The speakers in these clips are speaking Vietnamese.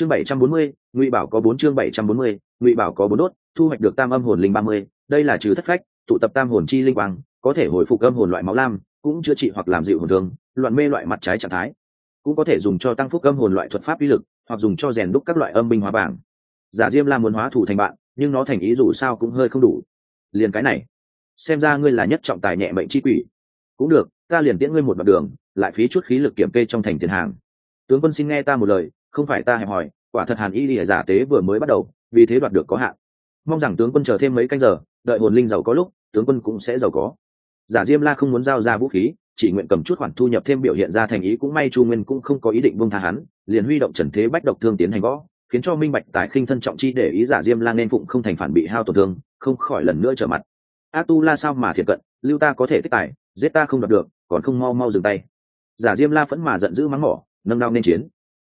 chương bảy trăm bốn mươi, ngụy bảo có bốn chương bảy trăm bốn mươi, ngụy bảo có bốn đốt, thu hoạch được tam âm hồn linh ba mươi, đây là trừ thất phách, tụ tập tam hồn chi linh quang, có thể hồi phục âm hồn loại máu lam, cũng chữa trị hoặc làm dịu hồn thương, loạn mê loại mặt trái trạng thái. Cũng có thể dùng cho tăng phúc âm hồn loại thuật pháp uy lực, hoặc dùng cho rèn đúc các loại âm binh hóa bảng. Giả diêm la muốn hóa thủ thành bạn, nhưng nó thành ý dù sao cũng hơi không đủ. Liền cái này, xem ra ngươi là nhất trọng tài nhẹ mệnh chi quỷ. Cũng được, ta liền tiễn ngươi một đoạn đường, lại phí chút khí lực kiểm kê trong thành tiền hàng. Tướng quân xin nghe ta một lời không phải ta hẹp hỏi quả thật hàn y lìa giả tế vừa mới bắt đầu, vì thế đoạt được có hạn. Mong rằng tướng quân chờ thêm mấy canh giờ, đợi hồn linh giàu có lúc, tướng quân cũng sẽ giàu có. Giả diêm la không muốn giao ra vũ khí, chỉ nguyện cầm chút khoản thu nhập thêm biểu hiện ra thành ý cũng may chu nguyên cũng không có ý định buông tha hắn, liền huy động trần thế bách độc thương tiến hành võ, khiến cho minh bạch tài khinh thân trọng chi để ý giả diêm la nên phụng không thành phản bị hao tổn thương, không khỏi lần nữa trở mặt. A tu la sao mà thiệt cận, lưu ta có thể tích tài, giết ta không đọc được, còn không mau mau dừng tay. Giả diêm la phẫn mà giận dữ mắng mỏ, nâng đau nên chiến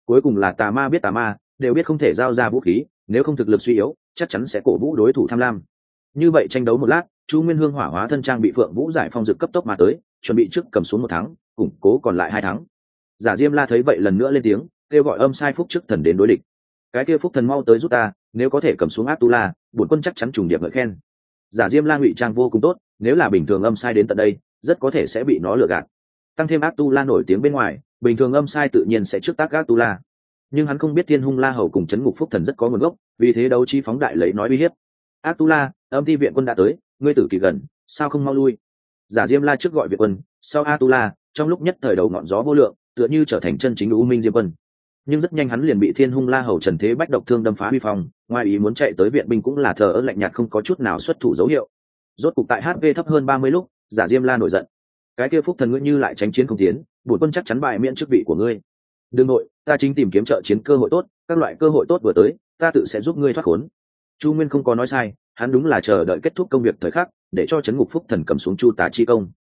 cuối cùng là tà ma biết tà ma, đều biết không thể giao ra vũ khí, nếu không thực lực suy yếu, chắc chắn sẽ cổ vũ đối thủ tham lam. Như vậy tranh đấu một lát, chu nguyên hương hỏa hóa thân trang bị phượng vũ giải phong dực cấp tốc mà tới, chuẩn bị trước cầm xuống một tháng củng cố còn lại hai tháng giả diêm la thấy vậy lần nữa lên tiếng, kêu gọi âm sai phúc trước thần đến đối địch. Cái kia phúc thần mau tới giúp ta, nếu có thể cầm xuống áp tu la bổn quân chắc chắn trùng điệp ngợi khen. Giả diêm la ngụy trang vô cùng tốt, nếu là bình thường âm sai đến tận đây, rất có thể sẽ bị nó lừa gạt. Tăng thêm áp tu la nổi tiếng bên ngoài bình thường âm sai tự nhiên sẽ trước tác gác tu la. Nhưng hắn không biết thiên hung la hầu cùng chấn ngục phúc thần rất có nguồn gốc, vì thế đấu trí phóng đại lấy nói uy hiếp. Ác tu la, âm thi viện quân đã tới, ngươi tử kỳ gần, sao không mau lui? Giả diêm la trước gọi viện quân, sau a tu la, trong lúc nhất thời đầu ngọn gió vô lượng, tựa như trở thành chân chính u minh diêm quân. Nhưng rất nhanh hắn liền bị thiên hung la hầu trần thế bách độc thương đâm phá huy phong, ngoài ý muốn chạy tới viện binh cũng là thờ ơ lạnh nhạt không có chút nào xuất thủ dấu hiệu. Rốt cục tại hp thấp hơn ba mươi lúc, giả diêm la nổi giận. Cái kia phúc thần ngươi như lại tránh chiến không tiến bổn quân chắc chắn bại miễn chức vị của ngươi. Đương nội, ta chính tìm kiếm trợ chiến cơ hội tốt, các loại cơ hội tốt vừa tới, ta tự sẽ giúp ngươi thoát khốn. Chu nguyên không có nói sai, hắn đúng là chờ đợi kết thúc công việc thời khắc, để cho chấn ngục phúc thần cầm xuống chu tá chi công.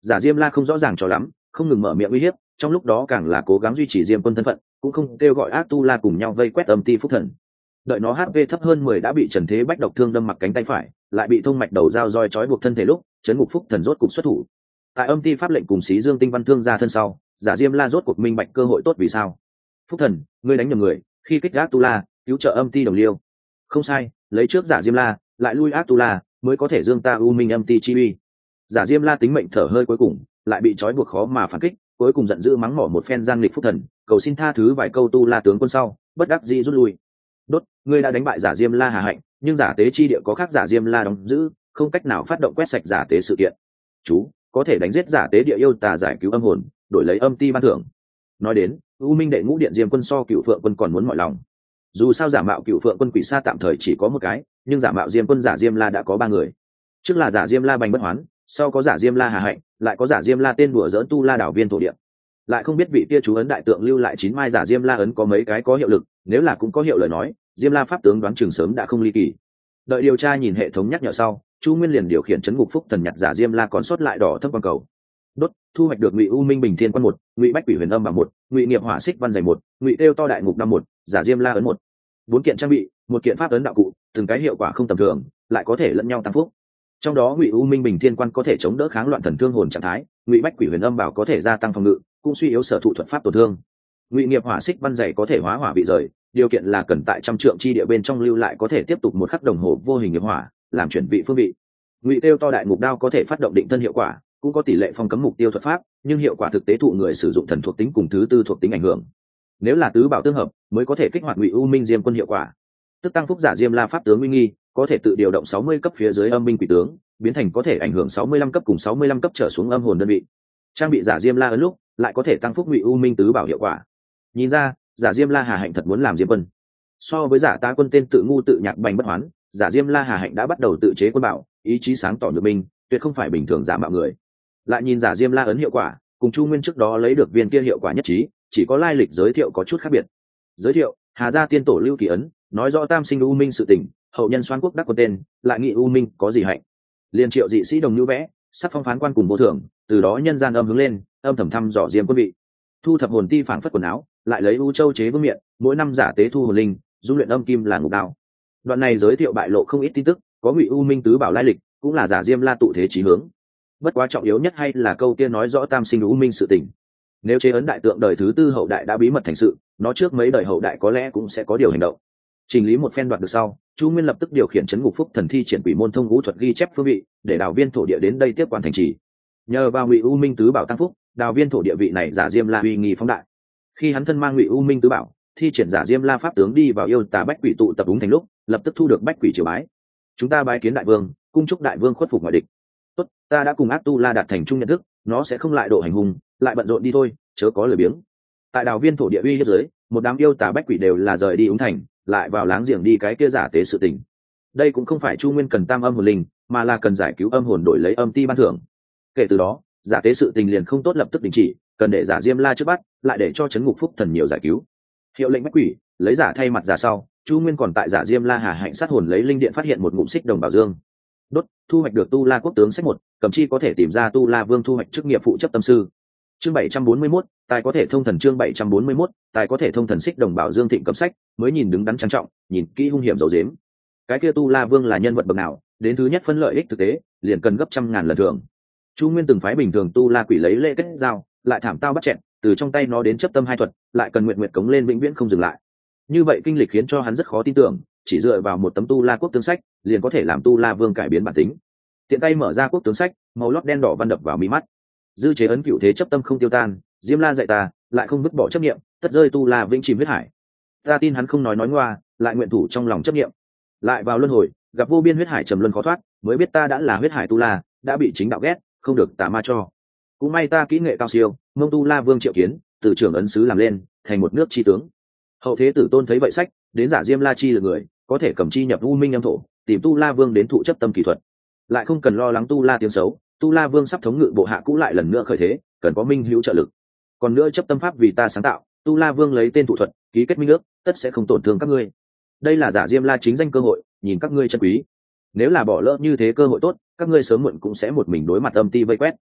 Giả diêm la không rõ ràng cho lắm, không ngừng mở miệng uy hiếp, trong lúc đó càng là cố gắng duy trì diêm quân thân phận, cũng không kêu gọi ác tu la cùng nhau vây quét âm ti phúc thần. Đợi nó hp thấp hơn mười đã bị trần thế bách độc thương đâm mặc cánh tay phải, lại bị thông mạch đầu dao roi trói buộc thân thể lúc chấn ngục phúc thần rốt cục xuất thủ tại âm ti pháp lệnh cùng xí dương tinh văn thương ra thân sau, giả diêm la rốt cuộc minh bạch cơ hội tốt vì sao. Phúc thần, ngươi đánh nhầm người, khi kích gác tu la cứu trợ âm ti đồng liêu. Không sai, lấy trước giả diêm la, lại lui ác tu la mới có thể dương ta u minh âm ti chi uy. Giả diêm la tính mệnh thở hơi cuối cùng, lại bị trói buộc khó mà phản kích, cuối cùng giận dữ mắng mỏ một phen gian lịch phúc thần, cầu xin tha thứ vài câu tu la tướng quân sau, bất đắc dĩ rút lui. Đốt, ngươi đã đánh bại giả diêm la hà hạnh, nhưng giả tế chi địa có khác giả diêm la đóng giữ, không cách nào phát động quét sạch giả tế sự kiện. Chú có thể đánh giết giả tế địa yêu tà giải cứu âm hồn, đổi lấy âm ti ban thưởng. Nói đến, u minh đệ ngũ điện diêm quân so cựu phượng quân còn muốn mọi lòng. Dù sao giả mạo cựu phượng quân quỷ sa tạm thời chỉ có một cái, nhưng giả mạo diêm quân giả diêm la đã có ba người. Trước là giả diêm la bành bất hoán, sau có giả diêm la hà hạnh, lại có giả diêm la tên đùa dỡn tu la đảo viên thổ địa. Lại không biết vị tia chú ấn đại tượng lưu lại chín mai giả diêm la ấn có mấy cái có hiệu lực, nếu là cũng có hiệu lời nói, diêm la pháp tướng đoán chừng sớm đã không ly kỳ. Đợi điều tra nhìn hệ thống nhắc nhở sau chu nguyên liền điều khiển chấn ngục phúc thần nhặt giả diêm la còn sót lại đỏ thấp quan cầu. Đốt, thu hoạch được ngụy u minh bình thiên quan một, ngụy bách quỷ huyền âm bằng một, ngụy nghiệp hỏa xích văn dày một, ngụy tiêu to đại ngục năm một, giả diêm la ấn một. Bốn kiện trang bị, một kiện pháp ấn đạo cụ, từng cái hiệu quả không tầm thường, lại có thể lẫn nhau tăng phúc. Trong đó ngụy u minh bình thiên quan có thể chống đỡ kháng loạn thần thương hồn trạng thái, ngụy bách quỷ huyền âm bảo có thể gia tăng phòng ngự, cũng suy yếu sở thụ thuật pháp tổn thương. Ngụy nghiệp hỏa xích văn dày có thể hóa hỏa bị rời, điều kiện là cần tại trăm trượng chi địa bên trong lưu lại có thể tiếp tục một khắc đồng hồ vô hình nghiệp hỏa làm chuyển vị phương vị. Ngụy tiêu to đại ngục đao có thể phát động định thân hiệu quả, cũng có tỷ lệ phong cấm mục tiêu thuật pháp, nhưng hiệu quả thực tế thụ người sử dụng thần thuộc tính cùng thứ tư thuộc tính ảnh hưởng. Nếu là tứ bảo tương hợp, mới có thể kích hoạt ngụy u minh diêm quân hiệu quả. Tức tăng phúc giả diêm la pháp tướng uy nghi, có thể tự điều động sáu mươi cấp phía dưới âm minh quỷ tướng, biến thành có thể ảnh hưởng sáu mươi lăm cấp cùng sáu mươi lăm cấp trở xuống âm hồn đơn vị. Trang bị giả diêm la ấn lúc, lại có thể tăng phúc ngụy u minh tứ bảo hiệu quả. Nhìn ra, giả diêm la hà hạnh thật muốn làm diêm quân. So với giả ta quân tên tự ngu tự nhạc bành bất hoán giả diêm la hà hạnh đã bắt đầu tự chế quân bảo ý chí sáng tỏ nhược minh tuyệt không phải bình thường giả mạo người. Lại nhìn giả diêm la ấn hiệu quả cùng chu nguyên trước đó lấy được viên kia hiệu quả nhất trí chỉ có lai lịch giới thiệu có chút khác biệt. Giới thiệu hà gia tiên tổ lưu kỳ ấn nói rõ tam sinh u minh sự tình hậu nhân xoan quốc đắc quân tên lại nghị u minh có gì hạnh. Liền triệu dị sĩ đồng nhu vẽ sắc phong phán quan cùng vô thưởng, từ đó nhân gian âm hướng lên âm thầm thăm dò diêm quân vị. Thu thập hồn ti phản phất quần áo lại lấy u châu chế vương miệng mỗi năm giả tế thu hồn linh dung luyện âm kim là ngục đao đoạn này giới thiệu bại lộ không ít tin tức, có ngụy u minh tứ bảo lai lịch, cũng là giả diêm la tụ thế trí hướng. Bất quá trọng yếu nhất hay là câu kia nói rõ tam sinh u minh sự tình. Nếu chế ấn đại tượng đời thứ tư hậu đại đã bí mật thành sự, nó trước mấy đời hậu đại có lẽ cũng sẽ có điều hành động. Chỉnh lý một phen đoạt được sau, chu nguyên lập tức điều khiển chấn ngục phúc thần thi triển quỷ môn thông vũ thuật ghi chép phương vị, để đào viên thổ địa đến đây tiếp quản thành trì. Nhờ vào ngụy u minh tứ bảo tăng phúc, đào viên thổ địa vị này giả diêm la uy nghi phóng đại. Khi hắn thân mang ngụy u minh tứ bảo thi triển giả diêm la pháp tướng đi vào yêu tà bách quỷ tụ tập đúng thành lúc, lập tức thu được bách quỷ triều bái. Chúng ta bái kiến đại vương, cung chúc đại vương khuất phục ngoại địch. Tốt, ta đã cùng ác tu la đạt thành chung nhận thức, nó sẽ không lại độ hành hùng lại bận rộn đi thôi, chớ có lười biếng. Tại đào viên thổ địa uy hiếp giới một đám yêu tà bách quỷ đều là rời đi úng thành, lại vào láng giềng đi cái kia giả tế sự tình. Đây cũng không phải chu nguyên cần tam âm hồn linh, mà là cần giải cứu âm hồn đổi lấy âm ti ban thưởng. Kể từ đó, giả tế sự tình liền không tốt lập tức đình chỉ, cần để giả diêm la trước bắt, lại để cho chấn ngục phúc thần nhiều giải cứu hiệu lệnh bách quỷ lấy giả thay mặt giả sau chu nguyên còn tại giả diêm la hà hạnh sát hồn lấy linh điện phát hiện một ngụm xích đồng bảo dương. Đốt thu hoạch được tu la quốc tướng sách một cầm chi có thể tìm ra tu la vương thu hoạch chức nghiệp phụ chấp tâm sư. Chương bảy trăm bốn mươi 741, tài có thể thông thần chương bảy trăm bốn mươi 741, tài có thể thông thần xích đồng bảo dương thịnh cầm sách mới nhìn đứng đắn trang trọng nhìn kỹ hung hiểm dầu dếm. Cái kia tu la vương là nhân vật bậc nào đến thứ nhất phân lợi ích thực tế liền cần gấp trăm ngàn lần thường chu nguyên từng phái bình thường tu la quỷ lấy lễ kết giao lại thảm tao bắt chẹn từ trong tay nó đến chấp tâm hai thuật, lại cần nguyện nguyện cống lên vĩnh viễn không dừng lại. Như vậy kinh lịch khiến cho hắn rất khó tin tưởng, chỉ dựa vào một tấm tu la quốc tướng sách, liền có thể làm tu la vương cải biến bản tính. Tiện tay mở ra quốc tướng sách, màu lót đen đỏ văn đập vào mí mắt. Dư chế ấn cựu thế chấp tâm không tiêu tan, diêm la dạy ta, lại không vứt bỏ chấp nghiệm tất rơi tu la vĩnh chìm huyết hải. Ta tin hắn không nói nói ngoa, lại nguyện thủ trong lòng chấp nghiệm lại vào luân hồi, gặp vô biên huyết hải trầm luân khó thoát, mới biết ta đã là huyết hải tu la, đã bị chính đạo ghét, không được tà ma cho cũng may ta kỹ nghệ cao siêu, mông tu la vương triệu kiến, từ trưởng ấn sứ làm lên, thành một nước tri tướng. Hậu thế tử tôn thấy vậy sách, đến giả diêm la chi là người, có thể cầm chi nhập u minh âm thổ, tìm tu la vương đến thụ chấp tâm kỹ thuật. Lại không cần lo lắng tu la tiếng xấu, tu la vương sắp thống ngự bộ hạ cũ lại lần nữa khởi thế, cần có minh hữu trợ lực. Còn nữa chấp tâm pháp vì ta sáng tạo, tu la vương lấy tên thủ thuật, ký kết minh ước, tất sẽ không tổn thương các ngươi. Đây là giả diêm la chính danh cơ hội, nhìn các ngươi chân quý. Nếu là bỏ lỡ như thế cơ hội tốt, các ngươi sớm muộn cũng sẽ một mình đối mặt âm ti vây quét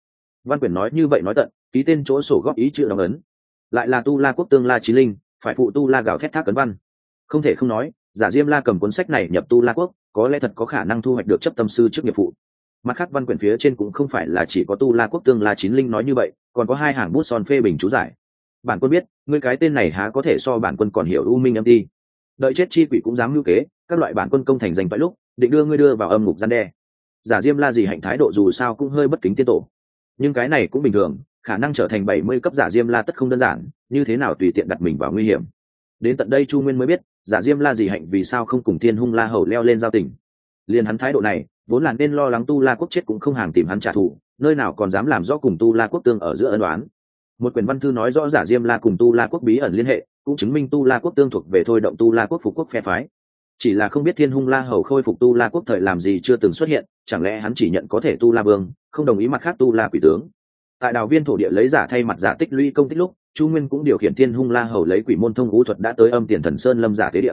văn quyển nói như vậy nói tận, ký tên chỗ sổ góp ý chữ đóng ấn. Lại là tu la quốc tương la trí linh, phải phụ tu la gào thét thác cấn văn. Không thể không nói, giả diêm la cầm cuốn sách này nhập tu la quốc, có lẽ thật có khả năng thu hoạch được chấp tâm sư trước nghiệp phụ. Mặt khác văn quyển phía trên cũng không phải là chỉ có tu la quốc tương la chín linh nói như vậy, còn có hai hàng bút son phê bình chú giải. Bản quân biết, ngươi cái tên này há có thể so bản quân còn hiểu u minh âm ti. Đợi chết chi quỷ cũng dám ngưu kế, các loại bản quân công thành dành vậy lúc, định đưa ngươi đưa vào âm ngục gian đe. Giả diêm la gì hạnh thái độ dù sao cũng hơi bất kính tiên tổ nhưng cái này cũng bình thường, khả năng trở thành bảy mươi cấp giả diêm la tất không đơn giản, như thế nào tùy tiện đặt mình vào nguy hiểm. Đến tận đây chu nguyên mới biết, giả diêm la gì hạnh vì sao không cùng thiên hung la hầu leo lên giao tình. Liền hắn thái độ này, vốn là nên lo lắng tu la quốc chết cũng không hàng tìm hắn trả thù, nơi nào còn dám làm rõ cùng tu la quốc tương ở giữa ân đoán một quyển văn thư nói rõ giả diêm la cùng tu la quốc bí ẩn liên hệ, cũng chứng minh tu la quốc tương thuộc về thôi động tu la quốc phục quốc phe phái chỉ là không biết thiên hung la hầu khôi phục tu la quốc thời làm gì chưa từng xuất hiện, chẳng lẽ hắn chỉ nhận có thể tu la vương, không đồng ý mặt khác tu la quỷ tướng. Tại đào viên thổ địa lấy giả thay mặt giả tích lũy công tích lúc, chu nguyên cũng điều khiển thiên hung la hầu lấy quỷ môn thông vũ thuật đã tới âm tiền thần sơn lâm giả tế địa.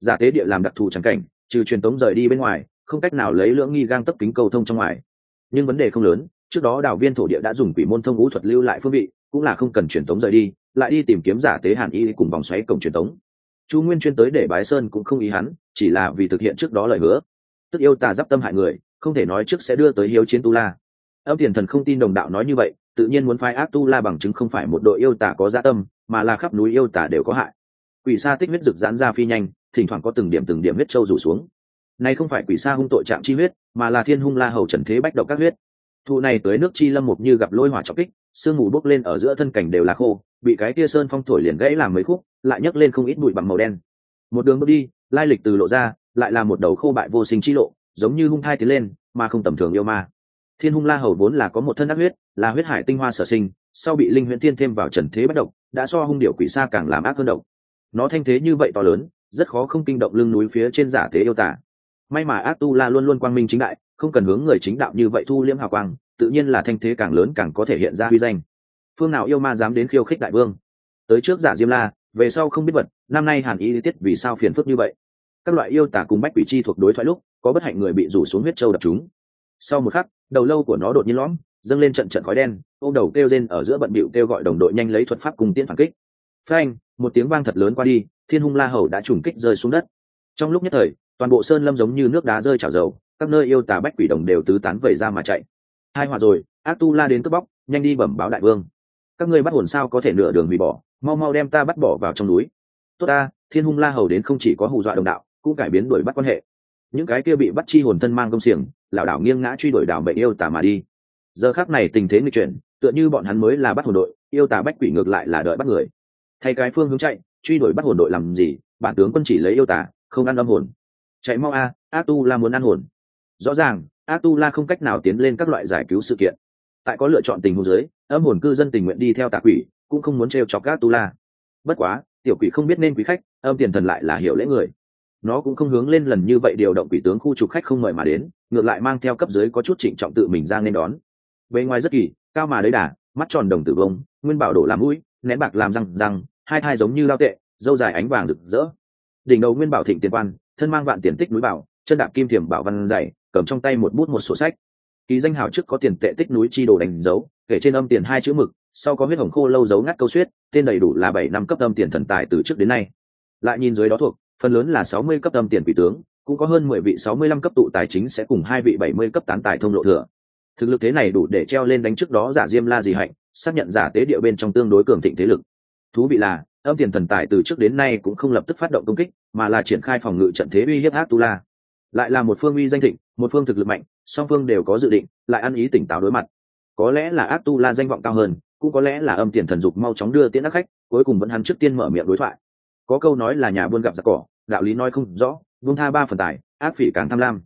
Giả tế địa làm đặc thù trắng cảnh, trừ truyền tống rời đi bên ngoài, không cách nào lấy lưỡng nghi gang tấp kính cầu thông trong ngoài. Nhưng vấn đề không lớn, trước đó đào viên thổ địa đã dùng quỷ môn thông vũ thuật lưu lại phương vị, cũng là không cần truyền tống rời đi, lại đi tìm kiếm giả tế hàn y cùng vòng xoáy cổng truyền tống chu nguyên chuyên tới để bái sơn cũng không ý hắn, chỉ là vì thực hiện trước đó lời hứa. Tức yêu tà d tâm hại người, không thể nói trước sẽ đưa tới hiếu chiến tu la. Âm tiền thần không tin đồng đạo nói như vậy, tự nhiên muốn phái ác tu la bằng chứng không phải một đội yêu tả có gia tâm, mà là khắp núi yêu tả đều có hại. Quỷ sa tích huyết rực giãn ra phi nhanh, thỉnh thoảng có từng điểm từng điểm huyết trâu rủ xuống. Này không phải quỷ sa hung tội trạng chi huyết, mà là thiên hung la hầu trần thế bách độc các huyết. Thụ này tới nước chi lâm một như gặp lôi hỏa trọng kích, sương mù bốc lên ở giữa thân cảnh đều là khô bị cái tia sơn phong thổi liền gãy làm mấy khúc, lại nhấc lên không ít bụi bằng màu đen. Một đường bước đi, lai lịch từ lộ ra, lại là một đầu khô bại vô sinh chi lộ, giống như hung thai tiến lên, mà không tầm thường yêu ma. Thiên hung la hầu vốn là có một thân ác huyết, là huyết hải tinh hoa sở sinh, sau bị linh huyễn thiên thêm vào trần thế bất động, đã so hung điệu quỷ xa càng làm ác hơn độc. Nó thanh thế như vậy to lớn, rất khó không kinh động lưng núi phía trên giả thế yêu tả may mà ác tu la luôn luôn quang minh chính đại, không cần hướng người chính đạo như vậy thu liễm hào quang, tự nhiên là thanh thế càng lớn càng có thể hiện ra huy danh phương nào yêu ma dám đến khiêu khích đại vương? Tới trước giả diêm la, về sau không biết vật, năm nay hàn y tiết vì sao phiền phức như vậy? Các loại yêu tả cùng bách quỷ chi thuộc đối thoại lúc, có bất hạnh người bị rủ xuống huyết châu đập chúng. Sau một khắc, đầu lâu của nó đột nhiên lõm, dâng lên trận trận khói đen ô đầu kêu rên ở giữa bận bịu kêu gọi đồng đội nhanh lấy thuật pháp cùng tiễn phản kích. Phanh, một tiếng vang thật lớn qua đi, thiên hung la hầu đã trùng kích rơi xuống đất. Trong lúc nhất thời, toàn bộ sơn lâm giống như nước đá rơi trào dầu, các nơi yêu tà bách quỷ đồng đều tứ tán vẩy ra mà chạy. Hai hòa rồi, ác tu la đến cướp bóc, nhanh đi bẩm báo đại vương các ngươi bắt hồn sao có thể nửa đường hủy bỏ, mau mau đem ta bắt bỏ vào trong núi. Tốt ta, thiên hung la hầu đến không chỉ có hù dọa đồng đạo, cũng cải biến đuổi bắt quan hệ. Những cái kia bị bắt chi hồn thân mang công xiềng, lảo đảo nghiêng ngã truy đuổi đảo bệnh yêu tả mà đi. Giờ khác này tình thế người chuyển, tựa như bọn hắn mới là bắt hồn đội, yêu tả bách quỷ ngược lại là đợi bắt người. Thay cái phương hướng chạy, truy đuổi bắt hồn đội làm gì, bản tướng quân chỉ lấy yêu tả không ăn âm hồn. Chạy mau a a tu la muốn ăn hồn. Rõ ràng a tu la không cách nào tiến lên các loại giải cứu sự kiện. Tại có lựa chọn tình huống giới âm hồn cư dân tình nguyện đi theo tà quỷ, cũng không muốn trêu chọc gác tu la. Bất quá, tiểu quỷ không biết nên quý khách, âm tiền thần lại là hiểu lễ người. Nó cũng không hướng lên lần như vậy điều động quỷ tướng khu trục khách không mời mà đến, ngược lại mang theo cấp dưới có chút trịnh trọng tự mình ra nên đón. Bề ngoài rất kỳ, cao mà đấy đà mắt tròn đồng tử vông, nguyên bảo đổ làm mũi, nén bạc làm răng răng, hai thai giống như lao tệ, dâu dài ánh vàng rực rỡ. Đỉnh đầu nguyên bảo thịnh tiền quan, thân mang vạn tiền tích núi bảo, chân đạp kim thiểm bảo văn dày, cầm trong tay một bút một sổ sách. Ký danh hào trước có tiền tệ tích núi chi đồ đánh dấu kể trên âm tiền hai chữ mực, sau có huyết hồng khô lâu dấu ngắt câu suyết, tên đầy đủ là bảy năm cấp âm tiền thần tài từ trước đến nay. Lại nhìn dưới đó thuộc, phần lớn là sáu mươi cấp âm tiền vị tướng, cũng có hơn mười vị sáu mươi lăm cấp tụ tài chính sẽ cùng hai vị bảy mươi cấp tán tài thông lộ thừa. Thực lực thế này đủ để treo lên đánh trước đó giả diêm la gì hạnh, xác nhận giả tế địa bên trong tương đối cường thịnh thế lực. Thú vị là, âm tiền thần tài từ trước đến nay cũng không lập tức phát động công kích, mà là triển khai phòng ngự trận thế uy hiếp hát tu la lại là một phương uy danh thịnh, một phương thực lực mạnh, song phương đều có dự định, lại ăn ý tỉnh táo đối mặt có lẽ là ác tu la danh vọng cao hơn, cũng có lẽ là âm tiền thần dục mau chóng đưa tiễn ác khách, cuối cùng vẫn hắn trước tiên mở miệng đối thoại. Có câu nói là nhà buôn gặp giặc cỏ, đạo lý nói không rõ, buông tha ba phần tài, ác phỉ càng tham lam.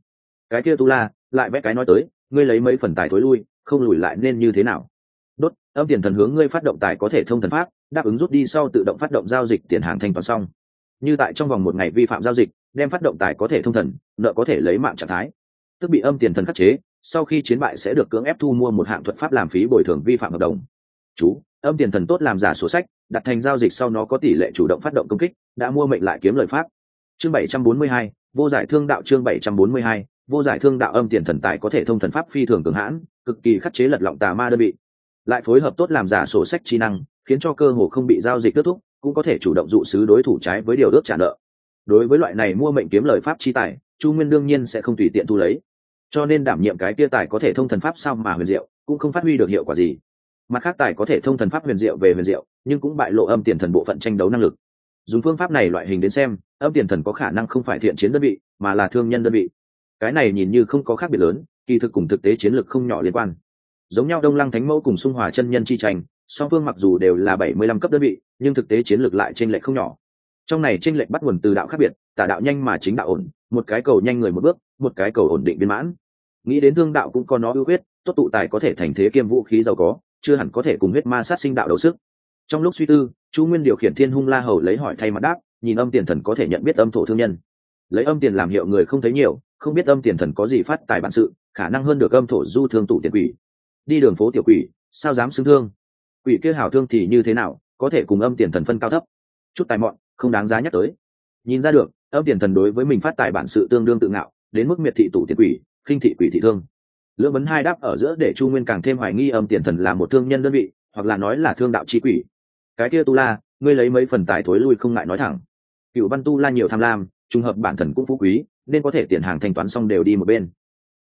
Cái kia tu la lại vẽ cái nói tới, ngươi lấy mấy phần tài thối lui, không lùi lại nên như thế nào? Đốt, âm tiền thần hướng ngươi phát động tài có thể thông thần pháp, đáp ứng rút đi sau tự động phát động giao dịch tiền hàng thanh toán xong. Như tại trong vòng một ngày vi phạm giao dịch, đem phát động tài có thể thông thần, nợ có thể lấy mạng trạng thái. Tức bị âm tiền thần khắc chế sau khi chiến bại sẽ được cưỡng ép thu mua một hạng thuật pháp làm phí bồi thường vi phạm hợp đồng. Chú, âm tiền thần tốt làm giả sổ sách, đặt thành giao dịch sau nó có tỷ lệ chủ động phát động công kích, đã mua mệnh lại kiếm lời pháp. Chương bảy trăm bốn mươi hai, vô giải thương đạo chương bảy trăm bốn mươi hai, vô giải thương đạo âm tiền thần tài có thể thông thần pháp phi thường cường hãn, cực kỳ khắc chế lật lọng tà ma đơn vị. Lại phối hợp tốt làm giả sổ sách trí năng, khiến cho cơ hồ không bị giao dịch kết thúc, cũng có thể chủ động dụ sứ đối thủ trái với điều ước trả nợ. Đối với loại này mua mệnh kiếm lời pháp chi tài, chu nguyên đương nhiên sẽ không tùy tiện thu lấy cho nên đảm nhiệm cái kia tài có thể thông thần pháp sao mà huyền diệu, cũng không phát huy được hiệu quả gì. Mặt khác tài có thể thông thần pháp huyền diệu về huyền diệu, nhưng cũng bại lộ âm tiền thần bộ phận tranh đấu năng lực. Dùng phương pháp này loại hình đến xem, âm tiền thần có khả năng không phải thiện chiến đơn vị, mà là thương nhân đơn vị. Cái này nhìn như không có khác biệt lớn, kỳ thực cùng thực tế chiến lược không nhỏ liên quan. Giống nhau đông lăng thánh mẫu cùng xung hòa chân nhân chi tranh, song phương mặc dù đều là bảy mươi lăm cấp đơn vị, nhưng thực tế chiến lược lại trên lệch không nhỏ. Trong này tranh lệch bắt nguồn từ đạo khác biệt tả đạo nhanh mà chính đạo ổn, một cái cầu nhanh người một bước, một cái cầu ổn định viên mãn nghĩ đến thương đạo cũng có nó ưu huyết, tốt tụ tài có thể thành thế kiêm vũ khí giàu có, chưa hẳn có thể cùng huyết ma sát sinh đạo đầu sức. Trong lúc suy tư, chu nguyên điều khiển thiên hung la hầu lấy hỏi thay mặt đáp, nhìn âm tiền thần có thể nhận biết âm thổ thương nhân. Lấy âm tiền làm hiệu người không thấy nhiều, không biết âm tiền thần có gì phát tài bản sự, khả năng hơn được âm thổ du thương tụ tiền quỷ. Đi đường phố tiểu quỷ, sao dám xưng thương? Quỷ kia hảo thương thì như thế nào, có thể cùng âm tiền thần phân cao thấp? Chút tài mọn, không đáng giá nhắc tới. Nhìn ra được, âm tiền thần đối với mình phát tài bản sự tương đương tự ngạo, đến mức miệt thị tụ tiền quỷ khinh thị quỷ thị thương. Lưỡng vấn hai đáp ở giữa để chu nguyên càng thêm hoài nghi âm tiền thần là một thương nhân đơn vị, hoặc là nói là thương đạo chi quỷ. Cái kia tu la, ngươi lấy mấy phần tài thối lui không ngại nói thẳng. Cựu văn tu la nhiều tham lam, trùng hợp bản thần cũng phú quý, nên có thể tiền hàng thanh toán xong đều đi một bên.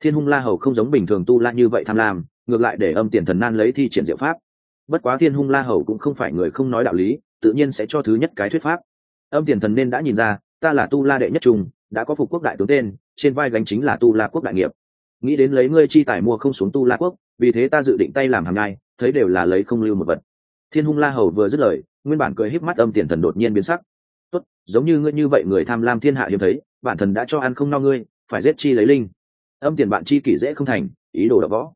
Thiên hung la hầu không giống bình thường tu la như vậy tham lam, ngược lại để âm tiền thần nan lấy thi triển diệu pháp. Bất quá thiên hung la hầu cũng không phải người không nói đạo lý, tự nhiên sẽ cho thứ nhất cái thuyết pháp. Âm tiền thần nên đã nhìn ra, ta là tu la đệ nhất trung đã có phục quốc đại tướng tên, trên vai gánh chính là tu la quốc đại nghiệp. Nghĩ đến lấy ngươi chi tài mua không xuống tu la quốc, vì thế ta dự định tay làm hàng ngày thấy đều là lấy không lưu một vật. Thiên hung la hầu vừa dứt lời, nguyên bản cười híp mắt âm tiền thần đột nhiên biến sắc. Tốt, giống như ngươi như vậy người tham lam thiên hạ hiếm thấy, bản thần đã cho ăn không no ngươi, phải giết chi lấy linh. Âm tiền bạn chi kỷ dễ không thành, ý đồ đã võ.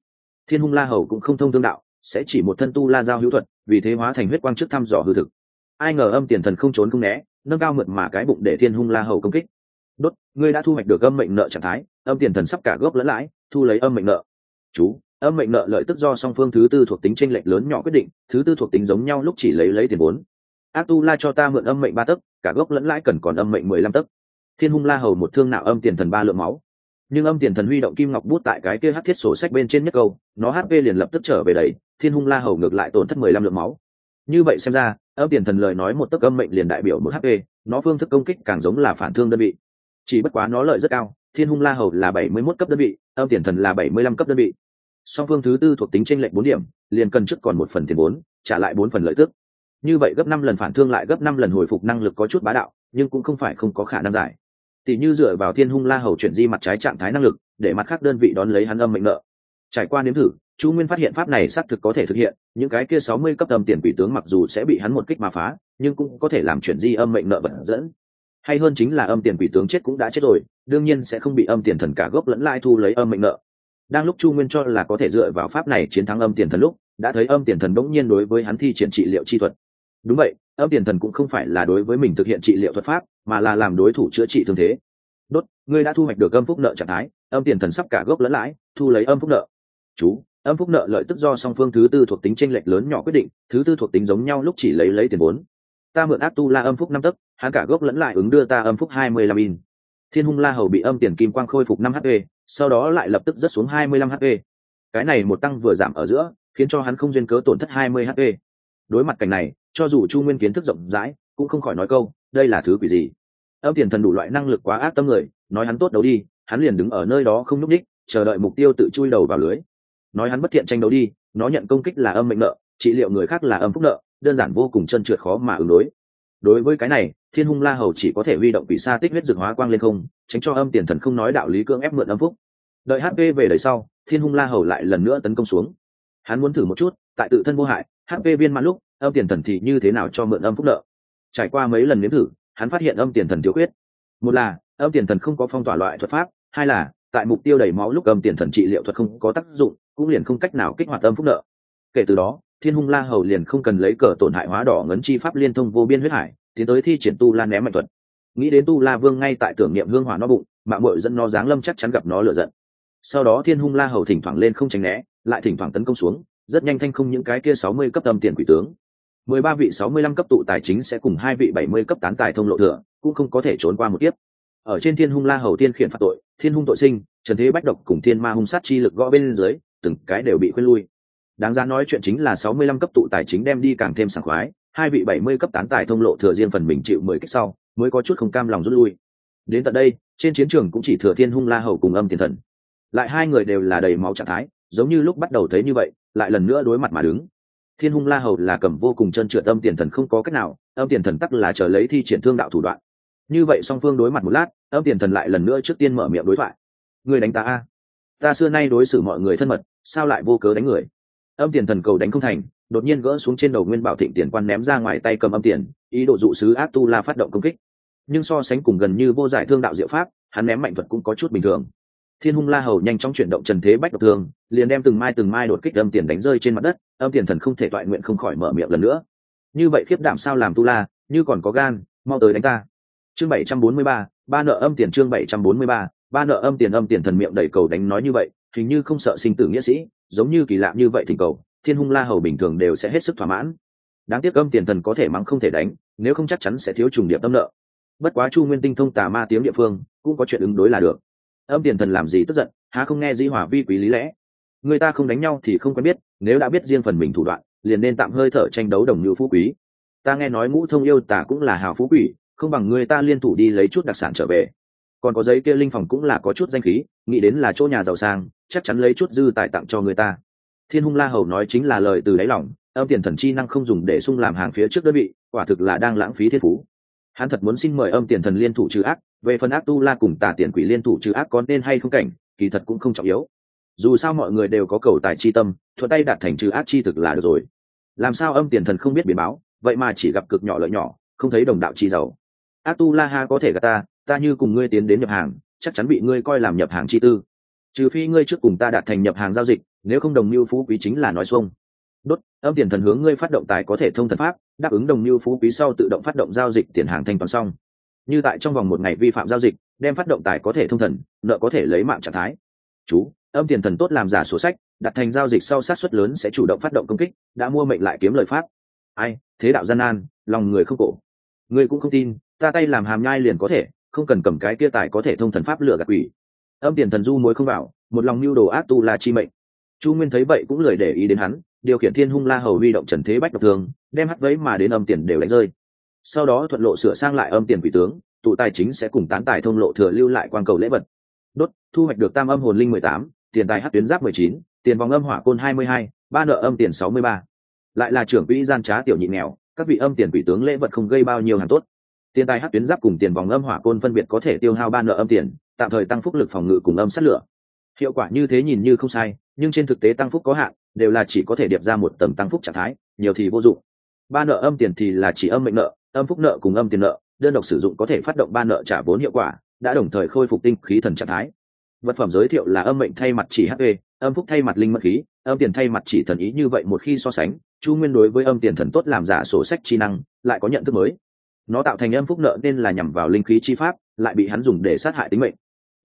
Thiên hung la hầu cũng không thông thương đạo, sẽ chỉ một thân tu la giao hữu thuật, vì thế hóa thành huyết quang trước thăm dò hư thực. Ai ngờ âm tiền thần không trốn không né, nâng cao mượt mà cái bụng để thiên hung la hầu công kích ngươi đã thu hoạch được âm mệnh nợ trạng thái, âm tiền thần sắp cả gốc lẫn lãi, thu lấy âm mệnh nợ. Chú, âm mệnh nợ lợi tức do song phương thứ tư thuộc tính tranh lệch lớn nhỏ quyết định, thứ tư thuộc tính giống nhau lúc chỉ lấy lấy tiền vốn. Ác tu la cho ta mượn âm mệnh ba tấc, cả gốc lẫn lãi cần còn âm mệnh mười lăm tấc. Thiên hung la hầu một thương nạo âm tiền thần ba lượng máu. Nhưng âm tiền thần huy động kim ngọc bút tại cái kia hát thiết sổ sách bên trên nhất câu, nó hp liền lập tức trở về đầy, thiên hung la hầu ngược lại tổn thất mười lăm lượng máu. Như vậy xem ra, âm tiền thần lời nói một tấc âm mệnh liền đại biểu một hp nó phương thức công kích càng giống là phản thương đơn vị chỉ bất quá nó lợi rất cao, thiên hung la hầu là bảy mươi mốt cấp đơn vị, âm tiền thần là bảy mươi lăm cấp đơn vị. Song phương thứ tư thuộc tính tranh lệch bốn điểm, liền cần trước còn một phần tiền bốn, trả lại bốn phần lợi tức. Như vậy gấp năm lần phản thương lại gấp năm lần hồi phục năng lực có chút bá đạo, nhưng cũng không phải không có khả năng giải. Tỷ như dựa vào thiên hung la hầu chuyển di mặt trái trạng thái năng lực, để mặt khác đơn vị đón lấy hắn âm mệnh nợ. Trải qua nếm thử, chu nguyên phát hiện pháp này xác thực có thể thực hiện, những cái kia sáu mươi cấp âm tiền quỷ tướng mặc dù sẽ bị hắn một kích mà phá, nhưng cũng có thể làm chuyển di âm mệnh nợ vận dẫn hay hơn chính là âm tiền quỷ tướng chết cũng đã chết rồi, đương nhiên sẽ không bị âm tiền thần cả gốc lẫn lai thu lấy âm mệnh nợ. Đang lúc chu nguyên cho là có thể dựa vào pháp này chiến thắng âm tiền thần lúc, đã thấy âm tiền thần đ ỗ n g nhiên đối với hắn thi triển trị liệu chi thuật. Đúng vậy, âm tiền thần cũng không phải là đối với mình thực hiện trị liệu thuật pháp, mà là làm đối thủ chữa trị thương thế. Đốt, ngươi đã thu hoạch được âm phúc nợ trạng thái, âm tiền thần sắp cả gốc lẫn lãi, thu lấy âm phúc nợ. Chú, âm phúc nợ lợi tức do song phương thứ tư thuộc tính tranh lệch lớn nhỏ quyết định, thứ tư thuộc tính giống nhau lúc chỉ lấy lấy tiền vốn. Ta mượn ác tu la âm phúc năm tấc hắn cả gốc lẫn lại ứng đưa ta âm phúc hai mươi lăm in. Thiên hung la hầu bị âm tiền kim quang khôi phục năm hp sau đó lại lập tức rớt xuống hai mươi lăm hp cái này một tăng vừa giảm ở giữa, khiến cho hắn không duyên cớ tổn thất hai mươi hp đối mặt cảnh này, cho dù chu nguyên kiến thức rộng rãi, cũng không khỏi nói câu, đây là thứ quỷ gì? Âm tiền thần đủ loại năng lực quá ác tâm người, nói hắn tốt đấu đi, hắn liền đứng ở nơi đó không nhúc ních chờ đợi mục tiêu tự chui đầu vào lưới. Nói hắn bất thiện tranh đấu đi, nó nhận công kích là âm mệnh nợ, trị liệu người khác là âm phúc nợ, đơn giản vô cùng chân trượt khó mà ứng đối đối với cái này, thiên hung la hầu chỉ có thể huy động quỷ sa tích huyết dược hóa quang lên không, tránh cho âm tiền thần không nói đạo lý cưỡng ép mượn âm phúc. Đợi hp về đời sau, thiên hung la hầu lại lần nữa tấn công xuống. Hắn muốn thử một chút, tại tự thân vô hại hp viên mãn lúc, âm tiền thần thì như thế nào cho mượn âm phúc nợ? Trải qua mấy lần nếm thử, hắn phát hiện âm tiền thần thiếu khuyết. Một là, âm tiền thần không có phong tỏa loại thuật pháp, hai là, tại mục tiêu đầy máu lúc âm tiền thần trị liệu thuật không có tác dụng, cũng liền không cách nào kích hoạt âm phúc nợ. Kể từ đó thiên hung la hầu liền không cần lấy cờ tổn hại hóa đỏ ngấn chi pháp liên thông vô biên huyết hải, tiến tới thi triển tu la ném mạnh thuật. Nghĩ đến tu la vương ngay tại tưởng niệm hương hỏa nó bụng, mạng mội dẫn nó giáng lâm chắc chắn gặp nó lựa giận. Sau đó thiên hung la hầu thỉnh thoảng lên không tránh né, lại thỉnh thoảng tấn công xuống, rất nhanh thanh không những cái kia sáu mươi cấp âm tiền quỷ tướng. Mười ba vị sáu mươi lăm cấp tụ tài chính sẽ cùng hai vị bảy mươi cấp tán tài thông lộ thừa, cũng không có thể trốn qua một tiếp ở trên thiên hung la hầu tiên khiển phạt tội, thiên hung tội sinh, trần thế bách độc cùng thiên ma hung sát chi lực gõ bên dưới, từng cái đều bị khuyên lui đáng giá nói chuyện chính là sáu mươi lăm cấp tụ tài chính đem đi càng thêm sảng khoái, hai vị bảy mươi cấp tán tài thông lộ thừa riêng phần mình chịu mười kích sau, mới có chút không cam lòng rút lui. Đến tận đây, trên chiến trường cũng chỉ thừa thiên hung la hầu cùng âm tiền thần. Lại hai người đều là đầy máu trạng thái, giống như lúc bắt đầu thấy như vậy, lại lần nữa đối mặt mà đứng. Thiên hung la hầu là cầm vô cùng chân trượt âm tiền thần không có cách nào, âm tiền thần tắc là chờ lấy thi triển thương đạo thủ đoạn. Như vậy song phương đối mặt một lát, âm tiền thần lại lần nữa trước tiên mở miệng đối thoại. Người đánh ta a? Ta xưa nay đối xử mọi người thân mật, sao lại vô cớ đánh người? Âm tiền thần cầu đánh không thành, đột nhiên gỡ xuống trên đầu nguyên bảo thịnh tiền quan ném ra ngoài tay cầm âm tiền, ý đồ dụ sứ ác tu la phát động công kích. Nhưng so sánh cùng gần như vô giải thương đạo diệu pháp, hắn ném mạnh thuật cũng có chút bình thường. Thiên hung la hầu nhanh chóng chuyển động trần thế bách độc thương, liền đem từng mai từng mai đột kích âm tiền đánh rơi trên mặt đất, âm tiền thần không thể toại nguyện không khỏi mở miệng lần nữa. Như vậy khiếp đảm sao làm tu la, như còn có gan, mau tới đánh ta. Chương bảy trăm bốn mươi ba ba nợ âm tiền, chương bảy trăm bốn mươi ba ba nợ âm tiền âm tiền thần miệng đầy cầu đánh nói như vậy hình như không sợ sinh tử nghĩa sĩ, giống như kỳ lạ như vậy thỉnh cầu, thiên hung la hầu bình thường đều sẽ hết sức thỏa mãn. Đáng tiếc âm tiền thần có thể mắng không thể đánh, nếu không chắc chắn sẽ thiếu trùng điệp tâm nợ. Bất quá chu nguyên tinh thông tà ma tiếng địa phương, cũng có chuyện ứng đối là được. Âm tiền thần làm gì tức giận, há không nghe di hỏa vi quý lý lẽ? Người ta không đánh nhau thì không quen biết, nếu đã biết riêng phần mình thủ đoạn, liền nên tạm hơi thở tranh đấu đồng như phú quý. Ta nghe nói ngũ thông yêu tả cũng là hào phú quỷ, không bằng người ta liên thủ đi lấy chút đặc sản trở về. Còn có giấy kia linh phòng cũng là có chút danh khí, nghĩ đến là chỗ nhà giàu sang chắc chắn lấy chút dư tài tặng cho người ta. Thiên hung la hầu nói chính là lời từ đáy lòng, âm tiền thần chi năng không dùng để sung làm hàng phía trước đơn vị, quả thực là đang lãng phí thiên phú. Hắn thật muốn xin mời âm tiền thần liên thủ trừ ác, về phần ác tu la cùng tà tiền quỷ liên thủ trừ ác có nên hay không cảnh, kỳ thật cũng không trọng yếu. Dù sao mọi người đều có cầu tài chi tâm, thuận tay đạt thành trừ ác chi thực là được rồi. Làm sao âm tiền thần không biết biến báo, vậy mà chỉ gặp cực nhỏ lợi nhỏ, không thấy đồng đạo chi giàu. Ác tu la ha có thể gà ta ta như cùng ngươi tiến đến nhập hàng, chắc chắn bị ngươi coi làm nhập hàng chi tư trừ phi ngươi trước cùng ta đạt thành nhập hàng giao dịch, nếu không đồng mưu phú quý chính là nói xuông. Đốt, âm tiền thần hướng ngươi phát động tài có thể thông thần pháp, đáp ứng đồng mưu phú quý sau tự động phát động giao dịch tiền hàng thanh toán xong. Như tại trong vòng một ngày vi phạm giao dịch, đem phát động tài có thể thông thần, nợ có thể lấy mạng trạng thái. Chú, âm tiền thần tốt làm giả sổ sách đặt thành giao dịch sau sát xuất lớn sẽ chủ động phát động công kích, đã mua mệnh lại kiếm lời phát ai, thế đạo gian nan, lòng người không cổ. Ngươi cũng không tin, ta tay làm hàm nhai liền có thể, không cần cầm cái kia tài có thể thông thần pháp lửa gạt quỷ âm tiền thần du mối không vào, một lòng mưu đồ ác tu la chi mệnh. Chu nguyên thấy vậy cũng lười để ý đến hắn, điều khiển thiên hung la hầu huy động trần thế bách độc thường, đem hắt vấy mà đến âm tiền đều đánh rơi. Sau đó thuận lộ sửa sang lại âm tiền quỷ tướng, tụ tài chính sẽ cùng tán tài thông lộ thừa lưu lại quan cầu lễ vật. Đốt, thu hoạch được tam âm hồn linh mười tám, tiền tài hát tuyến giáp mười chín, tiền vòng âm hỏa côn hai mươi hai, ba nợ âm tiền sáu mươi ba. Lại là trưởng quỹ gian trá tiểu nhị nghèo, các vị âm tiền quỷ tướng lễ vật không gây bao nhiêu hàng tốt. Tiền tài hát tuyến giáp cùng tiền vòng âm hỏa côn phân biệt có thể tiêu hao ba nợ âm tiền tạm thời tăng phúc lực phòng ngự cùng âm sát lửa. Hiệu quả như thế nhìn như không sai, nhưng trên thực tế tăng phúc có hạn, đều là chỉ có thể điệp ra một tầm tăng phúc trạng thái, nhiều thì vô dụng. Ba nợ âm tiền thì là chỉ âm mệnh nợ, âm phúc nợ cùng âm tiền nợ, đơn độc sử dụng có thể phát động ba nợ trả vốn hiệu quả, đã đồng thời khôi phục tinh khí thần trạng thái. Vật phẩm giới thiệu là âm mệnh thay mặt chỉ hp âm phúc thay mặt linh mật khí, âm tiền thay mặt chỉ thần ý như vậy một khi so sánh, chu nguyên đối với âm tiền thần tốt làm giả sổ sách chi năng, lại có nhận thức mới. Nó tạo thành âm phúc nợ nên là nhằm vào linh khí chi pháp, lại bị hắn dùng để sát hại tính mệnh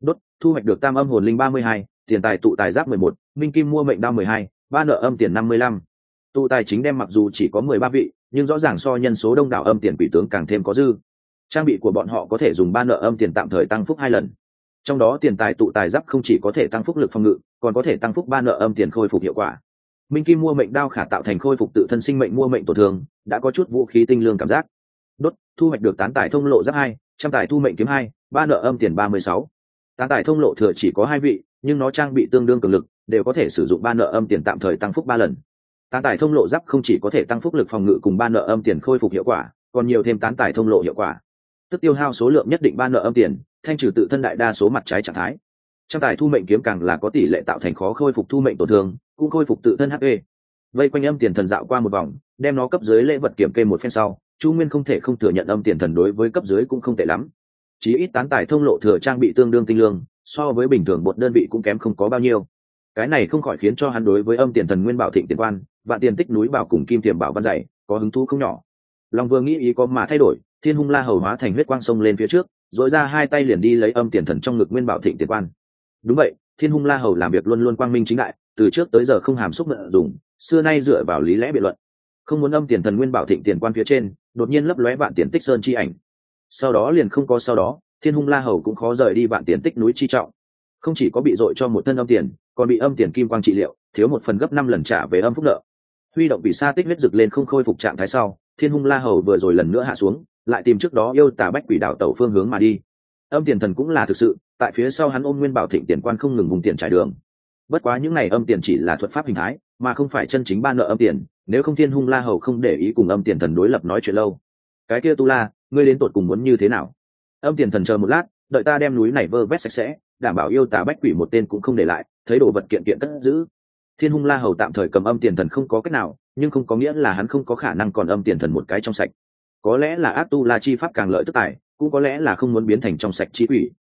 đốt, thu hoạch được tam âm hồn linh ba mươi hai, tiền tài tụ tài giáp mười một, minh kim mua mệnh đao mười hai, ba nợ âm tiền năm mươi lăm. Tụ tài chính đem mặc dù chỉ có mười ba vị, nhưng rõ ràng so nhân số đông đảo âm tiền quỷ tướng càng thêm có dư. Trang bị của bọn họ có thể dùng ba nợ âm tiền tạm thời tăng phúc hai lần. Trong đó tiền tài tụ tài giáp không chỉ có thể tăng phúc lực phòng ngự, còn có thể tăng phúc ba nợ âm tiền khôi phục hiệu quả. Minh kim mua mệnh đao khả tạo thành khôi phục tự thân sinh mệnh mua mệnh tổn thương, đã có chút vũ khí tinh lương cảm giác. Đốt, thu hoạch được tán tài thông lộ giáp hai, trăm tài thu mệnh kiếm hai, ba nợ âm tiền ba mươi sáu tán tài thông lộ thừa chỉ có hai vị, nhưng nó trang bị tương đương cường lực, đều có thể sử dụng ba nợ âm tiền tạm thời tăng phúc ba lần. Tán tài thông lộ giáp không chỉ có thể tăng phúc lực phòng ngự cùng ba nợ âm tiền khôi phục hiệu quả, còn nhiều thêm tán tài thông lộ hiệu quả. Tức tiêu hao số lượng nhất định ba nợ âm tiền, thanh trừ tự thân đại đa số mặt trái trạng thái. Trang tài thu mệnh kiếm càng là có tỷ lệ tạo thành khó khôi phục thu mệnh tổn thương, cũng khôi phục tự thân hp vây quanh âm tiền thần dạo qua một vòng, đem nó cấp dưới lễ vật kiểm kê một phen sau, chu nguyên không thể không thừa nhận âm tiền thần đối với cấp dưới cũng không tệ lắm chí ít tán tài thông lộ thừa trang bị tương đương tinh lương, so với bình thường một đơn vị cũng kém không có bao nhiêu. Cái này không khỏi khiến cho hắn đối với âm tiền thần nguyên bảo thịnh tiền quan và tiền tích núi bảo cùng kim tiềm bảo văn dạy, có hứng thú không nhỏ. Lòng vừa nghĩ ý có mà thay đổi, thiên hung la hầu hóa thành huyết quang sông lên phía trước dội ra hai tay liền đi lấy âm tiền thần trong ngực nguyên bảo thịnh tiền quan. Đúng vậy, thiên hung la hầu làm việc luôn luôn quang minh chính đại, từ trước tới giờ không hàm xúc nợ dùng, xưa nay dựa vào lý lẽ biện luận. Không muốn âm tiền thần nguyên bảo thịnh tiền quan phía trên, đột nhiên lấp lóe vạn tiền tích sơn chi ảnh sau đó liền không có sau đó, thiên hung la hầu cũng khó rời đi vạn tiền tích núi chi trọng. Không chỉ có bị dội cho một thân âm tiền, còn bị âm tiền kim quang trị liệu, thiếu một phần gấp năm lần trả về âm phúc nợ. Huy động vì sa tích huyết rực lên không khôi phục trạng thái sau, thiên hung la hầu vừa rồi lần nữa hạ xuống, lại tìm trước đó yêu tà bách quỷ đạo tẩu phương hướng mà đi. Âm tiền thần cũng là thực sự, tại phía sau hắn ôm nguyên bảo thịnh tiền quan không ngừng vùng tiền trải đường. Bất quá những n à y âm tiền chỉ là thuật pháp hình thái, mà không phải chân chính ban nợ âm tiền, nếu không thiên hung la hầu không để ý cùng âm tiền thần đối lập nói chuyện lâu. Cái kia tu la ngươi đến tột cùng muốn như thế nào? Âm tiền thần chờ một lát, đợi ta đem núi này vơ vét sạch sẽ, đảm bảo yêu tà bách quỷ một tên cũng không để lại, thấy đồ vật kiện kiện cất giữ. Thiên hung la hầu tạm thời cầm âm tiền thần không có cách nào, nhưng không có nghĩa là hắn không có khả năng còn âm tiền thần một cái trong sạch. Có lẽ là ác tu la chi pháp càng lợi tức tài, cũng có lẽ là không muốn biến thành trong sạch chi quỷ.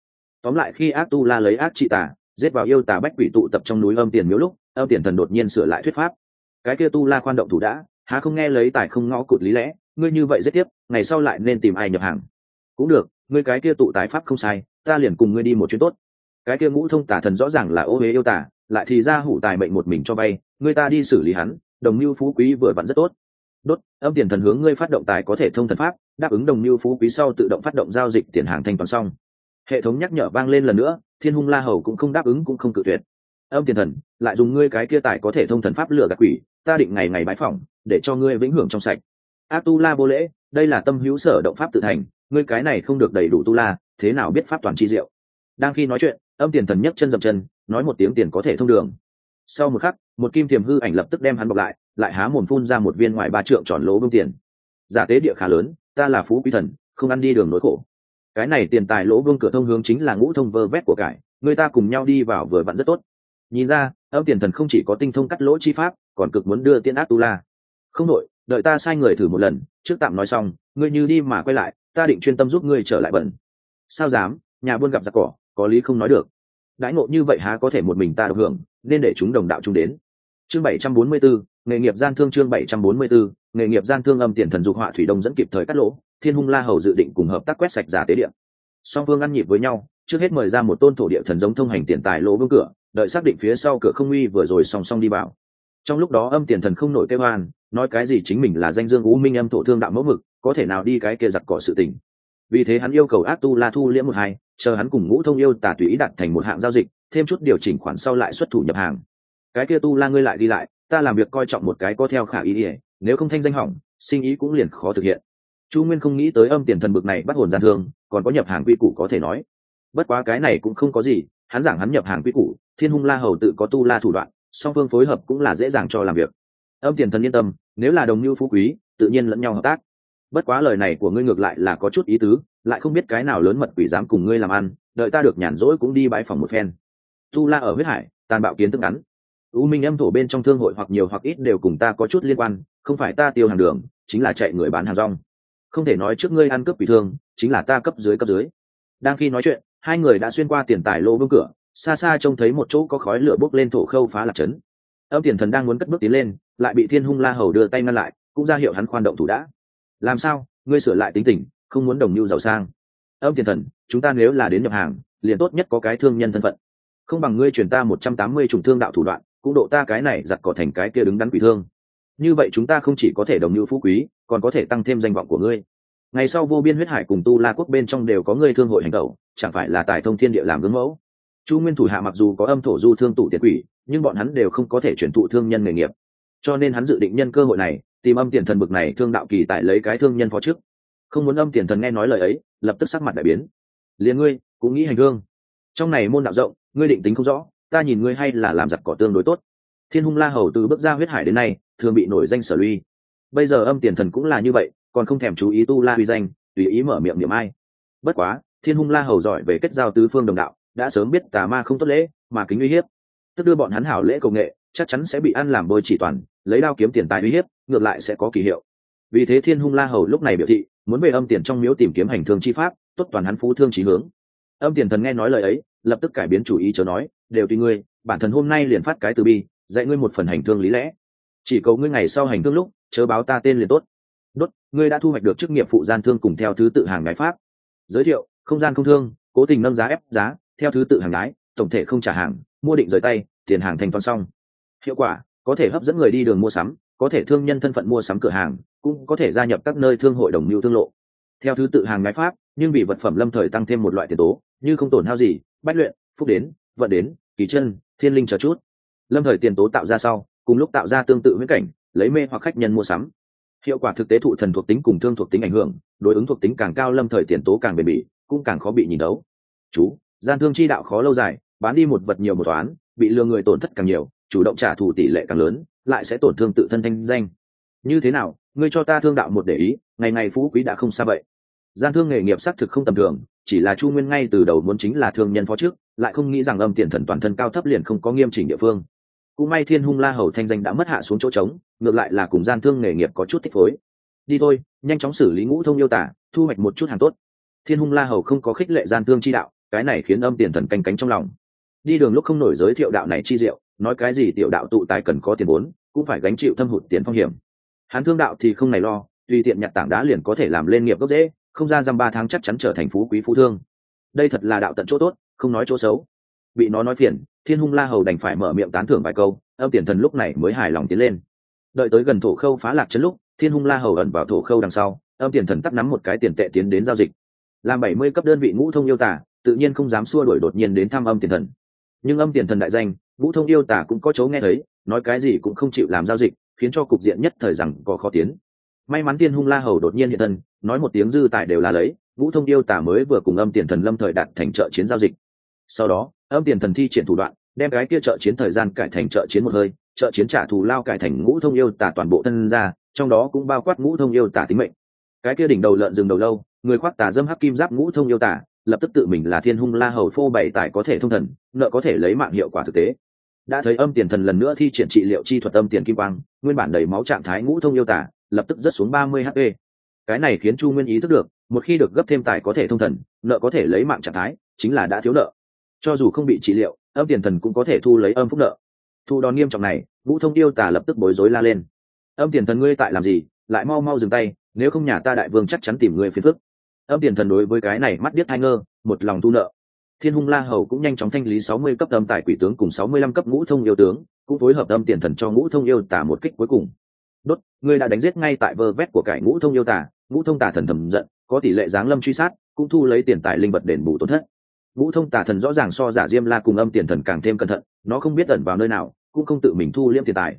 Tóm lại khi ác tu la lấy ác trị tà, giết vào yêu tà bách quỷ tụ tập trong núi âm tiền miếu lúc, âm tiền thần đột nhiên sửa lại thuyết pháp. Cái kia tu la khoan động thủ đã, há không nghe lấy tài không ngõ cụt lý lẽ ngươi như vậy giết tiếp ngày sau lại nên tìm ai nhập hàng? Cũng được ngươi cái kia tụ tài pháp không sai ta liền cùng ngươi đi một chuyến tốt. Cái kia ngũ thông tả thần rõ ràng là ô huế yêu tả lại thì ra hủ tài mệnh một mình cho bay, ngươi ta đi xử lý hắn đồng mưu phú quý vừa vặn rất tốt. Đốt âm tiền thần hướng ngươi phát động tài có thể thông thần pháp đáp ứng đồng mưu phú quý sau tự động phát động giao dịch tiền hàng thanh toán xong. Hệ thống nhắc nhở vang lên lần nữa thiên hung la hầu cũng không đáp ứng cũng không cự tuyệt. Âm tiền thần lại dùng ngươi cái kia tài có thể thông thần pháp lừa gạt quỷ ta định ngày ngày bái phỏng để cho ngươi vĩnh hưởng trong sạch a tu la vô lễ đây là tâm hữu sở động pháp tự thành, ngươi cái này không được đầy đủ tu la, thế nào biết pháp toàn chi diệu? Đang khi nói chuyện, âm tiền thần nhấc chân dậm chân, nói một tiếng tiền có thể thông đường. Sau một khắc, một kim thiềm hư ảnh lập tức đem hắn bọc lại lại há mồm phun ra một viên ngoài ba trượng tròn lỗ vương tiền. Giả tế địa khá lớn, ta là phú quý thần, không ăn đi đường nỗi khổ. Cái này tiền tài lỗ vương cửa thông hướng chính là ngũ thông vơ vét của cải, người ta cùng nhau đi vào vừa vặn rất tốt. Nhìn ra, âm tiền thần không chỉ có tinh thông cắt lỗ chi pháp, còn cực muốn đưa tiên ác tu la không đội đợi ta sai người thử một lần trước tạm nói xong ngươi như đi mà quay lại ta định chuyên tâm giúp ngươi trở lại bẩn. Sao dám nhà buôn gặp giặc cỏ có lý không nói được. Đãi ngộ như vậy há có thể một mình ta được hưởng nên để chúng đồng đạo chung đến. Chương bảy trăm bốn mươi 744, nghề nghiệp gian thương chương bảy trăm bốn mươi 744, nghề nghiệp gian thương âm tiền thần dục họa thủy đông dẫn kịp thời cắt lỗ thiên hung la hầu dự định cùng hợp tác quét sạch giả tế điện song phương ăn nhịp với nhau trước hết mời ra một tôn thổ địa thần giống thông hành tiền tài lỗ vương cửa đợi xác định phía sau cửa không uy vừa rồi song song đi vào. Trong lúc đó âm tiền thần không nổi kêu hoan nói cái gì chính mình là danh dương u minh âm thổ thương đạo mẫu mực, có thể nào đi cái kia giặc cỏ sự tình. Vì thế hắn yêu cầu ác tu la thu liễm một hai, chờ hắn cùng ngũ thông yêu tà tùy ý đặt thành một hạng giao dịch, thêm chút điều chỉnh khoản sau lại xuất thủ nhập hàng. Cái kia tu la ngươi lại đi lại, ta làm việc coi trọng một cái có theo khả ý ỉa nếu không thanh danh hỏng, sinh ý cũng liền khó thực hiện. Chu nguyên không nghĩ tới âm tiền thần bực này bắt hồn gian thương, còn có nhập hàng quy củ có thể nói. Bất quá cái này cũng không có gì, hắn giảng hắn nhập hàng quy củ, thiên hung la hầu tự có tu la thủ đoạn, song phương phối hợp cũng là dễ dàng cho làm việc âm tiền thần yên tâm, nếu là đồng như phú quý, tự nhiên lẫn nhau hợp tác. Bất quá lời này của ngươi ngược lại là có chút ý tứ, lại không biết cái nào lớn mật quỷ dám cùng ngươi làm ăn, đợi ta được nhàn rỗi cũng đi bãi phòng một phen. Tu la ở huyết hải, tàn bạo kiến thức ngắn. U minh âm thổ bên trong thương hội hoặc nhiều hoặc ít đều cùng ta có chút liên quan, không phải ta tiêu hàng đường, chính là chạy người bán hàng rong. Không thể nói trước ngươi ăn cướp bị thương, chính là ta cấp dưới cấp dưới. Đang khi nói chuyện, hai người đã xuyên qua tiền tài lô vương cửa, xa xa trông thấy một chỗ có khói lửa bốc lên thổ khâu phá lạc trấn âm tiền thần đang muốn cất bước tiến lên, lại bị thiên hung la hầu đưa tay ngăn lại, cũng ra hiệu hắn khoan động thủ đã. Làm sao? Ngươi sửa lại tính tình, không muốn đồng mưu giàu sang. Âm tiền thần, chúng ta nếu là đến nhập hàng, liền tốt nhất có cái thương nhân thân phận. Không bằng ngươi chuyển ta một trăm tám mươi chủng thương đạo thủ đoạn, cũng độ ta cái này giặt cỏ thành cái kia đứng đắn quỷ thương. Như vậy chúng ta không chỉ có thể đồng mưu phú quý, còn có thể tăng thêm danh vọng của ngươi. Ngày sau vô biên huyết hải cùng tu la quốc bên trong đều có ngươi thương hội hành tẩu, chẳng phải là tài thông thiên địa làm gương mẫu. Chu nguyên thủ hạ mặc dù có âm thổ du thương tụ tiền quỷ nhưng bọn hắn đều không có thể chuyển thụ thương nhân nghề nghiệp. Cho nên hắn dự định nhân cơ hội này, tìm âm tiền thần bực này thương đạo kỳ tại lấy cái thương nhân phó trước. Không muốn âm tiền thần nghe nói lời ấy, lập tức sắc mặt đại biến. Liền ngươi, cũng nghĩ hành hương. Trong này môn đạo rộng, ngươi định tính không rõ, ta nhìn ngươi hay là làm giặc cỏ tương đối tốt. Thiên hung la hầu từ bước ra huyết hải đến nay, thường bị nổi danh sở luy bây giờ âm tiền thần cũng là như vậy, còn không thèm chú ý tu la huy danh, tùy ý mở miệng niệm ai. Bất quá, thiên hung la hầu giỏi về kết giao tứ phương đồng đạo, đã sớm biết tà ma không tốt lễ, mà kính uy hiếp tức đưa bọn hắn hảo lễ công nghệ, chắc chắn sẽ bị ăn làm bôi chỉ toàn, lấy đao kiếm tiền tài uy hiếp, ngược lại sẽ có kỳ hiệu. Vì thế thiên hung la hầu lúc này biểu thị, muốn về âm tiền trong miếu tìm kiếm hành thương chi pháp, tốt toàn hắn phú thương trí hướng. Âm tiền thần nghe nói lời ấy, lập tức cải biến chủ ý chớ nói, đều tùy ngươi, bản thần hôm nay liền phát cái từ bi, dạy ngươi một phần hành thương lý lẽ. Chỉ cầu ngươi ngày sau hành thương lúc, chớ báo ta tên liền tốt. Đốt, ngươi đã thu hoạch được chức nghiệp phụ gian thương cùng theo thứ tự hàng ngái pháp. Giới thiệu, không gian không thương, cố tình nâng giá ép giá, theo thứ tự hàng ngái tổng thể không trả hàng, mua định rời tay, tiền hàng thành toán xong. Hiệu quả, có thể hấp dẫn người đi đường mua sắm, có thể thương nhân thân phận mua sắm cửa hàng, cũng có thể gia nhập các nơi thương hội đồng mưu thương lộ. Theo thứ tự hàng ngái pháp, nhưng vì vật phẩm lâm thời tăng thêm một loại tiền tố, như không tổn hao gì, bách luyện, phúc đến, vận đến, kỳ chân, thiên linh chờ chút. Lâm thời tiền tố tạo ra sau, cùng lúc tạo ra tương tự với cảnh, lấy mê hoặc khách nhân mua sắm. Hiệu quả thực tế thụ thần thuộc tính cùng thương thuộc tính ảnh hưởng, đối ứng thuộc tính càng cao lâm thời tiền tố càng bền bỉ, cũng càng khó bị nhìn đấu. Chú gian thương chi đạo khó lâu dài, bán đi một vật nhiều một toán, bị lừa người tổn thất càng nhiều, chủ động trả thù tỷ lệ càng lớn, lại sẽ tổn thương tự thân thanh danh. Như thế nào, ngươi cho ta thương đạo một để ý, ngày ngày phú quý đã không xa vậy. Gian thương nghề nghiệp xác thực không tầm thường, chỉ là chu nguyên ngay từ đầu muốn chính là thương nhân phó trước, lại không nghĩ rằng âm tiền thần toàn thân cao thấp liền không có nghiêm chỉnh địa phương. Cũng may thiên hung la hầu thanh danh đã mất hạ xuống chỗ trống, ngược lại là cùng gian thương nghề nghiệp có chút thích phối. Đi thôi, nhanh chóng xử lý ngũ thông yêu tả, thu hoạch một chút hàng tốt. Thiên hung la hầu không có khích lệ gian thương chi đạo cái này khiến âm tiền thần canh cánh trong lòng. Đi đường lúc không nổi giới thiệu đạo này chi diệu, nói cái gì tiểu đạo tụ tài cần có tiền vốn, cũng phải gánh chịu thâm hụt tiền phong hiểm. Hắn thương đạo thì không này lo, tùy tiện nhặt tảng đá liền có thể làm lên nghiệp gốc dễ, không ra dăm ba tháng chắc chắn trở thành phú quý phú thương. Đây thật là đạo tận chỗ tốt, không nói chỗ xấu. Bị nó nói phiền, thiên hung la hầu đành phải mở miệng tán thưởng vài câu, âm tiền thần lúc này mới hài lòng tiến lên. Đợi tới gần thổ khâu phá lạc chân lúc, thiên hung la hầu ẩn vào thổ khâu đằng sau, âm tiền thần tắt nắm một cái tiền tệ tiến đến giao dịch. Làm bảy mươi cấp đơn vị ngũ thông yêu tả tự nhiên không dám xua đuổi đột nhiên đến thăm âm tiền thần. Nhưng âm tiền thần đại danh, vũ thông yêu tả cũng có chấu nghe thấy, nói cái gì cũng không chịu làm giao dịch, khiến cho cục diện nhất thời rằng có khó tiến. May mắn tiên hung la hầu đột nhiên hiện thân, nói một tiếng dư tài đều là lấy, vũ thông yêu tả mới vừa cùng âm tiền thần lâm thời đạt thành trợ chiến giao dịch. Sau đó, âm tiền thần thi triển thủ đoạn, đem cái kia trợ chiến thời gian cải thành trợ chiến một hơi, trợ chiến trả thù lao cải thành ngũ thông yêu tả toàn bộ thân ra, trong đó cũng bao quát ngũ thông yêu tả tính mệnh. Cái kia đỉnh đầu lợn rừng đầu lâu, người khoác tà dâm hắc kim giáp ngũ thông yêu tả lập tức tự mình là thiên hung la hầu phô bảy tài có thể thông thần, nợ có thể lấy mạng hiệu quả thực tế. Đã thấy âm tiền thần lần nữa thi triển trị liệu chi thuật âm tiền kim quang, nguyên bản đầy máu trạng thái ngũ thông yêu tả, lập tức rất xuống ba mươi hp cái này khiến chu nguyên ý thức được, một khi được gấp thêm tài có thể thông thần, nợ có thể lấy mạng trạng thái, chính là đã thiếu nợ. Cho dù không bị trị liệu, âm tiền thần cũng có thể thu lấy âm phúc nợ. Thu đòn nghiêm trọng này, ngũ thông yêu tả lập tức bối rối la lên. Âm tiền thần ngươi tại làm gì? Lại mau mau dừng tay, nếu không nhà ta đại vương chắc chắn tìm ngươi phiền phức âm tiền thần đối với cái này mắt biết hai ngơ, một lòng thu nợ. Thiên hung la hầu cũng nhanh chóng thanh lý sáu mươi cấp âm tài quỷ tướng cùng sáu mươi lăm cấp ngũ thông yêu tướng, cũng phối hợp âm tiền thần cho ngũ thông yêu tả một kích cuối cùng. Đốt, ngươi đã đánh giết ngay tại vơ vét của cải ngũ thông yêu tả ngũ thông tả thần thầm giận, có tỷ lệ giáng lâm truy sát, cũng thu lấy tiền tài linh vật đền bù tổn thất. Ngũ thông tả thần rõ ràng so giả diêm la cùng âm tiền thần càng thêm cẩn thận, nó không biết ẩn vào nơi nào, cũng không tự mình thu liêm tiền tài.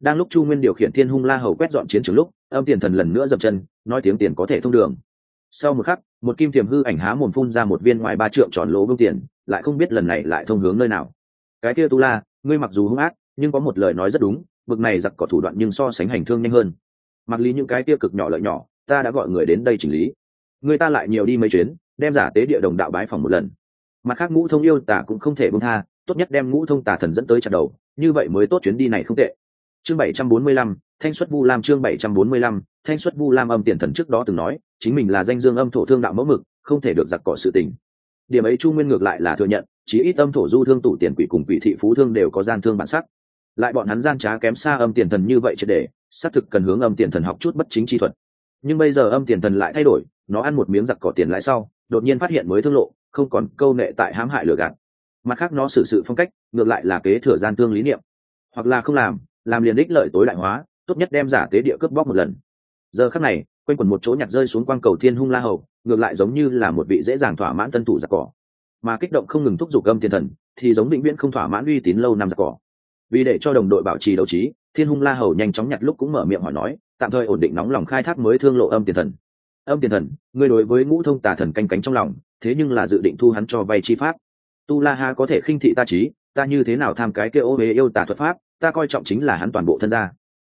Đang lúc chu nguyên điều khiển thiên hung la hầu quét dọn chiến trường lúc, âm tiền thần lần nữa dập chân, nói tiếng tiền có thể thông đường sau một khắc, một kim thiềm hư ảnh há mồm phun ra một viên ngoài ba trượng tròn lỗ vương tiền, lại không biết lần này lại thông hướng nơi nào. Cái kia tu la, ngươi mặc dù hung ác, nhưng có một lời nói rất đúng, bực này giặc cỏ thủ đoạn nhưng so sánh hành thương nhanh hơn. Mặc lý những cái kia cực nhỏ lợi nhỏ, ta đã gọi người đến đây chỉnh lý. Người ta lại nhiều đi mấy chuyến, đem giả tế địa đồng đạo bái phòng một lần. Mặt khác ngũ thông yêu tả cũng không thể bông tha, tốt nhất đem ngũ thông tả thần dẫn tới chặt đầu, như vậy mới tốt chuyến đi này không tệ. Chương bảy trăm bốn mươi lăm, thanh xuất vu lam chương bảy trăm bốn mươi lăm thanh xuất vu lam âm tiền thần trước đó từng nói, chính mình là danh dương âm thổ thương đạo mẫu mực, không thể được giặc cỏ sự tình. Điểm ấy chu nguyên ngược lại là thừa nhận, chí ít âm thổ du thương tụ tiền quỷ cùng quỷ thị phú thương đều có gian thương bản sắc. Lại bọn hắn gian trá kém xa âm tiền thần như vậy triệt để, xác thực cần hướng âm tiền thần học chút bất chính chi thuật. Nhưng bây giờ âm tiền thần lại thay đổi, nó ăn một miếng giặc cỏ tiền lại sau, đột nhiên phát hiện mới thương lộ, không còn câu nệ tại hãm hại lừa gạt. Mặt khác nó xử sự phong cách, ngược lại là kế thừa gian tương lý niệm. Hoặc là không làm làm liền đích lợi tối đại hóa, tốt nhất đem giả tế địa cướp bóc một lần giờ khắc này, quanh quẩn một chỗ nhặt rơi xuống quang cầu thiên hung la hầu, ngược lại giống như là một vị dễ dàng thỏa mãn tân thủ giặc cỏ. Mà kích động không ngừng thúc giục âm thiên thần, thì giống định viễn không thỏa mãn uy tín lâu năm giặc cỏ. Vì để cho đồng đội bảo trì đấu trí, thiên hung la hầu nhanh chóng nhặt lúc cũng mở miệng hỏi nói, tạm thời ổn định nóng lòng khai thác mới thương lộ âm tiền thần. Âm tiền thần, ngươi đối với ngũ thông tà thần canh cánh trong lòng, thế nhưng là dự định thu hắn cho vay chi pháp. Tu la ha có thể khinh thị ta trí, ta như thế nào tham cái kia ô huế yêu tà thuật pháp, ta coi trọng chính là hắn toàn bộ thân gia.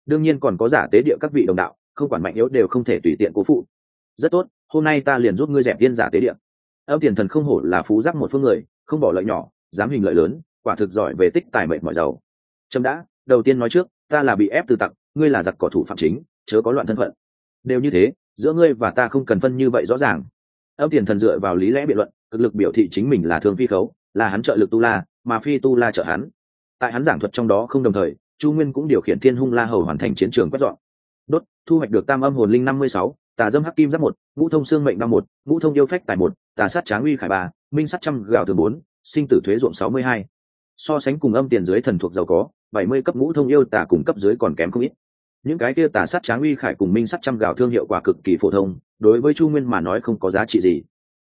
Đương nhiên còn có giả tế địa các vị đồng đạo không quản mạnh yếu đều không thể tùy tiện cố phụ. Rất tốt, hôm nay ta liền giúp ngươi dẹp tiên giả tế điện âm tiền thần không hổ là phú giác một phương người, không bỏ lợi nhỏ, dám hình lợi lớn, quả thực giỏi về tích tài mệnh mọi giàu. Trâm đã, đầu tiên nói trước, ta là bị ép từ tặng ngươi là giặc cỏ thủ phạm chính, chớ có loạn thân phận. Đều như thế, giữa ngươi và ta không cần phân như vậy rõ ràng. Âm tiền thần dựa vào lý lẽ biện luận, cực lực biểu thị chính mình là thương phi khấu, là hắn trợ lực tu la, mà phi tu la trợ hắn. Tại hắn giảng thuật trong đó không đồng thời, chu nguyên cũng điều khiển thiên hung la hầu hoàn thành chiến trường quét dọn đốt, thu hoạch được tam âm hồn linh năm mươi sáu, tà dâm hắc kim giáp một, ngũ thông xương mệnh ba một, ngũ thông yêu phách tài một, tà sát tráng uy khải ba, minh sắt trăm gạo thường bốn, sinh tử thuế ruộng sáu mươi hai. So sánh cùng âm tiền dưới thần thuộc giàu có, bảy mươi cấp ngũ thông yêu tà cùng cấp dưới còn kém không ít. Những cái kia tà sát tráng uy khải cùng minh sắt trăm gạo thương hiệu quả cực kỳ phổ thông, đối với chu nguyên mà nói không có giá trị gì.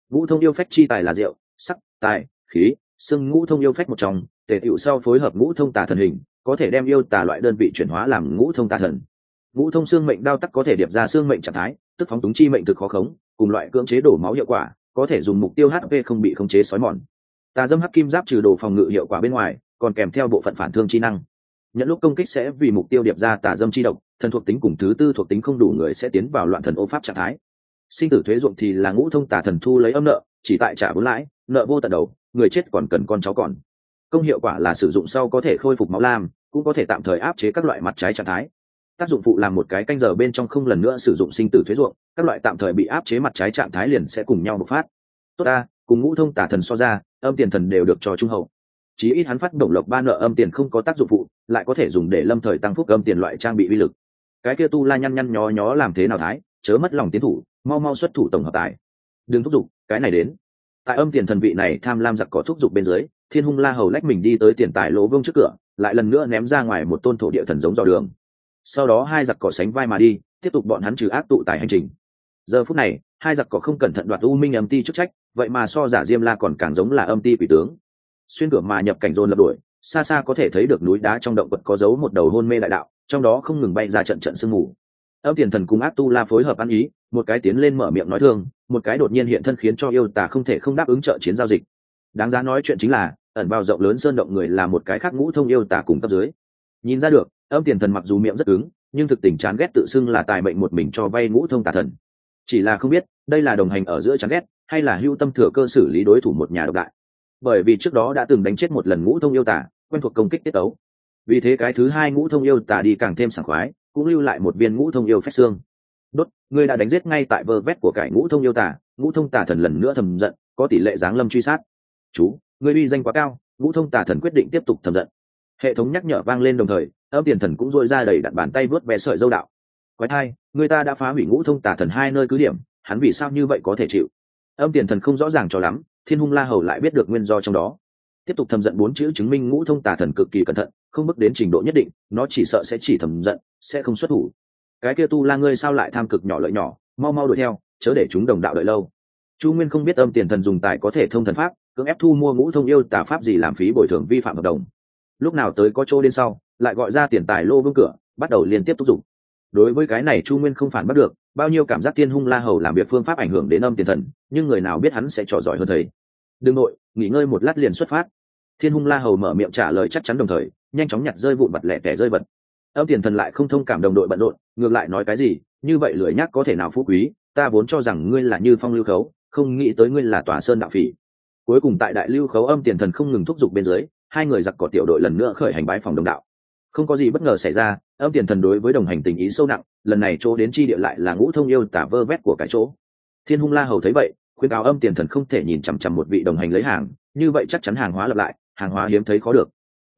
Ngũ thông yêu phách chi tài là rượu, sắc, tài, khí xưng ngũ thông yêu phách một trong, tề tựu sau phối hợp ngũ thông tà thần hình, có thể đem yêu tà loại đơn vị chuyển hóa làm ngũ thông tà thần ngũ thông xương mệnh đao tắc có thể điệp ra xương mệnh trạng thái, tức phóng túng chi mệnh thực khó khống, cùng loại cưỡng chế đổ máu hiệu quả, có thể dùng mục tiêu hp không bị khống chế sói mòn. Tà dâm hắc kim giáp trừ đồ phòng ngự hiệu quả bên ngoài, còn kèm theo bộ phận phản thương chi năng. Nhận lúc công kích sẽ vì mục tiêu điệp ra tà dâm chi độc, thần thuộc tính cùng thứ tư thuộc tính không đủ người sẽ tiến vào loạn thần ô pháp trạng thái. Sinh tử thuế ruộng thì là ngũ thông tà thần thu lấy âm nợ, chỉ tại trả vốn lãi, nợ vô tận đầu, người chết còn cần con cháu còn. Công hiệu quả là sử dụng sau có thể khôi phục máu lam, cũng có thể tạm thời áp chế các loại mặt trái trạng thái tác dụng phụ làm một cái canh giờ bên trong không lần nữa sử dụng sinh tử thuế ruộng, các loại tạm thời bị áp chế mặt trái trạng thái liền sẽ cùng nhau bộc phát. Tốt ta, cùng ngũ thông tả thần so ra, âm tiền thần đều được cho trung hậu. Chí ít hắn phát động lộc ba nợ âm tiền không có tác dụng phụ, lại có thể dùng để lâm thời tăng phúc âm tiền loại trang bị uy lực. Cái kia tu la nhăn nhăn nhó nhó làm thế nào thái, chớ mất lòng tiến thủ, mau mau xuất thủ tổng hợp tài. Đừng thúc giục, cái này đến. Tại âm tiền thần vị này tham lam giặc có thúc giục bên dưới, thiên hung la hầu lách mình đi tới tiền tài lỗ vương trước cửa, lại lần nữa ném ra ngoài một tôn thổ địa thần giống dò đường sau đó hai giặc cỏ sánh vai mà đi, tiếp tục bọn hắn trừ ác tụ tại hành trình. Giờ phút này, hai giặc cỏ không cẩn thận đoạt u minh âm ti chức trách, vậy mà so giả diêm la còn càng giống là âm ti quỷ tướng. Xuyên cửa mà nhập cảnh dồn lập đuổi, xa xa có thể thấy được núi đá trong động vật có dấu một đầu hôn mê đại đạo, trong đó không ngừng bay ra trận trận sương mù. Âm tiền thần cùng ác tu la phối hợp ăn ý, một cái tiến lên mở miệng nói thương, một cái đột nhiên hiện thân khiến cho yêu tà không thể không đáp ứng trợ chiến giao dịch. Đáng giá nói chuyện chính là, ẩn vào rộng lớn sơn động người là một cái khác ngũ thông yêu tà cùng cấp dưới. Nhìn ra được âm tiền thần mặc dù miệng rất cứng, nhưng thực tình chán ghét tự xưng là tài mệnh một mình cho vay ngũ thông tà thần. Chỉ là không biết, đây là đồng hành ở giữa chán ghét, hay là hưu tâm thừa cơ xử lý đối thủ một nhà độc đại. Bởi vì trước đó đã từng đánh chết một lần ngũ thông yêu tả quen thuộc công kích tiết tấu. Vì thế cái thứ hai ngũ thông yêu tả đi càng thêm sảng khoái, cũng lưu lại một viên ngũ thông yêu phép xương. Đốt ngươi đã đánh giết ngay tại vơ vét của cải ngũ thông yêu tả ngũ thông tả thần lần nữa thầm giận, có tỷ lệ giáng lâm truy sát. Chú ngươi uy danh quá cao, ngũ thông tả thần quyết định tiếp tục thầm giận. Hệ thống nhắc nhở vang lên đồng thời âm tiền thần cũng dội ra đầy đặt bàn tay vớt ve sợi dâu đạo. Quái thai, người ta đã phá hủy ngũ thông tả thần hai nơi cứ điểm, hắn vì sao như vậy có thể chịu? Âm tiền thần không rõ ràng cho lắm, thiên hung la hầu lại biết được nguyên do trong đó. Tiếp tục thầm giận bốn chữ chứng minh ngũ thông tà thần cực kỳ cẩn thận, không bước đến trình độ nhất định, nó chỉ sợ sẽ chỉ thầm giận, sẽ không xuất thủ. Cái kia tu la ngươi sao lại tham cực nhỏ lợi nhỏ, mau mau đuổi theo, chớ để chúng đồng đạo đợi lâu. Chu nguyên không biết âm tiền thần dùng tài có thể thông thần pháp, cưỡng ép thu mua ngũ thông yêu tà pháp gì làm phí bồi thường vi phạm hợp đồng. Lúc nào tới có chỗ đến sau lại gọi ra tiền tài lô vương cửa, bắt đầu liên tiếp thúc giục. Đối với cái này chu nguyên không phản bắt được, bao nhiêu cảm giác thiên hung la hầu làm việc phương pháp ảnh hưởng đến âm tiền thần, nhưng người nào biết hắn sẽ trò giỏi hơn thầy. Đừng nội, nghỉ ngơi một lát liền xuất phát. Thiên hung la hầu mở miệng trả lời chắc chắn đồng thời, nhanh chóng nhặt rơi vụn vật lẻ tẻ rơi vật. Âm tiền thần lại không thông cảm đồng đội bận rộn, ngược lại nói cái gì, như vậy lười nhác có thể nào phú quý, ta vốn cho rằng ngươi là như phong lưu khấu, không nghĩ tới ngươi là tòa sơn đạo phỉ. Cuối cùng tại đại lưu khấu âm tiền thần không ngừng thúc giục bên dưới, hai người giặc cỏ tiểu đội lần nữa khởi hành bái phòng đồng đạo không có gì bất ngờ xảy ra, âm tiền thần đối với đồng hành tình ý sâu nặng, lần này chỗ đến chi địa lại là ngũ thông yêu tả vơ vét của cái chỗ. Thiên hung la hầu thấy vậy, khuyên cáo âm tiền thần không thể nhìn chằm chằm một vị đồng hành lấy hàng, như vậy chắc chắn hàng hóa lập lại, hàng hóa hiếm thấy khó được.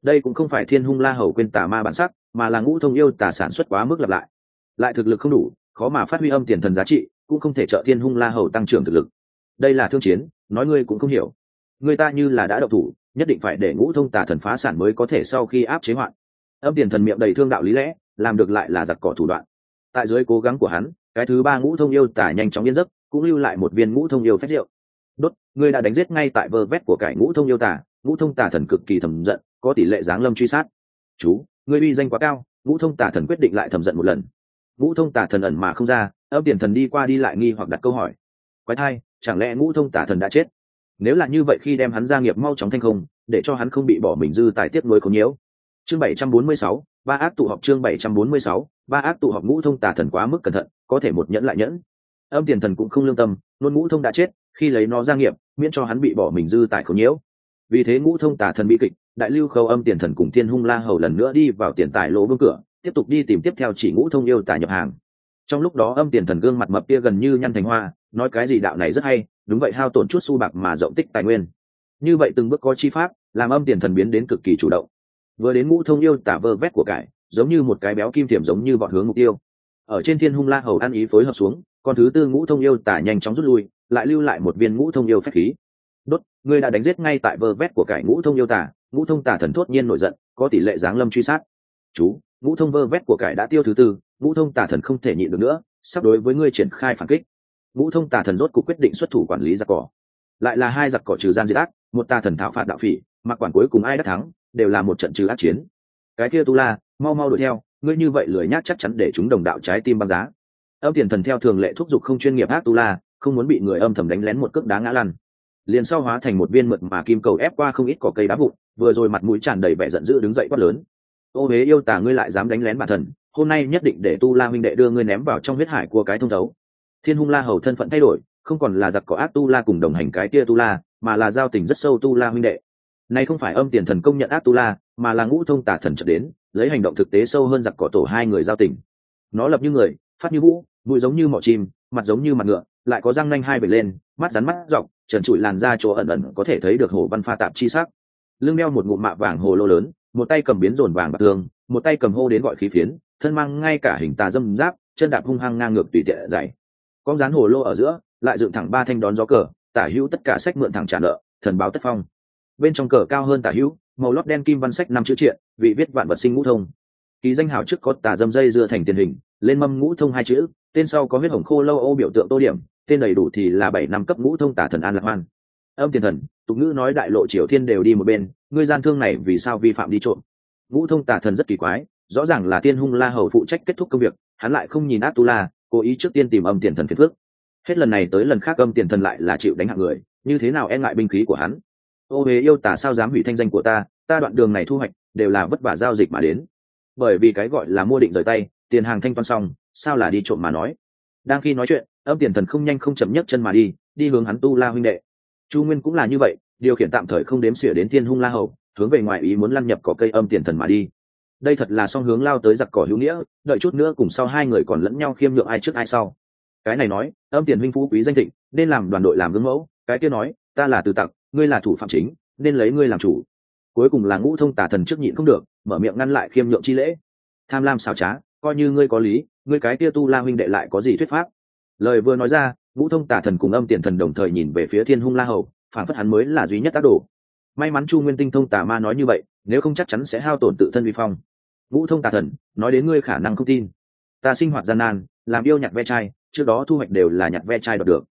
Đây cũng không phải thiên hung la hầu quên tà ma bản sắc, mà là ngũ thông yêu tà sản xuất quá mức lập lại. Lại thực lực không đủ, khó mà phát huy âm tiền thần giá trị, cũng không thể trợ thiên hung la hầu tăng trưởng thực lực. Đây là thương chiến, nói ngươi cũng không hiểu. Người ta như là đã đậu thủ, nhất định phải để ngũ thông tà thần phá sản mới có thể sau khi áp chế hoạn âm tiền thần miệng đầy thương đạo lý lẽ, làm được lại là giặc cỏ thủ đoạn. Tại dưới cố gắng của hắn, cái thứ ba ngũ thông yêu tả nhanh chóng yên giấc, cũng lưu lại một viên ngũ thông yêu phép rượu. Đốt, ngươi đã đánh giết ngay tại vơ vét của cải ngũ thông yêu tả, ngũ thông tả thần cực kỳ thầm giận, có tỷ lệ giáng lâm truy sát. Chú, ngươi uy danh quá cao, ngũ thông tả thần quyết định lại thầm giận một lần. Ngũ thông tả thần ẩn mà không ra, âm tiền thần đi qua đi lại nghi hoặc đặt câu hỏi. Quái thai, chẳng lẽ ngũ thông tả thần đã chết? Nếu là như vậy khi đem hắn gia nghiệp mau chóng thanh không, để cho hắn không bị bỏ mình dư tài tiếp nối không nhiễu chương 746, ba ác tụ họp chương 746, ba ác tụ họp ngũ thông tà thần quá mức cẩn thận có thể một nhẫn lại nhẫn. Âm tiền thần cũng không lương tâm luôn ngũ thông đã chết khi lấy nó ra nghiệp miễn cho hắn bị bỏ mình dư tại khổ nhiễu. Vì thế ngũ thông tà thần bị kịch đại lưu khâu âm tiền thần cùng thiên hung la hầu lần nữa đi vào tiền tài lỗ vương cửa tiếp tục đi tìm tiếp theo chỉ ngũ thông yêu tà nhập hàng. Trong lúc đó âm tiền thần gương mặt mập kia gần như nhăn thành hoa nói cái gì đạo này rất hay đúng vậy hao tổn chút su bạc mà rộng tích tài nguyên. Như vậy từng bước có chi pháp làm âm tiền thần biến đến cực kỳ chủ động vừa đến ngũ thông yêu tả vơ vét của cải, giống như một cái béo kim thiểm giống như vọt hướng mục tiêu. Ở trên thiên hung la hầu ăn ý phối hợp xuống, con thứ tư ngũ thông yêu tả nhanh chóng rút lui, lại lưu lại một viên ngũ thông yêu phép khí. Đốt, ngươi đã đánh giết ngay tại vơ vét của cải ngũ thông yêu tả ngũ thông tả thần thốt nhiên nổi giận, có tỷ lệ giáng lâm truy sát. Chú ngũ thông vơ vét của cải đã tiêu thứ tư ngũ thông tả thần không thể nhịn được nữa, sắp đối với ngươi triển khai phản kích. Ngũ thông tả thần rốt cuộc quyết định xuất thủ quản lý giặc cỏ. Lại là hai giặc cỏ trừ gian diệt ác, một tà thần thảo phạt đạo phỉ, mặc quản cuối cùng ai đã thắng đều là một trận trừ ác chiến. Cái kia tu la, mau mau đuổi theo, ngươi như vậy lười nhác chắc chắn để chúng đồng đạo trái tim băng giá. Âm tiền thần theo thường lệ thúc giục không chuyên nghiệp ác tu la, không muốn bị người âm thầm đánh lén một cước đá ngã lăn. Liền sau hóa thành một viên mượt mà kim cầu ép qua không ít cỏ cây đá vụn, vừa rồi mặt mũi tràn đầy vẻ giận dữ đứng dậy quát lớn. Ô huế yêu tà, ngươi lại dám đánh lén bản thần, hôm nay nhất định để tu la huynh đệ đưa ngươi ném vào trong huyết hải của cái thông thấu. Thiên hung la hầu thân phận thay đổi, không còn là giặc có ác tu la cùng đồng hành cái kia tu la, mà là giao tình rất sâu tu la huynh đệ này không phải âm tiền thần công nhận ác tu la mà là ngũ thông tả thần trở đến, lấy hành động thực tế sâu hơn giặc cỏ tổ hai người giao tình. Nó lập như người, phát như vũ bụi giống như mỏ chim, mặt giống như mặt ngựa, lại có răng nanh hai bể lên, mắt rắn mắt dọc, trần trụi làn ra chỗ ẩn ẩn có thể thấy được hồ văn pha tạp chi sắc. Lưng đeo một ngụm mạ vàng hồ lô lớn, một tay cầm biến rồn vàng bạc tường, một tay cầm hô đến gọi khí phiến, thân mang ngay cả hình tà dâm giáp, chân đạp hung hăng ngang ngược tùy tiện dày. Con rán hồ lô ở giữa, lại dựng thẳng ba thanh đón gió cờ, tả hữu tất cả sách mượn thẳng trả nợ, thần báo tất phong bên trong cờ cao hơn tả hữu, màu lót đen kim văn sách năm chữ triện, vị viết vạn vật sinh ngũ thông. Ký danh hào trước có tà dâm dây dưa thành tiền hình, lên mâm ngũ thông hai chữ, tên sau có huyết hồng khô lâu ô biểu tượng tô điểm, tên đầy đủ thì là bảy năm cấp ngũ thông tả thần an lạc hoan. Âm tiền thần, tục ngữ nói đại lộ triều thiên đều đi một bên, ngươi gian thương này vì sao vi phạm đi trộm? Ngũ thông tả thần rất kỳ quái, rõ ràng là tiên hung la hầu phụ trách kết thúc công việc, hắn lại không nhìn át tu la cố ý trước tiên tìm âm tiền thần phiền phước hết lần này tới lần khác âm tiền thần lại là chịu đánh hạng người, như thế nào e ngại binh khí của hắn? Ô huế yêu tả sao dám hủy thanh danh của ta ta đoạn đường này thu hoạch đều là vất vả giao dịch mà đến. Bởi vì cái gọi là mua định rời tay, tiền hàng thanh toán xong, sao là đi trộm mà nói? Đang khi nói chuyện, âm tiền thần không nhanh không chậm nhất chân mà đi đi hướng hắn tu la huynh đệ. Chu nguyên cũng là như vậy, điều khiển tạm thời không đếm xỉa đến thiên hung la hầu, hướng về ngoài ý muốn lăn nhập cỏ cây âm tiền thần mà đi. Đây thật là song hướng lao tới giặc cỏ hữu nghĩa, đợi chút nữa cùng sau hai người còn lẫn nhau khiêm nhượng ai trước ai sau. Cái này nói, âm tiền huynh phú quý danh thịnh, nên làm đoàn đội làm gương mẫu, cái kia nói, ta là từ tặc ngươi là thủ phạm chính, nên lấy ngươi làm chủ. Cuối cùng là ngũ thông tả thần trước nhịn không được, mở miệng ngăn lại khiêm nhượng chi lễ. Tham lam xào trá, coi như ngươi có lý, ngươi cái kia tu la huynh đệ lại có gì thuyết pháp? Lời vừa nói ra, ngũ thông tả thần cùng âm tiền thần đồng thời nhìn về phía thiên hung la hầu, phản phất hắn mới là duy nhất tác đồ. May mắn chu nguyên tinh thông tà ma nói như vậy, nếu không chắc chắn sẽ hao tổn tự thân vi phong. Ngũ thông tà thần, nói đến ngươi khả năng không tin. Ta sinh hoạt gian nan, làm yêu nhặt ve chai, trước đó thu hoạch đều là nhặt ve chai đoạt được.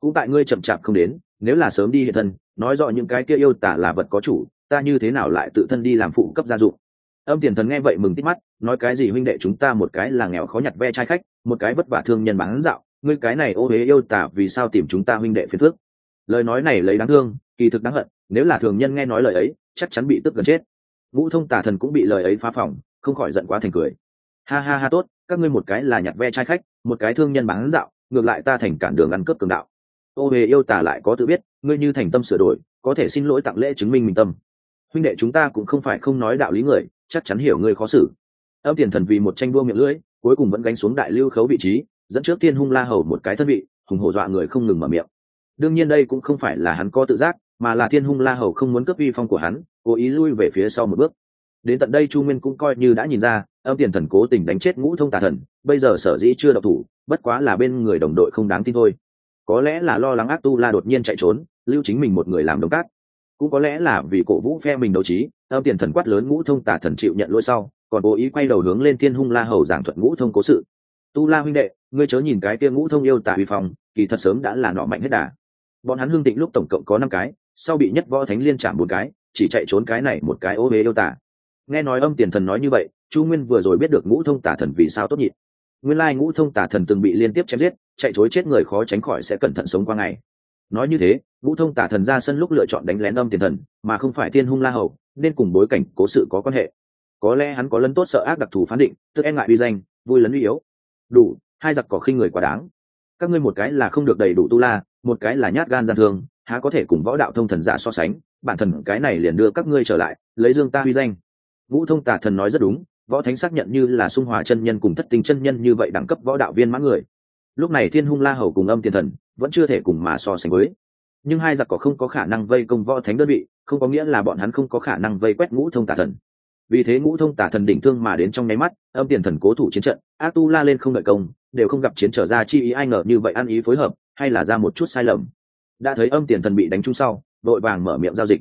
Cũng tại ngươi chậm chạp không đến, nếu là sớm đi hiện thân nói rõ những cái kia yêu tả là vật có chủ, ta như thế nào lại tự thân đi làm phụ cấp gia dụng? Âm tiền thần nghe vậy mừng tít mắt, nói cái gì huynh đệ chúng ta một cái là nghèo khó nhặt ve chai khách, một cái vất vả thương nhân bán dạo, ngươi cái này ô huế yêu tả vì sao tìm chúng ta huynh đệ phiền phước lời nói này lấy đáng thương, kỳ thực đáng hận, nếu là thường nhân nghe nói lời ấy, chắc chắn bị tức gần chết. Ngũ thông tả thần cũng bị lời ấy phá phỏng, không khỏi giận quá thành cười. Ha ha ha tốt, các ngươi một cái là nhặt ve trai khách, một cái thương nhân bán dạo, ngược lại ta thành cản đường ăn cướp cường đạo. Ô huế yêu tả lại có tự biết ngươi như thành tâm sửa đổi, có thể xin lỗi tặng lễ chứng minh mình tâm. Huynh đệ chúng ta cũng không phải không nói đạo lý người, chắc chắn hiểu ngươi khó xử. Âm tiền thần vì một tranh đua miệng lưỡi, cuối cùng vẫn gánh xuống đại lưu khấu vị trí, dẫn trước Thiên hung la hầu một cái thân vị, hùng hổ dọa người không ngừng mở miệng. Đương nhiên đây cũng không phải là hắn có tự giác, mà là thiên hung la hầu không muốn cướp uy phong của hắn, cố ý lui về phía sau một bước. Đến tận đây chu nguyên cũng coi như đã nhìn ra, âm tiền thần cố tình đánh chết ngũ thông tà thần, bây giờ sở dĩ chưa độc thủ, bất quá là bên người đồng đội không đáng tin thôi có lẽ là lo lắng ác tu la đột nhiên chạy trốn, lưu chính mình một người làm đồng cát. Cũng có lẽ là vì cổ vũ phe mình đấu trí, âm tiền thần quát lớn ngũ thông tả thần chịu nhận lỗi sau, còn cố ý quay đầu hướng lên thiên hung la hầu giảng thuật ngũ thông cố sự. Tu la huynh đệ, ngươi chớ nhìn cái kia ngũ thông yêu tả uy phong, kỳ thật sớm đã là nọ mạnh hết đà. Bọn hắn hương tịnh lúc tổng cộng có năm cái, sau bị nhất võ thánh liên chạm một cái, chỉ chạy trốn cái này một cái ô hế yêu tả nghe nói âm tiền thần nói như vậy, chu nguyên vừa rồi biết được ngũ thông tả thần vì sao tốt nhịp nguyên lai ngũ thông tả thần từng bị liên tiếp chém giết, chạy chối chết người khó tránh khỏi sẽ cẩn thận sống qua ngày. Nói như thế, ngũ thông tả thần ra sân lúc lựa chọn đánh lén âm tiền thần, mà không phải thiên hung la hầu, nên cùng bối cảnh cố sự có quan hệ. Có lẽ hắn có lấn tốt sợ ác đặc thù phán định, tức e ngại uy danh, vui lấn uy yếu. Đủ, hai giặc cỏ khinh người quá đáng. Các ngươi một cái là không được đầy đủ tu la, một cái là nhát gan gian thương, há có thể cùng võ đạo thông thần giả so sánh? Bản thần cái này liền đưa các ngươi trở lại, lấy dương ta uy danh. Vũ thông tả thần nói rất đúng võ thánh xác nhận như là sung hòa chân nhân cùng thất tinh chân nhân như vậy đẳng cấp võ đạo viên mã người. Lúc này thiên hung la hầu cùng âm tiền thần vẫn chưa thể cùng mà so sánh với. Nhưng hai giặc có không có khả năng vây công võ thánh đơn vị, không có nghĩa là bọn hắn không có khả năng vây quét ngũ thông tả thần. Vì thế ngũ thông tả thần đỉnh thương mà đến trong nháy mắt, âm tiền thần cố thủ chiến trận A tu la lên không đợi công, đều không gặp chiến trở ra chi ý ai ngờ như vậy ăn ý phối hợp, hay là ra một chút sai lầm. Đã thấy âm tiền thần bị đánh trúng sau, đội vàng mở miệng giao dịch.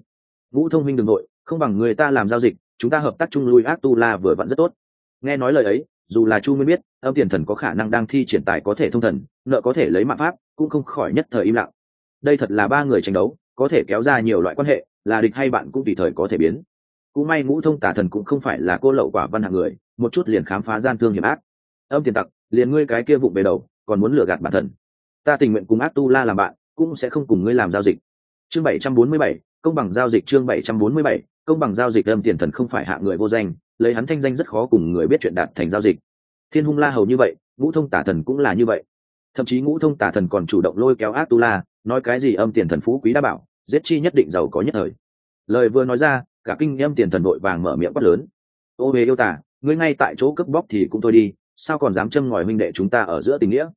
Ngũ thông minh đ ừ n g nội không bằng người ta làm giao dịch chúng ta hợp tác chung lui ác tu la vừa vặn rất tốt. Nghe nói lời ấy dù là chu nguyên biết âm tiền thần có khả năng đang thi triển tài có thể thông thần nợ có thể lấy mạng pháp cũng không khỏi nhất thời im lặng. Đây thật là ba người tranh đấu có thể kéo ra nhiều loại quan hệ là địch hay bạn cũng tùy thời có thể biến. Cũng may ngũ thông tả thần cũng không phải là cô lậu quả văn hạng người một chút liền khám phá gian thương hiểm ác. Âm tiền tặc liền ngươi cái kia vụng về đầu còn muốn lừa gạt bản thần. ta tình nguyện cùng ác tu la làm bạn cũng sẽ không cùng ngươi làm giao dịch. Chương 747, công bằng giao dịch chương 747, công bằng giao dịch âm tiền thần không phải hạ người vô danh, lấy hắn thanh danh rất khó cùng người biết chuyện đạt thành giao dịch. Thiên hung la hầu như vậy, ngũ thông tả thần cũng là như vậy. Thậm chí ngũ thông tả thần còn chủ động lôi kéo ác tu la nói cái gì âm tiền thần phú quý đã bảo, giết chi nhất định giàu có nhất thời. Lời vừa nói ra, cả kinh âm tiền thần đội vàng mở miệng quát lớn. Ô bề yêu tả ngươi ngay tại chỗ cướp bóc thì cũng thôi đi, sao còn dám châm ngòi huynh đệ chúng ta ở giữa tình nghĩa?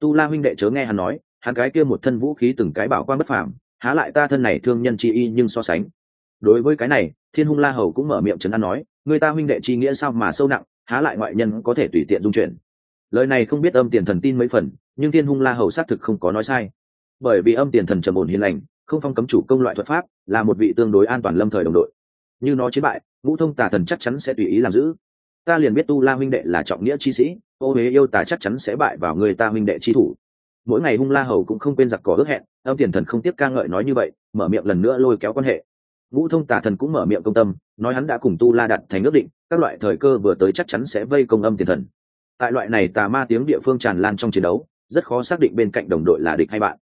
Tu la huynh đệ chớ nghe hắn nói, hắn cái kia một thân vũ khí từng cái bảo quan bất phàm, há lại ta thân này thương nhân chi y nhưng so sánh đối với cái này, thiên hung la hầu cũng mở miệng trấn an nói, người ta huynh đệ chi nghĩa sao mà sâu nặng, há lại ngoại nhân có thể tùy tiện dung chuyển lời này không biết âm tiền thần tin mấy phần, nhưng thiên hung la hầu xác thực không có nói sai. Bởi vì âm tiền thần trầm ổn hiền lành, không phong cấm chủ công loại thuật pháp, là một vị tương đối an toàn lâm thời đồng đội. Như nó chiến bại, ngũ thông tà thần chắc chắn sẽ tùy ý làm giữ. Ta liền biết tu la huynh đệ là trọng nghĩa chi sĩ, ô huế yêu tà chắc chắn sẽ bại vào người ta huynh đệ chi thủ. Mỗi ngày hung la hầu cũng không quên giặc cỏ ước hẹn, âm tiền thần không tiếp ca ngợi nói như vậy, mở miệng lần nữa lôi kéo quan hệ ngũ thông tà thần cũng mở miệng công tâm, nói hắn đã cùng tu la đặt thành ước định, các loại thời cơ vừa tới chắc chắn sẽ vây công âm tiền thần. Tại loại này tà ma tiếng địa phương tràn lan trong chiến đấu, rất khó xác định bên cạnh đồng đội là địch hay bạn.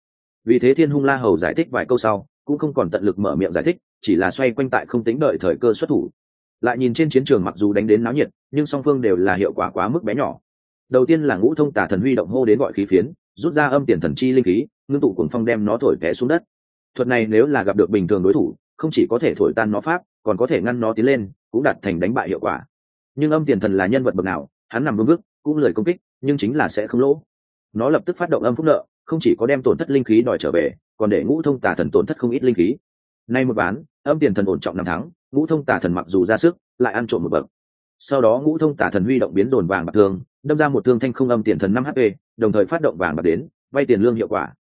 Vì thế thiên hung la hầu giải thích vài câu sau, cũng không còn tận lực mở miệng giải thích, chỉ là xoay quanh tại không tính đợi thời cơ xuất thủ. Lại nhìn trên chiến trường mặc dù đánh đến náo nhiệt, nhưng song phương đều là hiệu quả quá mức bé nhỏ. Đầu tiên là ngũ thông Tà thần huy động hô đến gọi khí phiến, rút ra âm tiền thần chi linh khí, ngưng tụ cuồng phong đem nó thổi té xuống đất. Thuật này nếu là gặp được bình thường đối thủ không chỉ có thể thổi tan nó pháp, còn có thể ngăn nó tiến lên, cũng đạt thành đánh bại hiệu quả. Nhưng âm tiền thần là nhân vật bậc nào, hắn nằm vương vức, cũng lời công kích, nhưng chính là sẽ không lỗ. Nó lập tức phát động âm phúc nợ, không chỉ có đem tổn thất linh khí đòi trở về, còn để ngũ thông tả thần tổn thất không ít linh khí. Nay một bán âm tiền thần ổn trọng năm tháng ngũ thông tả thần mặc dù ra sức, lại ăn trộm một bậc. Sau đó ngũ thông tả thần huy động biến dồn vàng bạc thương, đâm ra một thương thanh không âm tiền thần năm hp, đồng thời phát động vàng bạc đến, vay tiền lương hiệu quả.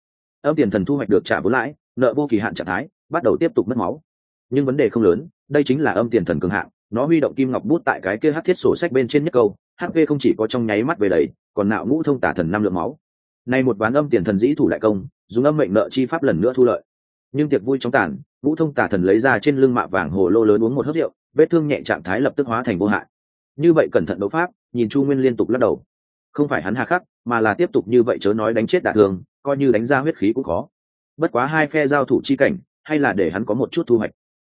Âm tiền thần thu hoạch được trả vốn lãi, nợ vô kỳ hạn trạng thái, bắt đầu tiếp tục mất máu nhưng vấn đề không lớn, đây chính là âm tiền thần cường hạng, nó huy động kim ngọc bút tại cái kia hát thiết sổ sách bên trên nhất câu hp không chỉ có trong nháy mắt về đầy, còn nạo ngũ thông tả thần năm lượng máu. Nay một ván âm tiền thần dĩ thủ đại công, dùng âm mệnh nợ chi pháp lần nữa thu lợi. Nhưng tiệc vui trong tàn, ngũ thông tả thần lấy ra trên lưng mạ vàng hồ lô lớn uống một hớt rượu, vết thương nhẹ trạng thái lập tức hóa thành vô hại. Như vậy cẩn thận đấu pháp, nhìn chu nguyên liên tục lắc đầu. Không phải hắn hà khắc, mà là tiếp tục như vậy chớ nói đánh chết đả thương, coi như đánh ra huyết khí cũng khó. Bất quá hai phe giao thủ chi cảnh, hay là để hắn có một chút thu hoạch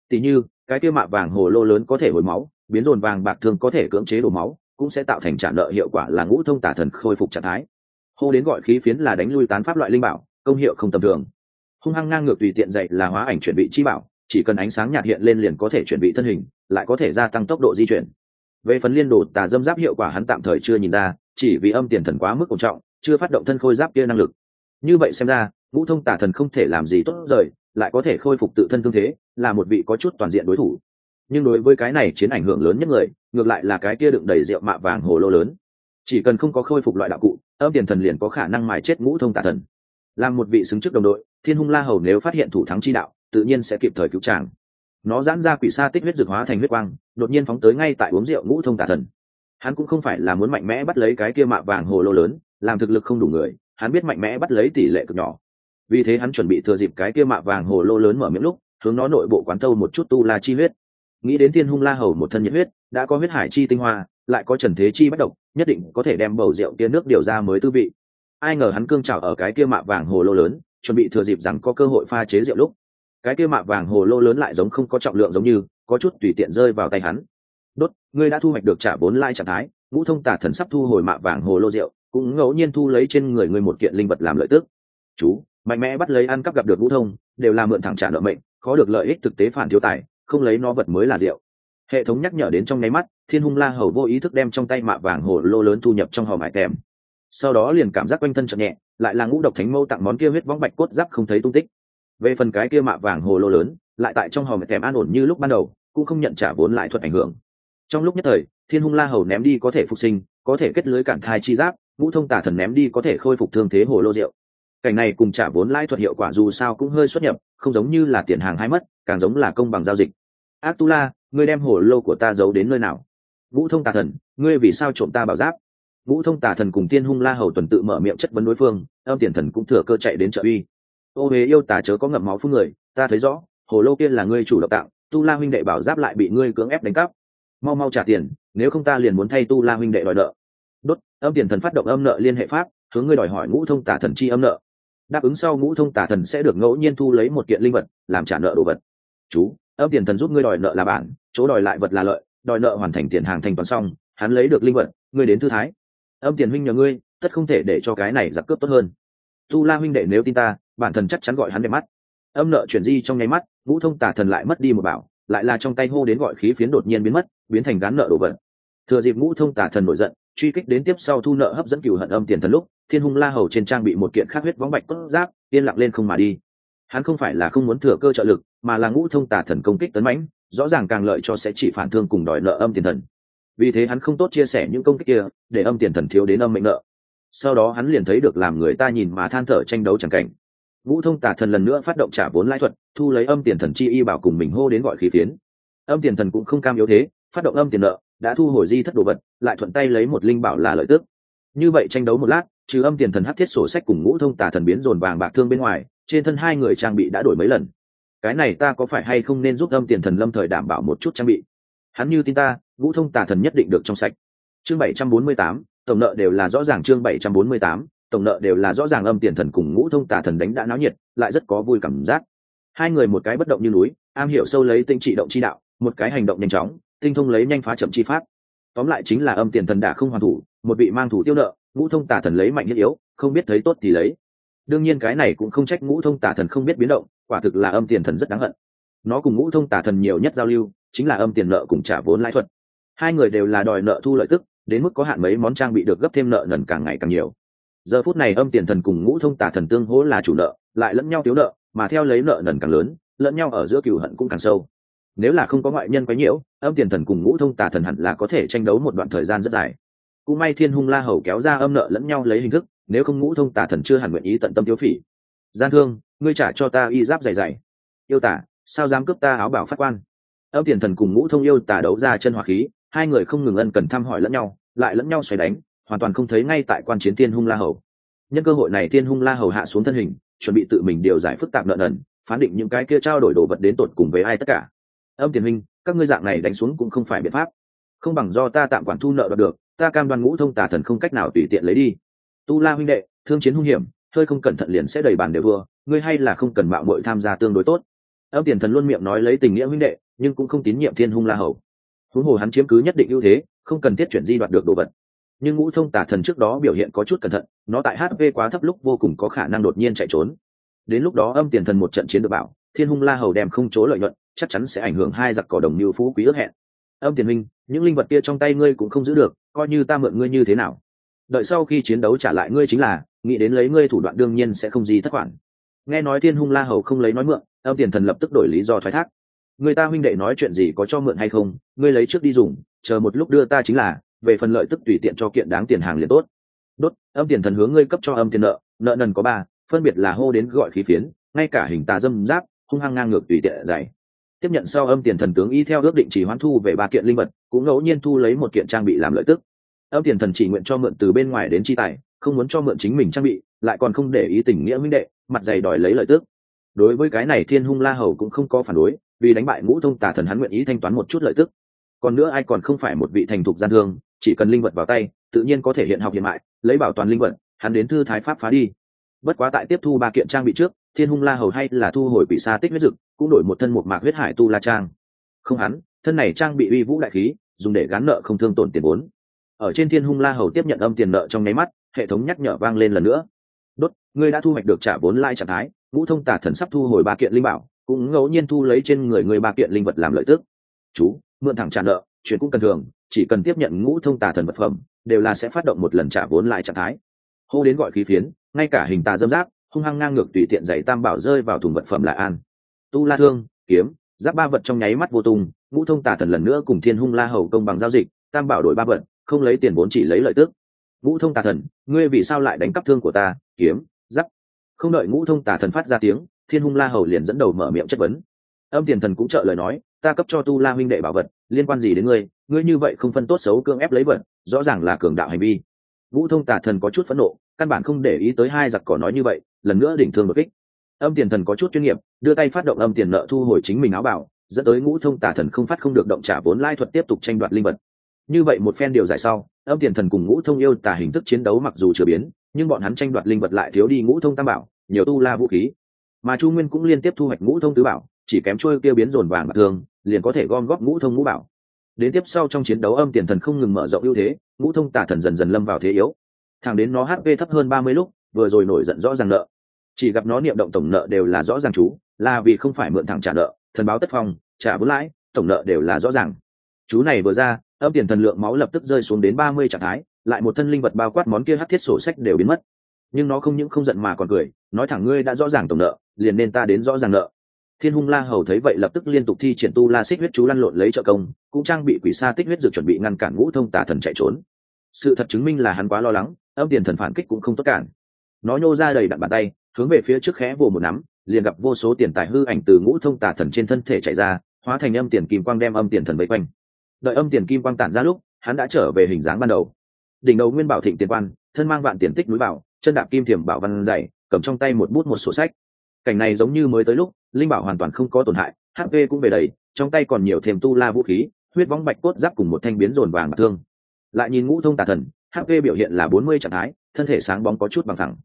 tỉ như, cái kia mạ vàng hồ lô lớn có thể hồi máu, biến dồn vàng bạc thường có thể cưỡng chế đổ máu, cũng sẽ tạo thành trả nợ hiệu quả là ngũ thông tả thần khôi phục trạng thái. Hô đến gọi khí phiến là đánh lui tán pháp loại linh bảo, công hiệu không tầm thường. Hung hăng ngang ngược tùy tiện dạy là hóa ảnh chuẩn bị chi bảo, chỉ cần ánh sáng nhạt hiện lên liền có thể chuẩn bị thân hình, lại có thể gia tăng tốc độ di chuyển. Về phần liên đồ tà dâm giáp hiệu quả hắn tạm thời chưa nhìn ra, chỉ vì âm tiền thần quá mức ổn trọng, chưa phát động thân khôi giáp kia năng lực. Như vậy xem ra, ngũ thông tà thần không thể làm gì tốt rời, lại có thể khôi phục tự thân thương thế là một vị có chút toàn diện đối thủ. Nhưng đối với cái này chiến ảnh hưởng lớn nhất người, ngược lại là cái kia đựng đầy rượu mạ vàng hồ lô lớn. Chỉ cần không có khôi phục loại đạo cụ, âm tiền thần liền có khả năng mài chết ngũ thông tà thần. Làm một vị xứng trước đồng đội, thiên hung la hầu nếu phát hiện thủ thắng chi đạo, tự nhiên sẽ kịp thời cứu tràng nó giãn ra quỷ sa tích huyết dược hóa thành huyết quang, đột nhiên phóng tới ngay tại uống rượu ngũ thông tà thần. Hắn cũng không phải là muốn mạnh mẽ bắt lấy cái kia mạ vàng hồ lô lớn, làm thực lực không đủ người, hắn biết mạnh mẽ bắt lấy tỷ lệ cực nhỏ. Vì thế hắn chuẩn bị thừa dịp cái kia mạ vàng hồ lô lớn mở miệng lúc hướng nó nội bộ quán tâu một chút tu la chi huyết. Nghĩ đến thiên hung la hầu một thân nhiệt huyết, đã có huyết hải chi tinh hoa, lại có trần thế chi bất động nhất định có thể đem bầu rượu kia nước điều ra mới tư vị. Ai ngờ hắn cương trào ở cái kia mạ vàng hồ lô lớn, chuẩn bị thừa dịp rằng có cơ hội pha chế rượu lúc, cái kia mạ vàng hồ lô lớn lại giống không có trọng lượng giống như, có chút tùy tiện rơi vào tay hắn. Đốt, ngươi đã thu hoạch được trả vốn lai trạng thái, ngũ thông tả thần sắp thu hồi mạ vàng hồ lô rượu, cũng ngẫu nhiên thu lấy trên người ngươi một kiện linh vật làm lợi tức. Chú, mạnh mẽ bắt lấy ăn cắp gặp được ngũ thông, đều là mượn thẳng trả nợ mệnh có được lợi ích thực tế phản thiếu tài, không lấy nó vật mới là rượu. Hệ thống nhắc nhở đến trong nháy mắt, thiên hung la hầu vô ý thức đem trong tay mạ vàng hồ lô lớn thu nhập trong hòm hải kèm sau đó liền cảm giác quanh thân chậm nhẹ, lại là ngũ độc thánh mâu tặng món kia huyết võng bạch cốt giáp không thấy tung tích. Về phần cái kia mạ vàng hồ lô lớn, lại tại trong hòm kèm an ổn như lúc ban đầu, cũng không nhận trả vốn lại thuật ảnh hưởng. Trong lúc nhất thời, thiên hung la hầu ném đi có thể phục sinh, có thể kết lưới cản thai chi giáp, ngũ thông tả thần ném đi có thể khôi phục thương thế hồ lô rượu cảnh này cùng trả vốn lãi thuật hiệu quả dù sao cũng hơi xuất nhập, không giống như là tiền hàng hai mất, càng giống là công bằng giao dịch. Ác tu la ngươi đem hồ lô của ta giấu đến nơi nào? Vũ thông tà thần, ngươi vì sao trộm ta bảo giáp? Vũ thông tà thần cùng tiên hung la hầu tuần tự mở miệng chất vấn đối phương, âm tiền thần cũng thừa cơ chạy đến trợ uy. Ô huế yêu tà chớ có ngậm máu phương người, ta thấy rõ, hồ lô kia là ngươi chủ động tạo, tu la huynh đệ bảo giáp lại bị ngươi cưỡng ép đánh cắp. Mau mau trả tiền, nếu không ta liền muốn thay tu la huynh đệ đòi nợ. Đốt, âm tiền thần phát động âm nợ liên hệ pháp, hướng ngươi đòi hỏi ngũ thông tả thần chi âm nợ đáp ứng sau ngũ thông tả thần sẽ được ngẫu nhiên thu lấy một kiện linh vật, làm trả nợ đồ vật. Chú, âm tiền thần giúp ngươi đòi nợ là bản, chỗ đòi lại vật là lợi, đòi nợ hoàn thành tiền hàng thành toán xong, hắn lấy được linh vật, ngươi đến thư thái. Âm tiền huynh nhờ ngươi, tất không thể để cho cái này giặc cướp tốt hơn. Tu la huynh đệ nếu tin ta, bản thần chắc chắn gọi hắn đẹp mắt. Âm nợ chuyển di trong nháy mắt, ngũ thông tả thần lại mất đi một bảo, lại là trong tay hô đến gọi khí phiến đột nhiên biến mất, biến thành gán nợ đồ vật. Thừa dịp ngũ thông tả thần nổi giận truy kích đến tiếp sau thu nợ hấp dẫn cửu hận âm tiền thần lúc, thiên hung la hầu trên trang bị một kiện khắc huyết võng bạch cốt giáp, yên lặng lên không mà đi. Hắn không phải là không muốn thừa cơ trợ lực, mà là ngũ thông tả thần công kích tấn mãnh, rõ ràng càng lợi cho sẽ chỉ phản thương cùng đòi nợ âm tiền thần. Vì thế hắn không tốt chia sẻ những công kích kia, để âm tiền thần thiếu đến âm mệnh nợ. Sau đó hắn liền thấy được làm người ta nhìn mà than thở tranh đấu chẳng cảnh. Ngũ thông tả thần lần nữa phát động trả vốn lãi thuật, thu lấy âm tiền thần chi y bảo cùng mình hô đến gọi khí phiến. Âm tiền thần cũng không cam yếu thế, phát động âm tiền nợ đã thu hồi di thất đồ vật, lại thuận tay lấy một linh bảo là lợi tức. Như vậy tranh đấu một lát, trừ âm tiền thần hát thiết sổ sách cùng ngũ thông tả thần biến dồn vàng bạc thương bên ngoài, trên thân hai người trang bị đã đổi mấy lần. Cái này ta có phải hay không nên giúp âm tiền thần lâm thời đảm bảo một chút trang bị? Hắn như tin ta, ngũ thông tả thần nhất định được trong sạch. Chương bảy trăm bốn mươi tám, tổng nợ đều là rõ ràng chương bảy trăm bốn mươi tám, tổng nợ đều là rõ ràng âm tiền thần cùng ngũ thông tả thần đánh đã náo nhiệt, lại rất có vui cảm giác. Hai người một cái bất động như núi, am hiểu sâu lấy tinh trị động chi đạo, một cái hành động nhanh chóng tinh thông lấy nhanh phá chậm chi pháp. Tóm lại chính là âm tiền thần đả không hoàn thủ, một vị mang thủ tiêu nợ, ngũ thông tả thần lấy mạnh nhất yếu, không biết thấy tốt thì lấy. Đương nhiên cái này cũng không trách ngũ thông tả thần không biết biến động, quả thực là âm tiền thần rất đáng hận. Nó cùng ngũ thông tả thần nhiều nhất giao lưu, chính là âm tiền nợ cùng trả vốn lãi thuật hai người đều là đòi nợ thu lợi tức, đến mức có hạn mấy món trang bị được gấp thêm nợ nần càng ngày càng nhiều. Giờ phút này âm tiền thần cùng ngũ thông tả thần tương hỗ là chủ nợ, lại lẫn nhau thiếu nợ, mà theo lấy nợ nần càng lớn, lẫn nhau ở giữa cừu hận cũng càng sâu nếu là không có ngoại nhân quấy nhiễu, âm tiền thần cùng ngũ thông tà thần hẳn là có thể tranh đấu một đoạn thời gian rất dài. Cũng may thiên hung la hầu kéo ra âm nợ lẫn nhau lấy hình thức, nếu không ngũ thông tà thần chưa hẳn nguyện ý tận tâm thiếu phỉ. Gian thương, ngươi trả cho ta y giáp dày dày. Yêu tả sao dám cướp ta áo bảo phát quan? Âm tiền thần cùng ngũ thông yêu tả đấu ra chân hỏa khí, hai người không ngừng ân cần thăm hỏi lẫn nhau, lại lẫn nhau xoay đánh, hoàn toàn không thấy ngay tại quan chiến thiên hung la hầu. Nhân cơ hội này thiên hung la hầu hạ xuống thân hình, chuẩn bị tự mình điều giải phức tạp nợ nần, phán định những cái kia trao đổi đồ vật đến tột cùng với ai tất cả âm tiền huynh các ngươi dạng này đánh xuống cũng không phải biện pháp. Không bằng do ta tạm quản thu nợ được, ta cam đoan ngũ thông tà thần không cách nào tùy tiện lấy đi. Tu la huynh đệ, thương chiến hung hiểm, hơi không cẩn thận liền sẽ đầy bàn đều vừa, ngươi hay là không cần mạo muội tham gia tương đối tốt. Âm tiền thần luôn miệng nói lấy tình nghĩa huynh đệ, nhưng cũng không tín nhiệm thiên hung la hầu. Huống hồ hắn chiếm cứ nhất định ưu thế, không cần thiết chuyển di đoạt được đồ vật. Nhưng ngũ thông tả thần trước đó biểu hiện có chút cẩn thận, nó tại hp quá thấp lúc vô cùng có khả năng đột nhiên chạy trốn. Đến lúc đó âm tiền thần một trận chiến được bảo, thiên hung la hầu đem không chỗ lợi nhuận chắc chắn sẽ ảnh hưởng hai giặc cỏ đồng như phú quý ước hẹn. Âm tiền minh những linh vật kia trong tay ngươi cũng không giữ được, coi như ta mượn ngươi như thế nào. Đợi sau khi chiến đấu trả lại ngươi chính là, nghĩ đến lấy ngươi thủ đoạn đương nhiên sẽ không gì thất khoản. Nghe nói thiên hung la hầu không lấy nói mượn, âm tiền thần lập tức đổi lý do thoái thác. Người ta huynh đệ nói chuyện gì có cho mượn hay không, ngươi lấy trước đi dùng, chờ một lúc đưa ta chính là, về phần lợi tức tùy tiện cho kiện đáng tiền hàng liền tốt. Đốt, âm tiền thần hướng ngươi cấp cho âm tiền nợ nợ nần có ba, phân biệt là hô đến gọi khí phiến, ngay cả hình tà dâm giáp, hung hăng ngang ngược tùy tiện dày tiếp nhận sau âm tiền thần tướng y theo ước định chỉ hoán thu về ba kiện linh vật, cũng ngẫu nhiên thu lấy một kiện trang bị làm lợi tức. Âm tiền thần chỉ nguyện cho mượn từ bên ngoài đến chi tài, không muốn cho mượn chính mình trang bị, lại còn không để ý tình nghĩa minh đệ, mặt dày đòi lấy lợi tức. Đối với cái này thiên hung la hầu cũng không có phản đối, vì đánh bại ngũ thông tà thần hắn nguyện ý thanh toán một chút lợi tức. Còn nữa ai còn không phải một vị thành thục gian thương, chỉ cần linh vật vào tay, tự nhiên có thể hiện học hiện mại lấy bảo toàn linh vật, hắn đến thư thái pháp phá đi. Bất quá tại tiếp thu ba kiện trang bị trước thiên hung la hầu hay là thu hồi bị sa tích huyết dực, cũng đổi một thân một mạc huyết hải tu la trang. Không hắn, thân này trang bị uy vũ đại khí, dùng để gán nợ không thương tổn tiền vốn. Ở trên thiên hung la hầu tiếp nhận âm tiền nợ trong nháy mắt, hệ thống nhắc nhở vang lên lần nữa. Đốt, ngươi đã thu hoạch được trả vốn lai trạng thái, ngũ thông tả thần sắp thu hồi ba kiện linh bảo, cũng ngẫu nhiên thu lấy trên người người ba kiện linh vật làm lợi tức. Chú, mượn thẳng trả nợ, chuyện cũng cần thường, chỉ cần tiếp nhận ngũ thông tà thần vật phẩm, đều là sẽ phát động một lần trả vốn lại trạng thái. Hô đến gọi khí phiến, ngay cả hình tà dâm giác hung hăng ngang ngược tùy tiện giày tam bảo rơi vào thùng vật phẩm là an. Tu la thương, kiếm, giáp ba vật trong nháy mắt vô tung, ngũ thông tà thần lần nữa cùng thiên hung la hầu công bằng giao dịch, tam bảo đổi ba vật, không lấy tiền vốn chỉ lấy lợi tức. Ngũ thông tà thần, ngươi vì sao lại đánh cắp thương của ta? Kiếm, giáp. Không đợi ngũ thông tà thần phát ra tiếng, thiên hung la hầu liền dẫn đầu mở miệng chất vấn. Âm tiền thần cũng trợ lời nói, ta cấp cho tu la huynh đệ bảo vật, liên quan gì đến ngươi? Ngươi như vậy không phân tốt xấu cưỡng ép lấy vật, rõ ràng là cường đạo hành vi. Vũ thông tà thần có chút phẫn nộ, căn bản không để ý tới hai giặc cỏ nói như vậy lần nữa đỉnh thương đột kích. Âm tiền thần có chút chuyên nghiệp, đưa tay phát động âm tiền nợ thu hồi chính mình áo bảo dẫn tới ngũ thông tà thần không phát không được động trả vốn lai thuật tiếp tục tranh đoạt linh vật. Như vậy một phen điều giải sau, âm tiền thần cùng ngũ thông yêu tả hình thức chiến đấu mặc dù chưa biến, nhưng bọn hắn tranh đoạt linh vật lại thiếu đi ngũ thông tam bảo, nhiều tu la vũ khí. Mà chu nguyên cũng liên tiếp thu hoạch ngũ thông tứ bảo, chỉ kém trôi kia biến dồn vàng mặt thường, liền có thể gom góp ngũ thông ngũ bảo. Đến tiếp sau trong chiến đấu âm tiền thần không ngừng mở rộng ưu thế, ngũ thông tà thần dần dần lâm vào thế yếu. Thẳng đến nó hp thấp hơn ba mươi lúc vừa rồi nổi giận rõ ràng nợ. Chỉ gặp nó niệm động tổng nợ đều là rõ ràng chú, là vì không phải mượn thẳng trả nợ, thần báo tất phong, trả vốn lãi, tổng nợ đều là rõ ràng. Chú này vừa ra, âm tiền thần lượng máu lập tức rơi xuống đến ba mươi trạng thái, lại một thân linh vật bao quát món kia hát thiết sổ sách đều biến mất. Nhưng nó không những không giận mà còn cười, nói thẳng ngươi đã rõ ràng tổng nợ, liền nên ta đến rõ ràng nợ. Thiên hung la hầu thấy vậy lập tức liên tục thi triển tu la xích huyết chú lăn lộn lấy trợ công, cũng trang bị quỷ sa tích huyết dược chuẩn bị ngăn cản ngũ thông tà thần chạy trốn. Sự thật chứng minh là hắn quá lo lắng, âm tiền thần phản kích cũng không tốt cản nó nhô ra đầy đặn bàn tay, hướng về phía trước khẽ vồ một nắm, liền gặp vô số tiền tài hư ảnh từ ngũ thông tà thần trên thân thể chạy ra, hóa thành âm tiền kim quang đem âm tiền thần vây quanh. Đợi âm tiền kim quang tản ra lúc, hắn đã trở về hình dáng ban đầu. Đỉnh đầu nguyên bảo thịnh tiền quan, thân mang vạn tiền tích núi bảo, chân đạp kim thiềm bảo văn dày, cầm trong tay một bút một sổ sách. Cảnh này giống như mới tới lúc, linh bảo hoàn toàn không có tổn hại hp cũng về đầy, trong tay còn nhiều thêm tu la vũ khí, huyết vong bạch cốt giáp cùng một thanh biến dồn vàng thương. Lại nhìn ngũ thông tà thần hp biểu hiện là bốn mươi trạng thái, thân thể sáng bóng có chút bằng thẳng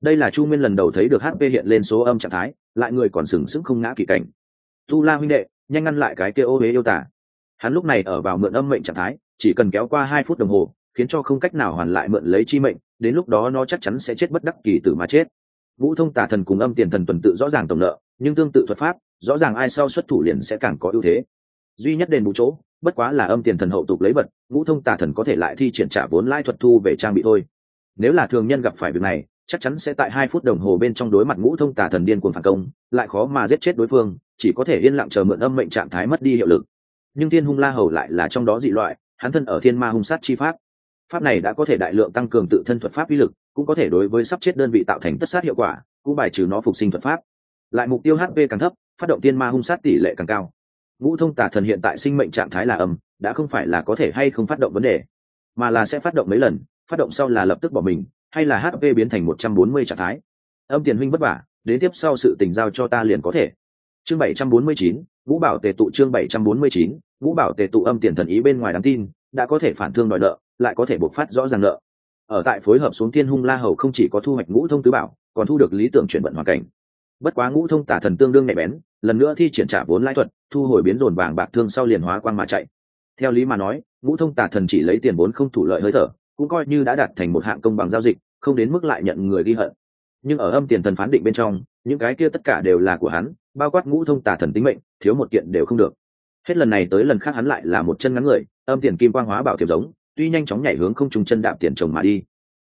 đây là chu nguyên lần đầu thấy được hp hiện lên số âm trạng thái, lại người còn sừng sững không ngã kỳ cảnh. Tu la huynh đệ, nhanh ngăn lại cái kia ô huế yêu tả. Hắn lúc này ở vào mượn âm mệnh trạng thái, chỉ cần kéo qua hai phút đồng hồ, khiến cho không cách nào hoàn lại mượn lấy chi mệnh, đến lúc đó nó chắc chắn sẽ chết bất đắc kỳ tử mà chết. Vũ thông tà thần cùng âm tiền thần tuần tự rõ ràng tổng nợ, nhưng tương tự thuật pháp, rõ ràng ai sau xuất thủ liền sẽ càng có ưu thế. Duy nhất đền bù chỗ, bất quá là âm tiền thần hậu tục lấy vật, vũ thông tà thần có thể lại thi triển trả vốn lai thuật thu về trang bị thôi. Nếu là thường nhân gặp phải việc này chắc chắn sẽ tại hai phút đồng hồ bên trong đối mặt ngũ thông tà thần điên cuồng phản công, lại khó mà giết chết đối phương, chỉ có thể yên lặng chờ mượn âm mệnh trạng thái mất đi hiệu lực. Nhưng thiên hung la hầu lại là trong đó dị loại, hắn thân ở thiên ma hung sát chi pháp. Pháp này đã có thể đại lượng tăng cường tự thân thuật pháp uy lực, cũng có thể đối với sắp chết đơn vị tạo thành tất sát hiệu quả, cũng bài trừ nó phục sinh thuật pháp. Lại mục tiêu hp càng thấp, phát động tiên ma hung sát tỷ lệ càng cao. Ngũ thông tà thần hiện tại sinh mệnh trạng thái là âm, đã không phải là có thể hay không phát động vấn đề, mà là sẽ phát động mấy lần, phát động sau là lập tức bỏ mình hay là hp biến thành một trăm bốn mươi trạng thái? Âm tiền huynh vất vả, đến tiếp sau sự tình giao cho ta liền có thể. Chương bảy trăm bốn mươi chín ngũ bảo tề tụ chương bảy trăm bốn mươi chín ngũ bảo tề tụ âm tiền thần ý bên ngoài đáng tin, đã có thể phản thương đòi nợ, lại có thể bộc phát rõ ràng nợ. Ở tại phối hợp xuống thiên hung la hầu không chỉ có thu hoạch ngũ thông tứ bảo, còn thu được lý tưởng chuyển vận hoàn cảnh. Bất quá ngũ thông tả thần tương đương nhạy bén, lần nữa thi triển trả vốn lãi thuật, thu hồi biến dồn vàng bạc thương sau liền hóa quang mà chạy. Theo lý mà nói, ngũ thông tả thần chỉ lấy tiền vốn không thủ lợi hơi thở, cũng coi như đã đạt thành một hạng công bằng giao dịch không đến mức lại nhận người ghi hận. Nhưng ở âm tiền thần phán định bên trong, những cái kia tất cả đều là của hắn, bao quát ngũ thông tà thần tính mệnh, thiếu một kiện đều không được. Hết lần này tới lần khác hắn lại là một chân ngắn người, âm tiền kim quang hóa bảo thiệp giống, tuy nhanh chóng nhảy hướng không trùng chân đạp tiền chồng mà đi.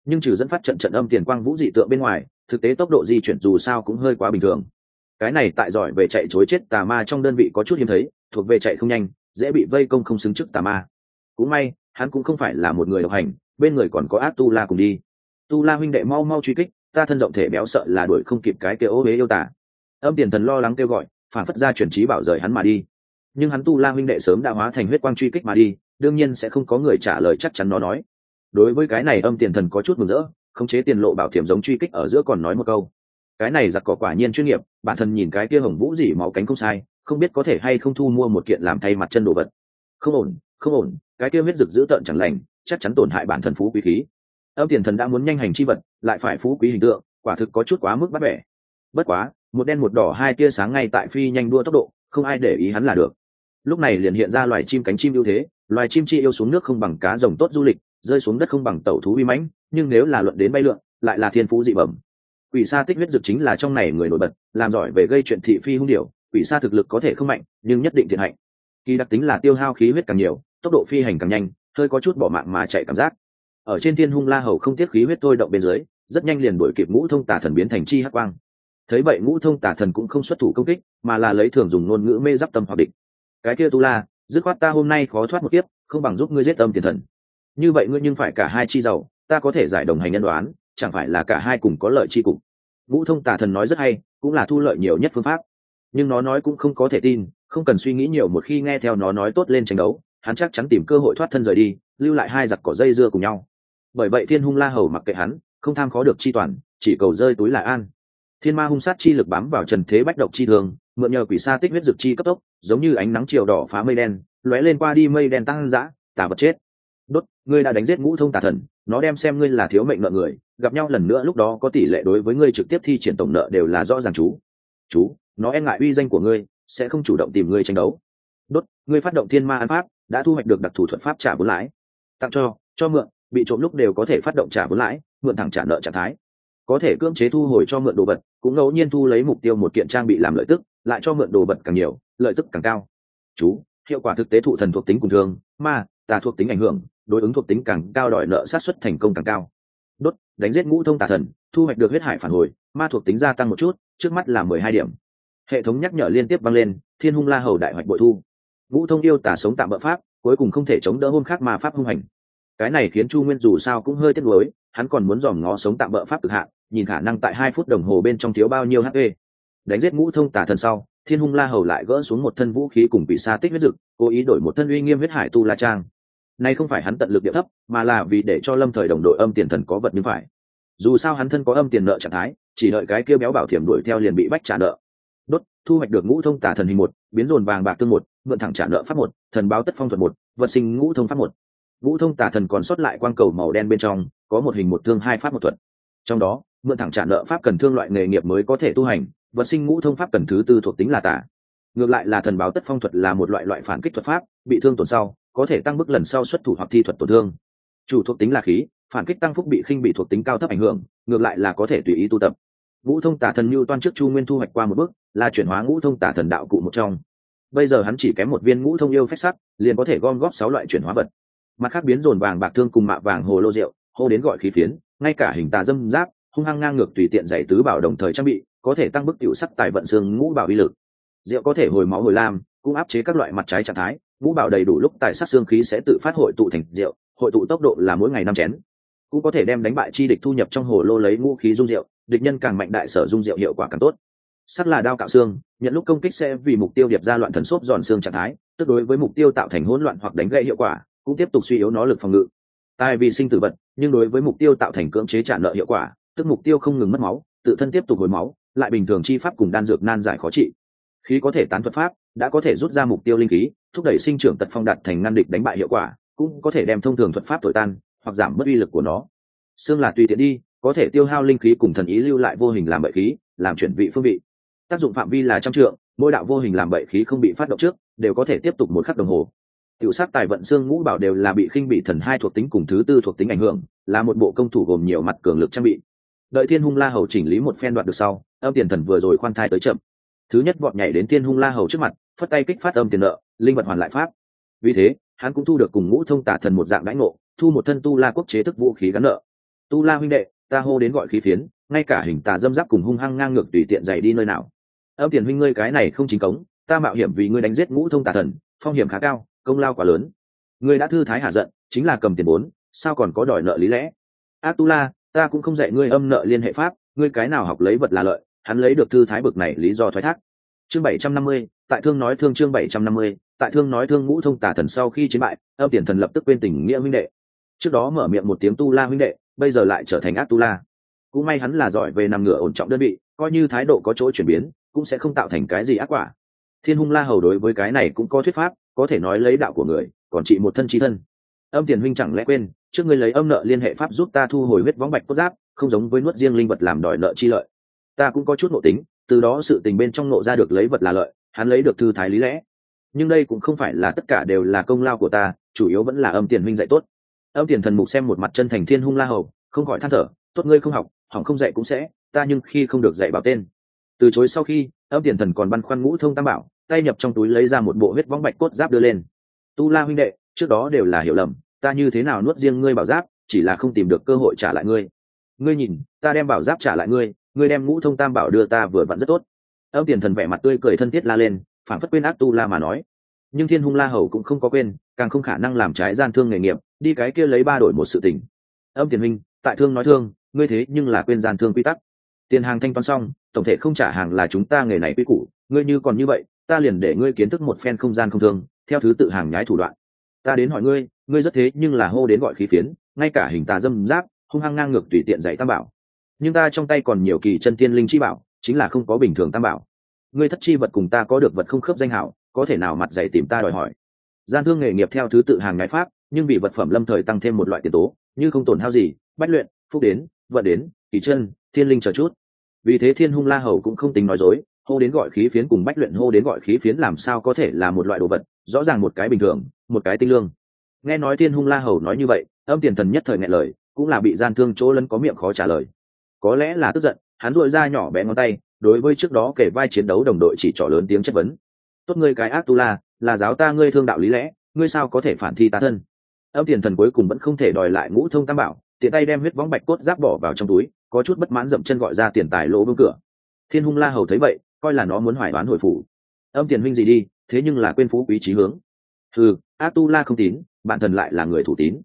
Nhưng trừ dẫn phát trận trận âm tiền quang vũ dị tượng bên ngoài, thực tế tốc độ di chuyển dù sao cũng hơi quá bình thường. Cái này tại giỏi về chạy chối chết tà ma trong đơn vị có chút hiếm thấy, thuộc về chạy không nhanh, dễ bị vây công không xứng trước tà ma. Cũng may, hắn cũng không phải là một người độc hành, bên người còn có ác tu la cùng đi tu la huynh đệ mau mau truy kích, ta thân rộng thể béo sợ là đuổi không kịp cái kêu ô huế yêu tả. Âm tiền thần lo lắng kêu gọi, phản phất ra chuyển trí bảo rời hắn mà đi. Nhưng hắn tu la huynh đệ sớm đã hóa thành huyết quang truy kích mà đi, đương nhiên sẽ không có người trả lời chắc chắn nó nói. Đối với cái này âm tiền thần có chút mừng rỡ, khống chế tiền lộ bảo thiểm giống truy kích ở giữa còn nói một câu. Cái này giặc cỏ quả nhiên chuyên nghiệp, bản thân nhìn cái kia hồng vũ dỉ máu cánh không sai, không biết có thể hay không thu mua một kiện làm thay mặt chân đồ vật. Không ổn không ổn, cái kia huyết rực giữ tợn chẳng lành, chắc chắn tổn hại bản thân phú quý khí âm tiền thần đã muốn nhanh hành chi vật, lại phải phú quý hình tượng, quả thực có chút quá mức bắt bẻ. Bất quá, một đen một đỏ hai tia sáng ngay tại phi nhanh đua tốc độ, không ai để ý hắn là được. Lúc này liền hiện ra loài chim cánh chim ưu thế, loài chim chi yêu xuống nước không bằng cá rồng tốt du lịch, rơi xuống đất không bằng tẩu thú uy mãnh, nhưng nếu là luận đến bay lượn, lại là thiên phú dị bẩm. Quỷ sa tích huyết dực chính là trong này người nổi bật, làm giỏi về gây chuyện thị phi hung điệu quỷ sa thực lực có thể không mạnh, nhưng nhất định thiện hạnh kỳ đặc tính là tiêu hao khí huyết càng nhiều, tốc độ phi hành càng nhanh, hơi có chút bỏ mạng mà chạy cảm giác ở trên thiên hung la hầu không tiếc khí huyết tôi động bên dưới, rất nhanh liền đuổi kịp ngũ thông tà thần biến thành chi hắc quang. Thấy vậy ngũ thông tà thần cũng không xuất thủ công kích, mà là lấy thường dùng ngôn ngữ mê giáp tâm hoặc địch. Cái kia tu la, dứt khoát ta hôm nay khó thoát một kiếp, không bằng giúp ngươi giết tâm tiền thần. Như vậy ngươi nhưng phải cả hai chi giàu, ta có thể giải đồng hành nhân đoán, chẳng phải là cả hai cùng có lợi chi cùng ngũ thông tà thần nói rất hay, cũng là thu lợi nhiều nhất phương pháp. Nhưng nó nói cũng không có thể tin, không cần suy nghĩ nhiều một khi nghe theo nó nói tốt lên tranh đấu, hắn chắc chắn tìm cơ hội thoát thân rời đi, lưu lại hai giặc cỏ dây dưa cùng nhau bởi vậy thiên hung la hầu mặc kệ hắn, không tham khó được chi toàn, chỉ cầu rơi túi là an. Thiên ma hung sát chi lực bám vào trần thế bách độc chi thường mượn nhờ quỷ sa tích huyết dực chi cấp tốc, giống như ánh nắng chiều đỏ phá mây đen, lóe lên qua đi mây đen tăng dã, tà vật chết. Đốt, ngươi đã đánh giết ngũ thông tà thần, nó đem xem ngươi là thiếu mệnh nợ người, gặp nhau lần nữa lúc đó có tỷ lệ đối với ngươi trực tiếp thi triển tổng nợ đều là rõ ràng chú. Chú, nó e ngại uy danh của ngươi, sẽ không chủ động tìm ngươi tranh đấu. Đốt, ngươi phát động thiên ma an pháp, đã thu hoạch được đặc thù thuật pháp trả vốn lãi tặng cho cho mượn bị trộm lúc đều có thể phát động trả vốn lãi mượn thẳng trả nợ trạng thái. Có thể cưỡng chế thu hồi cho mượn đồ vật cũng ngẫu nhiên thu lấy mục tiêu một kiện trang bị làm lợi tức lại cho mượn đồ vật càng nhiều lợi tức càng cao. Chú hiệu quả thực tế thụ thần thuộc tính cùng thường, ma tà thuộc tính ảnh hưởng đối ứng thuộc tính càng cao đòi nợ sát xuất thành công càng cao. Đốt đánh giết ngũ thông tà thần thu hoạch được huyết hải phản hồi ma thuộc tính gia tăng một chút trước mắt là mười hai điểm. Hệ thống nhắc nhở liên tiếp vang lên thiên hung la hầu đại hoạch bội thu. Ngũ thông yêu tà sống tạm bỡ pháp cuối cùng không thể chống đỡ hôn khác mà pháp hung hành cái này khiến chu nguyên dù sao cũng hơi tiếc nuối, hắn còn muốn dòm ngó sống tạm bỡ pháp cực hạn, nhìn khả năng tại hai phút đồng hồ bên trong thiếu bao nhiêu hp đánh giết ngũ thông tả thần sau, thiên hung la hầu lại gỡ xuống một thân vũ khí cùng bị sa tích huyết dực, cố ý đổi một thân uy nghiêm huyết hải tu la trang. Nay không phải hắn tận lực địa thấp, mà là vì để cho lâm thời đồng đội âm tiền thần có vật như phải. Dù sao hắn thân có âm tiền nợ trạng thái, chỉ đợi cái kia béo bảo thiểm đuổi theo liền bị bách trả nợ. Đốt, thu hoạch được ngũ thông tả thần hình một, biến dồn vàng bạc tương một, mượn thẳng trả nợ pháp một, thần báo tất phong thuật một, vật sinh ngũ thông pháp một ngũ thông tả thần còn xuất lại quang cầu màu đen bên trong, có một hình một thương hai pháp một thuật. Trong đó, mượn thẳng trả nợ pháp cần thương loại nghề nghiệp mới có thể tu hành, vật sinh ngũ thông pháp cần thứ tư thuộc tính là tà. ngược lại là thần báo tất phong thuật là một loại loại phản kích thuật pháp, bị thương tổn sau, có thể tăng mức lần sau xuất thủ hoặc thi thuật tổn thương. Chủ thuộc tính là khí, phản kích tăng phúc bị khinh bị thuộc tính cao thấp ảnh hưởng, ngược lại là có thể tùy ý tu tập. Ngũ thông tả thần như toan trước chu nguyên thu hoạch qua một bước, là chuyển hóa ngũ thông tả thần đạo cụ một trong. Bây giờ hắn chỉ kém một viên ngũ thông yêu phách sắc, liền có thể gom góp sáu loại chuyển hóa vật mặt khác biến dồn vàng bạc thương cùng mạ vàng hồ lô rượu, hô đến gọi khí phiến, ngay cả hình tà dâm giáp, hung hăng ngang ngược tùy tiện giải tứ bảo đồng thời trang bị, có thể tăng bức tiểu sắc tài vận xương ngũ bảo uy lực. Rượu có thể hồi máu hồi lam, cũng áp chế các loại mặt trái trạng thái, ngũ bảo đầy đủ lúc tài sát xương khí sẽ tự phát hội tụ thành rượu, hội tụ tốc độ là mỗi ngày năm chén. Cũng có thể đem đánh bại chi địch thu nhập trong hồ lô lấy ngũ khí dung rượu, địch nhân càng mạnh đại sở dung rượu hiệu quả càng tốt. Sắt là đao cạo xương, nhận lúc công kích sẽ vì mục tiêu điệp ra loạn thần xốp giòn xương trạng thái, tức đối với mục tiêu tạo thành hỗn loạn hoặc đánh gãy hiệu quả cũng tiếp tục suy yếu nó lực phòng ngự. Tài vì sinh tử vật, nhưng đối với mục tiêu tạo thành cưỡng chế trả nợ hiệu quả, tức mục tiêu không ngừng mất máu, tự thân tiếp tục hồi máu, lại bình thường chi pháp cùng đan dược nan giải khó trị. Khí có thể tán thuật pháp, đã có thể rút ra mục tiêu linh khí, thúc đẩy sinh trưởng tật phong đạt thành ngăn địch đánh bại hiệu quả, cũng có thể đem thông thường thuật pháp thổi tan, hoặc giảm mất uy lực của nó. Xương là tùy tiện đi, có thể tiêu hao linh khí cùng thần ý lưu lại vô hình làm bậy khí, làm chuyển vị phương vị. Tác dụng phạm vi là trăm trượng, mỗi đạo vô hình làm bậy khí không bị phát động trước, đều có thể tiếp tục một khắc đồng hồ tiểu sát tài vận xương ngũ bảo đều là bị khinh bị thần hai thuộc tính cùng thứ tư thuộc tính ảnh hưởng, là một bộ công thủ gồm nhiều mặt cường lực trang bị. Đợi thiên hung la hầu chỉnh lý một phen đoạn được sau, âm tiền thần vừa rồi khoan thai tới chậm. Thứ nhất vọt nhảy đến thiên hung la hầu trước mặt, phất tay kích phát âm tiền nợ, linh vật hoàn lại pháp. Vì thế, hắn cũng thu được cùng ngũ thông tả thần một dạng đãi ngộ, thu một thân tu la quốc chế thức vũ khí gắn nợ. Tu la huynh đệ, ta hô đến gọi khí phiến, ngay cả hình tà dâm giáp cùng hung hăng ngang ngược tùy tiện dày đi nơi nào. Âm tiền huynh ngươi cái này không chính cống, ta mạo hiểm vì ngươi đánh giết ngũ thông tà thần, phong hiểm khá cao công lao quá lớn. Ngươi đã thư thái hạ giận chính là cầm tiền vốn sao còn có đòi nợ lý lẽ? Atula, tu la ta cũng không dạy ngươi âm nợ liên hệ pháp ngươi cái nào học lấy vật là lợi hắn lấy được thư thái bực này lý do thoái thác. Chương bảy trăm năm mươi tại thương nói thương chương bảy trăm năm mươi tại thương nói thương ngũ thông tả thần sau khi chiến bại âm tiền thần lập tức quên tình nghĩa huynh đệ. Trước đó mở miệng một tiếng tu la huynh đệ bây giờ lại trở thành ác tu la cũng may hắn là giỏi về nằm ngửa ổn trọng đơn vị coi như thái độ có chỗ chuyển biến cũng sẽ không tạo thành cái gì ác quả. Thiên hung la hầu đối với cái này cũng có thuyết pháp có thể nói lấy đạo của người, còn trị một thân trí thân. Âm tiền huynh chẳng lẽ quên, trước ngươi lấy âm nợ liên hệ pháp giúp ta thu hồi huyết võng bạch cốt giáp, không giống với nuốt riêng linh vật làm đòi nợ chi lợi. Ta cũng có chút nội tính, từ đó sự tình bên trong nộ ra được lấy vật là lợi, hắn lấy được thư thái lý lẽ. Nhưng đây cũng không phải là tất cả đều là công lao của ta, chủ yếu vẫn là âm tiền huynh dạy tốt. Âm tiền thần mục xem một mặt chân thành thiên hung la hầu, không khỏi than thở, tốt ngươi không học, hỏng không dạy cũng sẽ, ta nhưng khi không được dạy bảo tên. Từ chối sau khi, âm tiền thần còn băn khoăn ngũ thông tam bảo tay nhập trong túi lấy ra một bộ huyết võng bạch cốt giáp đưa lên. Tu la huynh đệ, trước đó đều là hiểu lầm, ta như thế nào nuốt riêng ngươi bảo giáp, chỉ là không tìm được cơ hội trả lại ngươi. Ngươi nhìn, ta đem bảo giáp trả lại ngươi ngươi đem ngũ thông tam bảo đưa ta vừa vặn rất tốt. Âm tiền thần vẻ mặt tươi cười thân thiết la lên, phản phất quên ác tu la mà nói. Nhưng thiên hung la hầu cũng không có quên, càng không khả năng làm trái gian thương nghề nghiệp, đi cái kia lấy ba đổi một sự tình. Âm tiền huynh, tại thương nói thương, ngươi thế nhưng là quên gian thương quy tắc. Tiền hàng thanh toán xong, tổng thể không trả hàng là chúng ta nghề này quy củ, ngươi như còn như vậy ta liền để ngươi kiến thức một phen không gian không thương, theo thứ tự hàng nhái thủ đoạn. Ta đến hỏi ngươi ngươi rất thế nhưng là hô đến gọi khí phiến, ngay cả hình tà dâm giáp, hung hăng ngang ngược tùy tiện dạy tam bảo. Nhưng ta trong tay còn nhiều kỳ chân tiên linh chi bảo, chính là không có bình thường tam bảo. Ngươi thất chi vật cùng ta có được vật không khớp danh hảo, có thể nào mặt dạy tìm ta đòi hỏi? Gian thương nghề nghiệp theo thứ tự hàng nhái pháp, nhưng vì vật phẩm lâm thời tăng thêm một loại tiền tố, như không tổn hao gì, bách luyện, phúc đến, vận đến, kỳ chân, thiên linh chờ chút. Vì thế thiên hung la hầu cũng không tính nói dối hô đến gọi khí phiến cùng bách luyện hô đến gọi khí phiến làm sao có thể là một loại đồ vật, rõ ràng một cái bình thường, một cái tinh lương. Nghe nói thiên hung la hầu nói như vậy, âm tiền thần nhất thời ngại lời, cũng là bị gian thương chỗ lân có miệng khó trả lời. Có lẽ là tức giận, hắn dội ra nhỏ bé ngón tay, đối với trước đó kể vai chiến đấu đồng đội chỉ trỏ lớn tiếng chất vấn. Tốt ngươi cái ác tu la, là giáo ta ngươi thương đạo lý lẽ, ngươi sao có thể phản thi ta thân? Âm tiền thần cuối cùng vẫn không thể đòi lại ngũ thông tam bảo, tiện tay đem huyết võng bạch cốt giáp bỏ vào trong túi, có chút bất mãn dậm chân gọi ra tiền tài lỗ vương cửa. Thiên hung la hầu thấy vậy coi là nó muốn hoài đoán hồi phủ. Âm tiền huynh gì đi, thế nhưng là quên phú quý trí hướng. Ừ a tu la không tín, bạn thần lại là người thủ tín.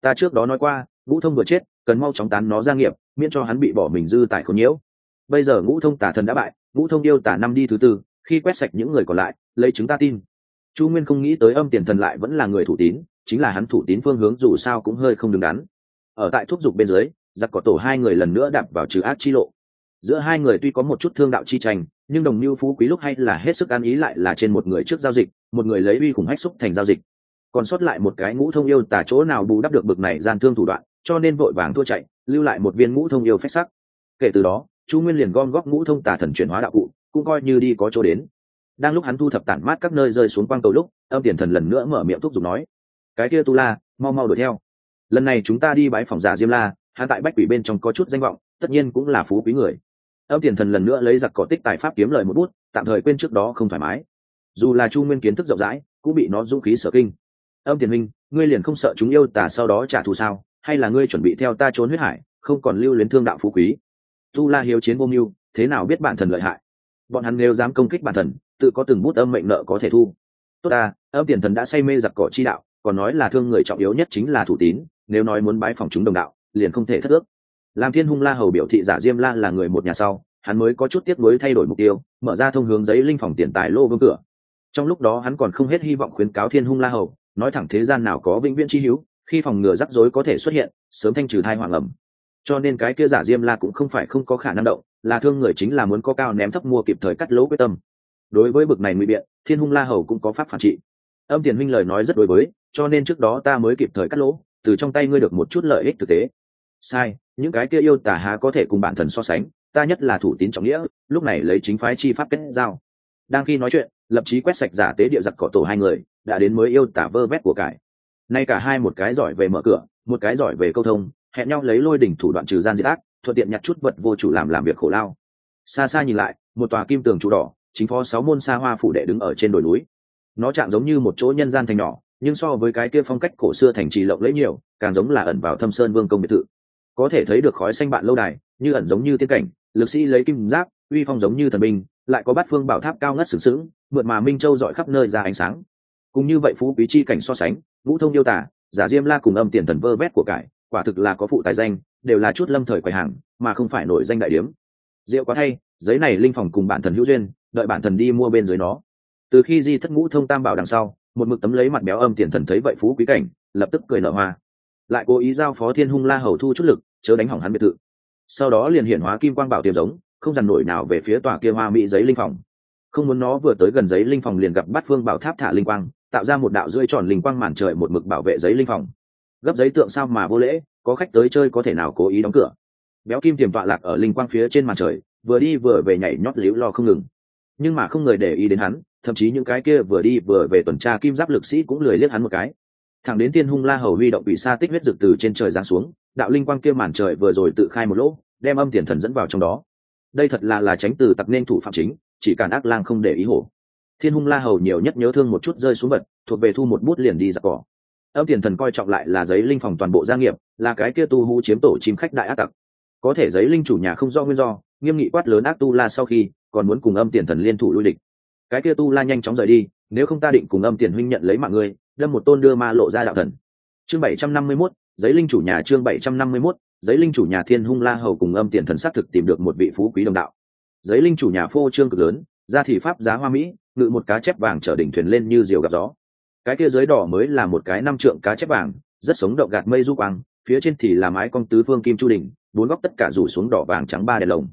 Ta trước đó nói qua, ngũ thông vừa chết, cần mau chóng tán nó ra nghiệp, miễn cho hắn bị bỏ mình dư tại khốn nhiễu. Bây giờ ngũ thông tả thần đã bại, ngũ thông yêu tả năm đi thứ tư, khi quét sạch những người còn lại, lấy chúng ta tin. Chu nguyên không nghĩ tới âm tiền thần lại vẫn là người thủ tín, chính là hắn thủ tín phương hướng dù sao cũng hơi không đứng đắn. Ở tại thuốc giục bên dưới, giặc cỏ tổ hai người lần nữa đạp vào trừ ác chi lộ. Giữa hai người tuy có một chút thương đạo chi tranh nhưng đồng mưu phú quý lúc hay là hết sức ăn ý lại là trên một người trước giao dịch, một người lấy uy khủng hách xúc thành giao dịch. Còn sót lại một cái ngũ thông yêu tả chỗ nào bù đắp được bực này gian thương thủ đoạn, cho nên vội vàng thua chạy, lưu lại một viên ngũ thông yêu phách sắc. Kể từ đó, chu nguyên liền gom góp ngũ thông tả thần chuyển hóa đạo cụ, cũng coi như đi có chỗ đến. Đang lúc hắn thu thập tản mát các nơi rơi xuống quang cầu lúc, âm tiền thần lần nữa mở miệng thúc giục nói, cái kia tu la, mau mau đuổi theo. Lần này chúng ta đi bái phòng giả diêm la, hắn tại bách quỷ bên trong có chút danh vọng, tất nhiên cũng là phú quý người âm tiền thần lần nữa lấy giặc cỏ tích tài pháp kiếm lời một bút, tạm thời quên trước đó không thoải mái. Dù là chu nguyên kiến thức rộng rãi, cũng bị nó dũng khí sở kinh. Âm tiền minh, ngươi liền không sợ chúng yêu tả sau đó trả thù sao? Hay là ngươi chuẩn bị theo ta trốn huyết hải, không còn lưu luyến thương đạo phú quý? Tu la hiếu chiến vô mưu, thế nào biết bản thần lợi hại? Bọn hắn nếu dám công kích bản thần tự có từng bút âm mệnh nợ có thể thu. Tốt ta, âm tiền thần đã say mê giặc cỏ chi đạo, còn nói là thương người trọng yếu nhất chính là thủ tín, nếu nói muốn bái phòng chúng đồng đạo, liền không thể thất ước làm thiên hung la hầu biểu thị giả diêm la là người một nhà sau, hắn mới có chút tiếp nối thay đổi mục tiêu, mở ra thông hướng giấy linh phòng tiền tài lô vương cửa. Trong lúc đó hắn còn không hết hy vọng khuyến cáo thiên hung la hầu, nói thẳng thế gian nào có vĩnh viễn chi hữu, khi phòng ngừa rắc rối có thể xuất hiện, sớm thanh trừ thai hoàng ẩm. Cho nên cái kia giả diêm la cũng không phải không có khả năng động, là thương người chính là muốn có cao ném thấp mua kịp thời cắt lỗ quyết tâm. Đối với bực này ngụy biện, thiên hung la hầu cũng có pháp phản trị. Âm tiền Minh lời nói rất đối với, cho nên trước đó ta mới kịp thời cắt lỗ, từ trong tay ngươi được một chút lợi ích thực tế sai, những cái kia yêu tả há có thể cùng bản thần so sánh, ta nhất là thủ tín trọng nghĩa, lúc này lấy chính phái chi pháp kết giao. Đang khi nói chuyện, lập chí quét sạch giả tế địa giặc cỏ tổ hai người, đã đến mới yêu tả vơ vét của cải. Nay cả hai một cái giỏi về mở cửa, một cái giỏi về câu thông, hẹn nhau lấy lôi đỉnh thủ đoạn trừ gian diệt ác, thuận tiện nhặt chút vật vô chủ làm làm việc khổ lao. Xa xa nhìn lại, một tòa kim tường trụ đỏ, chính phó sáu môn xa hoa phủ đệ đứng ở trên đồi núi. Nó chạm giống như một chỗ nhân gian thành nhỏ, nhưng so với cái kia phong cách cổ xưa thành trì lộng lẫy nhiều, càng giống là ẩn vào thâm sơn vương công biệt thự có thể thấy được khói xanh bạn lâu đài, như ẩn giống như tiên cảnh, lực sĩ lấy kim giáp, uy phong giống như thần binh, lại có bát phương bảo tháp cao ngất sừng sững mượn mà minh châu dọi khắp nơi ra ánh sáng. Cùng như vậy phú quý chi cảnh so sánh vũ thông yêu tả giả diêm la cùng âm tiền thần vơ vét của cải, quả thực là có phụ tài danh, đều là chút lâm thời quầy hàng, mà không phải nổi danh đại điếm. Diệu quá thay giấy này linh phòng cùng bản thần hữu duyên, đợi bản thần đi mua bên dưới nó. Từ khi di thất ngũ thông tam bảo đằng sau, một mực tấm lấy mặt béo âm tiền thần thấy vậy phú quý cảnh, lập tức cười nở hoa lại cố ý giao phó thiên hung la hầu thu chút lực, chớ đánh hỏng hắn biệt thự. Sau đó liền hiển hóa kim quang bảo tiềm giống, không dằn nổi nào về phía tòa kia hoa mỹ giấy linh phòng. Không muốn nó vừa tới gần giấy linh phòng liền gặp bát phương bảo tháp thả linh quang, tạo ra một đạo rưỡi tròn linh quang màn trời một mực bảo vệ giấy linh phòng. Gấp giấy tượng sao mà vô lễ, có khách tới chơi có thể nào cố ý đóng cửa. Béo kim tiềm tọa lạc ở linh quang phía trên màn trời, vừa đi vừa về nhảy nhót liễu lo không ngừng. Nhưng mà không người để ý đến hắn, thậm chí những cái kia vừa đi vừa về tuần tra kim giáp lực sĩ cũng lười liếc hắn một cái thẳng đến tiên hung la hầu huy động bị sa tích huyết dực từ trên trời giáng xuống, đạo linh quang kia màn trời vừa rồi tự khai một lỗ, đem âm tiền thần dẫn vào trong đó. Đây thật là là tránh từ tặc nên thủ phạm chính, chỉ cản ác lang không để ý hổ. Thiên hung la hầu nhiều nhất nhớ thương một chút rơi xuống vật, thuộc về thu một bút liền đi giặc cỏ. Âm tiền thần coi trọng lại là giấy linh phòng toàn bộ gia nghiệp, là cái kia tu hú chiếm tổ chim khách đại ác tặc. Có thể giấy linh chủ nhà không do nguyên do, nghiêm nghị quát lớn ác tu la sau khi, còn muốn cùng âm tiền thần liên thủ lui địch. Cái kia tu la nhanh chóng rời đi, nếu không ta định cùng âm tiền huynh nhận lấy mạng ngươi đâm một tôn đưa ma lộ ra đạo thần. Chương bảy trăm năm mươi 751, giấy linh chủ nhà chương bảy trăm năm mươi 751, giấy linh chủ nhà thiên hung la hầu cùng âm tiền thần sát thực tìm được một vị phú quý đồng đạo. Giấy linh chủ nhà phô trương cực lớn ra thị pháp giá hoa mỹ ngự một cá chép vàng chở đỉnh thuyền lên như diều gặp gió. Cái kia dưới đỏ mới là một cái năm trượng cá chép vàng rất sống động gạt mây du quang phía trên thì là mái cong tứ phương kim chu đỉnh bốn góc tất cả rủ xuống đỏ vàng trắng ba đèn lồng.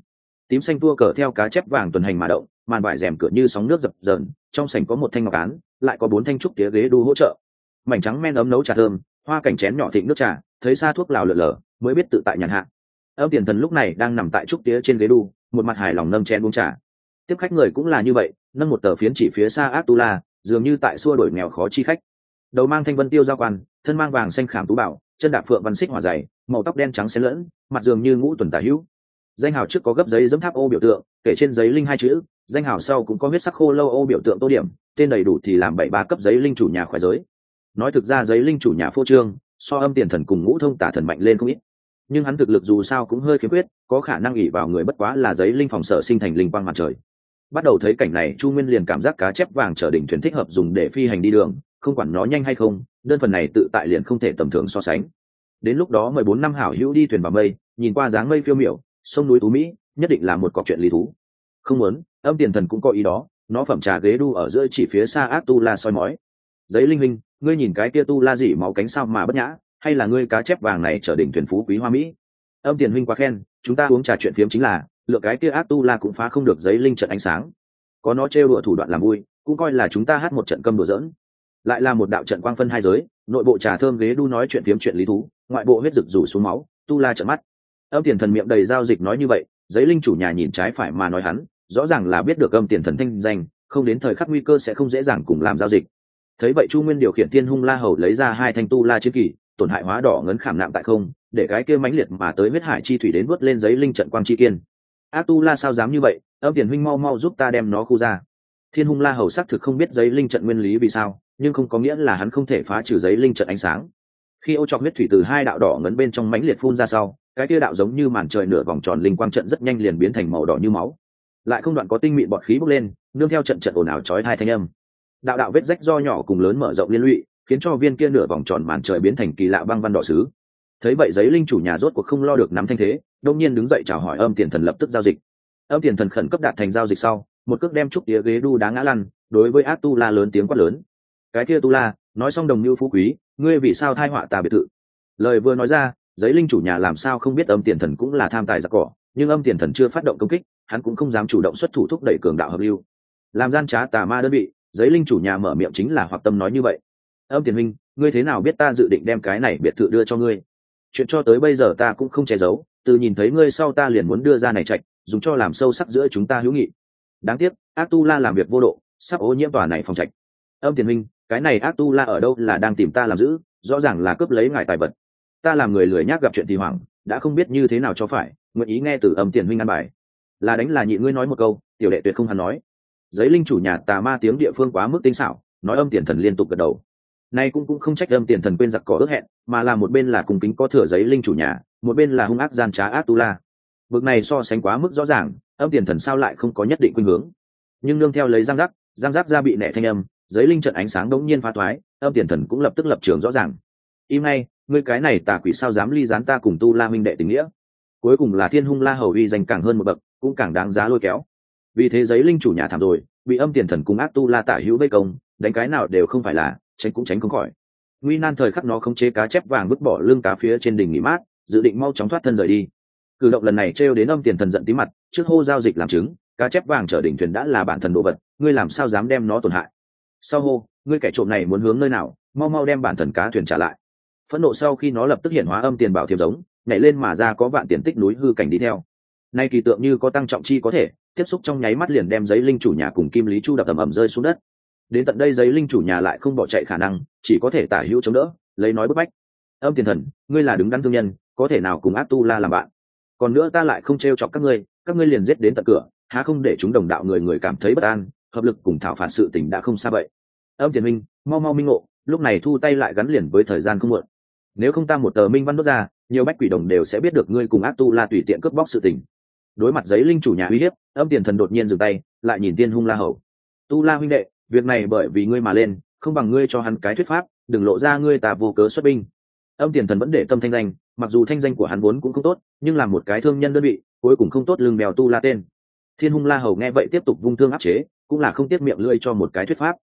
Tím xanh tua cờ theo cá chép vàng tuần hành mà động màn vải rèm cửa như sóng nước dập dờn trong sảnh có một thanh ngọc án lại có bốn thanh trúc tía ghế đu hỗ trợ. Mảnh trắng men ấm nấu trà thơm, hoa cảnh chén nhỏ thịnh nước trà, thấy xa thuốc lào lở lở mới biết tự tại nhàn hạ. Âm tiền thần lúc này đang nằm tại trúc tía trên ghế đu, một mặt hài lòng nâng chén uống trà. Tiếp khách người cũng là như vậy, nâng một tờ phiến chỉ phía xa ác tu la dường như tại xua đổi nghèo khó chi khách. Đầu mang thanh vân tiêu giao quan, thân mang vàng xanh khảm tú bảo, chân đạp phượng văn xích hỏa dày, màu tóc đen trắng xen lẫn, mặt dường như ngũ tuần tả hữu danh hào trước có gấp giấy dấm tháp ô biểu tượng, kể trên giấy linh hai chữ, danh hào sau cũng có huyết sắc khô lâu ô biểu tượng tô điểm, tên đầy đủ thì làm bảy ba cấp giấy linh chủ nhà khỏe giới. Nói thực ra giấy linh chủ nhà phô trương, so âm tiền thần cùng ngũ thông tả thần mạnh lên không ít. Nhưng hắn thực lực dù sao cũng hơi khiếm khuyết, có khả năng ỉ vào người bất quá là giấy linh phòng sở sinh thành linh quang mặt trời. Bắt đầu thấy cảnh này, chu nguyên liền cảm giác cá chép vàng trở đỉnh thuyền thích hợp dùng để phi hành đi đường, không quản nó nhanh hay không, đơn phần này tự tại liền không thể tầm thường so sánh. Đến lúc đó mười bốn năm hảo hữu đi thuyền vào mây, nhìn qua dáng mây phiêu miểu sông núi tú mỹ, nhất định là một cọc chuyện lý thú. Không muốn, âm tiền thần cũng có ý đó, nó phẩm trà ghế đu ở giữa chỉ phía xa ác tu la soi mói. Giấy linh linh ngươi nhìn cái kia tu la dỉ máu cánh sao mà bất nhã, hay là ngươi cá chép vàng này trở đỉnh thuyền phú quý hoa mỹ? Âm tiền huynh quá khen, chúng ta uống trà chuyện phiếm chính là, lựa cái kia ác tu la cũng phá không được giấy linh trận ánh sáng. Có nó trêu đùa thủ đoạn làm vui, cũng coi là chúng ta hát một trận câm đùa dỡn lại là một đạo trận quang phân hai giới, nội bộ trà thơm ghế đu nói chuyện phiếm chuyện lý thú, ngoại bộ huyết rực rủ xuống máu, tu la trận mắt âm tiền thần miệng đầy giao dịch nói như vậy, giấy linh chủ nhà nhìn trái phải mà nói hắn, rõ ràng là biết được âm tiền thần thanh danh, không đến thời khắc nguy cơ sẽ không dễ dàng cùng làm giao dịch. Thấy vậy chu nguyên điều khiển Thiên hung la hầu lấy ra hai thanh tu la chiến kỳ, tổn hại hóa đỏ ngấn khảm nạm tại không, để cái kia mãnh liệt mà tới huyết hải chi thủy đến vớt lên giấy linh trận quang chi kiên. A tu la sao dám như vậy, âm tiền huynh mau mau giúp ta đem nó khu ra. Thiên hung la hầu xác thực không biết giấy linh trận nguyên lý vì sao, nhưng không có nghĩa là hắn không thể phá trừ giấy linh trận ánh sáng. Khi ô chọc huyết thủy từ hai đạo đỏ ngấn bên trong mãnh liệt phun ra sau cái kia đạo giống như màn trời nửa vòng tròn linh quang trận rất nhanh liền biến thành màu đỏ như máu. Lại không đoạn có tinh mịn bọt khí bốc lên, nương theo trận trận ồn ào chói hai thanh âm. Đạo đạo vết rách do nhỏ cùng lớn mở rộng liên lụy, khiến cho viên kia nửa vòng tròn màn trời biến thành kỳ lạ băng văn đỏ xứ thấy vậy giấy linh chủ nhà rốt cuộc không lo được nắm thanh thế đông nhiên đứng dậy chào hỏi âm tiền thần lập tức giao dịch. Âm tiền thần khẩn cấp đạt thành giao dịch sau, một cước đem trúc tía ghế đu đá ngã lăn, đối với ác tu la lớn tiếng quát lớn. Cái kia tu la, nói xong đồng như phú quý, ngươi vì sao thai họa tà biệt thự? Lời vừa nói ra giấy linh chủ nhà làm sao không biết âm tiền thần cũng là tham tài giặc cỏ, nhưng âm tiền thần chưa phát động công kích, hắn cũng không dám chủ động xuất thủ thúc đẩy cường đạo hợp lưu. Làm gian trá tà ma đơn vị, giấy linh chủ nhà mở miệng chính là hoặc tâm nói như vậy. Âm tiền minh ngươi thế nào biết ta dự định đem cái này biệt thự đưa cho ngươi? Chuyện cho tới bây giờ ta cũng không che giấu, từ nhìn thấy ngươi sau ta liền muốn đưa ra này trạch, dùng cho làm sâu sắc giữa chúng ta hữu nghị. Đáng tiếc ác tu la làm việc vô độ, sắp ô nhiễm tòa này phòng trạch. Âm tiền minh cái này ác tu la ở đâu là đang tìm ta làm giữ, rõ ràng là cướp lấy ngài tài vật ta làm người lười nhác gặp chuyện thì hoảng, đã không biết như thế nào cho phải, nguyện ý nghe từ âm tiền minh ăn bài. Là đánh là nhị ngươi nói một câu, tiểu đệ tuyệt không hắn nói. Giấy linh chủ nhà tà ma tiếng địa phương quá mức tinh xảo, nói âm tiền thần liên tục gật đầu. Nay cũng cũng không trách âm tiền thần quên giặc cỏ ước hẹn, mà là một bên là cùng kính có thừa giấy linh chủ nhà, một bên là hung ác gian trá ác tu la. Bực này so sánh quá mức rõ ràng, âm tiền thần sao lại không có nhất định khuynh hướng. Nhưng nương theo lấy giang giác giang giác ra bị nẻ thanh âm, giấy linh trận ánh sáng đống nhiên phá thoái, âm tiền thần cũng lập tức lập trường rõ ràng. Im ngay ngươi cái này tà quỷ sao dám ly gián ta cùng tu la minh đệ tình nghĩa? Cuối cùng là thiên hung la hầu uy danh càng hơn một bậc, cũng càng đáng giá lôi kéo. Vì thế giấy linh chủ nhà thảm rồi, bị âm tiền thần cùng ác tu la tả hữu vây công, đánh cái nào đều không phải là, tránh cũng tránh không khỏi. Nguy nan thời khắc nó không chế cá chép vàng vứt bỏ lưng cá phía trên đỉnh nghỉ mát, dự định mau chóng thoát thân rời đi. Cử động lần này trêu đến âm tiền thần giận tí mặt, trước hô giao dịch làm chứng, cá chép vàng chở đỉnh thuyền đã là bản thần đồ vật, ngươi làm sao dám đem nó tổn hại? Sau hô, ngươi kẻ trộm này muốn hướng nơi nào, mau mau đem bản thần cá thuyền trả lại phẫn nộ sau khi nó lập tức hiện hóa âm tiền bảo thiệp giống, nhảy lên mà ra có vạn tiền tích núi hư cảnh đi theo. Nay kỳ tượng như có tăng trọng chi có thể, tiếp xúc trong nháy mắt liền đem giấy linh chủ nhà cùng kim lý chu đập ầm ầm rơi xuống đất. Đến tận đây giấy linh chủ nhà lại không bỏ chạy khả năng, chỉ có thể tả hữu chống đỡ, lấy nói bức bách. Âm tiền thần, ngươi là đứng đắn thương nhân, có thể nào cùng ác tu la làm bạn? Còn nữa ta lại không t r e o chọc các ngươi các ngươi liền giết đến tận cửa, há không để chúng đồng đạo người người cảm thấy bất an, hợp lực cùng thảo phạt sự tình đã không xa vậy. Âm tiền minh, mau mau minh ngộ, lúc này thu tay lại gắn liền với thời gian không muộn nếu không ta một tờ minh văn đốt ra, nhiều bách quỷ đồng đều sẽ biết được ngươi cùng ác tu la tùy tiện cướp bóc sự tình. Đối mặt giấy linh chủ nhà uy hiếp, âm tiền thần đột nhiên dừng tay, lại nhìn tiên hung la hầu. Tu la huynh đệ, việc này bởi vì ngươi mà lên, không bằng ngươi cho hắn cái thuyết pháp, đừng lộ ra ngươi tà vô cớ xuất binh. Âm tiền thần vẫn để tâm thanh danh, mặc dù thanh danh của hắn vốn cũng không tốt, nhưng là một cái thương nhân đơn vị, cuối cùng không tốt lưng bèo tu la tên. Thiên hung la hầu nghe vậy tiếp tục vung thương áp chế, cũng là không tiếc miệng lưỡi cho một cái thuyết pháp.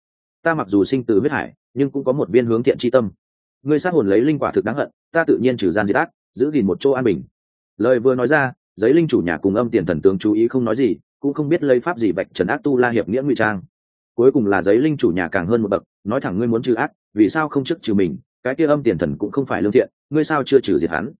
Ta mặc dù sinh từ huyết hải, nhưng cũng có một viên hướng thiện tri tâm ngươi sát hồn lấy linh quả thực đáng hận, ta tự nhiên trừ gian diệt ác, giữ gìn một chỗ an bình. Lời vừa nói ra, giấy linh chủ nhà cùng âm tiền thần tướng chú ý không nói gì, cũng không biết lấy pháp gì bạch trần ác tu la hiệp nghĩa ngụy trang. Cuối cùng là giấy linh chủ nhà càng hơn một bậc, nói thẳng ngươi muốn trừ ác, vì sao không trước trừ mình, cái kia âm tiền thần cũng không phải lương thiện, ngươi sao chưa trừ diệt hắn?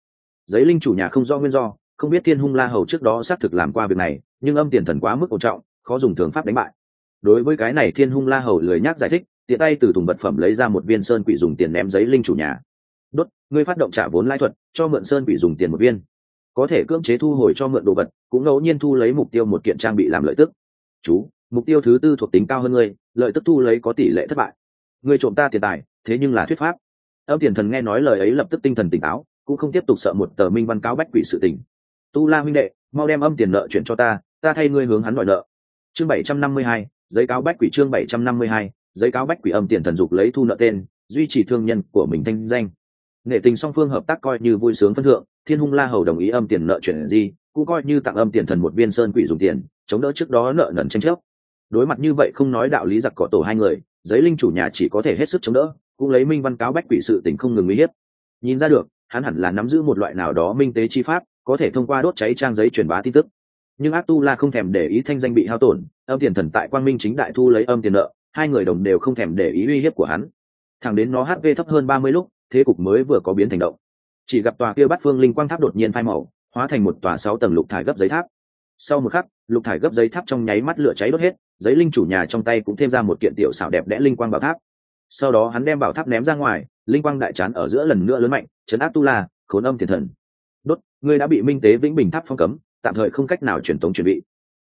Giấy linh chủ nhà không do nguyên do, không biết thiên hung la hầu trước đó xác thực làm qua việc này, nhưng âm tiền thần quá mức ổn trọng, khó dùng thường pháp đánh bại. Đối với cái này thiên hung la hầu lười nhác giải thích tiện tay từ thùng vật phẩm lấy ra một viên sơn quỷ dùng tiền ném giấy linh chủ nhà. Đốt, ngươi phát động trả vốn lãi thuật, cho mượn sơn quỷ dùng tiền một viên. Có thể cưỡng chế thu hồi cho mượn đồ vật, cũng ngẫu nhiên thu lấy mục tiêu một kiện trang bị làm lợi tức. Chú, mục tiêu thứ tư thuộc tính cao hơn ngươi, lợi tức thu lấy có tỷ lệ thất bại. Ngươi trộm ta tiền tài, thế nhưng là thuyết pháp. Âm tiền thần nghe nói lời ấy lập tức tinh thần tỉnh táo, cũng không tiếp tục sợ một tờ minh văn cáo bách quỷ sự tình. Tu la huynh đệ, mau đem âm tiền nợ chuyển cho ta ta thay ngươi hướng hắn đòi nợ. Chương bảy trăm năm mươi hai, giấy cáo bách quỷ chương bảy trăm năm mươi hai giấy cáo bách quỷ âm tiền thần dục lấy thu nợ tên, duy trì thương nhân của mình thanh danh. Nghệ tình song phương hợp tác coi như vui sướng phân thượng, thiên hung la hầu đồng ý âm tiền nợ chuyển gì cũng coi như tặng âm tiền thần một viên sơn quỷ dùng tiền, chống đỡ trước đó nợ nần tranh chấp. Đối mặt như vậy không nói đạo lý giặc cỏ tổ hai người, giấy linh chủ nhà chỉ có thể hết sức chống đỡ, cũng lấy minh văn cáo bách quỷ sự tình không ngừng uy hiếp. Nhìn ra được, hắn hẳn là nắm giữ một loại nào đó minh tế chi pháp, có thể thông qua đốt cháy trang giấy truyền bá tin tức. Nhưng ác tu la không thèm để ý thanh danh bị hao tổn, âm tiền thần tại quang minh chính đại thu lấy âm tiền nợ hai người đồng đều không thèm để ý uy hiếp của hắn. Thẳng đến nó hp thấp hơn ba mươi lúc, thế cục mới vừa có biến thành động. Chỉ gặp tòa kia bắt phương linh quang tháp đột nhiên phai màu, hóa thành một tòa sáu tầng lục thải gấp giấy tháp. Sau một khắc, lục thải gấp giấy tháp trong nháy mắt lửa cháy đốt hết, giấy linh chủ nhà trong tay cũng thêm ra một kiện tiểu xảo đẹp đẽ linh quang bảo tháp. Sau đó hắn đem bảo tháp ném ra ngoài, linh quang đại chán ở giữa lần nữa lớn mạnh, chấn áp tu la, khốn âm thiền thần. Đốt, ngươi đã bị minh tế vĩnh bình tháp phong cấm, tạm thời không cách nào truyền tống chuẩn bị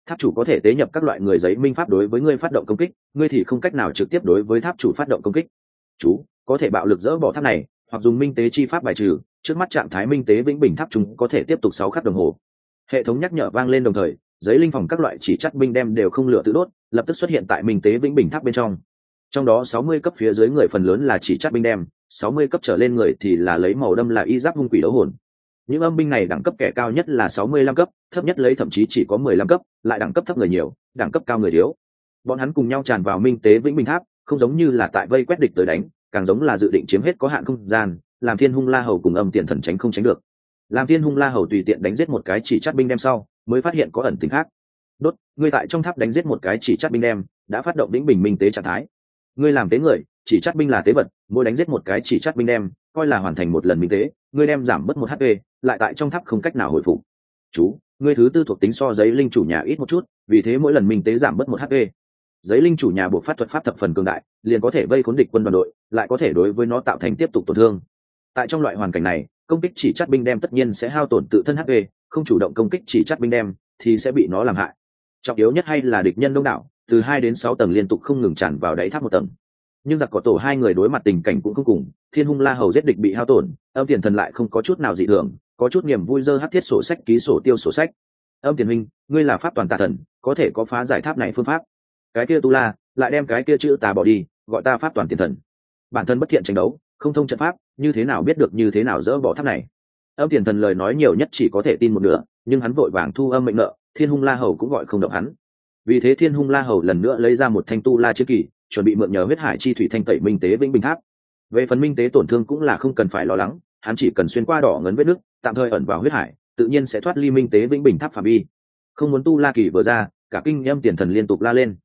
tháp chủ có thể tế nhập các loại người giấy minh pháp đối với ngươi phát động công kích, ngươi thì không cách nào trực tiếp đối với tháp chủ phát động công kích. Chú, có thể bạo lực dỡ bỏ tháp này, hoặc dùng minh tế chi pháp bài trừ, trước mắt trạng thái minh tế vĩnh bình tháp chúng có thể tiếp tục sáu khắc đồng hồ. Hệ thống nhắc nhở vang lên đồng thời, giấy linh phòng các loại chỉ chắc binh đem đều không lửa tự đốt, lập tức xuất hiện tại minh tế vĩnh bình tháp bên trong. Trong đó sáu mươi cấp phía dưới người phần lớn là chỉ chắc binh đem, sáu mươi cấp trở lên người thì là lấy màu đâm là y giáp hung quỷ đấu hồn những âm binh này đẳng cấp kẻ cao nhất là sáu mươi lăm cấp, thấp nhất lấy thậm chí chỉ có mười lăm cấp, lại đẳng cấp thấp người nhiều, đẳng cấp cao người thiếu. Bọn hắn cùng nhau tràn vào minh tế vĩnh bình tháp, không giống như là tại vây quét địch tới đánh, càng giống là dự định chiếm hết có hạn không gian, làm thiên hung la hầu cùng âm tiền thần tránh không tránh được. Làm thiên hung la hầu tùy tiện đánh giết một cái chỉ chát binh đem sau, mới phát hiện có ẩn tính khác. Đốt, ngươi tại trong tháp đánh giết một cái chỉ chát binh đem, đã phát động lĩnh bình minh tế trạng thái. Ngươi làm tế người, chỉ chát binh là tế vật, mỗi đánh giết một cái chỉ chát binh đem, coi là hoàn thành một lần minh tế ngươi đem giảm mất một hp lại tại trong tháp không cách nào hồi phục. Chú, ngươi thứ tư thuộc tính so giấy linh chủ nhà ít một chút, vì thế mỗi lần mình tế giảm mất một hp giấy linh chủ nhà buộc phát thuật pháp thập phần cường đại, liền có thể vây khốn địch quân đoàn đội, lại có thể đối với nó tạo thành tiếp tục tổn thương. Tại trong loại hoàn cảnh này, công kích chỉ chắt binh đem tất nhiên sẽ hao tổn tự thân hp không chủ động công kích chỉ chắt binh đem, thì sẽ bị nó làm hại. Trọng yếu nhất hay là địch nhân đông đảo, từ hai đến sáu tầng liên tục không ngừng tràn vào đáy tháp một tầng nhưng giặc có tổ hai người đối mặt tình cảnh cũng không cùng, thiên hung la hầu giết địch bị hao tổn, âm tiền thần lại không có chút nào dị thường, có chút niềm vui dơ hát thiết sổ sách ký sổ tiêu sổ sách. Âm tiền minh, ngươi là pháp toàn tà thần, có thể có phá giải tháp này phương pháp. Cái kia tu la, lại đem cái kia chữ tà bỏ đi, gọi ta pháp toàn tiền thần. Bản thân bất thiện tranh đấu, không thông trận pháp, như thế nào biết được như thế nào dỡ bỏ tháp này? Âm tiền thần lời nói nhiều nhất chỉ có thể tin một nửa, nhưng hắn vội vàng thu âm mệnh nợ, thiên hung la hầu cũng gọi không động hắn. Vì thế thiên hung la hầu lần nữa lấy ra một thanh tu la chiến kỳ chuẩn bị mượn nhờ huyết hải chi thủy thanh tẩy minh tế vĩnh bình tháp. Về phần minh tế tổn thương cũng là không cần phải lo lắng, hắn chỉ cần xuyên qua đỏ ngấn vết nước tạm thời ẩn vào huyết hải, tự nhiên sẽ thoát ly minh tế vĩnh bình tháp phạm vi. Không muốn tu la kỳ vừa ra, cả kinh âm tiền thần liên tục la lên.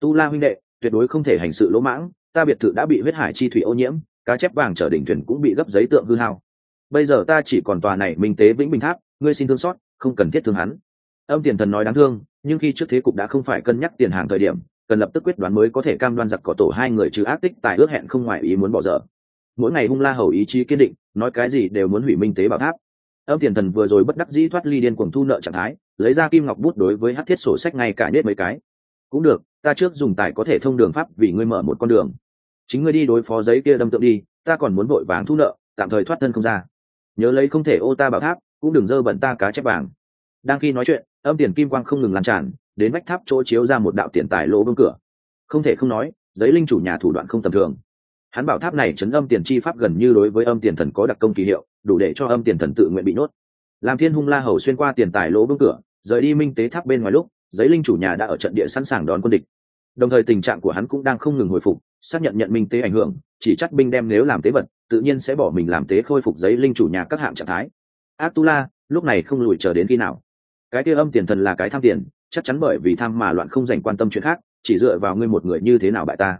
Tu la huynh đệ, tuyệt đối không thể hành sự lỗ mãng, ta biệt thự đã bị huyết hải chi thủy ô nhiễm, cá chép vàng trở đỉnh thuyền cũng bị gấp giấy tượng hư hao. Bây giờ ta chỉ còn tòa này minh tế vĩnh bình tháp, ngươi xin thương xót, không cần thiết thương hắn. Âm tiền thần nói đáng thương, nhưng khi trước thế cục đã không phải cân nhắc tiền hàng thời điểm cần lập tức quyết đoán mới có thể cam đoan giặc cỏ tổ hai người trừ ác tích tại ước hẹn không ngoài ý muốn bỏ dở. Mỗi ngày hung la hầu ý chí kiên định, nói cái gì đều muốn hủy minh tế bảo tháp. Âm tiền thần vừa rồi bất đắc dĩ thoát ly điên cuồng thu nợ trạng thái, lấy ra kim ngọc bút đối với hát thiết sổ sách ngay cả nết mấy cái. Cũng được, ta trước dùng tài có thể thông đường pháp vì ngươi mở một con đường. Chính ngươi đi đối phó giấy kia đâm tượng đi, ta còn muốn vội vàng thu nợ, tạm thời thoát thân không ra. Nhớ lấy không thể ô ta bảo tháp, cũng đừng dơ bẩn ta cá chép vàng. Đang khi nói chuyện, âm tiền kim quang không ngừng lan tràn đến vách tháp chỗ chiếu ra một đạo tiền tài lỗ vương cửa. Không thể không nói, giấy linh chủ nhà thủ đoạn không tầm thường. Hắn bảo tháp này chấn âm tiền chi pháp gần như đối với âm tiền thần có đặc công kỳ hiệu, đủ để cho âm tiền thần tự nguyện bị nốt làm thiên hung la hầu xuyên qua tiền tài lỗ vương cửa, rời đi minh tế tháp bên ngoài lúc, giấy linh chủ nhà đã ở trận địa sẵn sàng đón quân địch. Đồng thời tình trạng của hắn cũng đang không ngừng hồi phục, xác nhận nhận minh tế ảnh hưởng, chỉ chắc binh đem nếu làm tế vật, tự nhiên sẽ bỏ mình làm tế khôi phục giấy linh chủ nhà các hạng trạng thái. Ác tu la, lúc này không lùi chờ đến khi nào? Cái kia âm tiền thần là cái tham tiền chắc chắn bởi vì tham mà loạn không dành quan tâm chuyện khác, chỉ dựa vào ngươi một người như thế nào bại ta.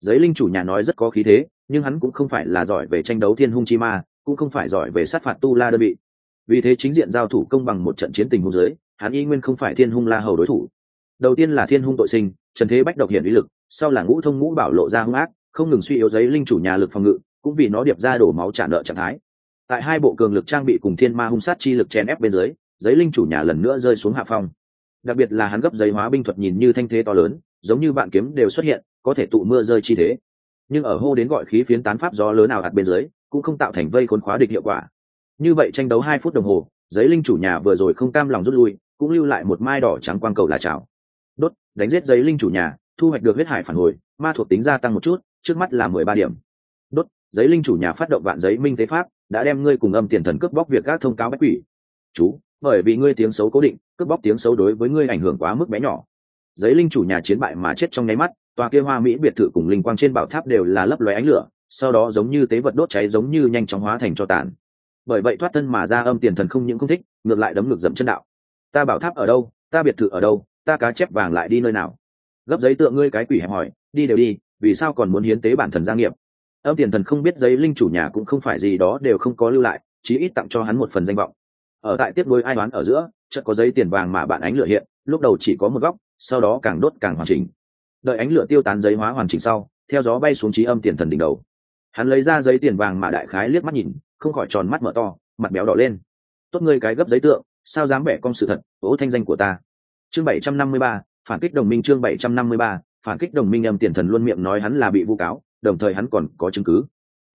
Giấy linh chủ nhà nói rất có khí thế, nhưng hắn cũng không phải là giỏi về tranh đấu thiên hung chi ma, cũng không phải giỏi về sát phạt tu la đơn vị. Vì thế chính diện giao thủ công bằng một trận chiến tình hung giới hắn y nguyên không phải thiên hung la hầu đối thủ. Đầu tiên là thiên hung tội sinh, trần thế bách độc hiển uy lực, sau là ngũ thông ngũ bảo lộ ra hung ác, không ngừng suy yếu giấy linh chủ nhà lực phòng ngự, cũng vì nó điệp ra đổ máu trả nợ trạng thái. Tại hai bộ cường lực trang bị cùng thiên ma hung sát chi lực chèn ép bên dưới, giấy linh chủ nhà lần nữa rơi xuống hạ phong đặc biệt là hắn gấp giấy hóa binh thuật nhìn như thanh thế to lớn, giống như vạn kiếm đều xuất hiện, có thể tụ mưa rơi chi thế. Nhưng ở hô đến gọi khí phiến tán pháp gió lớn nào hạt bên dưới, cũng không tạo thành vây khốn khóa địch hiệu quả. Như vậy tranh đấu hai phút đồng hồ, giấy linh chủ nhà vừa rồi không cam lòng rút lui, cũng lưu lại một mai đỏ trắng quang cầu là chào đốt, đánh giết giấy linh chủ nhà, thu hoạch được huyết hải phản hồi, ma thuộc tính gia tăng một chút, trước mắt là mười ba điểm. Đốt, giấy linh chủ nhà phát động vạn giấy minh tế pháp, đã đem ngươi cùng âm tiền thần cướp bóc việc các thông cáo bách quỷ. Chú bởi vì ngươi tiếng xấu cố định, cướp bóc tiếng xấu đối với ngươi ảnh hưởng quá mức bé nhỏ. Giấy linh chủ nhà chiến bại mà chết trong nháy mắt, tòa kia hoa mỹ biệt thự cùng linh quang trên bảo tháp đều là lấp lóe ánh lửa, sau đó giống như tế vật đốt cháy giống như nhanh chóng hóa thành cho tàn. Bởi vậy thoát thân mà ra âm tiền thần không những không thích, ngược lại đấm ngược dậm chân đạo. Ta bảo tháp ở đâu, ta biệt thự ở đâu, ta cá chép vàng lại đi nơi nào? Gấp giấy tượng ngươi cái quỷ hẹp hỏi, đi đều đi, vì sao còn muốn hiến tế bản thần gia nghiệp? Âm tiền thần không biết giấy linh chủ nhà cũng không phải gì đó đều không có lưu lại, chí ít tặng cho hắn một phần danh vọng ở tại tiếp nối ai đoán ở giữa, chợt có giấy tiền vàng mà bạn ánh lửa hiện, lúc đầu chỉ có một góc, sau đó càng đốt càng hoàn chỉnh. Đợi ánh lửa tiêu tán giấy hóa hoàn chỉnh sau, theo gió bay xuống trí âm tiền thần đỉnh đầu. Hắn lấy ra giấy tiền vàng mà đại khái liếc mắt nhìn, không khỏi tròn mắt mở to, mặt béo đỏ lên. Tốt ngươi cái gấp giấy tượng, sao dám bẻ con sự thật ố thanh danh của ta. Chương bảy trăm năm mươi ba, phản kích đồng minh chương bảy trăm năm mươi ba, phản kích đồng minh âm tiền thần luôn miệng nói hắn là bị vu cáo, đồng thời hắn còn có chứng cứ.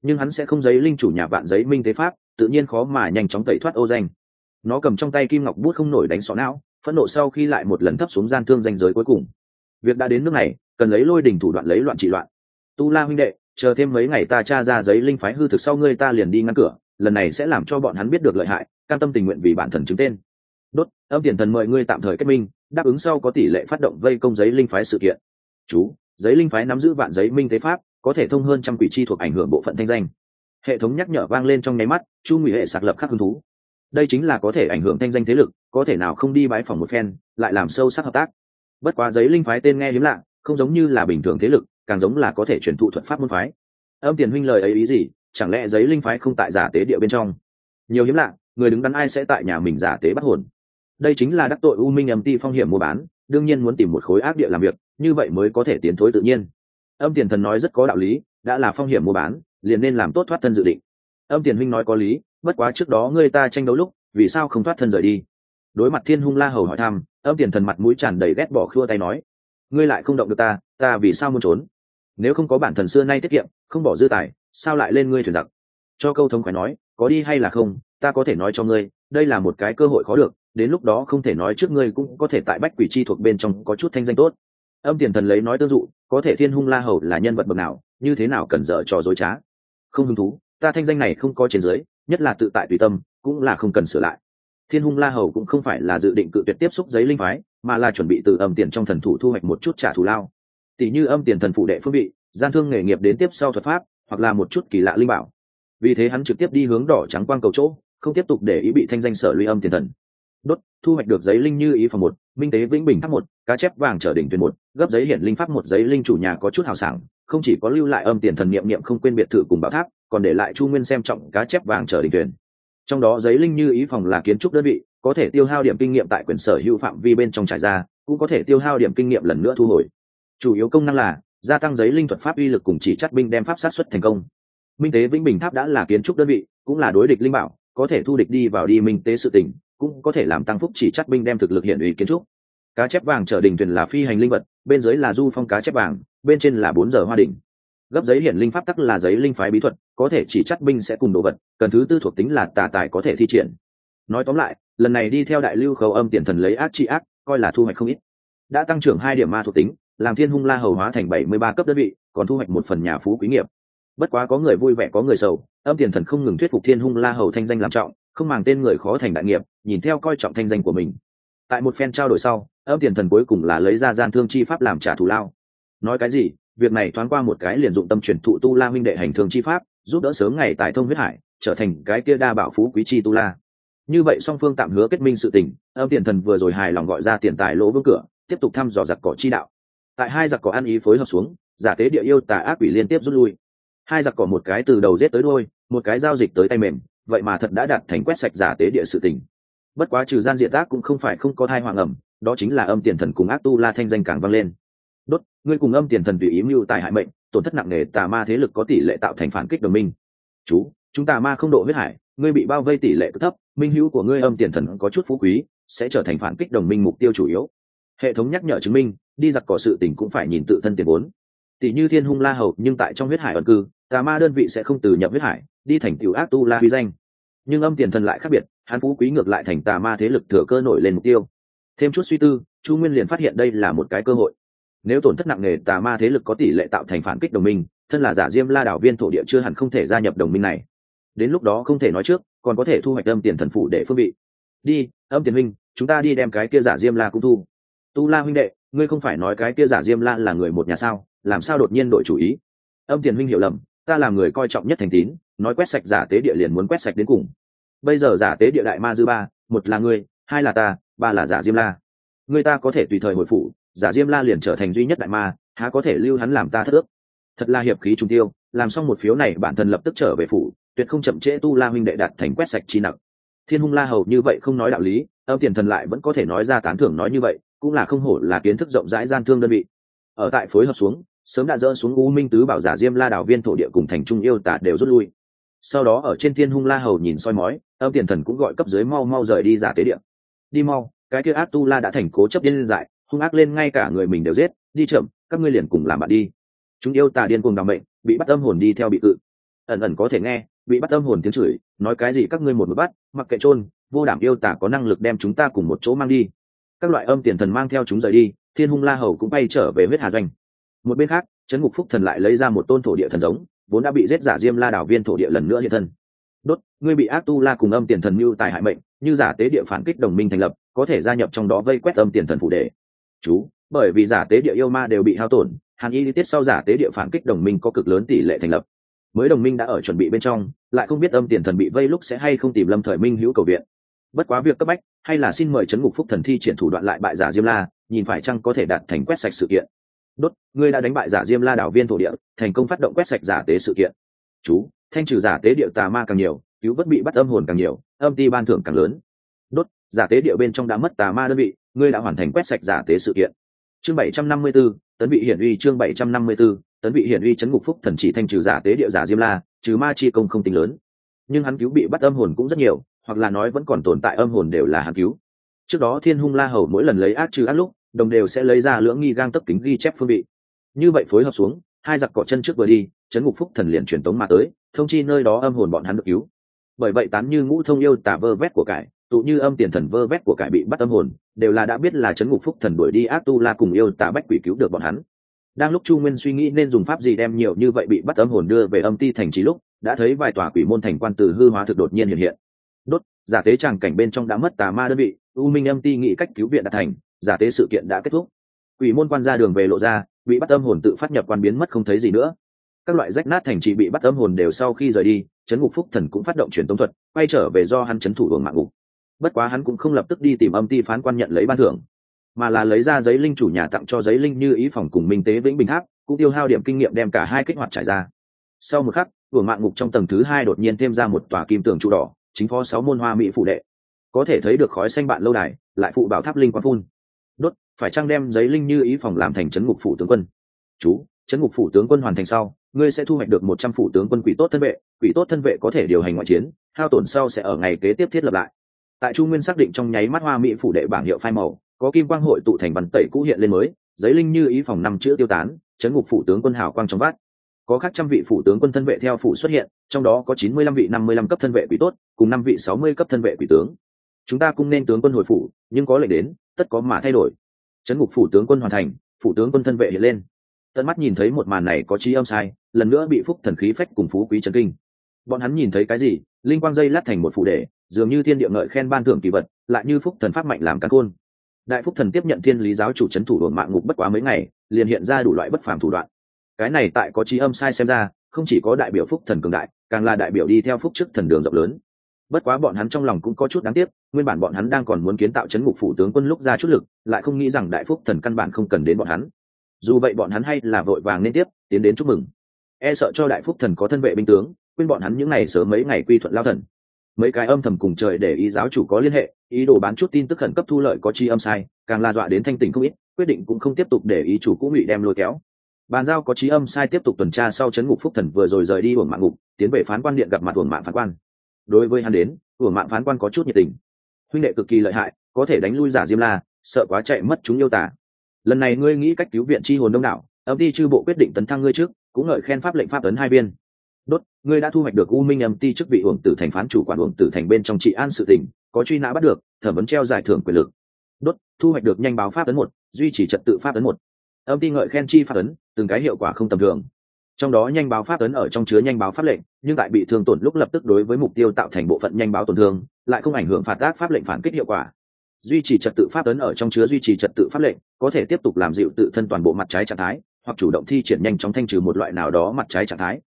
Nhưng hắn sẽ không giấy linh chủ nhà vạn giấy minh tế pháp, tự nhiên khó mà nhanh chóng tẩy thoát ô danh nó cầm trong tay kim ngọc bút không nổi đánh sọ não, phẫn nộ sau khi lại một lần thấp xuống gian thương danh giới cuối cùng. Việc đã đến nước này, cần lấy lôi đình thủ đoạn lấy loạn trị loạn. Tu la huynh đệ, chờ thêm mấy ngày ta tra ra giấy linh phái hư thực sau ngươi ta liền đi ngăn cửa, lần này sẽ làm cho bọn hắn biết được lợi hại, cam tâm tình nguyện vì bản thần chứng tên. Đốt, âm tiền thần mời ngươi tạm thời kết minh, đáp ứng sau có tỷ lệ phát động vây công giấy linh phái sự kiện. Chú, giấy linh phái nắm giữ vạn giấy minh tế pháp, có thể thông hơn trăm quỷ chi thuộc ảnh hưởng bộ phận thanh danh. Hệ thống nhắc nhở vang lên trong nháy mắt, chu ngụy hệ sạc lập khắc hứng thú đây chính là có thể ảnh hưởng thanh danh thế lực, có thể nào không đi bái phòng một phen, lại làm sâu sắc hợp tác. Bất quá giấy linh phái tên nghe hiếm lạ, không giống như là bình thường thế lực, càng giống là có thể truyền thụ thuật pháp môn phái. Âm tiền huynh lời ấy ý gì? Chẳng lẽ giấy linh phái không tại giả tế địa bên trong? Nhiều hiếm lạ, người đứng đắn ai sẽ tại nhà mình giả tế bắt hồn? Đây chính là đắc tội u minh âm ti phong hiểm mua bán, đương nhiên muốn tìm một khối ác địa làm việc, như vậy mới có thể tiến thối tự nhiên. Âm tiền thần nói rất có đạo lý, đã là phong hiểm mua bán, liền nên làm tốt thoát thân dự định. Âm tiền huynh nói có lý bất quá trước đó ngươi ta tranh đấu lúc, vì sao không thoát thân rời đi? Đối mặt thiên hung la hầu hỏi thăm, âm tiền thần mặt mũi tràn đầy ghét bỏ khua tay nói, ngươi lại không động được ta ta vì sao muốn trốn? Nếu không có bản thần xưa nay tiết kiệm, không bỏ dư tài, sao lại lên ngươi thuyền giặc? Cho câu thống khỏe nói, có đi hay là không, ta có thể nói cho ngươi, đây là một cái cơ hội khó được, đến lúc đó không thể nói trước ngươi cũng có thể tại bách quỷ chi thuộc bên trong có chút thanh danh tốt. Âm tiền thần lấy nói tương dụ, có thể thiên hung la hầu là nhân vật bậc nào, như thế nào cần dở trò dối trá? Không hứng thú, ta thanh danh này không có trên dưới nhất là tự tại tùy tâm, cũng là không cần sửa lại. Thiên hung la hầu cũng không phải là dự định cự tuyệt tiếp xúc giấy linh phái, mà là chuẩn bị từ âm tiền trong thần thủ thu hoạch một chút trả thù lao. Tỷ như âm tiền thần phụ đệ phương bị gian thương nghề nghiệp đến tiếp sau thuật pháp, hoặc là một chút kỳ lạ linh bảo. Vì thế hắn trực tiếp đi hướng đỏ trắng quang cầu chỗ, không tiếp tục để ý bị thanh danh sở luy âm tiền thần. Đốt, thu hoạch được giấy linh như ý phòng một, minh tế vĩnh bình tháp một, cá chép vàng trở đỉnh tuyển một, gấp giấy hiển linh pháp một, giấy linh chủ nhà có chút hào sảng không chỉ có lưu lại âm tiền thần niệm niệm không quên biệt thự cùng bảo tháp, còn để lại chu nguyên xem trọng cá chép vàng trở đình thuyền. trong đó giấy linh như ý phòng là kiến trúc đơn vị, có thể tiêu hao điểm kinh nghiệm tại quyền sở hữu phạm vi bên trong trải ra, cũng có thể tiêu hao điểm kinh nghiệm lần nữa thu hồi. Chủ yếu công năng là, gia tăng giấy linh thuật pháp uy lực cùng chỉ chắc binh đem pháp sát xuất thành công. Minh tế vĩnh bình tháp đã là kiến trúc đơn vị, cũng là đối địch linh bảo, có thể thu địch đi vào đi minh tế sự tỉnh, cũng có thể làm tăng phúc chỉ chắc binh đem thực lực hiện ủy kiến trúc. Cá chép vàng trở đỉnh thuyền là phi hành linh vật, bên dưới là du phong cá chép vàng bên trên là bốn giờ hoa đỉnh. Gấp giấy hiển linh pháp tắc là giấy linh phái bí thuật, có thể chỉ chắc binh sẽ cùng đồ vật, cần thứ tư thuộc tính là tà tài có thể thi triển. Nói tóm lại, lần này đi theo đại lưu khẩu âm tiền thần lấy ác trị ác, coi là thu hoạch không ít. Đã tăng trưởng hai điểm ma thuộc tính, làm thiên hung la hầu hóa thành bảy mươi ba cấp đơn vị, còn thu hoạch một phần nhà phú quý nghiệp. Bất quá có người vui vẻ có người sầu, âm tiền thần không ngừng thuyết phục thiên hung la hầu thanh danh làm trọng, không màng tên người khó thành đại nghiệp, nhìn theo coi trọng thanh danh của mình. Tại một phen trao đổi sau, âm tiền thần cuối cùng là lấy ra gian thương chi pháp làm trả thù lao nói cái gì? Việc này thoáng qua một cái liền dụng tâm chuyển thụ tu la minh đệ hành thường chi pháp, giúp đỡ sớm ngày tại thông huyết hải, trở thành cái kia đa bảo phú quý chi tu la. Như vậy song phương tạm hứa kết minh sự tình, âm tiền thần vừa rồi hài lòng gọi ra tiền tài lỗ vương cửa, tiếp tục thăm dò giặc cỏ chi đạo. Tại hai giặc cỏ ăn ý phối hợp xuống, giả tế địa yêu tà ác quỷ liên tiếp rút lui. Hai giặc cỏ một cái từ đầu rết tới đôi một cái giao dịch tới tay mềm, vậy mà thật đã đạt thành quét sạch giả tế địa sự tình. Bất quá trừ gian diện tác cũng không phải không có thai hoàng ẩm đó chính là âm tiền thần cùng ác tu la thanh danh càng vang lên ngươi cùng âm tiền thần tùy ý mưu tài hại mệnh, tổn thất nặng nề tà ma thế lực có tỷ lệ tạo thành phản kích đồng minh. Chú, chúng tà ma không độ huyết hải, ngươi bị bao vây tỷ lệ thấp, minh hữu của ngươi âm tiền thần có chút phú quý, sẽ trở thành phản kích đồng minh mục tiêu chủ yếu. Hệ thống nhắc nhở chứng minh, đi giặc cỏ sự tình cũng phải nhìn tự thân tiền vốn. Tỷ như thiên hung la hầu, nhưng tại trong huyết hải ẩn cư, tà ma đơn vị sẽ không từ nhập huyết hải, đi thành tiểu ác tu la huy danh. Nhưng âm tiền thần lại khác biệt, hắn phú quý ngược lại thành tà ma thế lực thừa cơ nổi lên mục tiêu. Thêm chút suy tư, chu nguyên liền phát hiện đây là một cái cơ hội nếu tổn thất nặng nề tà ma thế lực có tỷ lệ tạo thành phản kích đồng minh thân là giả diêm la đảo viên thổ địa chưa hẳn không thể gia nhập đồng minh này. Đến lúc đó không thể nói trước còn có thể thu hoạch âm tiền thần phụ để phương vị đi âm tiền minh, chúng ta đi đem cái kia giả diêm la cũng thu. Tu la huynh đệ ngươi không phải nói cái kia giả diêm la là người một nhà sao? Làm sao đột nhiên đổi chủ ý? Âm tiền huynh hiểu lầm ta làm người coi trọng nhất thành tín nói quét sạch giả tế địa liền muốn quét sạch đến cùng. Bây giờ giả tế địa đại ma dư ba một là ngươi hai là ta ba là giả diêm la. Người ta có thể tùy thời hồi phủ giả diêm la liền trở thành duy nhất đại ma, há có thể lưu hắn làm ta thất ước? Thật là hiệp khí trung tiêu, làm xong một phiếu này bản thân lập tức trở về phủ, tuyệt không chậm trễ tu la huynh đệ đạt thành quét sạch chi nặng thiên hung la hầu như vậy không nói đạo lý, âm tiền thần lại vẫn có thể nói ra tán thưởng nói như vậy, cũng là không hổ là kiến thức rộng rãi gian thương đơn vị. Ở tại phối hợp xuống, sớm đã dỡ xuống u minh tứ bảo giả diêm la đảo viên thổ địa cùng thành trung yêu tả đều rút lui. Sau đó ở trên thiên hung la hầu nhìn soi mói, âm tiền thần cũng gọi cấp dưới mau mau rời đi giả tế địa. Đi mau, cái kia ác tu la đã thành cố chấp điên dại hung ác lên ngay cả người mình đều giết đi chậm các ngươi liền cùng làm bạn đi. Chúng yêu tà điên cùng đ bệnh, bị bắt âm hồn đi theo bị cự. Ẩn ẩn có thể nghe bị bắt âm hồn tiếng chửi nói cái gì các ngươi một một bắt mặc kệ trôn vô đảm yêu tả có năng lực đem chúng ta cùng một chỗ mang đi. Các loại âm tiền thần mang theo chúng rời đi thiên hung la hầu cũng bay trở về huyết hà doanh. Một bên khác trấn ngục phúc thần lại lấy ra một tôn thổ địa thần giống vốn đã bị giết giả diêm la đảo viên thổ địa lần nữa hiện thân. Đốt ngươi bị ác tu la cùng âm tiền thần mưu tài hại mệnh như giả tế địa phản kích đồng minh thành lập có thể gia nhập trong đó vây quét âm tiền thần phụ đề chú, bởi vì giả tế địa yêu ma đều bị hao tổn, hàn y tiết sau giả tế địa phản kích đồng minh có cực lớn tỷ lệ thành lập. Mới đồng minh đã ở chuẩn bị bên trong, lại không biết âm tiền thần bị vây lúc sẽ hay không tìm lâm thời minh hữu cầu viện. Bất quá việc cấp bách, hay là xin mời trấn ngục phúc thần thi triển thủ đoạn lại bại giả diêm la, nhìn phải chăng có thể đạt thành quét sạch sự kiện. Đốt, ngươi đã đánh bại giả diêm la đảo viên thổ địa, thành công phát động quét sạch giả tế sự kiện. Chú, thanh trừ giả tế địa tà ma càng nhiều, cứu vất bị bắt âm hồn càng nhiều, âm ti ban thưởng càng lớn. Đốt, giả tế địa bên trong đã mất tà ma đơn vị ngươi đã hoàn thành quét sạch giả tế sự kiện. Chương bảy trăm năm mươi 754, tấn bị hiển uy chương bảy trăm năm mươi 754, tấn bị hiển uy chấn ngục phúc thần chỉ thanh trừ giả tế địa giả diêm la trừ ma chi công không tính lớn. Nhưng hắn cứu bị bắt âm hồn cũng rất nhiều hoặc là nói vẫn còn tồn tại âm hồn đều là hắn cứu. Trước đó thiên hung la hầu mỗi lần lấy ác trừ ác lúc đồng đều sẽ lấy ra lưỡng nghi gang tấp kính ghi chép phương vị. Như vậy phối hợp xuống hai giặc cọ chân trước vừa đi chấn ngục phúc thần liền truyền tống mà tới thông chi nơi đó âm hồn bọn hắn được cứu. Bởi vậy tán như ngũ thông yêu tả vơ vét của cải tụ như âm tiền thần vơ vét của cải bị bắt âm hồn, đều là đã biết là chấn ngục phúc thần đuổi đi ác tu la cùng yêu tả bách quỷ cứu được bọn hắn. Đang lúc chu nguyên suy nghĩ nên dùng pháp gì đem nhiều như vậy bị bắt âm hồn đưa về âm ti thành trí lúc, đã thấy vài tòa quỷ môn thành quan từ hư hóa thực đột nhiên hiện hiện. Đốt, giả tế tràng cảnh bên trong đã mất tà ma đơn vị, u minh âm ti nghĩ cách cứu viện đã thành, giả tế sự kiện đã kết thúc. Quỷ môn quan ra đường về lộ ra, bị bắt âm hồn tự phát nhập quan biến mất không thấy gì nữa. Các loại rách nát thành trì bị bắt âm hồn đều sau khi rời đi, chấn ngục phúc thần cũng phát động truyền tống thuật, quay trở về do hắn chấn thủ hưởng mạng ngục bất quá hắn cũng không lập tức đi tìm âm ti phán quan nhận lấy ban thưởng, mà là lấy ra giấy linh chủ nhà tặng cho giấy linh như ý phòng cùng minh tế vĩnh bình tháp, cũng tiêu hao điểm kinh nghiệm đem cả hai kích hoạt trải ra. Sau một khắc vừa mạng ngục trong tầng thứ hai đột nhiên thêm ra một tòa kim tường trụ đỏ, chính phó sáu môn hoa mỹ phụ đệ. Có thể thấy được khói xanh bạn lâu đài, lại phụ bảo tháp linh quang phun. Đốt, phải trang đem giấy linh như ý phòng làm thành trấn ngục phủ tướng quân? Chú trấn ngục phủ tướng quân hoàn thành sau, ngươi sẽ thu hoạch được một trăm phủ tướng quân quỷ tốt thân vệ, quỷ tốt thân vệ có thể điều hành ngoại chiến, hao tổn sau sẽ ở ngày kế tiếp thiết lập lại tại chu nguyên xác định trong nháy mắt hoa mỹ phủ đệ bảng hiệu phai màu, có kim quang hội tụ thành văn tẩy cũ hiện lên mới, giấy linh như ý phòng năm chữ tiêu tán, chấn ngục phủ tướng quân hào quang trong vắt. có khác trăm vị phủ tướng quân thân vệ theo phủ xuất hiện, trong đó có chín mươi lăm vị, năm mươi lăm cấp thân vệ quỷ tốt, cùng năm vị, sáu mươi cấp thân vệ quỷ tướng. Chúng ta cũng nên tướng quân hồi phủ, nhưng có lệnh đến, tất có mà thay đổi. Chấn ngục phủ tướng quân hoàn thành, phủ tướng quân thân vệ hiện lên. Tận mắt nhìn thấy một màn này có trí âm sai, lần nữa bị phúc thần khí phách cùng phú quý trấn kinh. Bọn hắn nhìn thấy cái gì? Linh quang dây lát thành một phụ đề, dường như thiên địa ngợi khen ban thưởng kỳ vật, lại như phúc thần pháp mạnh làm cán côn đại phúc thần tiếp nhận thiên lý giáo chủ c h ấ n thủ đồn mạng ngục bất quá mấy ngày, liền hiện ra đủ loại bất phàm thủ đoạn. Cái này tại có trí âm sai xem ra, không chỉ có đại biểu phúc thần cường đại, càng là đại biểu đi theo phúc chức thần đường rộng lớn. Bất quá bọn hắn trong lòng cũng có chút đáng tiếc, nguyên bản bọn hắn đang còn muốn kiến tạo chấn ngục phủ tướng quân lúc ra chút lực, lại không nghĩ rằng đại phúc thần căn bản không cần đến bọn hắn. Dù vậy bọn hắn hay là vội vàng nên tiếp, tiến đến chúc mừng. E sợ cho đại phúc thần có thân vệ binh tướng quên bọn hắn những ngày sớm mấy ngày quy thuận lao thần. Mấy cái âm thầm cùng trời để ý giáo chủ có liên hệ, ý đồ bán chút tin tức khẩn cấp thu lợi có chi âm sai, càng la dọa đến thanh tỉnh không ít, quyết định cũng không tiếp tục để ý chủ cũ ngụy đem lôi kéo. Bàn giao có chi âm sai tiếp tục tuần tra sau chấn ngục phúc thần vừa rồi rời đi uổng mạng ngục, tiến về phán quan điện gặp mặt uổng mạng phán quan. Đối với hắn đến, uổng mạng phán quan có chút nhiệt tình. Huynh đệ cực kỳ lợi hại, có thể đánh lui giả diêm la, sợ quá chạy mất chúng yêu tả lần này ngươi nghĩ cách cứu viện chi hồn đông đảo, âm ty chư bộ quyết định tấn thăng ngươi trước, cũng ngợi khen pháp lệnh pháp tấn hai biên đốt, ngươi đã thu hoạch được u minh âm Ti chức vị hưởng tử thành phán chủ quản hưởng tử thành bên trong trị an sự tỉnh có truy nã bắt được, thẩm vấn treo giải thưởng quyền lực. Đốt, thu hoạch được nhanh báo pháp ấn một, duy trì trật tự pháp ấn một. Âm Ti ngợi khen chi pháp ấn, từng cái hiệu quả không tầm thường. Trong đó nhanh báo pháp ấn ở trong chứa nhanh báo pháp lệnh, nhưng tại bị thương tổn lúc lập tức đối với mục tiêu tạo thành bộ phận nhanh báo tổn thương, lại không ảnh hưởng phạt tác pháp lệnh phản kích hiệu quả. Duy trì trật tự pháp ấn ở trong chứa duy trì trật tự pháp lệnh, có thể tiếp tục làm dịu tự thân toàn bộ mặt trái trạng thái, hoặc chủ động thi triển nhanh chóng thanh trừ một loại nào đó mặt trái trạng thái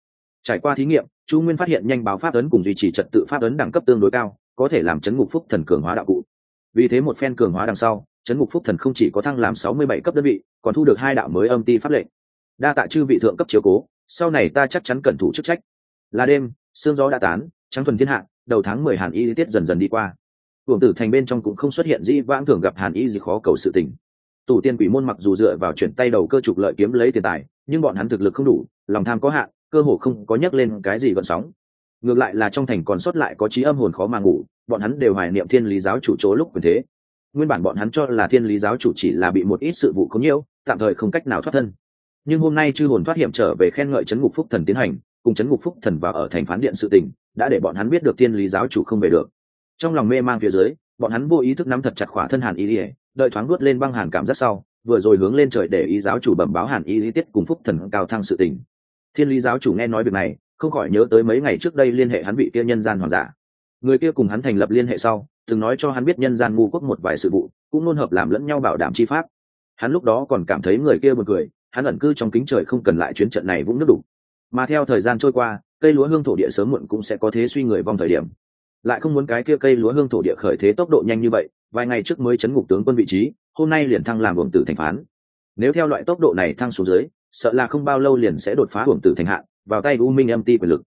trải qua thí nghiệm, chu nguyên phát hiện nhanh báo pháp ấn cùng duy trì trật tự pháp ấn đẳng cấp tương đối cao, có thể làm chấn ngục phúc thần cường hóa đạo cụ. Vì thế một phen cường hóa đằng sau, chấn ngục phúc thần không chỉ có thăng làm sáu mươi bảy cấp đơn vị, còn thu được hai đạo mới âm ti pháp lệnh. Đa tạ chư vị thượng cấp chiếu cố, sau này ta chắc chắn cẩn thủ chức trách. Là đêm, sương gió đã tán, trắng thuần thiên hạ, đầu tháng mười hàn y tiết dần dần đi qua. Tuồng tử thành bên trong cũng không xuất hiện dĩ vãng thường gặp hàn y gì khó cầu sự tình. Tủ tiên quỷ môn mặc dù dựa vào chuyển tay đầu cơ trục lợi kiếm lấy tiền tài, nhưng bọn hắn thực lực không đủ, lòng tham có hạn cơ hồ không có nhắc lên cái gì gọn sóng. Ngược lại là trong thành còn sót lại có trí âm hồn khó mà ngủ, bọn hắn đều hoài niệm thiên lý giáo chủ chỗ lúc quyền thế. Nguyên bản bọn hắn cho là thiên lý giáo chủ chỉ là bị một ít sự vụ có nhiễu, tạm thời không cách nào thoát thân. Nhưng hôm nay chư hồn thoát hiểm trở về khen ngợi chấn ngục phúc thần tiến hành, cùng chấn ngục phúc thần vào ở thành phán điện sự tình, đã để bọn hắn biết được thiên lý giáo chủ không về được. Trong lòng mê mang phía dưới, bọn hắn vô ý thức nắm thật chặt khỏa thân hàn y ỉa đợi thoáng nuốt lên băng hàn cảm giác sau, vừa rồi hướng lên trời để ý giáo chủ bẩm báo hàn y lý tiết cùng phúc thần cao thăng sự tình thiên lý giáo chủ nghe nói việc này, không khỏi nhớ tới mấy ngày trước đây liên hệ hắn vị kia nhân gian hoàng giả. Người kia cùng hắn thành lập liên hệ sau, từng nói cho hắn biết nhân gian ngu quốc một vài sự vụ, cũng luôn hợp làm lẫn nhau bảo đảm chi pháp. Hắn lúc đó còn cảm thấy người kia buồn cười, hắn ẩn cư trong kính trời không cần lại chuyến trận này vũng nước đủ mà theo thời gian trôi qua, cây lúa hương thổ địa sớm muộn cũng sẽ có thế suy người vong thời điểm. Lại không muốn cái kia cây lúa hương thổ địa khởi thế tốc độ nhanh như vậy, vài ngày trước mới chấn ngục tướng quân vị trí, hôm nay liền thăng làm buồng tử thành phán. Nếu theo loại tốc độ này thăng xuống dưới sợ là không bao lâu liền sẽ đột phá hưởng tử thành hạn, vào tay u minh mt quyền lực.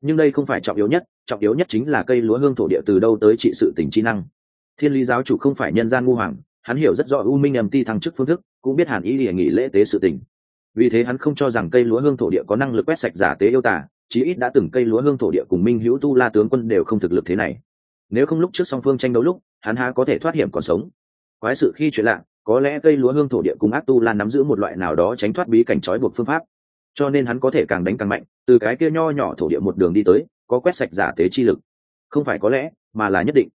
Nhưng đây không phải trọng yếu nhất, trọng yếu nhất chính là cây lúa hương thổ địa từ đâu tới trị sự tỉnh chi năng. Thiên lý giáo chủ không phải nhân gian ngu hoàng, hắn hiểu rất rõ u minh âm ti thăng chức phương thức, cũng biết hàn ý địa nghị lễ tế sự tỉnh. vì thế hắn không cho rằng cây lúa hương thổ địa có năng lực quét sạch giả tế yêu tả chí ít đã từng cây lúa hương thổ địa cùng minh hữu tu la tướng quân đều không thực lực thế này. Nếu không lúc trước song phương tranh đấu lúc, hắn há có thể thoát hiểm còn sống. Quái sự khi chuyện lạ có lẽ cây lúa hương thổ địa cùng ác tu la nắm giữ một loại nào đó tránh thoát bí cảnh trói buộc phương pháp. Cho nên hắn có thể càng đánh càng mạnh, từ cái kia nho nhỏ thổ địa một đường đi tới, có quét sạch giả tế chi lực. Không phải có lẽ, mà là nhất định.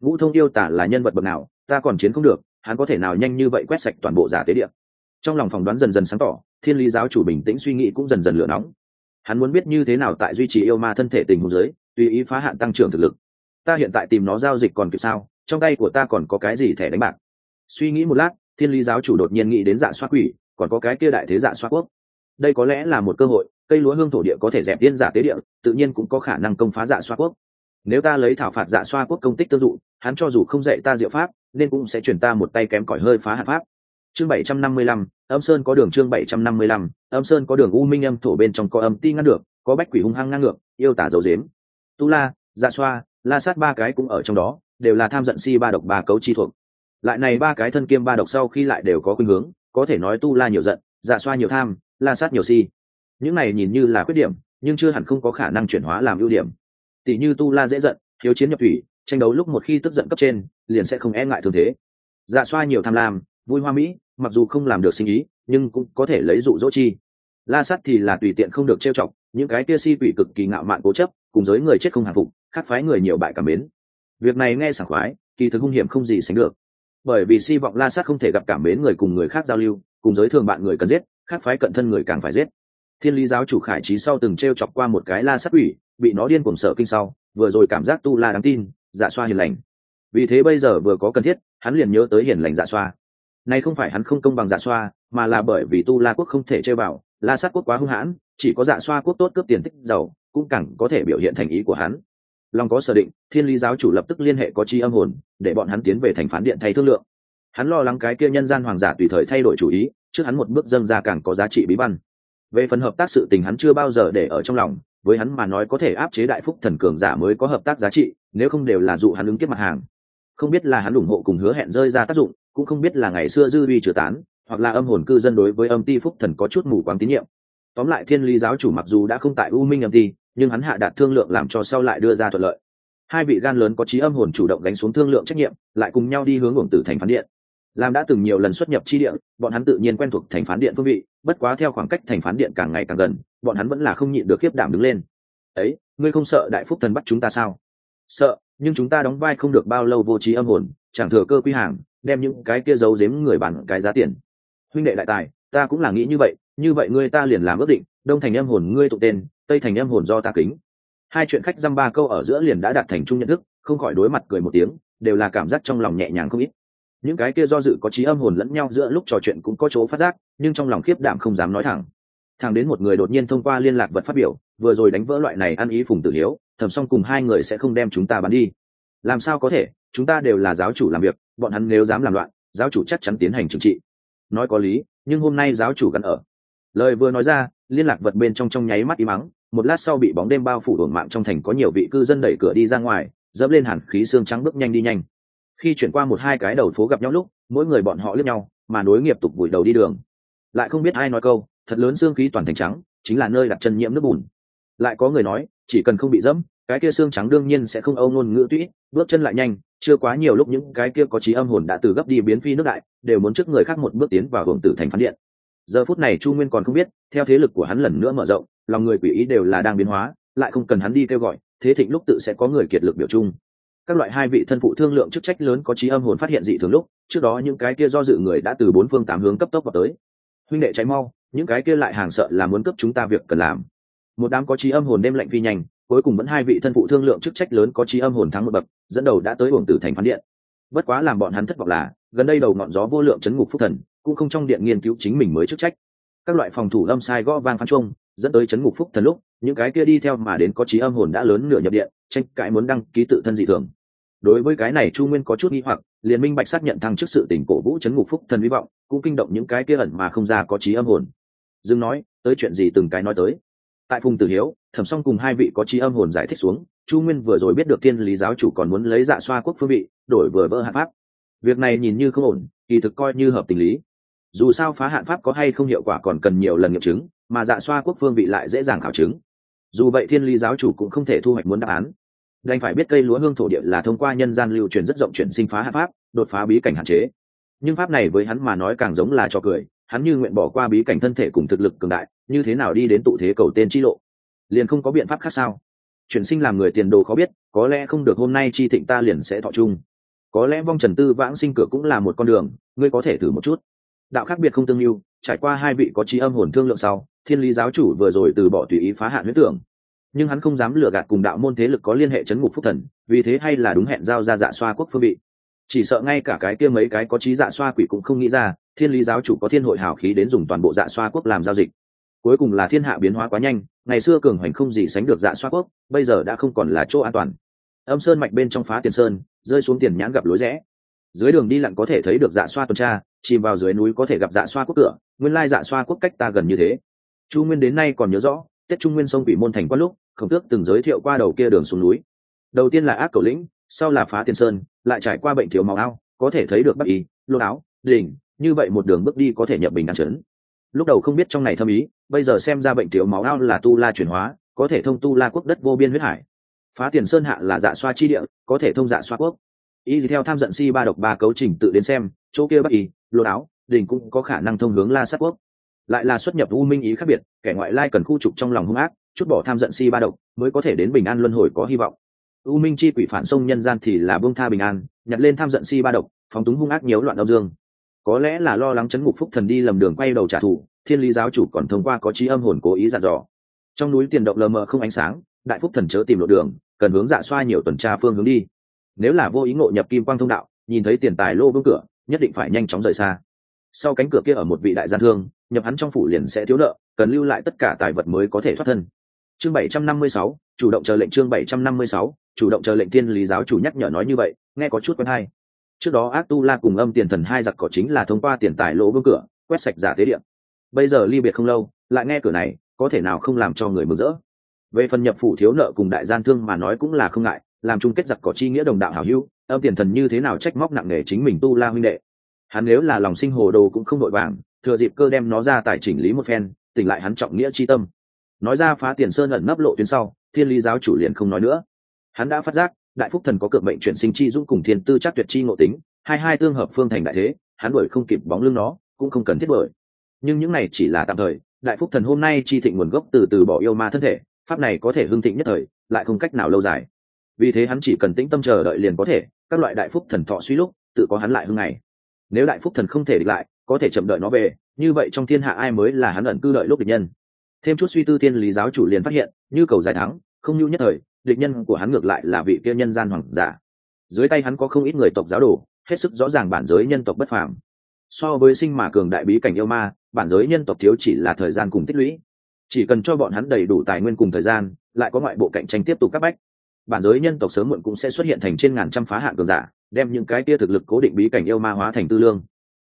Vũ thông yêu tả là nhân vật bậc nào, ta còn chiến không được, hắn có thể nào nhanh như vậy quét sạch toàn bộ giả tế địa. Trong lòng phỏng đoán dần dần sáng tỏ, thiên lý giáo chủ bình tĩnh suy nghĩ cũng dần dần lửa nóng. Hắn muốn biết như thế nào tại duy trì yêu ma thân thể tình huống giới, tùy ý phá hạn tăng trưởng thực lực. Ta hiện tại tìm nó giao dịch còn kịp sao, trong tay của ta còn có cái gì thẻ đánh bạc? Suy nghĩ một lát thiên lý giáo chủ đột nhiên nghĩ đến dạ xoa quỷ, còn có cái kia đại thế dạ xoa quốc. Đây có lẽ là một cơ hội, cây lúa hương thổ địa có thể dẹp tiên giả dạ tế địa, tự nhiên cũng có khả năng công phá dạ xoa quốc. Nếu ta lấy thảo phạt dạ xoa quốc công tích tương dụ, hắn cho dù không dạy ta diệu pháp, nên cũng sẽ chuyển ta một tay kém cỏi hơi phá hạ pháp. Chương bảy trăm năm mươi lăm, âm sơn có đường chương bảy trăm năm mươi lăm, âm sơn có đường u minh âm thổ bên trong có âm ti ngăn được, có bách quỷ hung hăng ngang ngược, yêu tả dầu dếm tu la dạ xoa, la sát ba cái cũng ở trong đó, đều là tham giận si ba độc ba cấu chi thuộc lại này ba cái thân kiêm ba độc sau khi lại đều có khuynh hướng, có thể nói tu la nhiều giận dạ xoa nhiều tham, la sát nhiều si. Những này nhìn như là khuyết điểm, nhưng chưa hẳn không có khả năng chuyển hóa làm ưu điểm. Tỷ như tu la dễ giận, thiếu chiến nhập thủy, tranh đấu lúc một khi tức giận cấp trên, liền sẽ không e ngại thường thế. Dạ xoa nhiều tham lam, vui hoa mỹ, mặc dù không làm được sinh ý, nhưng cũng có thể lấy dụ dỗ chi. La sát thì là tùy tiện không được trêu chọc, những cái kia si quỷ cực kỳ ngạo mạn cố chấp, cùng giới người chết không hàng phục khát phái người nhiều bại cảm mến. Việc này nghe sảng khoái, kỳ thực hung hiểm không gì sánh được bởi vì si vọng la sát không thể gặp cảm mến người cùng người khác giao lưu cùng giới thường bạn người cần giết khát phái cận thân người càng phải giết. Thiên lý giáo chủ khải trí sau từng t r e o chọc qua một cái la sát ủy, bị nó điên cuồng sợ kinh sau vừa rồi cảm giác tu la đáng tin dạ xoa hiền lành. Vì thế bây giờ vừa có cần thiết hắn liền nhớ tới hiền lành dạ xoa. Nay không phải hắn không công bằng dạ xoa mà là bởi vì tu la quốc không thể chơi vào la sát quốc quá hung hãn chỉ có dạ xoa quốc tốt cướp tiền tích giàu cũng càng có thể biểu hiện thành ý của hắn long có sở định, thiên lý giáo chủ lập tức liên hệ có chi âm hồn, để bọn hắn tiến về thành phán điện thay thương lượng. Hắn lo lắng cái kia nhân gian hoàng giả tùy thời thay đổi chủ ý, trước hắn một bước dâng ra càng có giá trị bí văn. Về phần hợp tác sự tình hắn chưa bao giờ để ở trong lòng, với hắn mà nói có thể áp chế đại phúc thần cường giả mới có hợp tác giá trị, nếu không đều là dụ hắn ứng kiếp mặt hàng. Không biết là hắn ủng hộ cùng hứa hẹn rơi ra tác dụng, cũng không biết là ngày xưa dư vi trừ tán, hoặc là âm hồn cư dân đối với âm ti phúc thần có chút mù quáng tín nhiệm. Tóm lại thiên lý giáo chủ mặc dù đã không tại u minh âm ti nhưng hắn hạ đạt thương lượng làm cho sau lại đưa ra thuận lợi. Hai vị gan lớn có trí âm hồn chủ động đánh xuống thương lượng trách nhiệm, lại cùng nhau đi hướng uổng tử thành phán điện. Làm đã từng nhiều lần xuất nhập chi điện bọn hắn tự nhiên quen thuộc thành phán điện phương vị, bất quá theo khoảng cách thành phán điện càng ngày càng gần, bọn hắn vẫn là không nhịn được khiếp đảm đứng lên. Ấy, ngươi không sợ đại phúc thần bắt chúng ta sao? Sợ, nhưng chúng ta đóng vai không được bao lâu vô trí âm hồn, chẳng thừa cơ quy hàng, đem những cái kia giấu giếm người bằng cái giá tiền. Huynh đệ đại tài, ta cũng là nghĩ như vậy như vậy ngươi ta liền làm ước định, đông thành âm hồn ngươi tụ tên tây thành em hồn do ta kính. Hai chuyện khách dăm ba câu ở giữa liền đã đạt thành chung nhận thức, không khỏi đối mặt cười một tiếng, đều là cảm giác trong lòng nhẹ nhàng không ít. Những cái kia do dự có trí âm hồn lẫn nhau giữa lúc trò chuyện cũng có chỗ phát giác, nhưng trong lòng khiếp đảm không dám nói thẳng. Thẳng đến một người đột nhiên thông qua liên lạc vật phát biểu, vừa rồi đánh vỡ loại này ăn ý phùng tử hiếu, thầm xong cùng hai người sẽ không đem chúng ta bắn đi. Làm sao có thể, chúng ta đều là giáo chủ làm việc, bọn hắn nếu dám làm loạn, giáo chủ chắc chắn tiến hành trừng trị. Nói có lý, nhưng hôm nay giáo chủ gắn ở lời vừa nói ra, liên lạc vật bên trong trong nháy mắt im mắng một lát sau bị bóng đêm bao phủ đồn mạng trong thành có nhiều vị cư dân đẩy cửa đi ra ngoài, dẫm lên hẳn khí xương trắng bước nhanh đi nhanh. Khi chuyển qua một hai cái đầu phố gặp nhau lúc, mỗi người bọn họ lướt nhau, mà nối nghiệp tục vùi đầu đi đường. Lại không biết ai nói câu, thật lớn xương khí toàn thành trắng, chính là nơi đặt chân nhiễm nước bùn. Lại có người nói, chỉ cần không bị dẫm, cái kia xương trắng đương nhiên sẽ không âu ngôn ngữ tũy bước chân lại nhanh, chưa quá nhiều lúc những cái kia có trí âm hồn đã từ gấp đi biến phi nước đại, đều muốn trước người khác một bước tiến vào hưởng tử thành phán điện giờ phút này chu nguyên còn không biết, theo thế lực của hắn lần nữa mở rộng, lòng người quỷ ý đều là đang biến hóa, lại không cần hắn đi kêu gọi, thế thịnh lúc tự sẽ có người kiệt lực biểu trung. Các loại hai vị thân phụ thương lượng chức trách lớn có trí âm hồn phát hiện dị thường lúc, trước đó những cái kia do dự người đã từ bốn phương tám hướng cấp tốc vào tới. Huynh đệ cháy mau, những cái kia lại hàng sợ là muốn cấp chúng ta việc cần làm. Một đám có trí âm hồn đêm lạnh phi nhanh, cuối cùng vẫn hai vị thân phụ thương lượng chức trách lớn có trí âm hồn thắng một bậc, dẫn đầu đã tới uổng tử thành phán điện. Bất quá làm bọn hắn thất vọng là, gần đây đầu ngọn gió vô lượng chấn ngục phúc thần cũng không trong điện nghiên cứu chính mình mới chức trách. Các loại phòng thủ lâm sai gõ vang phan trung dẫn tới chấn ngục phúc thần lúc, những cái kia đi theo mà đến có trí âm hồn đã lớn nửa nhập điện, tranh cãi muốn đăng ký tự thân dị thường. Đối với cái này chu nguyên có chút nghi hoặc, liền minh bạch xác nhận thăng trước sự tỉnh cổ vũ chấn ngục phúc thần hy vọng, cũng kinh động những cái kia ẩn mà không ra có trí âm hồn. Dừng nói, tới chuyện gì từng cái nói tới. Tại phùng tử hiếu, thẩm song cùng hai vị có trí âm hồn giải thích xuống, chu nguyên vừa rồi biết được thiên lý giáo chủ còn muốn lấy dạ xoa quốc phương vị, đổi vừa vỡ hạ pháp. Việc này nhìn như không ổn, kỳ thực coi như hợp tình lý dù sao phá hạn pháp có hay không hiệu quả còn cần nhiều lần nghiệm chứng, mà dạ xoa quốc phương vị lại dễ dàng khảo chứng. Dù vậy thiên lý giáo chủ cũng không thể thu hoạch muốn đáp án. Đành phải biết cây lúa hương thổ địa là thông qua nhân gian lưu truyền rất rộng chuyển sinh phá hạn pháp, đột phá bí cảnh hạn chế. Nhưng pháp này với hắn mà nói càng giống là trò cười, hắn như nguyện bỏ qua bí cảnh thân thể cùng thực lực cường đại, như thế nào đi đến tụ thế cầu tên chi lộ? Liền không có biện pháp khác sao? Chuyển sinh làm người tiền đồ khó biết, có lẽ không được hôm nay chi thịnh ta liền sẽ thọ chung. Có lẽ vong trần tư vãng sinh cửa cũng là một con đường, ngươi có thể thử một chút đạo khác biệt không tương lưu, trải qua hai vị có trí âm hồn thương lượng sau, thiên lý giáo chủ vừa rồi từ bỏ tùy ý phá hạn huyết tưởng. Nhưng hắn không dám lừa gạt cùng đạo môn thế lực có liên hệ chấn ngục phúc thần, vì thế hay là đúng hẹn giao ra dạ xoa quốc phương vị. Chỉ sợ ngay cả cái kia mấy cái có trí dạ xoa quỷ cũng không nghĩ ra, thiên lý giáo chủ có thiên hội hào khí đến dùng toàn bộ dạ xoa quốc làm giao dịch. Cuối cùng là thiên hạ biến hóa quá nhanh, ngày xưa cường hoành không gì sánh được dạ xoa quốc, bây giờ đã không còn là chỗ an toàn. Âm sơn mạch bên trong phá tiền sơn, rơi xuống tiền nhãn gặp lối rẽ dưới đường đi lặn có thể thấy được dạ xoa tuần tra, chìm vào dưới núi có thể gặp dạ xoa quốc cửa, nguyên lai dạ xoa quốc cách ta gần như thế. Chu nguyên đến nay còn nhớ rõ, tết trung nguyên sông bị môn thành qua lúc, khổng tước từng giới thiệu qua đầu kia đường xuống núi. Đầu tiên là ác cầu lĩnh, sau là phá tiền sơn, lại trải qua bệnh thiếu màu ao, có thể thấy được bắc y, lô áo đỉnh như vậy một đường bước đi có thể nhập bình đăng chấn. Lúc đầu không biết trong này thâm ý, bây giờ xem ra bệnh thiếu máu ao là tu la chuyển hóa, có thể thông tu la quốc đất vô biên huyết hải. Phá tiền sơn hạ là dạ xoa chi địa, có thể thông dạ xoa quốc y theo tham giận si ba độc ba cấu trình tự đến xem, chỗ kia bắc y lô áo đình cũng có khả năng thông hướng la sát quốc. Lại là xuất nhập u minh ý khác biệt, kẻ ngoại lai cần khu trục trong lòng hung ác, chút bỏ tham giận si ba độc mới có thể đến bình an luân hồi có hy vọng. U minh chi quỷ phản sông nhân gian thì là bông tha bình an, nhặt lên tham giận si ba độc, phóng túng hung ác nhiễu loạn đau dương. Có lẽ là lo lắng chấn ngục phúc thần đi lầm đường quay đầu trả thù, thiên lý giáo chủ còn thông qua có trí âm hồn cố ý dặn dò. Trong núi tiền động lờ mờ không ánh sáng, đại phúc thần chớ tìm lộ đường, cần hướng dạ xoa nhiều tuần tra phương hướng đi nếu là vô ý ngộ nhập kim quang thông đạo, nhìn thấy tiền tài lô vương cửa, nhất định phải nhanh chóng rời xa. Sau cánh cửa kia ở một vị đại gian thương, nhập hắn trong phủ liền sẽ thiếu nợ, cần lưu lại tất cả tài vật mới có thể thoát thân. Chương bảy trăm năm mươi sáu, chủ động chờ lệnh chương bảy trăm năm mươi sáu, chủ động chờ lệnh tiên lý giáo chủ nhắc nhở nói như vậy, nghe có chút quen hay. Trước đó ác tu la cùng âm tiền thần hai giặc cỏ chính là thông qua tiền tài lỗ vương cửa, quét sạch giả tế điện bây giờ ly biệt không lâu, lại nghe cửa này, có thể nào không làm cho người mừng rỡ? Về phần nhập phủ thiếu nợ cùng đại gian thương mà nói cũng là không ngại làm chung kết giặc cỏ chi nghĩa đồng đạo hảo hữu, âm tiền thần như thế nào trách móc nặng nề chính mình tu la huynh đệ. Hắn nếu là lòng sinh hồ đồ cũng không đội vàng, thừa dịp cơ đem nó ra tài chỉnh lý một phen, tỉnh lại hắn trọng nghĩa chi tâm. Nói ra phá tiền sơn ẩn nấp lộ tuyến sau, thiên lý giáo chủ liền không nói nữa. Hắn đã phát giác, đại phúc thần có cược mệnh chuyển sinh chi dũng cùng thiên tư chắc tuyệt chi ngộ tính, hai hai tương hợp phương thành đại thế, hắn đuổi không kịp bóng lưng nó, cũng không cần thiết bởi nhưng những này chỉ là tạm thời, đại phúc thần hôm nay chi thịnh nguồn gốc từ từ bỏ yêu ma thân thể, pháp này có thể hưng thịnh nhất thời, lại không cách nào lâu dài vì thế hắn chỉ cần tĩnh tâm chờ đợi liền có thể, các loại đại phúc thần thọ suy lúc, tự có hắn lại hưng ngày. Nếu đại phúc thần không thể địch lại, có thể chậm đợi nó về, như vậy trong thiên hạ ai mới là hắn ẩn cư đợi lúc địch nhân? Thêm chút suy tư thiên lý giáo chủ liền phát hiện, như cầu giải thắng, không nhu nhất thời, địch nhân của hắn ngược lại là vị kia nhân gian hoàng giả. Dưới tay hắn có không ít người tộc giáo đồ, hết sức rõ ràng bản giới nhân tộc bất phàm. So với sinh mà cường đại bí cảnh yêu ma, bản giới nhân tộc thiếu chỉ là thời gian cùng tích lũy. Chỉ cần cho bọn hắn đầy đủ tài nguyên cùng thời gian, lại có ngoại bộ cạnh tranh tiếp tục các bách bản giới nhân tộc sớm muộn cũng sẽ xuất hiện thành trên ngàn trăm phá hạn cường giả, đem những cái tia thực lực cố định bí cảnh yêu ma hóa thành tư lương.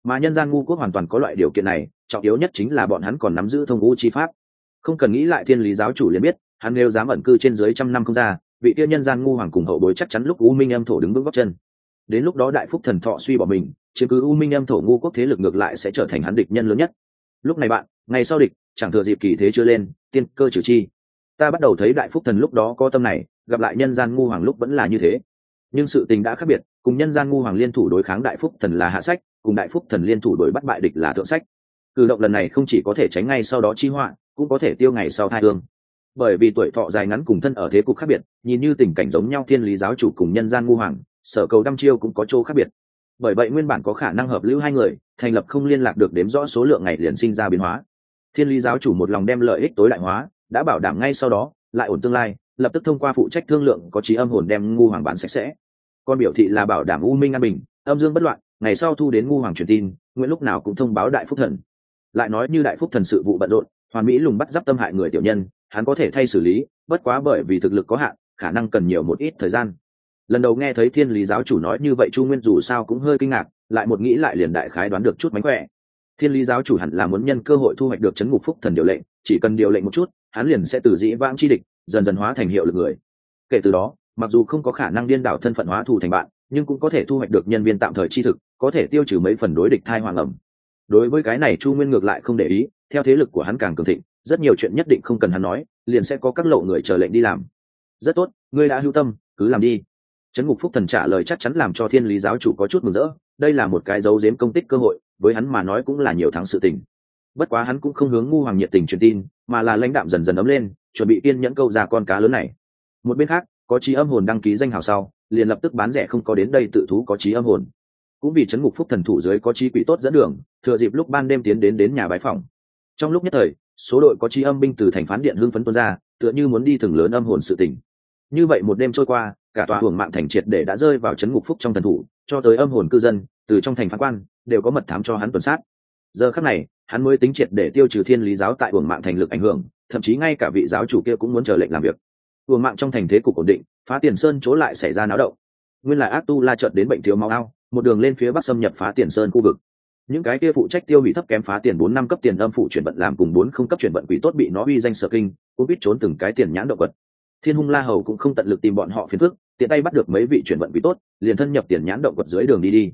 Mà nhân gian ngu quốc hoàn toàn có loại điều kiện này, trọng yếu nhất chính là bọn hắn còn nắm giữ thông vũ chi pháp. Không cần nghĩ lại thiên lý giáo chủ liền biết, hắn nếu dám ẩn cư trên dưới trăm năm không ra, vị tiêu nhân gian ngu hoàng cùng hậu bối chắc chắn lúc u minh âm thổ đứng vững góc chân. Đến lúc đó đại phúc thần thọ suy bỏ mình, chiếm cứ u minh âm thổ ngu quốc thế lực ngược lại sẽ trở thành hắn địch nhân lớn nhất. Lúc này bạn, ngày sau địch, chẳng thừa dịp kỳ thế chưa lên, tiên cơ trừ chi. Ta bắt đầu thấy đại phúc thần lúc đó có tâm này gặp lại nhân gian ngu hoàng lúc vẫn là như thế. Nhưng sự tình đã khác biệt, cùng nhân gian ngu hoàng liên thủ đối kháng đại phúc thần là hạ sách, cùng đại phúc thần liên thủ đối bắt bại địch là thượng sách. Cử động lần này không chỉ có thể tránh ngay sau đó chi họa, cũng có thể tiêu ngày sau hai thương bởi vì tuổi thọ dài ngắn cùng thân ở thế cục khác biệt, nhìn như tình cảnh giống nhau thiên lý giáo chủ cùng nhân gian ngu hoàng, sở cầu đăm chiêu cũng có chỗ khác biệt. Bởi vậy nguyên bản có khả năng hợp lưu hai người, thành lập không liên lạc được đếm rõ số lượng ngày liền sinh ra biến hóa. Thiên lý giáo chủ một lòng đem lợi ích tối đại hóa, đã bảo đảm ngay sau đó, lại ổn tương lai lập tức thông qua phụ trách thương lượng có trí âm hồn đem ngu hoàng bán sạch sẽ. Còn biểu thị là bảo đảm u minh an bình, âm dương bất loạn, ngày sau thu đến ngu hoàng truyền tin nguyễn lúc nào cũng thông báo đại phúc thần. Lại nói như đại phúc thần sự vụ bận rộn, hoàn mỹ lùng bắt giáp tâm hại người tiểu nhân, hắn có thể thay xử lý, bất quá bởi vì thực lực có hạn, khả năng cần nhiều một ít thời gian. Lần đầu nghe thấy thiên lý giáo chủ nói như vậy chu nguyên dù sao cũng hơi kinh ngạc, lại một nghĩ lại liền đại khái đoán được chút mánh khỏe. Thiên lý giáo chủ hẳn là muốn nhân cơ hội thu hoạch được chấn ngục phúc thần điều lệnh, chỉ cần điều lệnh một chút, hắn liền sẽ từ dĩ vãng chi địch dần dần hóa thành hiệu lực người. Kể từ đó, mặc dù không có khả năng điên đảo thân phận hóa thù thành bạn, nhưng cũng có thể thu hoạch được nhân viên tạm thời chi thực, có thể tiêu trừ mấy phần đối địch thai hoàng ẩm. Đối với cái này chu nguyên ngược lại không để ý, theo thế lực của hắn càng cường thịnh, rất nhiều chuyện nhất định không cần hắn nói, liền sẽ có các lộ người chờ lệnh đi làm. Rất tốt, ngươi đã hưu tâm, cứ làm đi. Trấn ngục phúc thần trả lời chắc chắn làm cho thiên lý giáo chủ có chút mừng rỡ, đây là một cái dấu giếm công tích cơ hội, với hắn mà nói cũng là nhiều tháng sự tình. Bất quá hắn cũng không hướng ngu hoàng nhiệt tình truyền tin, mà là lãnh đạm dần dần ấm lên chuẩn bị kiên nhẫn câu ra con cá lớn này. Một bên khác, có trí âm hồn đăng ký danh hào sau, liền lập tức bán rẻ không có đến đây tự thú có trí âm hồn. Cũng vì chấn ngục phúc thần thủ dưới có trí quỷ tốt dẫn đường, thừa dịp lúc ban đêm tiến đến đến nhà bái phòng trong lúc nhất thời, số đội có trí âm binh từ thành phán điện hưng phấn tuôn ra, tựa như muốn đi thừng lớn âm hồn sự tình. Như vậy một đêm trôi qua, cả tòa hưởng mạng thành triệt để đã rơi vào chấn ngục phúc trong thần thủ, cho tới âm hồn cư dân, từ trong thành phán quan, đều có mật thám cho hắn tuần sát. Giờ khắc này, hắn mới tính triệt để tiêu trừ thiên lý giáo tại hưởng mạng thành lực ảnh hưởng thậm chí ngay cả vị giáo chủ kia cũng muốn chờ lệnh làm việc. Vương mạng trong thành thế cục ổn định, phá tiền sơn chỗ lại xảy ra náo động. Nguyên là ác tu la trợt đến bệnh thiếu máu ao, một đường lên phía bắc xâm nhập phá tiền sơn khu vực. Những cái kia phụ trách tiêu hủy thấp kém phá tiền bốn năm cấp tiền âm phụ chuyển vận làm cùng bốn không cấp chuyển vận quỷ tốt bị nó uy danh sở kinh, cũng biết trốn từng cái tiền nhãn động vật. Thiên hung la hầu cũng không tận lực tìm bọn họ phiền phức, tiện tay bắt được mấy vị chuyển vận quỷ tốt, liền thân nhập tiền nhãn động vật dưới đường đi đi.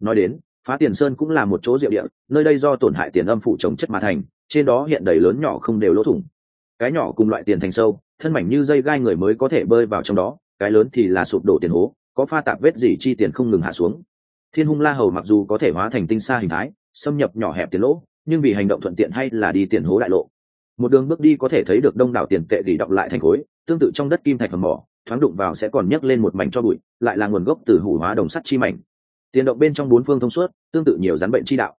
Nói đến, phá tiền sơn cũng là một chỗ diệu địa, nơi đây do tổn hại tiền âm phụ trồng chất mà thành, trên đó hiện đầy lớn nhỏ không đều lỗ thủng cái nhỏ cùng loại tiền thành sâu, thân mảnh như dây gai người mới có thể bơi vào trong đó, cái lớn thì là sụp đổ tiền hố, có pha tạp vết gì chi tiền không ngừng hạ xuống. Thiên hung la hầu mặc dù có thể hóa thành tinh xa hình thái, xâm nhập nhỏ hẹp tiền lỗ, nhưng vì hành động thuận tiện hay là đi tiền hố đại lộ. Một đường bước đi có thể thấy được đông đảo tiền tệ đỉ đọc lại thành khối, tương tự trong đất kim thạch hầm mỏ, thoáng đụng vào sẽ còn nhấc lên một mảnh cho bụi, lại là nguồn gốc từ hủ hóa đồng sắt chi mảnh. Tiền động bên trong bốn phương thông suốt, tương tự nhiều rắn bệnh chi đạo.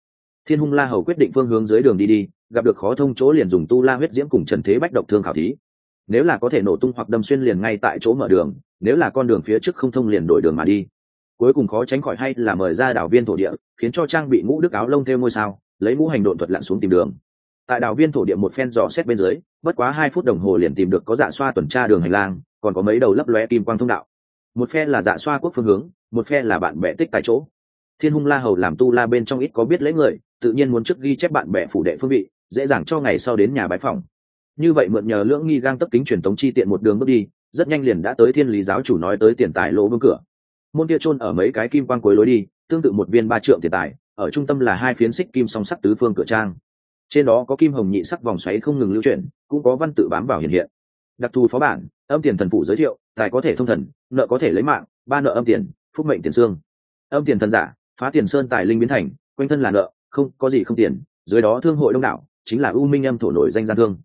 Thiên hung la hầu quyết định phương hướng dưới đường đi đi gặp được khó thông chỗ liền dùng tu la huyết diễm cùng trần thế bách độc thương khảo thí. Nếu là có thể nổ tung hoặc đâm xuyên liền ngay tại chỗ mở đường, nếu là con đường phía trước không thông liền đổi đường mà đi. Cuối cùng khó tránh khỏi hay là mời ra đảo viên thổ địa, khiến cho trang bị mũ đức áo lông theo ngôi sao, lấy mũ hành độn thuật lặn xuống tìm đường. Tại đảo viên thổ địa một phen dò xét bên dưới, bất quá hai phút đồng hồ liền tìm được có dạ xoa tuần tra đường hành lang, còn có mấy đầu lấp lóe kim quang thông đạo. Một phe là dạ xoa quốc phương hướng, một phe là bạn bè tích tại chỗ. Thiên hung la hầu làm tu la bên trong ít có biết lấy người, tự nhiên muốn trước ghi chép bạn bè phủ đệ phương vị dễ dàng cho ngày sau đến nhà bái phòng như vậy mượn nhờ lưỡng nghi gang tấp kính truyền tống chi tiện một đường bước đi, rất nhanh liền đã tới thiên lý giáo chủ nói tới tiền tài lỗ vương cửa. Môn kia chôn ở mấy cái kim quang cuối lối đi, tương tự một viên ba trượng tiền tài, ở trung tâm là hai phiến xích kim song sắc tứ phương cửa trang. Trên đó có kim hồng nhị sắc vòng xoáy không ngừng lưu chuyển, cũng có văn tự bám vào hiện hiện. Đặc thù phó bản, âm tiền thần phụ giới thiệu, tài có thể thông thần, nợ có thể lấy mạng, ba nợ âm tiền, phúc mệnh tiền xương. Âm tiền thần giả, phá tiền sơn tài linh biến thành, quanh thân là nợ, không có gì không tiền, dưới đó thương hội đông đảo chính là u minh âm thổ nổi danh gian thương.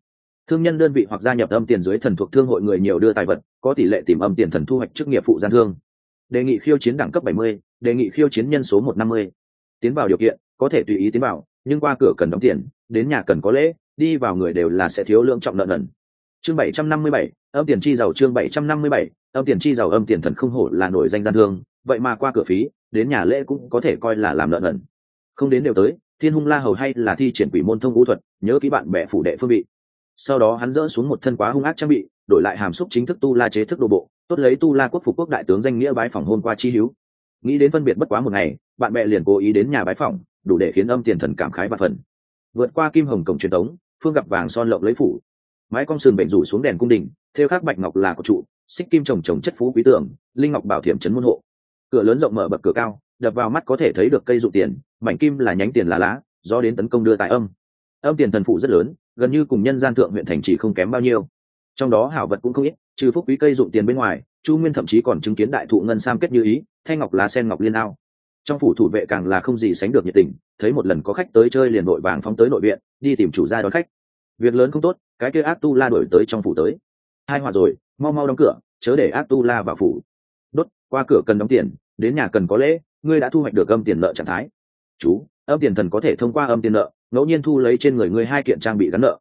Thương nhân đơn vị hoặc gia nhập âm tiền dưới thần thuộc thương hội người nhiều đưa tài vật có tỷ lệ tìm âm tiền thần thu hoạch chức nghiệp phụ gian thương. Đề nghị khiêu chiến đẳng cấp 70, đề nghị khiêu chiến nhân số 150. tiến vào điều kiện có thể tùy ý tiến vào nhưng qua cửa cần đóng tiền đến nhà cần có lễ đi vào người đều là sẽ thiếu lượng trọng nợ nần. Chương 757, âm tiền chi giàu chương 757, âm tiền chi giàu âm tiền thần không hổ là nổi danh gian thương vậy mà qua cửa phí đến nhà lễ cũng có thể coi là làm nợ nần. Không đến đều tới thiên hung la hầu hay là thi triển quỷ môn thông vũ thuật, nhớ ký bạn bè phủ đệ phương vị. Sau đó hắn dỡ xuống một thân quá hung ác trang bị, đổi lại hàm xúc chính thức tu la chế thức đồ bộ, tốt lấy tu la quốc phục quốc đại tướng danh nghĩa bái phòng hôn qua chi hữu. Nghĩ đến phân biệt bất quá một ngày, bạn bè liền cố ý đến nhà bái phòng đủ để khiến âm tiền thần cảm khái và phần. Vượt qua kim hồng cổng truyền thống, phương gặp vàng son lộng lấy phủ. Mái con sườn bệnh rủ xuống đèn cung đình, theo khắc bạch ngọc là có trụ, xích kim trồng trồng chất phú quý tưởng linh ngọc bảo thiểm trấn môn hộ. Cửa lớn rộng mở bậc cửa cao đập vào mắt có thể thấy được cây dụ tiền, mảnh kim là nhánh tiền là lá, do đến tấn công đưa tại âm. Âm tiền thần phụ rất lớn, gần như cùng nhân gian thượng huyện thành chỉ không kém bao nhiêu. Trong đó hảo vật cũng không ít, trừ phúc quý cây dụng tiền bên ngoài, chu nguyên thậm chí còn chứng kiến đại thụ ngân sam kết như ý, thanh ngọc lá sen ngọc liên ao. Trong phủ thủ vệ càng là không gì sánh được nhiệt tình, thấy một lần có khách tới chơi liền nội vàng phóng tới nội viện, đi tìm chủ gia đón khách. Việc lớn không tốt, cái kia ác tu la đổi tới trong phủ tới. Hai hòa rồi, mau mau đóng cửa, chớ để ác tu la vào phủ. Đốt, qua cửa cần đóng tiền, đến nhà cần có lễ ngươi đã thu hoạch được âm tiền nợ trạng thái. Chú, âm tiền thần có thể thông qua âm tiền nợ, ngẫu nhiên thu lấy trên người ngươi hai kiện trang bị gắn nợ.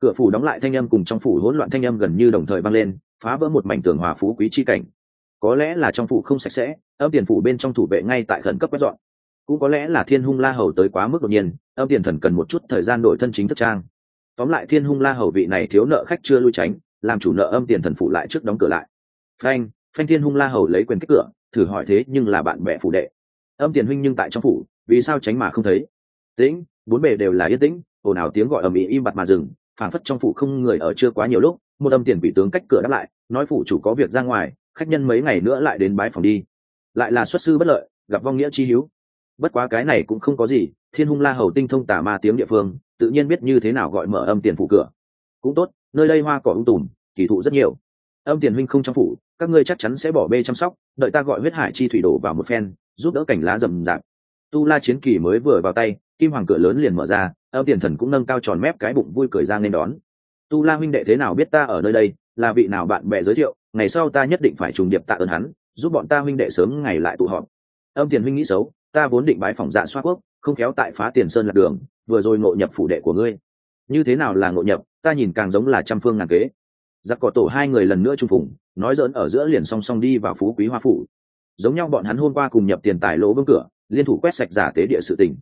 Cửa phủ đóng lại thanh âm cùng trong phủ hỗn loạn thanh âm gần như đồng thời vang lên, phá vỡ một mảnh tường hòa phú quý chi cảnh. Có lẽ là trong phủ không sạch sẽ, âm tiền phủ bên trong thủ vệ ngay tại khẩn cấp quét dọn. Cũng có lẽ là thiên hung la hầu tới quá mức đột nhiên, âm tiền thần cần một chút thời gian đổi thân chính thức trang. Tóm lại thiên hung la hầu vị này thiếu nợ khách chưa lui tránh, làm chủ nợ âm tiền thần phụ lại trước đóng cửa lại. Phanh phanh thiên hung la hầu lấy quyền kích cửa, thử hỏi thế nhưng là bạn bè phủ đệ âm tiền huynh nhưng tại trong phủ, vì sao tránh mà không thấy? Tĩnh, bốn bề đều là yên tĩnh, ồn ào tiếng gọi ầm ĩ im bặt mà dừng, phảng phất trong phủ không người ở chưa quá nhiều lúc, một âm tiền bị tướng cách cửa đáp lại, nói phụ chủ có việc ra ngoài, khách nhân mấy ngày nữa lại đến bái phòng đi. Lại là xuất sư bất lợi, gặp vong nghĩa chi hữu bất quá cái này cũng không có gì, thiên hung la hầu tinh thông tả ma tiếng địa phương, tự nhiên biết như thế nào gọi mở âm tiền phủ cửa. Cũng tốt, nơi đây hoa cỏ ung tùm, kỳ thụ rất nhiều. Âm tiền huynh không trong phủ, các ngươi chắc chắn sẽ bỏ bê chăm sóc, đợi ta gọi huyết hải chi thủy đổ vào một phen giúp đỡ cảnh lá rầm rạp. Tu la chiến kỳ mới vừa vào tay, kim hoàng cửa lớn liền mở ra, âm tiền thần cũng nâng cao tròn mép cái bụng vui cười ra nên đón. Tu la huynh đệ thế nào biết ta ở nơi đây, là vị nào bạn bè giới thiệu, ngày sau ta nhất định phải trùng điệp tạ ơn hắn, giúp bọn ta huynh đệ sớm ngày lại tụ họp. Âm tiền huynh nghĩ xấu, ta vốn định bái phỏng dạ xoa quốc, không khéo tại phá tiền sơn lạc đường, vừa rồi ngộ nhập phủ đệ của ngươi. Như thế nào là ngộ nhập, ta nhìn càng giống là trăm phương ngàn kế. Giặc cỏ tổ hai người lần nữa trung phùng, nói dỡn ở giữa liền song song đi vào phú quý hoa phủ giống nhau bọn hắn hôm qua cùng nhập tiền tài lỗ vương cửa, liên thủ quét sạch giả tế địa sự tình.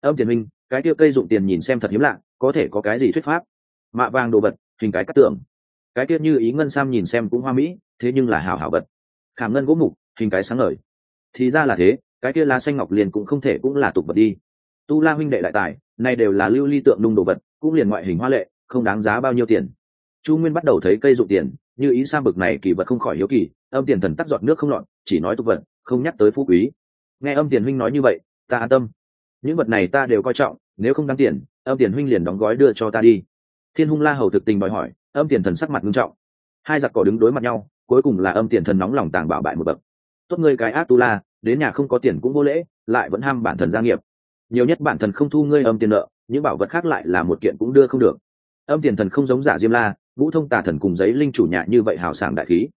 Âm tiền minh, cái kia cây dụng tiền nhìn xem thật hiếm lạ, có thể có cái gì thuyết pháp? Mạ vàng đồ vật, hình cái cắt tưởng cái kia như ý ngân sam nhìn xem cũng hoa mỹ, thế nhưng là hào hảo vật. Khảm ngân gỗ mục, hình cái sáng ngời. Thì ra là thế, cái kia lá xanh ngọc liền cũng không thể cũng là tục vật đi. Tu la huynh đệ đại tài này đều là lưu ly tượng nung đồ vật, cũng liền ngoại hình hoa lệ, không đáng giá bao nhiêu tiền. Chu nguyên bắt đầu thấy cây dụng tiền như ý sa bực này kỳ vật không khỏi hiếu kỳ, âm tiền thần tắt giọt nước không lọn chỉ nói tục vật, không nhắc tới phú quý. Nghe âm tiền huynh nói như vậy, ta an tâm. Những vật này ta đều coi trọng, nếu không đáng tiền, âm tiền huynh liền đóng gói đưa cho ta đi. Thiên hung la hầu thực tình đòi hỏi, âm tiền thần sắc mặt nghiêm trọng. Hai giặc cỏ đứng đối mặt nhau, cuối cùng là âm tiền thần nóng lòng tàng bảo bại một bậc. Tốt ngươi cái ác tu la, đến nhà không có tiền cũng vô lễ, lại vẫn ham bản thần gia nghiệp. Nhiều nhất bản thần không thu ngươi âm tiền nợ, những bảo vật khác lại là một kiện cũng đưa không được. Âm tiền thần không giống giả diêm la ngũ thông tà thần cùng giấy linh chủ nhà như vậy hào sảng đại khí.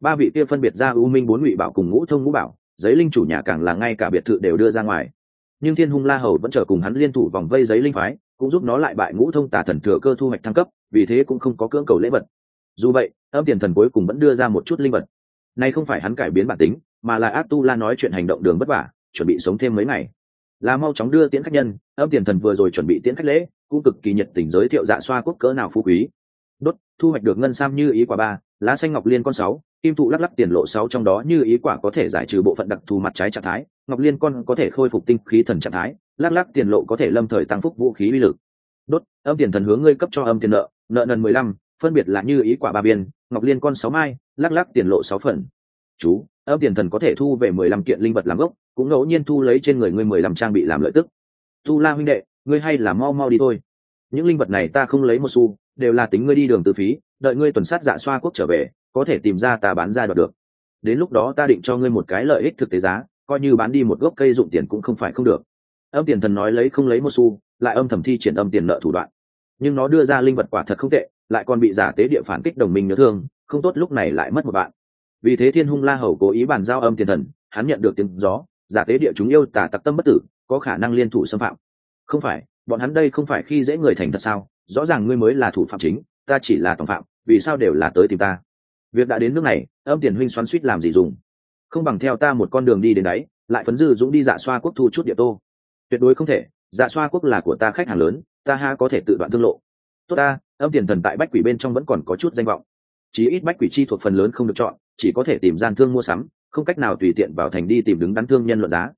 Ba vị kia phân biệt ra u minh bốn ngụy bảo cùng ngũ thông ngũ bảo, giấy linh chủ nhà càng là ngay cả biệt thự đều đưa ra ngoài. Nhưng thiên hung la hầu vẫn chờ cùng hắn liên thủ vòng vây giấy linh phái, cũng giúp nó lại bại ngũ thông tà thần thừa cơ thu hoạch thăng cấp, vì thế cũng không có cưỡng cầu lễ vật. Dù vậy, âm tiền thần cuối cùng vẫn đưa ra một chút linh vật. Nay không phải hắn cải biến bản tính, mà là ác tu la nói chuyện hành động đường vất vả, chuẩn bị sống thêm mấy ngày. Là mau chóng đưa tiễn khách nhân, âm tiền thần vừa rồi chuẩn bị tiễn khách lễ, cũng cực kỳ nhiệt tình giới thiệu dạ xoa quốc cỡ nào phú quý đốt, thu hoạch được ngân sam như ý quả ba, lá xanh ngọc liên con sáu, kim thụ lắc lắc tiền lộ sáu trong đó như ý quả có thể giải trừ bộ phận đặc thù mặt trái trạng thái, ngọc liên con có thể khôi phục tinh khí thần trạng thái, lắc lắc tiền lộ có thể lâm thời tăng phúc vũ khí uy lực. Đốt, âm tiền thần hướng ngươi cấp cho âm tiền nợ nợ nần mười lăm, phân biệt là như ý quả ba biên, ngọc liên con sáu mai, lắc lắc tiền lộ sáu phần. Chú, âm tiền thần có thể thu về mười lăm kiện linh vật làm gốc, cũng ngẫu nhiên thu lấy trên người ngươi mười lăm trang bị làm lợi tức. Tu la huynh đệ, ngươi hay là mau mau đi thôi. Những linh vật này ta không lấy một xu đều là tính ngươi đi đường từ phí, đợi ngươi tuần sát dạ xoa quốc trở về, có thể tìm ra ta bán ra đoạt được. Đến lúc đó ta định cho ngươi một cái lợi ích thực tế giá, coi như bán đi một gốc cây dụng tiền cũng không phải không được. Âm tiền thần nói lấy không lấy một xu, lại âm thầm thi triển âm tiền nợ thủ đoạn. Nhưng nó đưa ra linh vật quả thật không tệ, lại còn bị giả tế địa phản kích đồng minh nhớ thương, không tốt lúc này lại mất một bạn. Vì thế thiên hung la hầu cố ý bàn giao âm tiền thần, hắn nhận được tiếng gió, giả tế địa chúng yêu tả tặc tâm bất tử, có khả năng liên thủ xâm phạm. Không phải, bọn hắn đây không phải khi dễ người thành thật sao? Rõ ràng ngươi mới là thủ phạm chính, ta chỉ là tòng phạm, vì sao đều là tới tìm ta? Việc đã đến nước này, âm tiền huynh xoắn suýt làm gì dùng? Không bằng theo ta một con đường đi đến đấy, lại phấn dư dũng đi dạ xoa quốc thu chút địa tô. Tuyệt đối không thể dạ xoa quốc là của ta khách hàng lớn, ta ha có thể tự đoạn thương lộ. Tốt ta, âm tiền thần tại bách quỷ bên trong vẫn còn có chút danh vọng. Chí ít bách quỷ chi thuộc phần lớn không được chọn, chỉ có thể tìm gian thương mua sắm, không cách nào tùy tiện vào thành đi tìm đứng đắn thương nhân luận giá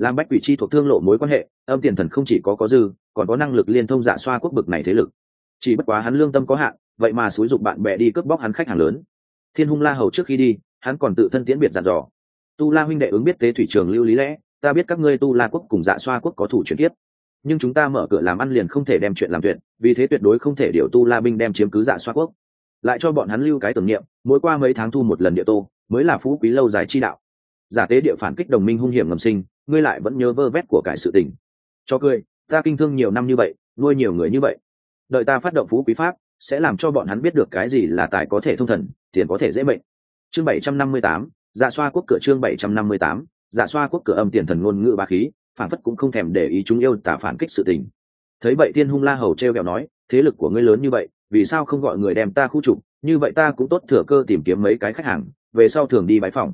làm bách quỷ chi thuộc thương lộ mối quan hệ, âm tiền thần không chỉ có có dư, còn có năng lực liên thông giả xoa quốc bực này thế lực. Chỉ bất quá hắn lương tâm có hạn, vậy mà xúi dục bạn bè đi cướp bóc hắn khách hàng lớn. Thiên hung la hầu trước khi đi, hắn còn tự thân tiễn biệt dặn dò. Tu la huynh đệ ứng biết tế thủy trường lưu lý lẽ, ta biết các ngươi tu la quốc cùng dạ xoa quốc có thủ chuyển tiếp. Nhưng chúng ta mở cửa làm ăn liền không thể đem chuyện làm tuyệt, vì thế tuyệt đối không thể điều tu la binh đem chiếm cứ dạ xoa quốc. Lại cho bọn hắn lưu cái tưởng niệm, mỗi qua mấy tháng thu một lần địa tô, mới là phú quý lâu dài chi đạo. Giả tế địa phản kích đồng minh hung hiểm ngầm sinh ngươi lại vẫn nhớ vơ vét của cải sự tình. Cho cười, ta kinh thương nhiều năm như vậy, nuôi nhiều người như vậy. Đợi ta phát động phú quý pháp, sẽ làm cho bọn hắn biết được cái gì là tài có thể thông thần, tiền có thể dễ bệnh chương bảy trăm năm mươi tám dạ xoa quốc cửa chương bảy trăm năm mươi tám dạ xoa quốc cửa âm tiền thần ngôn ngữ ba khí, phản phất cũng không thèm để ý chúng yêu tả phản kích sự tình. Thấy vậy tiên hung la hầu t r e o kẹo nói, thế lực của ngươi lớn như vậy, vì sao không gọi người đem ta khu trục? Như vậy ta cũng tốt thừa cơ tìm kiếm mấy cái khách hàng, về sau thường đi bãi phòng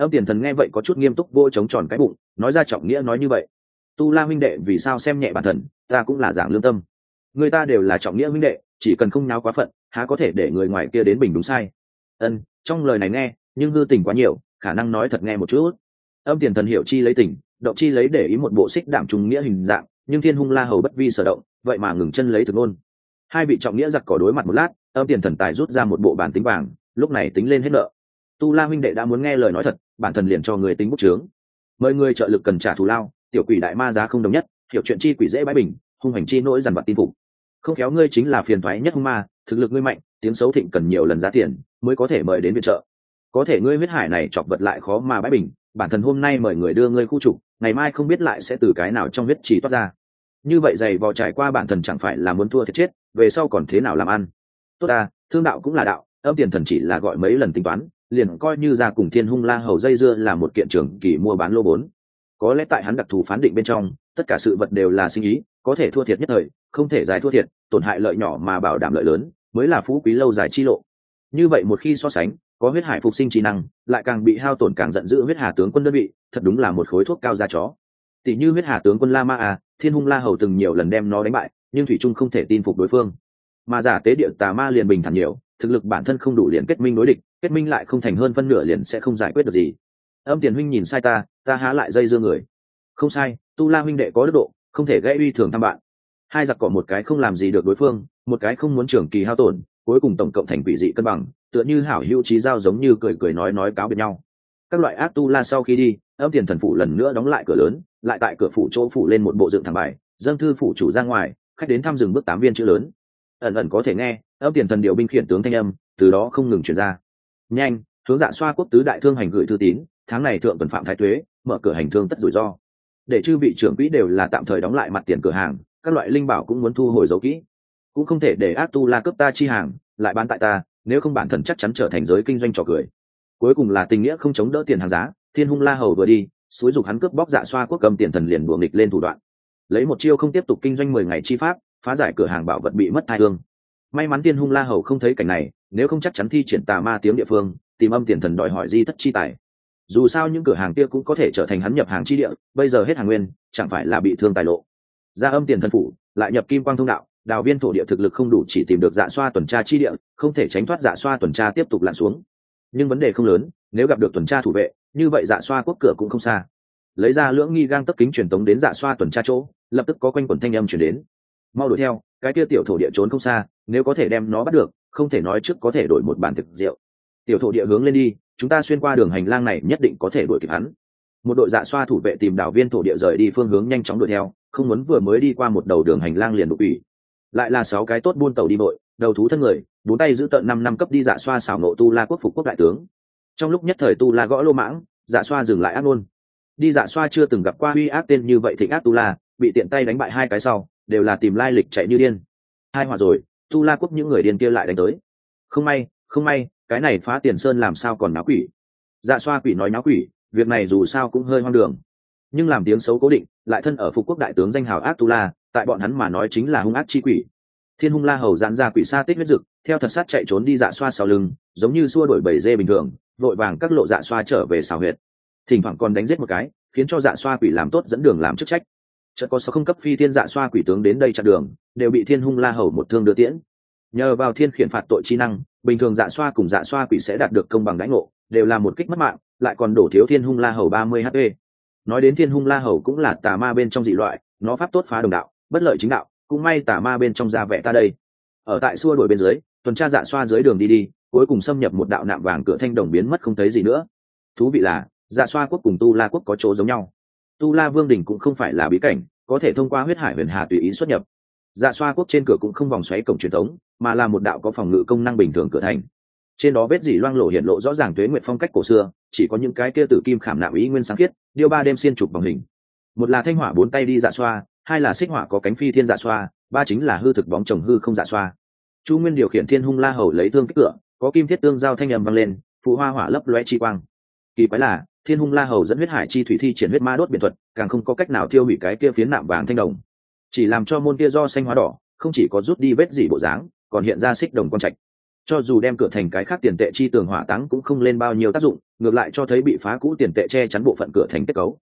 âm tiền thần nghe vậy có chút nghiêm túc vô chống tròn cái bụng, nói ra trọng nghĩa nói như vậy. Tu la huynh đệ, vì sao xem nhẹ bản thần ta cũng là giảng lương tâm. Người ta đều là trọng nghĩa huynh đệ, chỉ cần không náo quá phận, há có thể để người ngoài kia đến bình đúng sai. Ân, trong lời này nghe, nhưng hư tình quá nhiều, khả năng nói thật nghe một chút. Âm tiền thần hiểu chi lấy tình, động chi lấy để ý một bộ xích đảm trùng nghĩa hình dạng, nhưng thiên hung la hầu bất vi sở động, vậy mà ngừng chân lấy thực ngôn. Hai vị trọng nghĩa giặc cỏ đối mặt một lát, âm tiền thần tài rút ra một bộ bản tính vàng, lúc này tính lên hết nợ. Tu la huynh đệ đã muốn nghe lời nói thật bản thân liền cho người tính bút trướng mời người trợ lực cần trả thù lao, tiểu quỷ đại ma giá không đồng nhất, hiểu chuyện chi quỷ dễ bãi bình, hung hành chi nỗi dằn vặt tin phục. Không khéo ngươi chính là phiền thoái nhất hung ma, thực lực ngươi mạnh, tiếng xấu thịnh cần nhiều lần giá tiền, mới có thể mời đến viện trợ. Có thể ngươi huyết hải này chọc vật lại khó mà bãi bình, bản thân hôm nay mời người đưa ngươi khu trục, ngày mai không biết lại sẽ từ cái nào trong huyết chỉ toát ra. Như vậy dày vò trải qua bản thân chẳng phải là muốn thua thiệt chết, về sau còn thế nào làm ăn? Tốt ta, thương đạo cũng là đạo, âm tiền thần chỉ là gọi mấy lần tính toán liền coi như ra cùng thiên hung la hầu dây dưa là một kiện trưởng kỳ mua bán lô vốn có lẽ tại hắn đặc thù phán định bên trong, tất cả sự vật đều là sinh ý, có thể thua thiệt nhất thời, không thể dài thua thiệt, tổn hại lợi nhỏ mà bảo đảm lợi lớn, mới là phú quý lâu dài chi lộ. Như vậy một khi so sánh, có huyết hải phục sinh trí năng, lại càng bị hao tổn càng giận dữ huyết hà tướng quân đơn vị, thật đúng là một khối thuốc cao da chó. Tỷ như huyết hà tướng quân la ma à thiên hung la hầu từng nhiều lần đem nó đánh bại, nhưng thủy trung không thể tin phục đối phương. Mà giả tế địa tà ma liền bình thản nhiều, thực lực bản thân không đủ liền kết minh đối địch kết minh lại không thành hơn phân nửa liền sẽ không giải quyết được gì. Âm tiền huynh nhìn sai ta ta há lại dây dưa người. Không sai, tu la huynh đệ có đức độ, không thể gây uy thường thăm bạn. Hai giặc cỏ một cái không làm gì được đối phương, một cái không muốn trưởng kỳ hao tổn, cuối cùng tổng cộng thành quỷ dị cân bằng, tựa như hảo hữu trí giao giống như cười cười nói nói cáo biệt nhau. Các loại ác tu la sau khi đi, âm tiền thần phủ lần nữa đóng lại cửa lớn, lại tại cửa phủ chỗ phủ lên một bộ dựng thẳng bài, dâng thư phủ chủ ra ngoài, khách đến thăm rừng bước tám viên chữ lớn. Ẩn ẩn có thể nghe, âm tiền thần điều binh khiển tướng thanh âm, từ đó không ngừng chuyển ra nhanh, hướng dạ xoa quốc tứ đại thương hành gửi thư tín, tháng này thượng tuần phạm thái tuế mở cửa hành thương tất rủi ro. Để chư vị trưởng quỹ đều là tạm thời đóng lại mặt tiền cửa hàng, các loại linh bảo cũng muốn thu hồi dấu kỹ. Cũng không thể để ác tu la cướp ta chi hàng, lại bán tại ta, nếu không bản thần chắc chắn trở thành giới kinh doanh trò cười. Cuối cùng là tình nghĩa không chống đỡ tiền hàng giá, thiên hung la hầu vừa đi, xúi dục hắn cướp bóc dạ xoa quốc cầm tiền thần liền đùa nghịch lên thủ đoạn. Lấy một chiêu không tiếp tục kinh doanh mười ngày chi pháp, phá giải cửa hàng bảo vật bị mất thai hương may mắn tiên hung la hầu không thấy cảnh này, nếu không chắc chắn thi triển tà ma tiếng địa phương, tìm âm tiền thần đòi hỏi di thất chi tài. Dù sao những cửa hàng kia cũng có thể trở thành hắn nhập hàng chi địa, bây giờ hết hàng nguyên, chẳng phải là bị thương tài lộ. Ra âm tiền thần phủ, lại nhập kim quang thông đạo, đào viên thổ địa thực lực không đủ chỉ tìm được dạ xoa tuần tra chi địa, không thể tránh thoát dạ xoa tuần tra tiếp tục lặn xuống. Nhưng vấn đề không lớn, nếu gặp được tuần tra thủ vệ, như vậy dạ xoa quốc cửa cũng không xa. Lấy ra lưỡng nghi gang tấp kính truyền tống đến dạ xoa tuần tra chỗ, lập tức có quanh quần thanh âm chuyển đến mau đuổi theo, cái kia tiểu thổ địa trốn không xa, nếu có thể đem nó bắt được, không thể nói trước có thể đổi một bản thực rượu tiểu thổ địa hướng lên đi, chúng ta xuyên qua đường hành lang này nhất định có thể đuổi kịp hắn. Một đội dạ xoa thủ vệ tìm đảo viên thổ địa rời đi phương hướng nhanh chóng đuổi theo, không muốn vừa mới đi qua một đầu đường hành lang liền đục ủy lại là sáu cái tốt buôn tàu đi bội đầu thú thân người, bốn tay giữ tận năm năm cấp đi dạ xoa xảo nộ tu la quốc phục quốc đại tướng. Trong lúc nhất thời tu la gõ lô mãng dạ xoa dừng lại ác luôn đi dạ xoa chưa từng gặp qua uy ác tên như vậy thịnh ác tu la, bị tiện tay đánh bại hai cái sau đều là tìm lai lịch chạy như điên. Hai hòa rồi, tu la quốc những người điên kia lại đánh tới. Không may không may, cái này phá tiền sơn làm sao còn náo quỷ. Dạ xoa quỷ nói náo quỷ, việc này dù sao cũng hơi hoang đường. Nhưng làm tiếng xấu cố định, lại thân ở phục quốc đại tướng danh hào ác tu la, tại bọn hắn mà nói chính là hung ác chi quỷ. Thiên hung la hầu giãn ra quỷ xa tích huyết dực, theo thật sát chạy trốn đi dạ xoa sau lưng, giống như xua đổi bầy dê bình thường, vội vàng các lộ dạ xoa trở về xào huyệt. Thỉnh thoảng còn đánh giết một cái, khiến cho dạ xoa quỷ làm tốt dẫn đường làm chức trách chợt có sáu không cấp phi thiên dạ xoa quỷ tướng đến đây chặn đường, đều bị thiên hung la hầu một thương đưa tiễn. Nhờ vào thiên khiển phạt tội chi năng, bình thường dạ xoa cùng dạ xoa quỷ sẽ đạt được công bằng đãi ngộ, đều là một kích mất mạng, lại còn đổ thiếu thiên hung la hầu ba mươi hp nói đến thiên hung la hầu cũng là tà ma bên trong dị loại, nó pháp tốt phá đồng đạo, bất lợi chính đạo, cũng may tà ma bên trong ra vẻ ta đây. Ở tại xua đuổi bên dưới, tuần tra dạ xoa dưới đường đi đi, cuối cùng xâm nhập một đạo nạm vàng cửa thanh đồng biến mất không thấy gì nữa. Thú vị là dạ xoa quốc cùng tu la quốc có chỗ giống nhau tu la vương đình cũng không phải là bí cảnh, có thể thông qua huyết hải huyền hà tùy ý xuất nhập. Dạ xoa quốc trên cửa cũng không vòng xoáy cổng truyền thống, mà là một đạo có phòng ngự công năng bình thường cửa thành. Trên đó vết dỉ loang lộ hiện lộ rõ ràng tuế nguyện phong cách cổ xưa, chỉ có những cái kia tử kim khảm nạm ý nguyên sáng khiết, điêu ba đêm xiên chụp bằng hình. Một là thanh hỏa bốn tay đi dạ xoa, hai là xích hỏa có cánh phi thiên dạ xoa, ba chính là hư thực bóng chồng hư không dạ xoa. Chu nguyên điều khiển thiên hung la hầu lấy thương kích cửa, có kim thiết tương giao thanh âm vang lên phụ hoa hỏa lấp loe chi quang. Kỳ quái là thiên hung la hầu dẫn huyết hải chi thủy thi triển huyết ma đốt biện thuật, càng không có cách nào tiêu hủy cái kia phiến nạm vàng thanh đồng. Chỉ làm cho môn kia do xanh hóa đỏ, không chỉ có rút đi vết dỉ bộ dáng, còn hiện ra xích đồng quang trạch. Cho dù đem cửa thành cái khác tiền tệ chi tường hỏa táng cũng không lên bao nhiêu tác dụng, ngược lại cho thấy bị phá cũ tiền tệ che chắn bộ phận cửa thành kết cấu.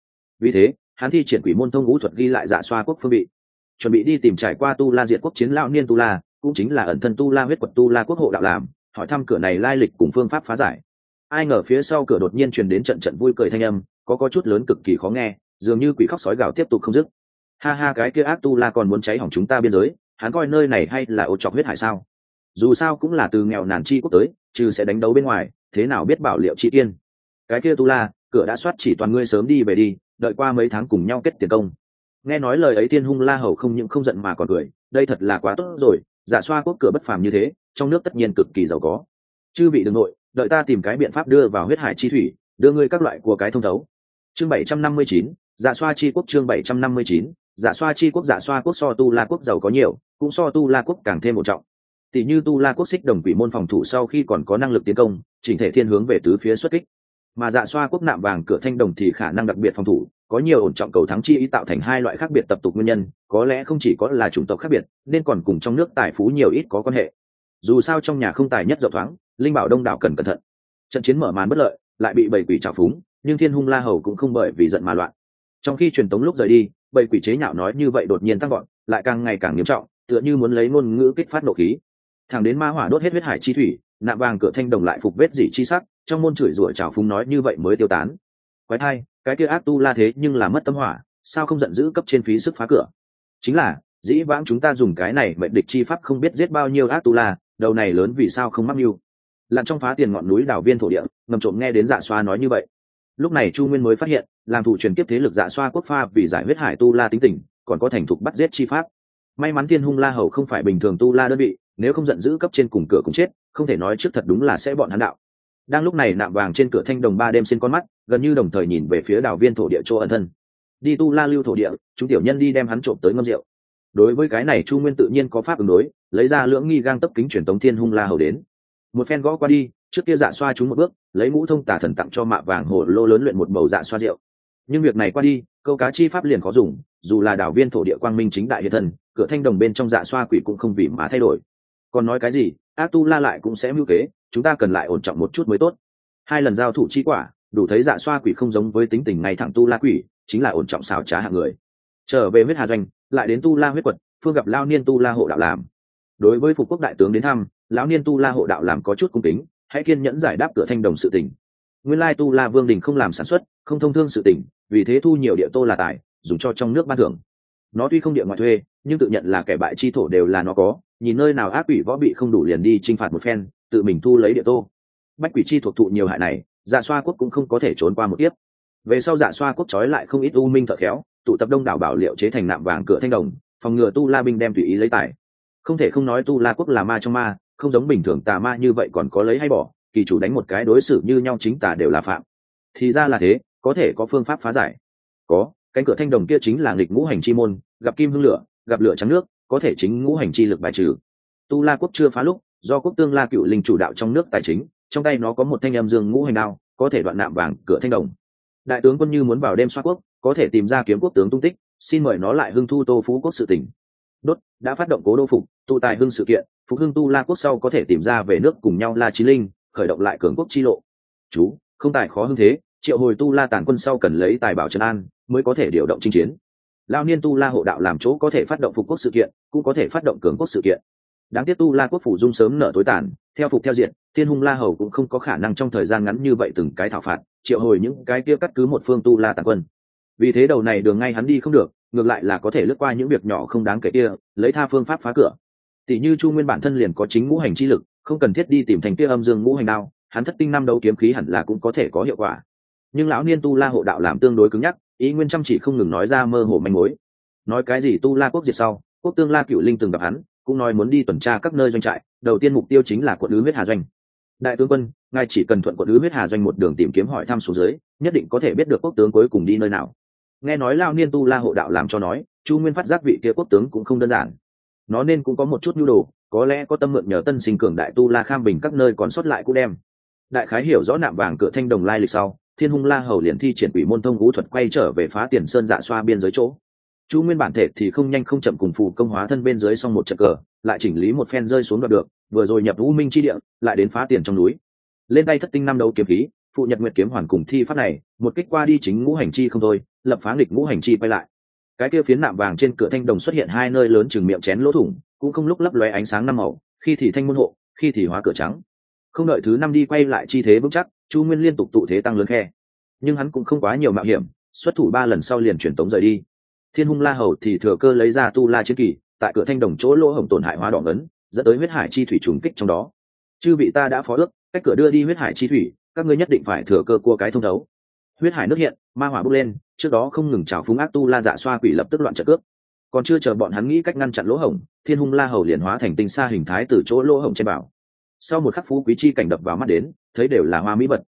Vì thế, hắn thi triển quỷ môn thông ngũ thuật ghi lại dạ xoa quốc phương bị. Chuẩn bị đi tìm trải qua tu la diện quốc chiến lão niên tu la, cũng chính là ẩn thân tu la huyết quật tu la quốc hộ đạo làm, hỏi thăm cửa này lai lịch cùng phương pháp phá giải ai ngờ phía sau cửa đột nhiên truyền đến trận trận vui cười thanh âm, có có chút lớn cực kỳ khó nghe, dường như quỷ khóc sói gào tiếp tục không dứt. Ha ha, cái kia ác tu la còn muốn cháy hỏng chúng ta biên giới, hắn coi nơi này hay là ô chọc huyết hải sao? Dù sao cũng là từ nghèo nàn chi quốc tới chứ sẽ đánh đấu bên ngoài, thế nào biết bảo liệu chi tiên? Cái kia tu la, cửa đã soát chỉ toàn ngươi sớm đi về đi, đợi qua mấy tháng cùng nhau kết tiền công. Nghe nói lời ấy tiên hung la hầu không những không giận mà còn cười, đây thật là quá tốt rồi, giả xoa quốc cửa bất phàm như thế, trong nước tất nhiên cực kỳ giàu có. Chư vị đừng nội đợi ta tìm cái biện pháp đưa vào huyết hải chi thủy, đưa ngươi các loại của cái thông thấu. Chương bảy trăm năm mươi chín giả xoa chi quốc, chương bảy trăm năm mươi chín giả xoa chi quốc giả xoa quốc so tu la quốc giàu có nhiều, cũng so tu la quốc càng thêm một trọng. Tỷ như tu la quốc xích đồng quỷ môn phòng thủ sau khi còn có năng lực tiến công, chỉnh thể thiên hướng về tứ phía xuất kích. Mà dạ xoa quốc nạm vàng cửa thanh đồng thì khả năng đặc biệt phòng thủ, có nhiều ổn trọng cầu thắng chi ý tạo thành hai loại khác biệt tập tục nguyên nhân, có lẽ không chỉ có là chủng tộc khác biệt, nên còn cùng trong nước tài phú nhiều ít có quan hệ dù sao trong nhà không tài nhất rộng thoáng, linh bảo đông đảo cần cẩn thận. Trận chiến mở màn bất lợi, lại bị bảy quỷ trào phúng, nhưng thiên hung la hầu cũng không bởi vì giận mà loạn. Trong khi truyền tống lúc rời đi, bảy quỷ chế nhạo nói như vậy đột nhiên tăng gọn lại càng ngày càng nghiêm trọng, tựa như muốn lấy ngôn ngữ kích phát nộ khí. Thẳng đến ma hỏa đốt hết huyết hải chi thủy nạm vàng cửa thanh đồng lại phục vết dỉ chi sắc, trong môn chửi rủa trào phúng nói như vậy mới tiêu tán. Quái thai, cái kia ác tu la thế nhưng là mất tâm hỏa, sao không giận dữ cấp trên phí sức phá cửa? Chính là, dĩ vãng chúng ta dùng cái này mệnh địch chi pháp không biết giết bao nhiêu ác tu la đầu này lớn vì sao không mắc mưu? Lặn trong phá tiền ngọn núi đảo viên thổ địa, ngầm trộm nghe đến dạ xoa nói như vậy. Lúc này chu nguyên mới phát hiện, làm thủ truyền kiếp thế lực dạ xoa quốc pha vì giải huyết hải tu la tính tình, còn có thành thục bắt giết chi pháp. May mắn thiên hung la hầu không phải bình thường tu la đơn vị, nếu không giận dữ cấp trên cùng cửa cũng chết, không thể nói trước thật đúng là sẽ bọn hắn đạo. Đang lúc này nạm vàng trên cửa thanh đồng ba đêm xin con mắt, gần như đồng thời nhìn về phía đảo viên thổ địa chỗ ẩn thân. Đi tu la lưu thổ địa, chúng tiểu nhân đi đem hắn trộm tới ngâm rượu đối với cái này chu nguyên tự nhiên có pháp ứng đối, lấy ra lưỡng nghi gang tấp kính truyền tống thiên hung la hầu đến. Một phen gõ qua đi, trước kia dạ xoa chúng một bước, lấy mũ thông tả thần tặng cho mạ vàng hồ lô lớn luyện một bầu dạ xoa rượu. Nhưng việc này qua đi, câu cá chi pháp liền khó dùng, dù là đảo viên thổ địa quang minh chính đại hiện thần cửa thanh đồng bên trong dạ xoa quỷ cũng không vì mà thay đổi. Còn nói cái gì ác tu la lại cũng sẽ mưu kế, chúng ta cần lại ổn trọng một chút mới tốt. Hai lần giao thủ chi quả, đủ thấy dạ xoa quỷ không giống với tính tình ngay thẳng tu la quỷ, chính là ổn trọng xảo trá hạng người. Trở về huyết hà doanh lại đến tu la huyết quật, phương gặp lao niên tu la hộ đạo làm. Đối với phục quốc đại tướng đến thăm, lão niên tu la hộ đạo làm có chút cung kính, hãy kiên nhẫn giải đáp cửa thanh đồng sự tỉnh nguyên lai tu la vương đình không làm sản xuất, không thông thương sự tỉnh vì thế thu nhiều địa tô là tài, dùng cho trong nước ban thưởng. Nó tuy không địa ngoại thuê, nhưng tự nhận là kẻ bại chi thổ đều là nó có, nhìn nơi nào ác quỷ võ bị không đủ liền đi t r i n h phạt một phen, tự mình thu lấy địa tô. Bách quỷ chi thuộc thụ nhiều hại này dạ xoa quốc cũng không có thể trốn qua một tiếp về sau dạ xoa quốc trói lại không ít u minh thợ khéo tụ tập đông đảo bảo liệu chế thành nạm vàng cửa thanh đồng, phòng ngừa tu la binh đem tùy ý lấy tài không thể không nói tu la quốc là ma trong ma, không giống bình thường tà ma như vậy còn có lấy hay bỏ, kỳ chủ đánh một cái đối xử như nhau chính tà đều là phạm. Thì ra là thế, có thể có phương pháp phá giải. Có, cánh cửa thanh đồng kia chính là nghịch ngũ hành chi môn, gặp kim hưng lửa, gặp lửa trắng nước, có thể chính ngũ hành chi lực bài trừ. Tu la quốc chưa phá lúc, do quốc tương la cựu linh chủ đạo trong nước tài chính, trong tay nó có một thanh âm dương ngũ hành đao, có thể đoạn nạm vàng cửa thanh đồng. Đại tướng quân như muốn vào đêm xoa quốc có thể tìm ra kiếm quốc tướng tung tích, xin mời nó lại hưng thu tô phú quốc sự tỉnh đốt, đã phát động cố đô phục, tụ tài hưng sự kiện, phục hưng tu la quốc sau có thể tìm ra về nước cùng nhau la trí linh, khởi động lại cường quốc chi lộ. Chú, không tài khó hưng thế, triệu hồi tu la tàn quân sau cần lấy tài bảo trấn an, mới có thể điều động chinh chiến. Lao niên tu la hộ đạo làm chỗ có thể phát động phục quốc sự kiện, cũng có thể phát động cường quốc sự kiện. Đáng tiếc tu la quốc phủ dung sớm nở tối tàn, theo phục theo diện, thiên hung la hầu cũng không có khả năng trong thời gian ngắn như vậy từng cái thảo phạt, triệu hồi những cái kia cắt cứ một phương tu la tàn quân vì thế đầu này đường ngay hắn đi không được, ngược lại là có thể lướt qua những việc nhỏ không đáng kể kia, lấy tha phương pháp phá cửa. Tỷ như chu nguyên bản thân liền có chính ngũ hành chi lực, không cần thiết đi tìm thành kia âm dương ngũ hành đao, hắn thất tinh năm đấu kiếm khí hẳn là cũng có thể có hiệu quả. Nhưng lão niên tu la hộ đạo làm tương đối cứng nhắc, ý nguyên chăm chỉ không ngừng nói ra mơ hồ manh mối. Nói cái gì tu la quốc diệt sau, quốc tương la cựu linh từng gặp hắn, cũng nói muốn đi tuần tra các nơi doanh trại, đầu tiên mục tiêu chính là quận ứ huyết hà doanh. Đại tướng quân, ngài chỉ cần thuận quận ứ huyết hà doanh một đường tìm kiếm hỏi thăm số dưới, nhất định có thể biết được quốc tướng cuối cùng đi nơi nào nghe nói lao niên tu la hộ đạo làm cho nói, chu nguyên phát giác vị kia quốc tướng cũng không đơn giản. Nó nên cũng có một chút nhu đồ, có lẽ có tâm mượn nhờ tân sinh cường đại tu la kham bình các nơi còn sót lại cũng đem. Đại khái hiểu rõ nạm vàng cửa thanh đồng lai lịch sau, thiên hung la hầu liền thi triển quỷ môn thông ngũ thuật quay trở về phá tiền sơn dạ xoa biên giới chỗ. Chu nguyên bản thể thì không nhanh không chậm cùng phù công hóa thân bên dưới xong một trận cờ, lại chỉnh lý một phen rơi xuống đoạt được, vừa rồi nhập u minh chi địa, lại đến phá tiền trong núi. Lên tay thất tinh năm đấu kiếm khí, phụ nhật nguyệt kiếm hoàn cùng thi pháp này, một kích qua đi chính ngũ hành chi không thôi lập phá nghịch ngũ hành chi quay lại. Cái kia phiến nạm vàng trên cửa thanh đồng xuất hiện hai nơi lớn chừng miệng chén lỗ thủng, cũng không lúc lấp lóe ánh sáng năm màu, khi thì thanh môn hộ, khi thì hóa cửa trắng. Không đợi thứ năm đi quay lại chi thế vững chắc, chu nguyên liên tục tụ thế tăng lớn khe. Nhưng hắn cũng không quá nhiều mạo hiểm, xuất thủ ba lần sau liền truyền tống rời đi. Thiên hung la hầu thì thừa cơ lấy ra tu la chiến kỳ, tại cửa thanh đồng chỗ lỗ hổng tổn hại hóa đỏ ấn, dẫn tới huyết hải chi thủy trùng kích trong đó. Chư vị ta đã phó ước, cách cửa đưa đi huyết hải chi thủy, các ngươi nhất định phải thừa cơ cua cái thông đấu huyết hải nước hiện, ma hỏa bốc lên, trước đó không ngừng trào phúng ác tu la dạ xoa quỷ lập tức loạn trợ cướp. Còn chưa chờ bọn hắn nghĩ cách ngăn chặn lỗ hổng, thiên hung la hầu liền hóa thành tinh xa hình thái từ chỗ lỗ hổng trên bảo. Sau một khắc phú quý chi cảnh đập vào mắt đến, thấy đều là hoa mỹ vật.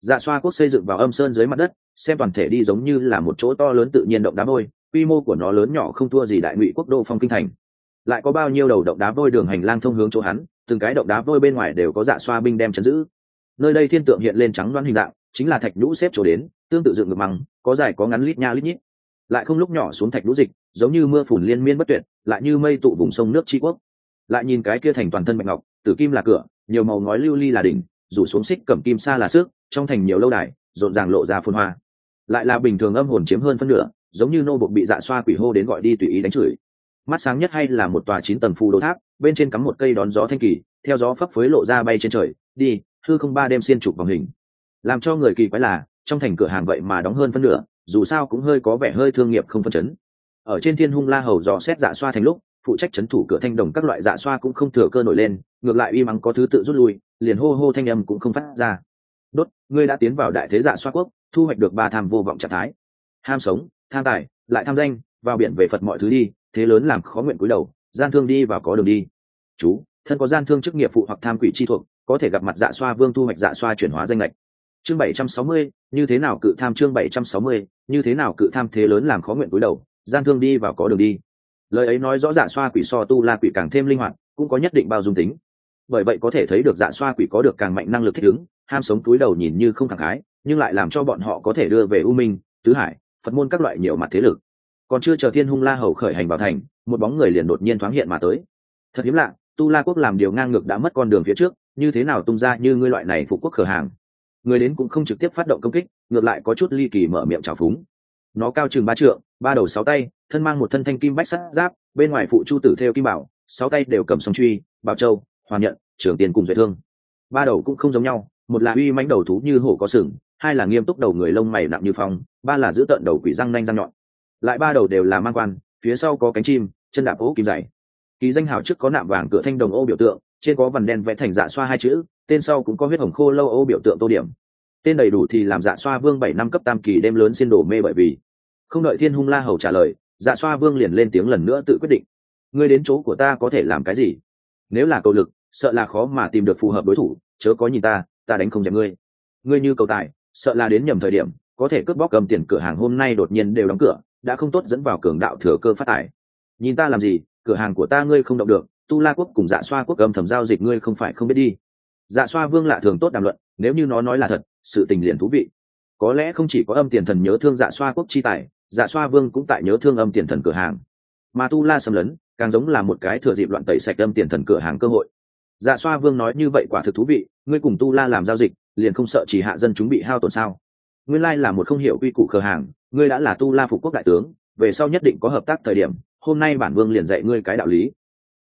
Dạ xoa quốc xây dựng vào âm sơn dưới mặt đất, xem toàn thể đi giống như là một chỗ to lớn tự nhiên động đá vôi, quy mô của nó lớn nhỏ không thua gì đại ngụy quốc đô phong kinh thành. Lại có bao nhiêu đầu động đá vôi đường hành lang thông hướng chỗ hắn, từng cái động đá vôi bên ngoài đều có dạ xoa binh đem chấn giữ. Nơi đây thiên tượng hiện lên trắng đoán hình dạng chính là thạch nhũ xếp chỗ đến, tương tự dựng ngược măng, có dài có ngắn lít nha lít nhít. Lại không lúc nhỏ xuống thạch nhũ dịch, giống như mưa phùn liên miên bất tuyệt, lại như mây tụ vùng sông nước tri quốc. Lại nhìn cái kia thành toàn thân bạch ngọc, tử kim là cửa, nhiều màu ngói lưu ly là đỉnh, rủ xuống xích cầm kim xa là sức trong thành nhiều lâu đài, rộn ràng lộ ra phun hoa. Lại là bình thường âm hồn chiếm hơn phân nửa, giống như nô bộc bị dạ xoa quỷ hô đến gọi đi tùy ý đánh chửi. Mắt sáng nhất hay là một tòa chín tầng phù đô tháp, bên trên cắm một cây đón gió thanh kỳ, theo gió phấp phới lộ ra bay trên trời, đi thư không ba đêm xiên trục vòng hình làm cho người kỳ quái là, trong thành cửa hàng vậy mà đóng hơn phân nửa, dù sao cũng hơi có vẻ hơi thương nghiệp không phân chấn. Ở trên thiên hung la hầu dò xét dạ xoa thành lúc, phụ trách chấn thủ cửa thanh đồng các loại dạ xoa cũng không thừa cơ nổi lên, ngược lại uy mắng có thứ tự rút lui, liền hô hô thanh âm cũng không phát ra. Đốt, ngươi đã tiến vào đại thế dạ xoa quốc, thu hoạch được ba tham vô vọng trạng thái. Ham sống, tham tài, lại tham danh, vào biển về phật mọi thứ đi, thế lớn làm khó nguyện cúi đầu, gian thương đi và có đường đi. Chú, thân có gian thương chức nghiệp phụ hoặc tham quỷ chi thuộc, có thể gặp mặt dạ xoa vương thu hoạch dạ xoa chuyển hóa danh lệch chương bảy trăm sáu mươi, như thế nào cự tham chương bảy trăm sáu mươi, như thế nào cự tham thế lớn làm khó nguyện cúi đầu, gian thương đi vào có đường đi. Lời ấy nói rõ dạ xoa quỷ so tu la quỷ càng thêm linh hoạt, cũng có nhất định bao dung tính. Bởi vậy có thể thấy được dạ xoa quỷ có được càng mạnh năng lực thích ứng, ham sống túi đầu nhìn như không thẳng khái, nhưng lại làm cho bọn họ có thể đưa về u minh, tứ hải, phật môn các loại nhiều mặt thế lực. Còn chưa chờ thiên hung la hầu khởi hành vào thành, một bóng người liền đột nhiên thoáng hiện mà tới. Thật hiếm lạ, tu la quốc làm điều ngang ngược đã mất con đường phía trước, như thế nào tung ra như ngươi loại này phục quốc khởi hàng? Người đến cũng không trực tiếp phát động công kích, ngược lại có chút ly kỳ mở miệng trào phúng. Nó cao chừng ba trượng, ba đầu sáu tay, thân mang một thân thanh kim bách sắt giáp, bên ngoài phụ chu tử theo kim bảo, sáu tay đều cầm song truy, bảo châu, hoàn nhận trưởng tiền cùng duệ thương. Ba đầu cũng không giống nhau, một là uy mãnh đầu thú như hổ có sừng, hai là nghiêm túc đầu người lông mày nặng như phong, ba là giữ tợn đầu quỷ răng nanh răng nhọn. Lại ba đầu đều là mang quan, phía sau có cánh chim, chân đạp ố kim dày. Ký danh hào trước có nạm vàng cửa thanh đồng ô biểu tượng trên có vằn đen vẽ thành dạ xoa hai chữ, tên sau cũng có huyết hồng khô lâu ô biểu tượng tô điểm. Tên đầy đủ thì làm dạ xoa vương bảy năm cấp tam kỳ đêm lớn xin đổ mê bởi vì. Không đợi thiên hung la hầu trả lời dạ xoa vương liền lên tiếng lần nữa tự quyết định. Ngươi đến chỗ của ta có thể làm cái gì? Nếu là cầu lực, sợ là khó mà tìm được phù hợp đối thủ, chớ có nhìn ta ta đánh không dẹp ngươi. Ngươi như cầu tài, sợ là đến nhầm thời điểm, có thể cướp bóc cầm tiền cửa hàng hôm nay đột nhiên đều đóng cửa, đã không tốt dẫn vào cường đạo thừa cơ phát tài. Nhìn ta làm gì, cửa hàng của ta ngươi không động được tu la quốc cùng dạ xoa quốc âm thầm giao dịch ngươi không phải không biết đi. Dạ xoa vương lạ thường tốt đàm luận, nếu như nó nói là thật, sự tình liền thú vị. Có lẽ không chỉ có âm tiền thần nhớ thương dạ xoa quốc chi tài dạ xoa vương cũng tại nhớ thương âm tiền thần cửa hàng. Mà tu la xâm lấn, càng giống là một cái thừa dịp loạn tẩy sạch âm tiền thần cửa hàng cơ hội. Dạ xoa vương nói như vậy quả thực thú vị, ngươi cùng tu la làm giao dịch, liền không sợ chỉ hạ dân chúng bị hao tổn sao? Nguyên lai là một không hiểu quy củ cửa hàng, ngươi đã là tu la phục quốc đại tướng, về sau nhất định có hợp tác thời điểm, hôm nay bản vương liền dạy ngươi cái đạo lý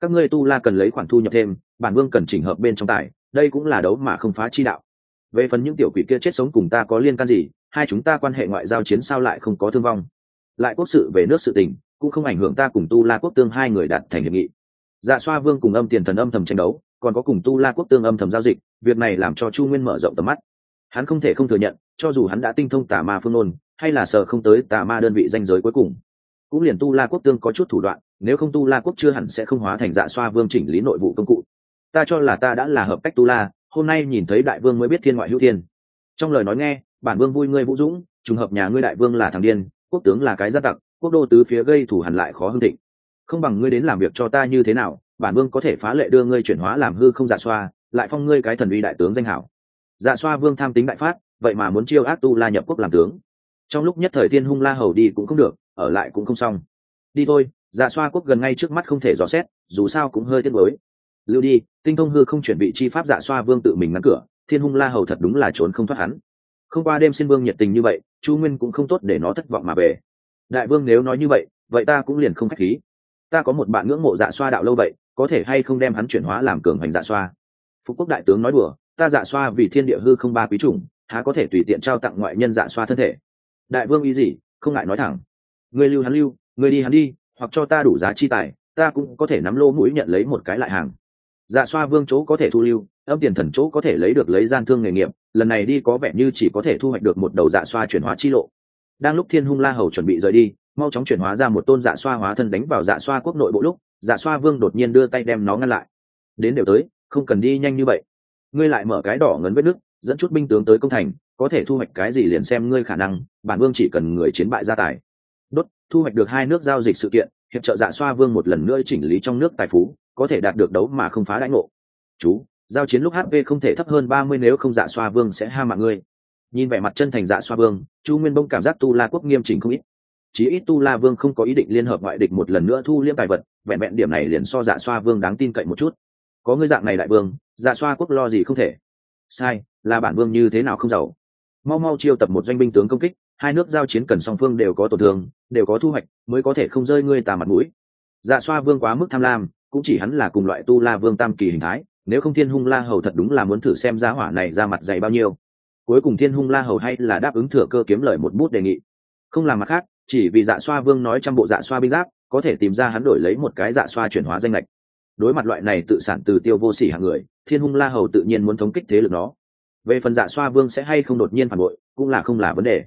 các ngươi tu la cần lấy khoản thu nhập thêm, bản vương cần chỉnh hợp bên trong tài, đây cũng là đấu mà không phá chi đạo. Về phần những tiểu quỷ kia chết sống cùng ta có liên can gì, hai chúng ta quan hệ ngoại giao chiến sao lại không có thương vong. Lại quốc sự về nước sự tình, cũng không ảnh hưởng ta cùng tu la quốc tương hai người đạt thành hiệp nghị. Dạ xoa vương cùng âm tiền thần âm thầm tranh đấu, còn có cùng tu la quốc tương âm thầm giao dịch, việc này làm cho chu nguyên mở rộng tầm mắt. Hắn không thể không thừa nhận, cho dù hắn đã tinh thông tà ma phương ôn hay là sợ không tới tà ma đơn vị danh giới cuối cùng cũng liền tu la quốc tương có chút thủ đoạn, nếu không tu la quốc chưa hẳn sẽ không hóa thành dạ xoa vương chỉnh lý nội vụ công cụ. Ta cho là ta đã là hợp cách tu la, hôm nay nhìn thấy đại vương mới biết thiên ngoại hữu thiên. Trong lời nói nghe, bản vương vui ngươi vũ dũng, trùng hợp nhà ngươi đại vương là thằng điên, quốc tướng là cái gia tặc, quốc đô tứ phía gây thủ hẳn lại khó hưng thịnh. Không bằng ngươi đến làm việc cho ta như thế nào, bản vương có thể phá lệ đưa ngươi chuyển hóa làm hư không dạ xoa, lại phong ngươi cái thần uy đại tướng danh hảo. Dạ xoa vương tham tính đại phát, vậy mà muốn chiêu ác tu la nhập quốc làm tướng. Trong lúc nhất thời thiên hung la hầu đi cũng không được ở lại cũng không xong. Đi thôi dạ xoa quốc gần ngay trước mắt không thể dò xét, dù sao cũng hơi tiếc mới lưu đi, tinh thông hư không chuẩn bị chi pháp dạ xoa vương tự mình ngăn cửa, thiên hung la hầu thật đúng là trốn không thoát hắn. Không qua đêm xin vương nhiệt tình như vậy, chu nguyên cũng không tốt để nó thất vọng mà về. Đại vương nếu nói như vậy vậy ta cũng liền không k h á c h khí. Ta có một bạn ngưỡng mộ dạ xoa đạo lâu vậy, có thể hay không đem hắn chuyển hóa làm cường hành dạ xoa? Phú quốc đại tướng nói đùa, ta dạ xoa vì thiên địa hư không ba quý chủng, há có thể tùy tiện trao tặng ngoại nhân dạ xoa thân thể? Đại vương ý gì? Không ngại nói thẳng. Ngươi lưu hắn lưu, ngươi đi hắn đi, hoặc cho ta đủ giá chi tài, ta cũng có thể nắm lô mũi nhận lấy một cái lại hàng. Dạ xoa vương chỗ có thể thu lưu, âm tiền thần chỗ có thể lấy được lấy gian thương nghề nghiệp, lần này đi có vẻ như chỉ có thể thu hoạch được một đầu dạ xoa chuyển hóa chi lộ. Đang lúc thiên hung la hầu chuẩn bị rời đi, mau chóng chuyển hóa ra một tôn dạ xoa hóa thân đánh vào dạ xoa quốc nội bộ lúc dạ xoa vương đột nhiên đưa tay đem nó ngăn lại. Đến đều tới, không cần đi nhanh như vậy. Ngươi lại mở cái đỏ ngấn vết nước dẫn chút binh tướng tới công thành, có thể thu hoạch cái gì liền xem ngươi khả năng, bản vương chỉ cần người chiến bại gia tài thu hoạch được hai nước giao dịch sự kiện, hiệp trợ dạ xoa vương một lần nữa chỉnh lý trong nước tài phú, có thể đạt được đấu mà không phá đãi ngộ. Chú, giao chiến lúc hp không thể thấp hơn ba mươi nếu không dạ xoa vương sẽ ha mạng ngươi. Nhìn vẻ mặt chân thành dạ xoa vương, chu nguyên bông cảm giác tu la quốc nghiêm chỉnh không ít. Chí ít tu la vương không có ý định liên hợp ngoại địch một lần nữa thu liêm tài vật, vẹn vẹn điểm này liền so dạ xoa vương đáng tin cậy một chút. Có ngươi dạng này đại vương dạ xoa quốc lo gì không thể? Sai, là bản vương như thế nào không giàu? Mau mau chiêu tập một doanh binh tướng công kích hai nước giao chiến cần song phương đều có tổn thương, đều có thu hoạch, mới có thể không rơi ngươi tà mặt mũi. Dạ xoa vương quá mức tham lam, cũng chỉ hắn là cùng loại tu la vương tam kỳ hình thái, nếu không thiên hung la hầu thật đúng là muốn thử xem giá hỏa này ra mặt dày bao nhiêu. Cuối cùng thiên hung la hầu hay là đáp ứng thừa cơ kiếm lời một bút đề nghị. Không làm mặt khác, chỉ vì dạ xoa vương nói trăm bộ dạ xoa binh giáp, có thể tìm ra hắn đổi lấy một cái dạ xoa chuyển hóa danh lệch đối mặt loại này tự sản từ tiêu vô sỉ hạng người, thiên hung la hầu tự nhiên muốn thống kích thế lực nó. Về phần dạ xoa vương sẽ hay không đột nhiên phản bội, cũng là không là vấn đề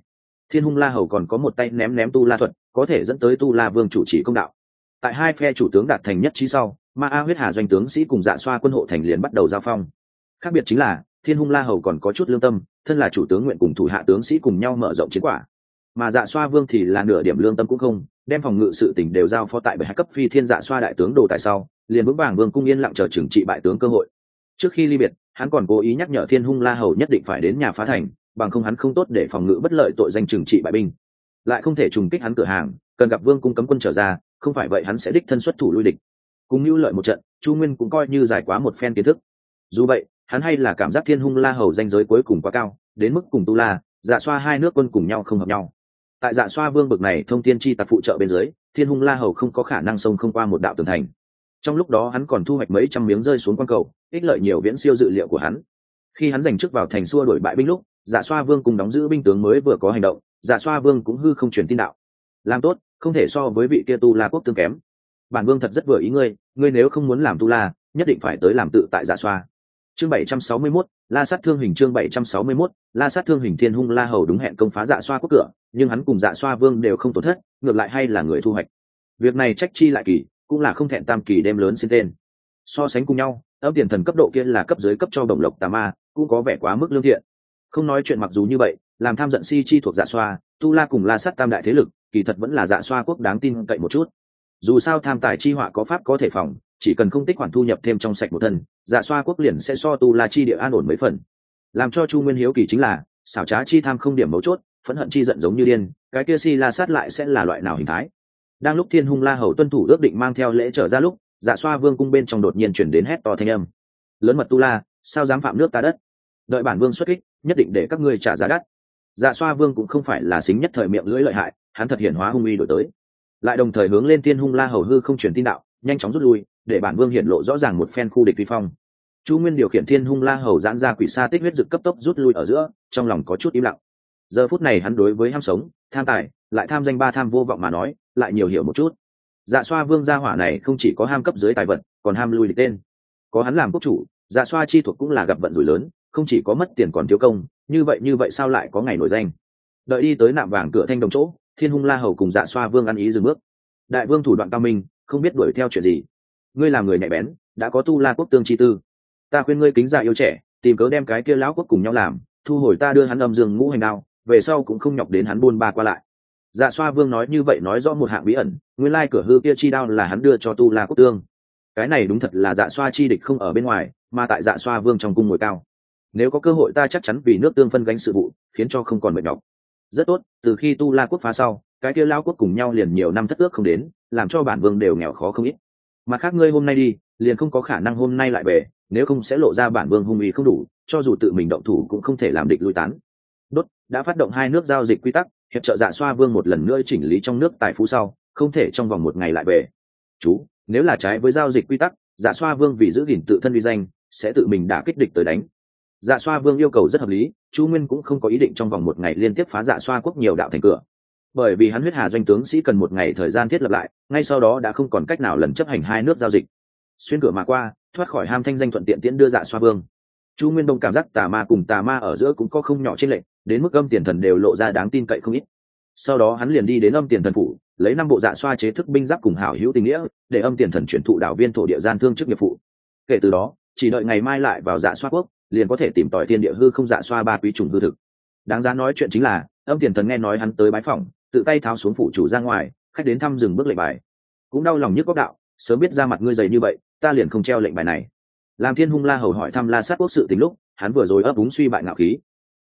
thiên hung la hầu còn có một tay ném ném tu la thuật, có thể dẫn tới tu la vương chủ trì công đạo. Tại hai phe chủ tướng đạt thành nhất trí sau, ma a huyết hà doanh tướng sĩ cùng dạ xoa quân hộ thành liền bắt đầu giao phong. Khác biệt chính là, thiên hung la hầu còn có chút lương tâm, thân là chủ tướng nguyện cùng thủ hạ tướng sĩ cùng nhau mở rộng chiến quả. Mà dạ xoa vương thì là nửa điểm lương tâm cũng không, đem phòng ngự sự tỉnh đều giao phó tại bởi hai cấp phi thiên dạ xoa đại tướng đồ tại sau, liền vững vàng vương cung yên lặng chờ trừng trị bại tướng cơ hội. Trước khi ly biệt, hắn còn cố ý nhắc nhở thiên hung la hầu nhất định phải đến nhà phá thành bằng không hắn không tốt để phòng ngự bất lợi tội danh trừng trị bại binh. Lại không thể trùng kích hắn cửa hàng, cần gặp vương cung cấm quân trở ra, không phải vậy hắn sẽ đích thân xuất thủ lui địch. Cùng hữu lợi một trận, chu nguyên cũng coi như giải quá một phen kiến thức. Dù vậy, hắn hay là cảm giác thiên hung la hầu danh giới cuối cùng quá cao, đến mức cùng tu la dạ xoa hai nước quân cùng nhau không hợp nhau. Tại dạ xoa vương bực này thông tiên chi tặc phụ trợ bên dưới, thiên hung la hầu không có khả năng xông không qua một đạo tường thành. Trong lúc đó hắn còn thu hoạch mấy trăm miếng rơi xuống q cầu, ích lợi nhiều viễn siêu dự liệu của hắn. Khi hắn giành chức vào thành xua đổi bại binh lúc dạ xoa vương cùng đóng giữ binh tướng mới vừa có hành động dạ xoa vương cũng hư không truyền tin đạo. Làm tốt không thể so với vị kia tu la quốc tương kém. Bản vương thật rất vừa ý ngươi ngươi nếu không muốn làm tu la nhất định phải tới làm tự tại dạ xoa. Chương bảy trăm sáu mươi 761, la sát thương hình chương bảy trăm sáu mươi 761, la sát thương hình thiên hung la hầu đúng hẹn công phá dạ xoa quốc cửa nhưng hắn cùng dạ xoa vương đều không tổn thất ngược lại hay là người thu hoạch. Việc này trách chi lại kỳ cũng là không thẹn tam kỳ đêm lớn xin tên. So sánh cùng nhau âm tiền thần cấp độ kia là cấp dưới cấp cho đồng lộc tà ma cũng có vẻ quá mức lương thiện không nói chuyện mặc dù như vậy, làm tham giận si chi thuộc dạ xoa, tu la cùng la sắt tam đại thế lực, kỳ thật vẫn là dạ xoa quốc đáng tin cậy một chút. Dù sao tham tài chi họa có pháp có thể phòng, chỉ cần không tích khoản thu nhập thêm trong sạch một thân dạ xoa quốc liền sẽ so tu la chi địa an ổn mấy phần. Làm cho chu nguyên hiếu kỳ chính là, xảo trá chi tham không điểm mấu chốt, phẫn hận chi giận giống như điên, cái kia si la sát lại sẽ là loại nào hình thái? Đang lúc thiên hung la hầu tuân thủ ước định mang theo lễ trở ra lúc dạ xoa vương cung bên trong đột nhiên chuyển đến hét to thanh âm. Lớn mật tu la, sao dám phạm nước ta đất? Đợi bản vương xuất kích nhất định để các ngươi trả giá đắt. Dạ xoa vương cũng không phải là xính nhất thời miệng lưỡi lợi hại, hắn thật hiển hóa hung uy đổi tới. Lại đồng thời hướng lên thiên hung la hầu hư không truyền tin đạo, nhanh chóng rút lui, để bản vương hiện lộ rõ ràng một phen khu địch vi phong. Chu nguyên điều khiển thiên hung la hầu giãn ra quỷ xa tích huyết dực cấp tốc rút lui ở giữa, trong lòng có chút im lặng. Giờ phút này hắn đối với ham sống, tham tài, lại tham danh ba tham vô vọng mà nói, lại nhiều hiểu một chút. Dạ xoa vương gia hỏa này không chỉ có ham cấp dưới tài vật, còn ham lui địch tên. Có hắn làm quốc chủ dạ xoa chi thuộc cũng là gặp vận rủi lớn không chỉ có mất tiền còn thiếu công, như vậy như vậy sao lại có ngày nổi danh? Đợi đi tới nạm vàng cửa thanh đồng chỗ, thiên hung la hầu cùng dạ xoa vương ăn ý dừng bước. Đại vương thủ đoạn cao minh, không biết đuổi theo chuyện gì. Ngươi làm người nhạy bén, đã có tu la quốc tương chi tư. Ta khuyên ngươi kính dạ yêu trẻ, tìm cớ đem cái kia lão quốc cùng nhau làm, thu hồi ta đưa hắn âm dương ngũ hành đao, về sau cũng không nhọc đến hắn buôn ba qua lại. Dạ xoa vương nói như vậy nói rõ một hạng bí ẩn, nguyên lai cửa hư kia chi đao là hắn đưa cho tu la quốc tương. Cái này đúng thật là dạ xoa chi địch không ở bên ngoài, mà tại dạ xoa vương trong cung ngồi cao nếu có cơ hội ta chắc chắn vì nước tương phân gánh sự vụ, khiến cho không còn mệt nhọc. Rất tốt, từ khi tu la quốc phá sau, cái kia lao quốc cùng nhau liền nhiều năm thất ước không đến, làm cho bản vương đều nghèo khó không ít. Mặt khác ngươi hôm nay đi, liền không có khả năng hôm nay lại về, nếu không sẽ lộ ra bản vương hung ý không đủ, cho dù tự mình động thủ cũng không thể làm địch lui tán. Đốt, đã phát động hai nước giao dịch quy tắc, hiệp trợ dạ xoa vương một lần nữa chỉnh lý trong nước tài phú sau, không thể trong vòng một ngày lại về. Chú, nếu là trái với giao dịch quy tắc dạ xoa vương vì giữ gìn tự thân uy danh, sẽ tự mình đả kích địch tới đánh dạ xoa vương yêu cầu rất hợp lý, chu nguyên cũng không có ý định trong vòng một ngày liên tiếp phá dạ xoa quốc nhiều đạo thành cửa. Bởi vì hắn huyết hà doanh tướng sĩ cần một ngày thời gian thiết lập lại, ngay sau đó đã không còn cách nào lần chấp hành hai nước giao dịch. Xuyên cửa mà qua, thoát khỏi ham thanh danh thuận tiện tiễn đưa dạ xoa vương. Chu nguyên đông cảm giác tà ma cùng tà ma ở giữa cũng có không nhỏ trên lệnh đến mức âm tiền thần đều lộ ra đáng tin cậy không ít. Sau đó hắn liền đi đến âm tiền thần phủ, lấy năm bộ dạ xoa chế thức binh giáp cùng hảo hữu tình nghĩa, để âm tiền thần chuyển thụ đạo viên thổ địa gian thương chức nghiệp phụ kể từ đó, chỉ đợi ngày mai lại vào dạ xoa quốc liền có thể tìm tòi thiên địa hư không dạ xoa ba quý trùng hư thực. Đáng giá nói chuyện chính là, âm tiền thần nghe nói hắn tới bái phòng tự tay tháo xuống phủ chủ ra ngoài, khách đến thăm dừng bước lệnh bài. Cũng đau lòng nhức góc đạo, sớm biết ra mặt ngươi dày như vậy, ta liền không treo lệnh bài này. Làm thiên hung la hầu hỏi thăm la sát quốc sự tính lúc, hắn vừa rồi ấp úng suy bại ngạo khí.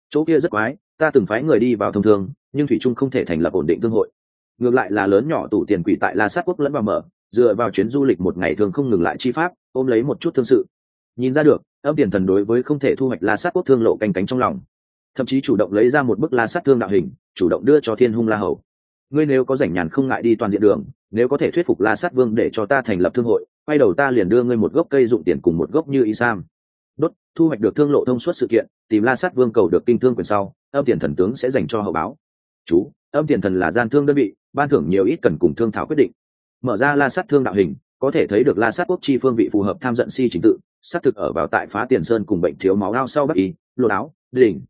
Chỗ kia rất quái, ta từng phái người đi vào thông thường, nhưng thủy trung không thể thành lập ổn định thương hội. Ngược lại là lớn nhỏ tủ tiền quỷ tại la sát quốc lẫn vào mở, dựa vào chuyến du lịch một ngày thường không ngừng lại chi pháp, ôm lấy một chút thương sự nhìn ra được, âm tiền thần đối với không thể thu hoạch la sát quốc thương lộ canh cánh trong lòng. Thậm chí chủ động lấy ra một bức la sát thương đạo hình, chủ động đưa cho thiên hung la hầu. Ngươi nếu có rảnh nhàn không ngại đi toàn diện đường, nếu có thể thuyết phục la sát vương để cho ta thành lập thương hội, quay đầu ta liền đưa ngươi một gốc cây dụng tiền cùng một gốc như y sam. Đốt, thu hoạch được thương lộ thông suốt sự kiện, tìm la sát vương cầu được kinh thương quyền sau, âm tiền thần tướng sẽ dành cho hậu báo. Chú, âm tiền thần là gian thương đơn vị, ban thưởng nhiều ít cần cùng thương thảo quyết định. Mở ra la sát thương đạo hình, có thể thấy được la sát quốc chi phương vị phù hợp tham giận si chính tự xác thực ở vào tại phá tiền sơn cùng bệnh thiếu máu ao sau bắc y lô áo, đỉnh.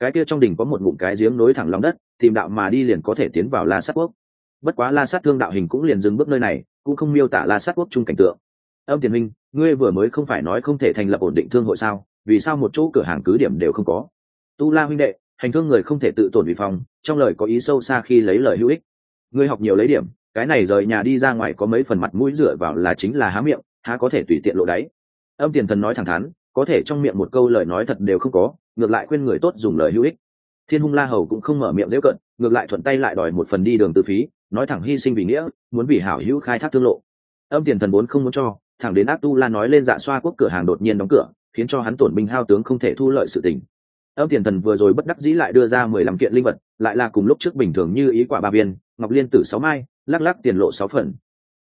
Cái kia trong đỉnh có một ngụm cái giếng nối thẳng lòng đất, tìm đạo mà đi liền có thể tiến vào la sát quốc. Bất quá la sát thương đạo hình cũng liền dừng bước nơi này, cũng không miêu tả la sát quốc chung cảnh tượng. Âm tiền minh, ngươi vừa mới không phải nói không thể thành lập ổn định thương hội sao? Vì sao một chỗ cửa hàng cứ điểm đều không có? Tu la huynh đệ, hành thương người không thể tự tổn vì phòng, trong lời có ý sâu xa khi lấy lời hữu ích. Ngươi học nhiều lấy điểm, cái này rời nhà đi ra ngoài có mấy phần mặt mũi dựa vào là chính là há miệng, há có thể tùy tiện lộ đáy âm tiền thần nói thẳng thắn, có thể trong miệng một câu lời nói thật đều không có, ngược lại khuyên người tốt dùng lời hữu ích. Thiên hung la hầu cũng không mở miệng dễ cận, ngược lại thuận tay lại đòi một phần đi đường từ phí, nói thẳng hy sinh vì nghĩa, muốn vì hảo hữu khai thác thương lộ. Âm tiền thần vốn không muốn cho, thẳng đến ác tu la nói lên dạ xoa quốc cửa hàng đột nhiên đóng cửa, khiến cho hắn tổn binh hao tướng không thể thu lợi sự tình. Âm tiền thần vừa rồi bất đắc dĩ lại đưa ra mười lăm kiện linh vật, lại là cùng lúc trước bình thường như ý quả ba viên, ngọc liên tử sáu mai, lắc lắc tiền lộ sáu phần.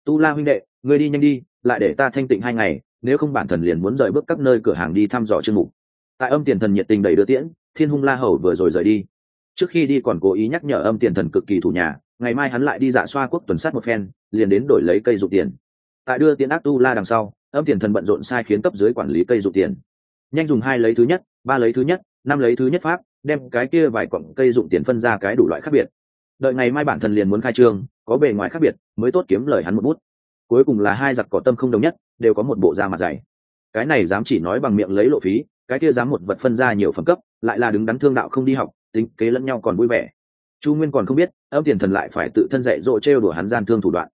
Tu la huynh đệ, ngươi đi nhanh đi, lại để ta thanh tịnh hai ngày nếu không bản thần liền muốn rời bước các nơi cửa hàng đi thăm dò chương mục. Tại âm tiền thần nhiệt tình đầy đưa tiễn, thiên hung la hầu vừa rồi rời đi. Trước khi đi còn cố ý nhắc nhở âm tiền thần cực kỳ thủ nhà, ngày mai hắn lại đi dạ xoa quốc tuần sát một phen, liền đến đổi lấy cây dụng tiền. Tại đưa tiền ác tu la đằng sau, âm tiền thần bận rộn sai khiến cấp dưới quản lý cây dụng tiền. Nhanh dùng hai lấy thứ nhất, ba lấy thứ nhất, năm lấy thứ nhất pháp, đem cái kia vài quặng cây dụng tiền phân ra cái đủ loại khác biệt. Đợi ngày mai bản thần liền muốn khai trương, có bề ngoài khác biệt, mới tốt kiếm lời hắn một bút. Cuối cùng là hai giặc cỏ tâm không đồng nhất đều có một bộ da mặt dày. Cái này dám chỉ nói bằng miệng lấy lộ phí, cái kia dám một vật phân ra nhiều phẩm cấp, lại là đứng đắn thương đạo không đi học, tính kế lẫn nhau còn vui vẻ. Chu nguyên còn không biết, âm tiền thần lại phải tự thân dạy dỗ trêu đùa hắn gian thương thủ đoạn.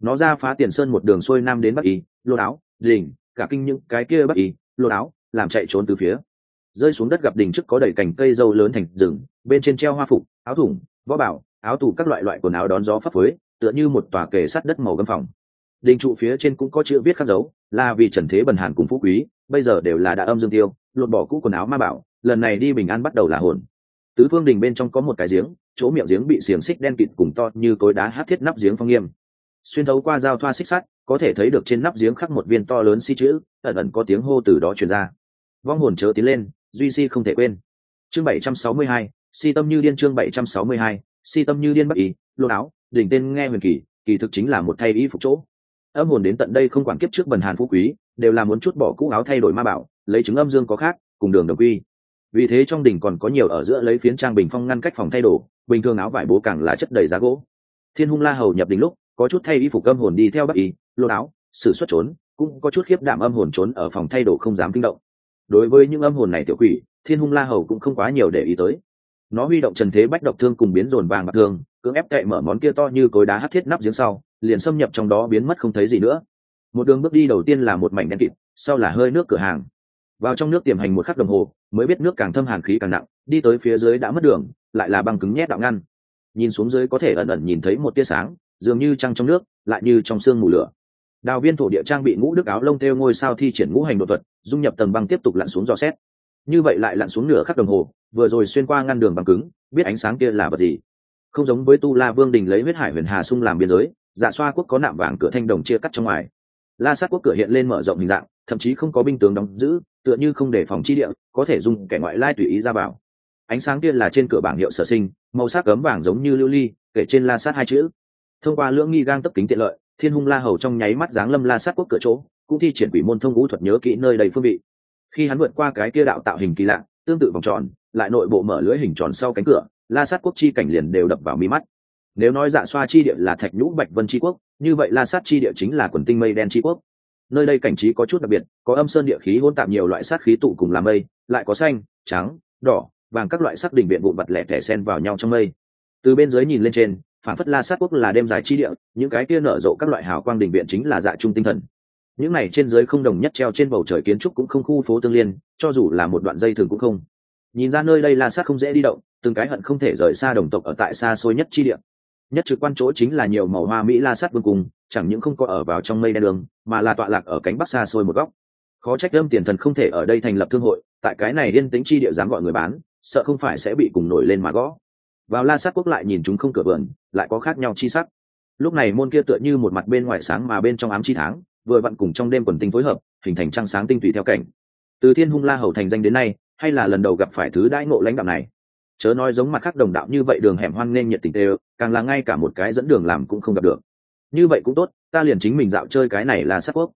Nó ra phá tiền sơn một đường xuôi nam đến bắc y lô áo, đỉnh, cả kinh những cái kia bắc y lô áo, làm chạy trốn từ phía. Rơi xuống đất gặp đỉnh trước có đầy cành cây dâu lớn thành rừng, bên trên treo hoa phục, áo thủng, võ bảo, áo tù các loại loại quần áo đón gió phấp phới, tựa như một tòa kề sát đất màu gâm phòng đình trụ phía trên cũng có chữ viết khắc dấu, là vì trần thế bần hàn cùng phú quý, bây giờ đều là đã âm dương tiêu, lột bỏ cũ quần áo ma bảo, lần này đi bình an bắt đầu là hồn. Tứ phương đình bên trong có một cái giếng, chỗ miệng giếng bị xiềng xích đen kịt cùng to như cối đá hát thiết nắp giếng phong nghiêm. Xuyên thấu qua giao thoa xích sắt, có thể thấy được trên nắp giếng khắc một viên to lớn si chữ, ẩn ẩn có tiếng hô từ đó truyền ra. Vong hồn chớ tiến lên, duy si không thể quên. Chương bảy trăm sáu mươi hai, si tâm như điên chương bảy trăm sáu mươi hai, si tâm như điên bắc ý lô áo, đỉnh tên nghe huyền kỳ kỳ thực chính là một thay y phục chỗ âm hồn đến tận đây không quản kiếp trước bần hàn phú quý, đều là muốn chút bỏ cũ áo thay đổi ma bảo, lấy chứng âm dương có khác, cùng đường đồng quy. Vì thế trong đỉnh còn có nhiều ở giữa lấy phiến trang bình phong ngăn cách phòng thay đồ, bình thường áo vải bố càng là chất đầy giá gỗ. Thiên hung la hầu nhập đỉnh lúc, có chút thay y phục âm hồn đi theo bắc y lô áo xử xuất trốn, cũng có chút khiếp đạm âm hồn trốn ở phòng thay đồ không dám kinh động. Đối với những âm hồn này tiểu quỷ, thiên hung la hầu cũng không quá nhiều để ý tới. Nó huy động trần thế bách độc thương cùng biến dồn vàng bạc thương, cưỡng ép cậy mở món kia to như cối đá hắt thiết nắp giếng sau liền xâm nhập trong đó biến mất không thấy gì nữa. Một đường bước đi đầu tiên là một mảnh đen kịt, sau là hơi nước cửa hàng. Vào trong nước tiềm hành một khắc đồng hồ, mới biết nước càng thâm hàn khí càng nặng, đi tới phía dưới đã mất đường, lại là băng cứng nhét đạo ngăn. Nhìn xuống dưới có thể ẩn ẩn nhìn thấy một tia sáng, dường như trăng trong nước, lại như trong sương mù lửa. Đào viên thổ địa trang bị ngũ đức áo lông theo ngôi sao thi triển ngũ hành đột thuật, dung nhập tầng băng tiếp tục lặn xuống dò xét. Như vậy lại lặn xuống nửa khắc đồng hồ, vừa rồi xuyên qua ngăn đường bằng cứng, biết ánh sáng kia là vật gì? Không giống với tu la vương đình lấy huyết hải huyền hà sung làm biên giới dạ xoa quốc có nạm vàng cửa thanh đồng chia cắt trong ngoài. La sát quốc cửa hiện lên mở rộng hình dạng, thậm chí không có binh tướng đóng giữ, tựa như không để phòng chi địa, có thể dùng kẻ ngoại lai tùy ý ra vào. Ánh sáng kia là trên cửa bảng hiệu sở sinh, màu sắc cấm vàng giống như lưu ly, kể trên la sát hai chữ. Thông qua lưỡng nghi gang tấp kính tiện lợi, thiên hung la hầu trong nháy mắt giáng lâm la sát quốc cửa chỗ, cũng thi triển quỷ môn thông vũ thuật nhớ kỹ nơi đầy phương vị. Khi hắn vượt qua cái kia đạo tạo hình kỳ lạ, tương tự vòng tròn, lại nội bộ mở lưới hình tròn sau cánh cửa, la sát quốc chi cảnh liền đều đập vào mi mắt nếu nói dạ xoa chi địa là thạch nhũ bạch vân chi quốc, như vậy la sát chi địa chính là quần tinh mây đen chi quốc. Nơi đây cảnh trí có chút đặc biệt, có âm sơn địa khí hôn tạp nhiều loại sát khí tụ cùng làm mây, lại có xanh, trắng, đỏ, vàng các loại sắc đỉnh viện vụn vặt lẻ tẻ sen vào nhau trong mây. Từ bên dưới nhìn lên trên, phản phất la sát quốc là đêm dài chi địa, những cái kia nở rộ các loại hào quang đỉnh viện chính là dạ trung tinh thần. Những này trên dưới không đồng nhất treo trên bầu trời kiến trúc cũng không khu phố tương liên, cho dù là một đoạn dây thường cũng không. Nhìn ra nơi đây la sát không dễ đi động, từng cái hận không thể rời xa đồng tộc ở tại xa xôi nhất chi địa nhất trực quan chỗ chính là nhiều màu hoa mỹ la sát vương cùng chẳng những không có ở vào trong mây đen đường, mà là tọa lạc ở cánh bắc xa xôi một góc. Khó trách âm tiền thần không thể ở đây thành lập thương hội, tại cái này liên tính chi địa dám gọi người bán, sợ không phải sẽ bị cùng nổi lên mà gõ. Vào la sát quốc lại nhìn chúng không cửa vườn, lại có khác nhau chi sắc. Lúc này môn kia tựa như một mặt bên ngoài sáng mà bên trong ám chi tháng, vừa vặn cùng trong đêm quần tinh phối hợp, hình thành trăng sáng tinh tùy theo cảnh. Từ thiên hung la hầu thành danh đến nay, hay là lần đầu gặp phải thứ đãi ngộ lãnh đạo này? Chớ nói giống mặt khác đồng đạo như vậy đường hẻm hoan nên nhiệt tình tê càng là ngay cả một cái dẫn đường làm cũng không gặp được. Như vậy cũng tốt, ta liền chính mình dạo chơi cái này là sát quốc.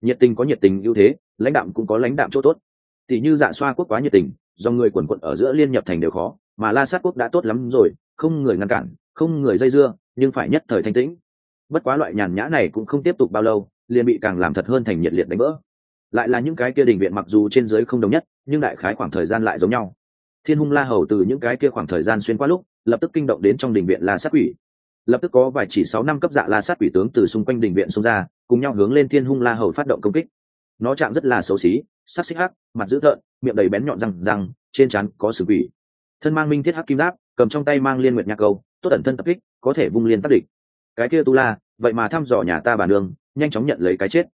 Nhiệt tình có nhiệt tình ưu thế, lãnh đạm cũng có lãnh đạm chỗ tốt. Tỷ như dạ xoa quốc quá nhiệt tình, do người quần quận ở giữa liên nhập thành đều khó, mà la sát quốc đã tốt lắm rồi, không người ngăn cản, không người dây dưa, nhưng phải nhất thời thanh tĩnh. Bất quá loại nhàn nhã này cũng không tiếp tục bao lâu, liền bị càng làm thật hơn thành nhiệt liệt đánh vỡ. Lại là những cái kia đình viện mặc dù trên dưới không đồng nhất, nhưng đại khái khoảng thời gian lại giống nhau. Thiên hung la hầu từ những cái kia khoảng thời gian xuyên qua lúc lập tức kinh động đến trong đình viện la sát quỷ. Lập tức có vài chỉ sáu năm cấp dạ la sát quỷ tướng từ xung quanh đình viện xông ra, cùng nhau hướng lên thiên hung la hầu phát động công kích. Nó chạm rất là xấu xí, sắc xích hắc, mặt dữ thợn miệng đầy bén nhọn răng răng, trên trán có sử quỷ. Thân mang minh thiết hắc kim giáp, cầm trong tay mang liên nguyệt nhạc câu, tốt ẩn thân tập kích, có thể vung liên tác địch. Cái kia tu la, vậy mà thăm dò nhà ta bà đường, nhanh chóng nhận lấy cái chết.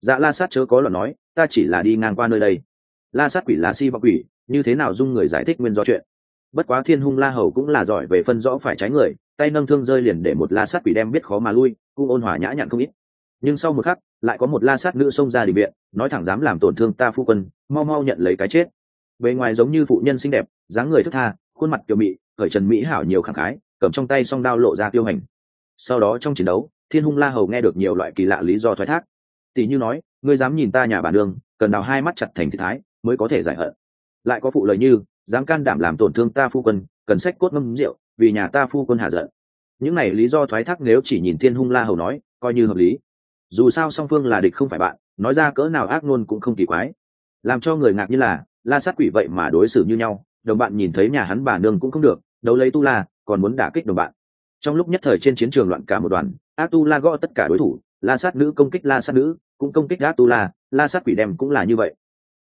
Dạ la sát chớ có luận nói, ta chỉ là đi ngang qua nơi đây. La sát quỷ là si và quỷ, như thế nào dung người giải thích nguyên do chuyện? Bất quá thiên hung la hầu cũng là giỏi về phân rõ phải trái người, tay nâng thương rơi liền để một la sát quỷ đem biết khó mà lui cung ôn hòa nhã nhặn không ít. Nhưng sau một khắc, lại có một la sát nữ xông ra định viện, nói thẳng dám làm tổn thương ta phu quân, mau mau nhận lấy cái chết. Bề ngoài giống như phụ nhân xinh đẹp, dáng người thức tha, khuôn mặt kiều mị khởi trần mỹ hảo nhiều khẳng khái, cầm trong tay song đao lộ ra tiêu hành. Sau đó trong chiến đấu, thiên hung la hầu nghe được nhiều loại kỳ lạ lý do thoái thác. Tỷ như nói, ngươi dám nhìn ta nhà bản đương cần đào hai mắt chặt thành thị thái, mới có thể giải hận. Lại có phụ lời như dám can đảm làm tổn thương ta phu quân, cần sách cốt ngâm rượu, vì nhà ta phu quân hạ giận. Những này lý do thoái thác nếu chỉ nhìn thiên hung la hầu nói, coi như hợp lý. Dù sao song phương là địch không phải bạn, nói ra cỡ nào ác ngôn cũng không kỳ quái. Làm cho người ngạc như là, la sát quỷ vậy mà đối xử như nhau, đồng bạn nhìn thấy nhà hắn bà nương cũng không được, đấu lấy tu la, còn muốn đả kích đồng bạn. Trong lúc nhất thời trên chiến trường loạn cả một đoàn ác tu la gõ tất cả đối thủ, la sát nữ công kích la sát nữ, cũng công kích ác tu la la sát quỷ đem cũng là như vậy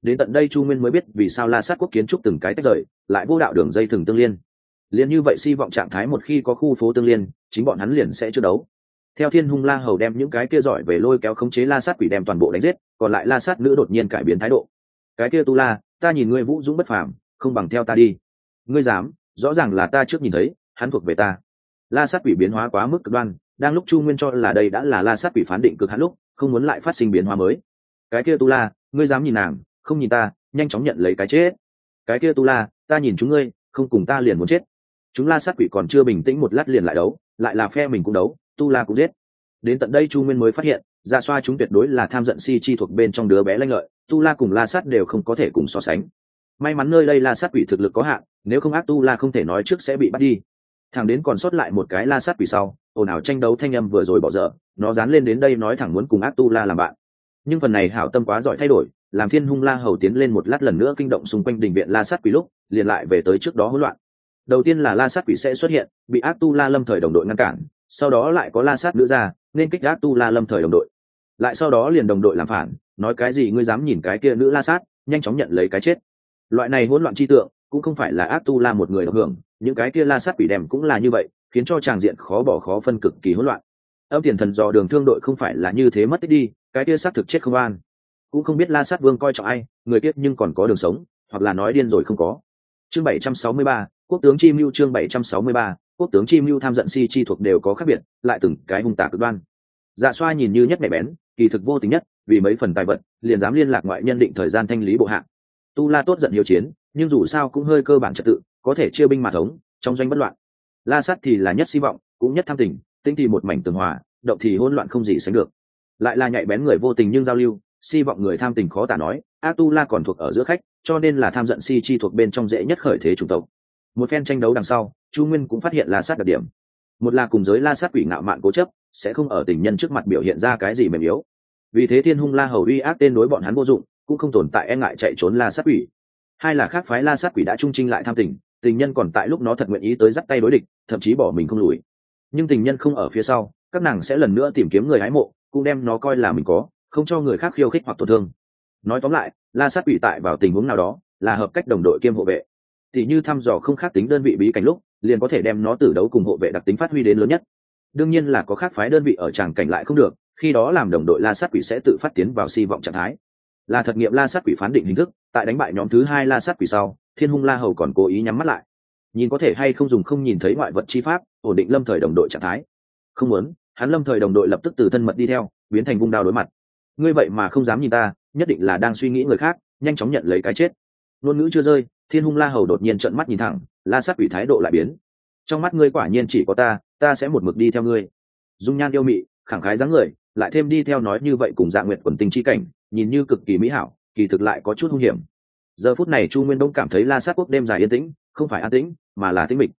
đến tận đây chu nguyên mới biết vì sao la sát quốc kiến trúc từng cái tách rời, lại vô đạo đường dây thừng tương liên. Liền như vậy si vọng trạng thái một khi có khu phố tương liên, chính bọn hắn liền sẽ chưa đấu. Theo thiên hung la hầu đem những cái kia giỏi về lôi kéo khống chế la sát quỷ đem toàn bộ đánh giết, còn lại la sát nữ đột nhiên cải biến thái độ. Cái kia tu la, ta nhìn ngươi vũ dũng bất phàm, không bằng theo ta đi. Ngươi dám, rõ ràng là ta trước nhìn thấy, hắn thuộc về ta. La sát quỷ biến hóa quá mức cực đoan, đang lúc chu nguyên cho là đây đã là la sát quỷ phán định cực hắn lúc, không muốn lại phát sinh biến hóa mới. Cái kia tu la, ngươi dám nhìn nàng không nhìn ta, nhanh chóng nhận lấy cái chết. Cái kia tu la, ta nhìn chúng ngươi, không cùng ta liền muốn chết. Chúng la sát quỷ còn chưa bình tĩnh một lát liền lại đấu, lại là phe mình cũng đấu, tu la cũng giết. Đến tận đây chu nguyên mới phát hiện, ra xoa chúng tuyệt đối là tham giận si chi thuộc bên trong đứa bé lanh lợi, tu la cùng la sát đều không có thể cùng so sánh. May mắn nơi đây la sát quỷ thực lực có hạn, nếu không ác tu la không thể nói trước sẽ bị bắt đi. Thằng đến còn sót lại một cái la sát quỷ sau, ồn ào tranh đấu thanh âm vừa rồi bỏ dở, nó dán lên đến đây nói thẳng muốn cùng ác tu la làm bạn. Nhưng phần này hảo tâm quá giỏi thay đổi làm thiên hung la hầu tiến lên một lát lần nữa kinh động xung quanh đình viện la sát quỷ lúc, liền lại về tới trước đó hỗn loạn. Đầu tiên là la sát quỷ sẽ xuất hiện, bị ác tu la lâm thời đồng đội ngăn cản, sau đó lại có la sát nữ ra, nên kích ác tu la lâm thời đồng đội. Lại sau đó liền đồng đội làm phản, nói cái gì ngươi dám nhìn cái kia nữ la sát, nhanh chóng nhận lấy cái chết. Loại này hỗn loạn chi tượng, cũng không phải là ác tu la một người được hưởng, những cái kia la sát quỷ đèm cũng là như vậy, khiến cho tràng diện khó bỏ khó phân cực kỳ hỗn loạn. Âm tiền thần dò đường thương đội không phải là như thế mất tích đi, cái kia xác thực chết không an cũng không biết la sát vương coi trọng ai, người kiết nhưng còn có đường sống, hoặc là nói điên rồi không có. Chương bảy trăm sáu mươi ba, quốc tướng chi mưu chương bảy trăm sáu mươi ba, quốc tướng chi mưu tham giận si chi thuộc đều có khác biệt, lại từng cái hung tả cực đoan. Dạ xoa nhìn như nhất mẹ bén, kỳ thực vô tình nhất, vì mấy phần tài vật liền dám liên lạc ngoại nhân định thời gian thanh lý bộ hạng. Tu la tốt giận hiếu chiến, nhưng dù sao cũng hơi cơ bản trật tự, có thể chia binh mà thống, trong doanh bất loạn. La sát thì là nhất hy vọng, cũng nhất tham tình, tinh thì một mảnh tường hòa, động thì hỗn loạn không gì sánh được. Lại là nhạy bén người vô tình nhưng giao lưu si vọng người tham tình khó tả nói a tu la còn thuộc ở giữa khách, cho nên là tham giận si chi thuộc bên trong dễ nhất khởi thế chủng tộc. Một phen tranh đấu đằng sau, chu nguyên cũng phát hiện la sát đặc điểm. Một là cùng giới la sát quỷ ngạo mạn cố chấp, sẽ không ở tình nhân trước mặt biểu hiện ra cái gì mềm yếu. Vì thế thiên hung la hầu uy ác tên đối bọn hắn vô dụng, cũng không tồn tại e ngại chạy trốn la sát quỷ. Hai là khác phái la sát quỷ đã trung trinh lại tham tình tình nhân còn tại lúc nó thật nguyện ý tới dắt tay đối địch, thậm chí bỏ mình không lùi. Nhưng tình nhân không ở phía sau, các nàng sẽ lần nữa tìm kiếm người hái mộ, cũng đem nó coi là mình có không cho người khác khiêu khích hoặc tổn thương. Nói tóm lại, la sát quỷ tại vào tình huống nào đó, là hợp cách đồng đội kiêm hộ vệ. Thì như thăm dò không khác tính đơn vị bí cảnh lúc, liền có thể đem nó tử đấu cùng hộ vệ đặc tính phát huy đến lớn nhất. Đương nhiên là có khác phái đơn vị ở tràng cảnh lại không được, khi đó làm đồng đội la sát quỷ sẽ tự phát tiến vào si vọng trạng thái. Là thật nghiệm la sát quỷ phán định hình thức, tại đánh bại nhóm thứ hai la sát quỷ sau, thiên hung la hầu còn cố ý nhắm mắt lại. Nhìn có thể hay không dùng không nhìn thấy ngoại vật chi pháp, ổn định lâm thời đồng đội trạng thái. Không muốn, hắn lâm thời đồng đội lập tức từ thân mật đi theo, biến thành vung đao đối mặt ngươi vậy mà không dám nhìn ta, nhất định là đang suy nghĩ người khác, nhanh chóng nhận lấy cái chết. Ngôn ngữ chưa rơi, thiên hung la hầu đột nhiên trợn mắt nhìn thẳng, la sát quỷ thái độ lại biến. Trong mắt ngươi quả nhiên chỉ có ta ta sẽ một mực đi theo ngươi. Dung nhan yêu mị, khẳng khái dáng người, lại thêm đi theo nói như vậy cùng Dạ nguyệt quần tinh chi cảnh, nhìn như cực kỳ mỹ hảo, kỳ thực lại có chút hung hiểm. Giờ phút này chu nguyên đông cảm thấy la sát quốc đêm dài yên tĩnh, không phải an tĩnh, mà là tĩnh mịch.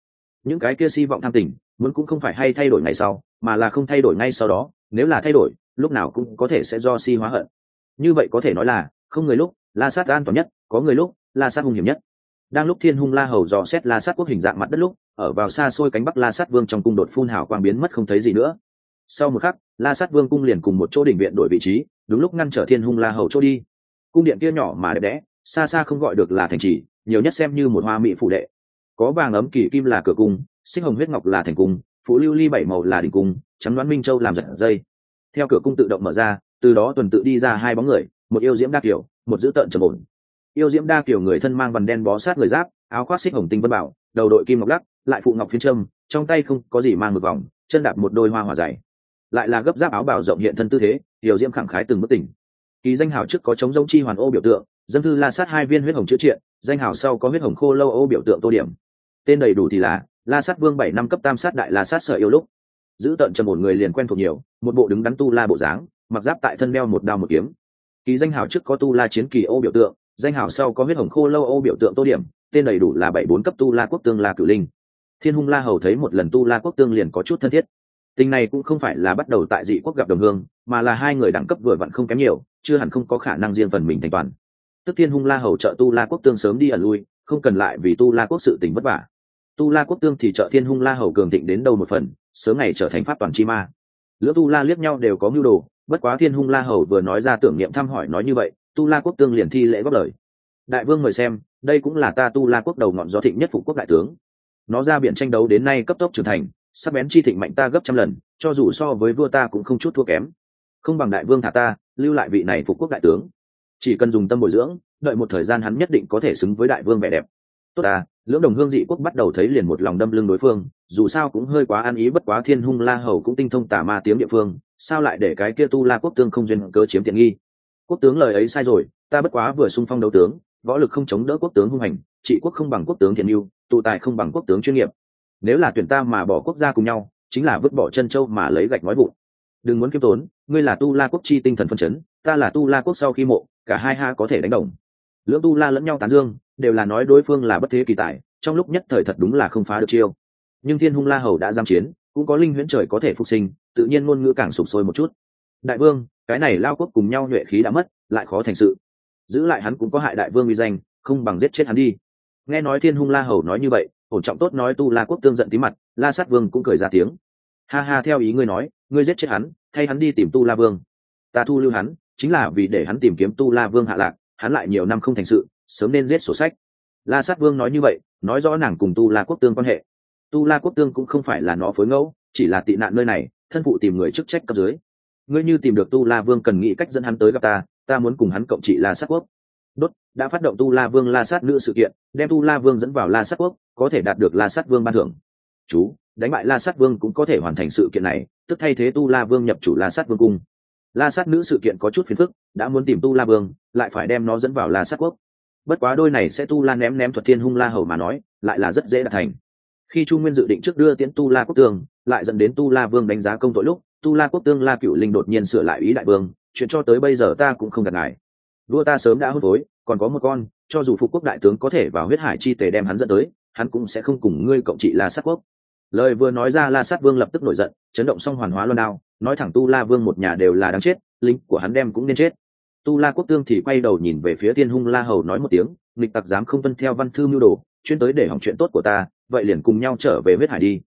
Những cái kia si vọng tham tình, muốn cũng không phải hay thay đổi ngày sau, mà là không thay đổi ngay sau đó, nếu là thay đổi lúc nào cũng có thể sẽ do si hóa hận. Như vậy có thể nói là, không người lúc, la sát an toàn nhất, có người lúc, la sát hung hiểm nhất. Đang lúc thiên hung la hầu dò xét la sát quốc hình dạng mặt đất lúc, ở vào xa xôi cánh bắc la sát vương trong cung đột phun hào quang biến mất không thấy gì nữa. Sau một khắc, la sát vương cung liền cùng một chỗ đỉnh viện đổi vị trí, đúng lúc ngăn trở thiên hung la hầu chỗ đi. Cung điện kia nhỏ mà đẹp đẽ, xa xa không gọi được là thành trì, nhiều nhất xem như một hoa mỹ phụ đệ. Có vàng ấm kỳ kim là cửa cung, xích hồng huyết ngọc là thành cung phụ lưu ly bảy màu là đỉnh cung, trắng đoán minh châu làm giật dây theo cửa cung tự động mở ra, từ đó tuần tự đi ra hai bóng người, một yêu diễm đa kiểu, một dữ tợn trầm ổn. Yêu diễm đa kiểu người thân mang vằn đen bó sát người giáp, áo khoác xích hồng tinh vân bảo, đầu đội kim ngọc lắc, lại phụ ngọc phiến trâm, trong tay không có gì mang ngược vòng, chân đạp một đôi hoa hỏa dày. Lại là gấp giáp áo bảo rộng hiện thân tư thế, yêu diễm khẳng khái từng bất tỉnh. Ký danh hào trước có chống giống chi hoàn ô biểu tượng, dân thư la sát hai viên huyết hồng chữa triện, danh hào sau có huyết hồng khô lâu ô biểu tượng tô điểm. Tên đầy đủ thì là la sát vương bảy năm cấp tam sát đại la sát sở yêu lúc giữ tận trầm một người liền quen thuộc nhiều, một bộ đứng đắn tu la bộ dáng, mặc giáp tại thân đeo một đao một kiếm. Kỳ danh hào trước có tu la chiến kỳ ô biểu tượng, danh hào sau có huyết hồng khô lâu ô biểu tượng tô điểm, tên đầy đủ là bảy bốn cấp tu la quốc tương la cửu linh. Thiên hung la hầu thấy một lần tu la quốc tương liền có chút thân thiết. Tình này cũng không phải là bắt đầu tại dị quốc gặp đồng hương, mà là hai người đẳng cấp vừa vặn không kém nhiều, chưa hẳn không có khả năng riêng phần mình thành toàn. Tức thiên hung la hầu trợ tu la quốc tương sớm đi ẩn lui, không cần lại vì tu la quốc sự tình vất vả. Tu la quốc tương thì trợ thiên hung la hầu cường thịnh đến đâu một phần sớm ngày trở thành pháp toàn chi ma. Lưỡng tu la liếc nhau đều có mưu đồ, bất quá thiên hung la hầu vừa nói ra tưởng niệm thăm hỏi nói như vậy, tu la quốc tương liền thi lễ góp lời. Đại vương mời xem, đây cũng là ta tu la quốc đầu ngọn gió thịnh nhất phụ quốc đại tướng. Nó ra biển tranh đấu đến nay cấp tốc trưởng thành, sắc bén chi thịnh mạnh ta gấp trăm lần, cho dù so với vua ta cũng không chút thua kém. Không bằng đại vương thả ta, lưu lại vị này phục quốc đại tướng. Chỉ cần dùng tâm bồi dưỡng, đợi một thời gian hắn nhất định có thể xứng với đại vương vẻ đẹp. Tốt à lưỡng đồng hương dị quốc bắt đầu thấy liền một lòng đâm lưng đối phương dù sao cũng hơi quá an ý, bất quá thiên hung la hầu cũng tinh thông tà ma tiếng địa phương, sao lại để cái kia tu la quốc tương không duyên cơ chiếm tiện nghi? Quốc tướng lời ấy sai rồi, ta bất quá vừa sung phong đấu tướng, võ lực không chống đỡ quốc tướng hung hành, trị quốc không bằng quốc tướng thiện mưu tụ tài không bằng quốc tướng chuyên nghiệp. Nếu là tuyển ta mà bỏ quốc gia cùng nhau, chính là vứt bỏ chân châu mà lấy gạch nói vụ đừng muốn kiêm tốn, ngươi là tu la quốc chi tinh thần phân chấn, ta là tu la quốc sau khi mộ, cả hai ha có thể đánh đồng. Lưỡng tu la lẫn nhau tán dương, đều là nói đối phương là bất thế kỳ tài, trong lúc nhất thời thật đúng là không phá được chiêu nhưng thiên hung la hầu đã giam chiến, cũng có linh huyễn trời có thể phục sinh, tự nhiên ngôn ngữ càng sụp sôi một chút. Đại vương, cái này lao quốc cùng nhau nhuệ khí đã mất, lại khó thành sự. Giữ lại hắn cũng có hại đại vương uy danh, không bằng giết chết hắn đi. Nghe nói thiên hung la hầu nói như vậy, ổn trọng tốt nói tu la quốc tương giận tí mặt, la sát vương cũng cười ra tiếng. Ha ha, theo ý ngươi nói, ngươi giết chết hắn, thay hắn đi tìm tu la vương. Ta thu lưu hắn, chính là vì để hắn tìm kiếm tu la vương hạ lạc, hắn lại nhiều năm không thành sự, sớm nên giết sổ sách. La sát vương nói như vậy, nói rõ nàng cùng tu la quốc tương quan hệ tu la quốc tương cũng không phải là nó phối ngẫu, chỉ là tị nạn nơi này, thân phụ tìm người chức trách cấp dưới. Ngươi như tìm được tu la vương cần nghĩ cách dẫn hắn tới gặp ta ta muốn cùng hắn cộng trị la sát quốc. Đốt, đã phát động tu la vương la sát nữ sự kiện, đem tu la vương dẫn vào la sát quốc, có thể đạt được la sát vương ban thưởng. Chú, đánh bại la sát vương cũng có thể hoàn thành sự kiện này, tức thay thế tu la vương nhập chủ la sát vương cung. La sát nữ sự kiện có chút phiền phức, đã muốn tìm tu la vương, lại phải đem nó dẫn vào la sát quốc. Bất quá đôi này sẽ tu la ném ném thuật thiên hung la hầu mà nói, lại là rất dễ đạt thành khi chu nguyên dự định trước đưa tiễn tu la quốc tương, lại dẫn đến tu la vương đánh giá công tội lúc, tu la quốc tương la cựu linh đột nhiên sửa lại ý đại vương, chuyện cho tới bây giờ ta cũng không gặp ngài. Đua ta sớm đã hôn phối, còn có một con, cho dù phục quốc đại tướng có thể vào huyết hải chi tề đem hắn dẫn tới, hắn cũng sẽ không cùng ngươi cộng trị la sát quốc. Lời vừa nói ra la sát vương lập tức nổi giận, chấn động xong hoàn hóa loan đao, nói thẳng tu la vương một nhà đều là đáng chết, lính của hắn đem cũng nên chết. Tu la quốc tương thì quay đầu nhìn về phía tiên hung la hầu nói một tiếng, nghịch tặc dám không tuân theo văn thư mưu đồ, chuyên tới để hỏng chuyện tốt của ta vậy liền cùng nhau trở về huyết hải đi.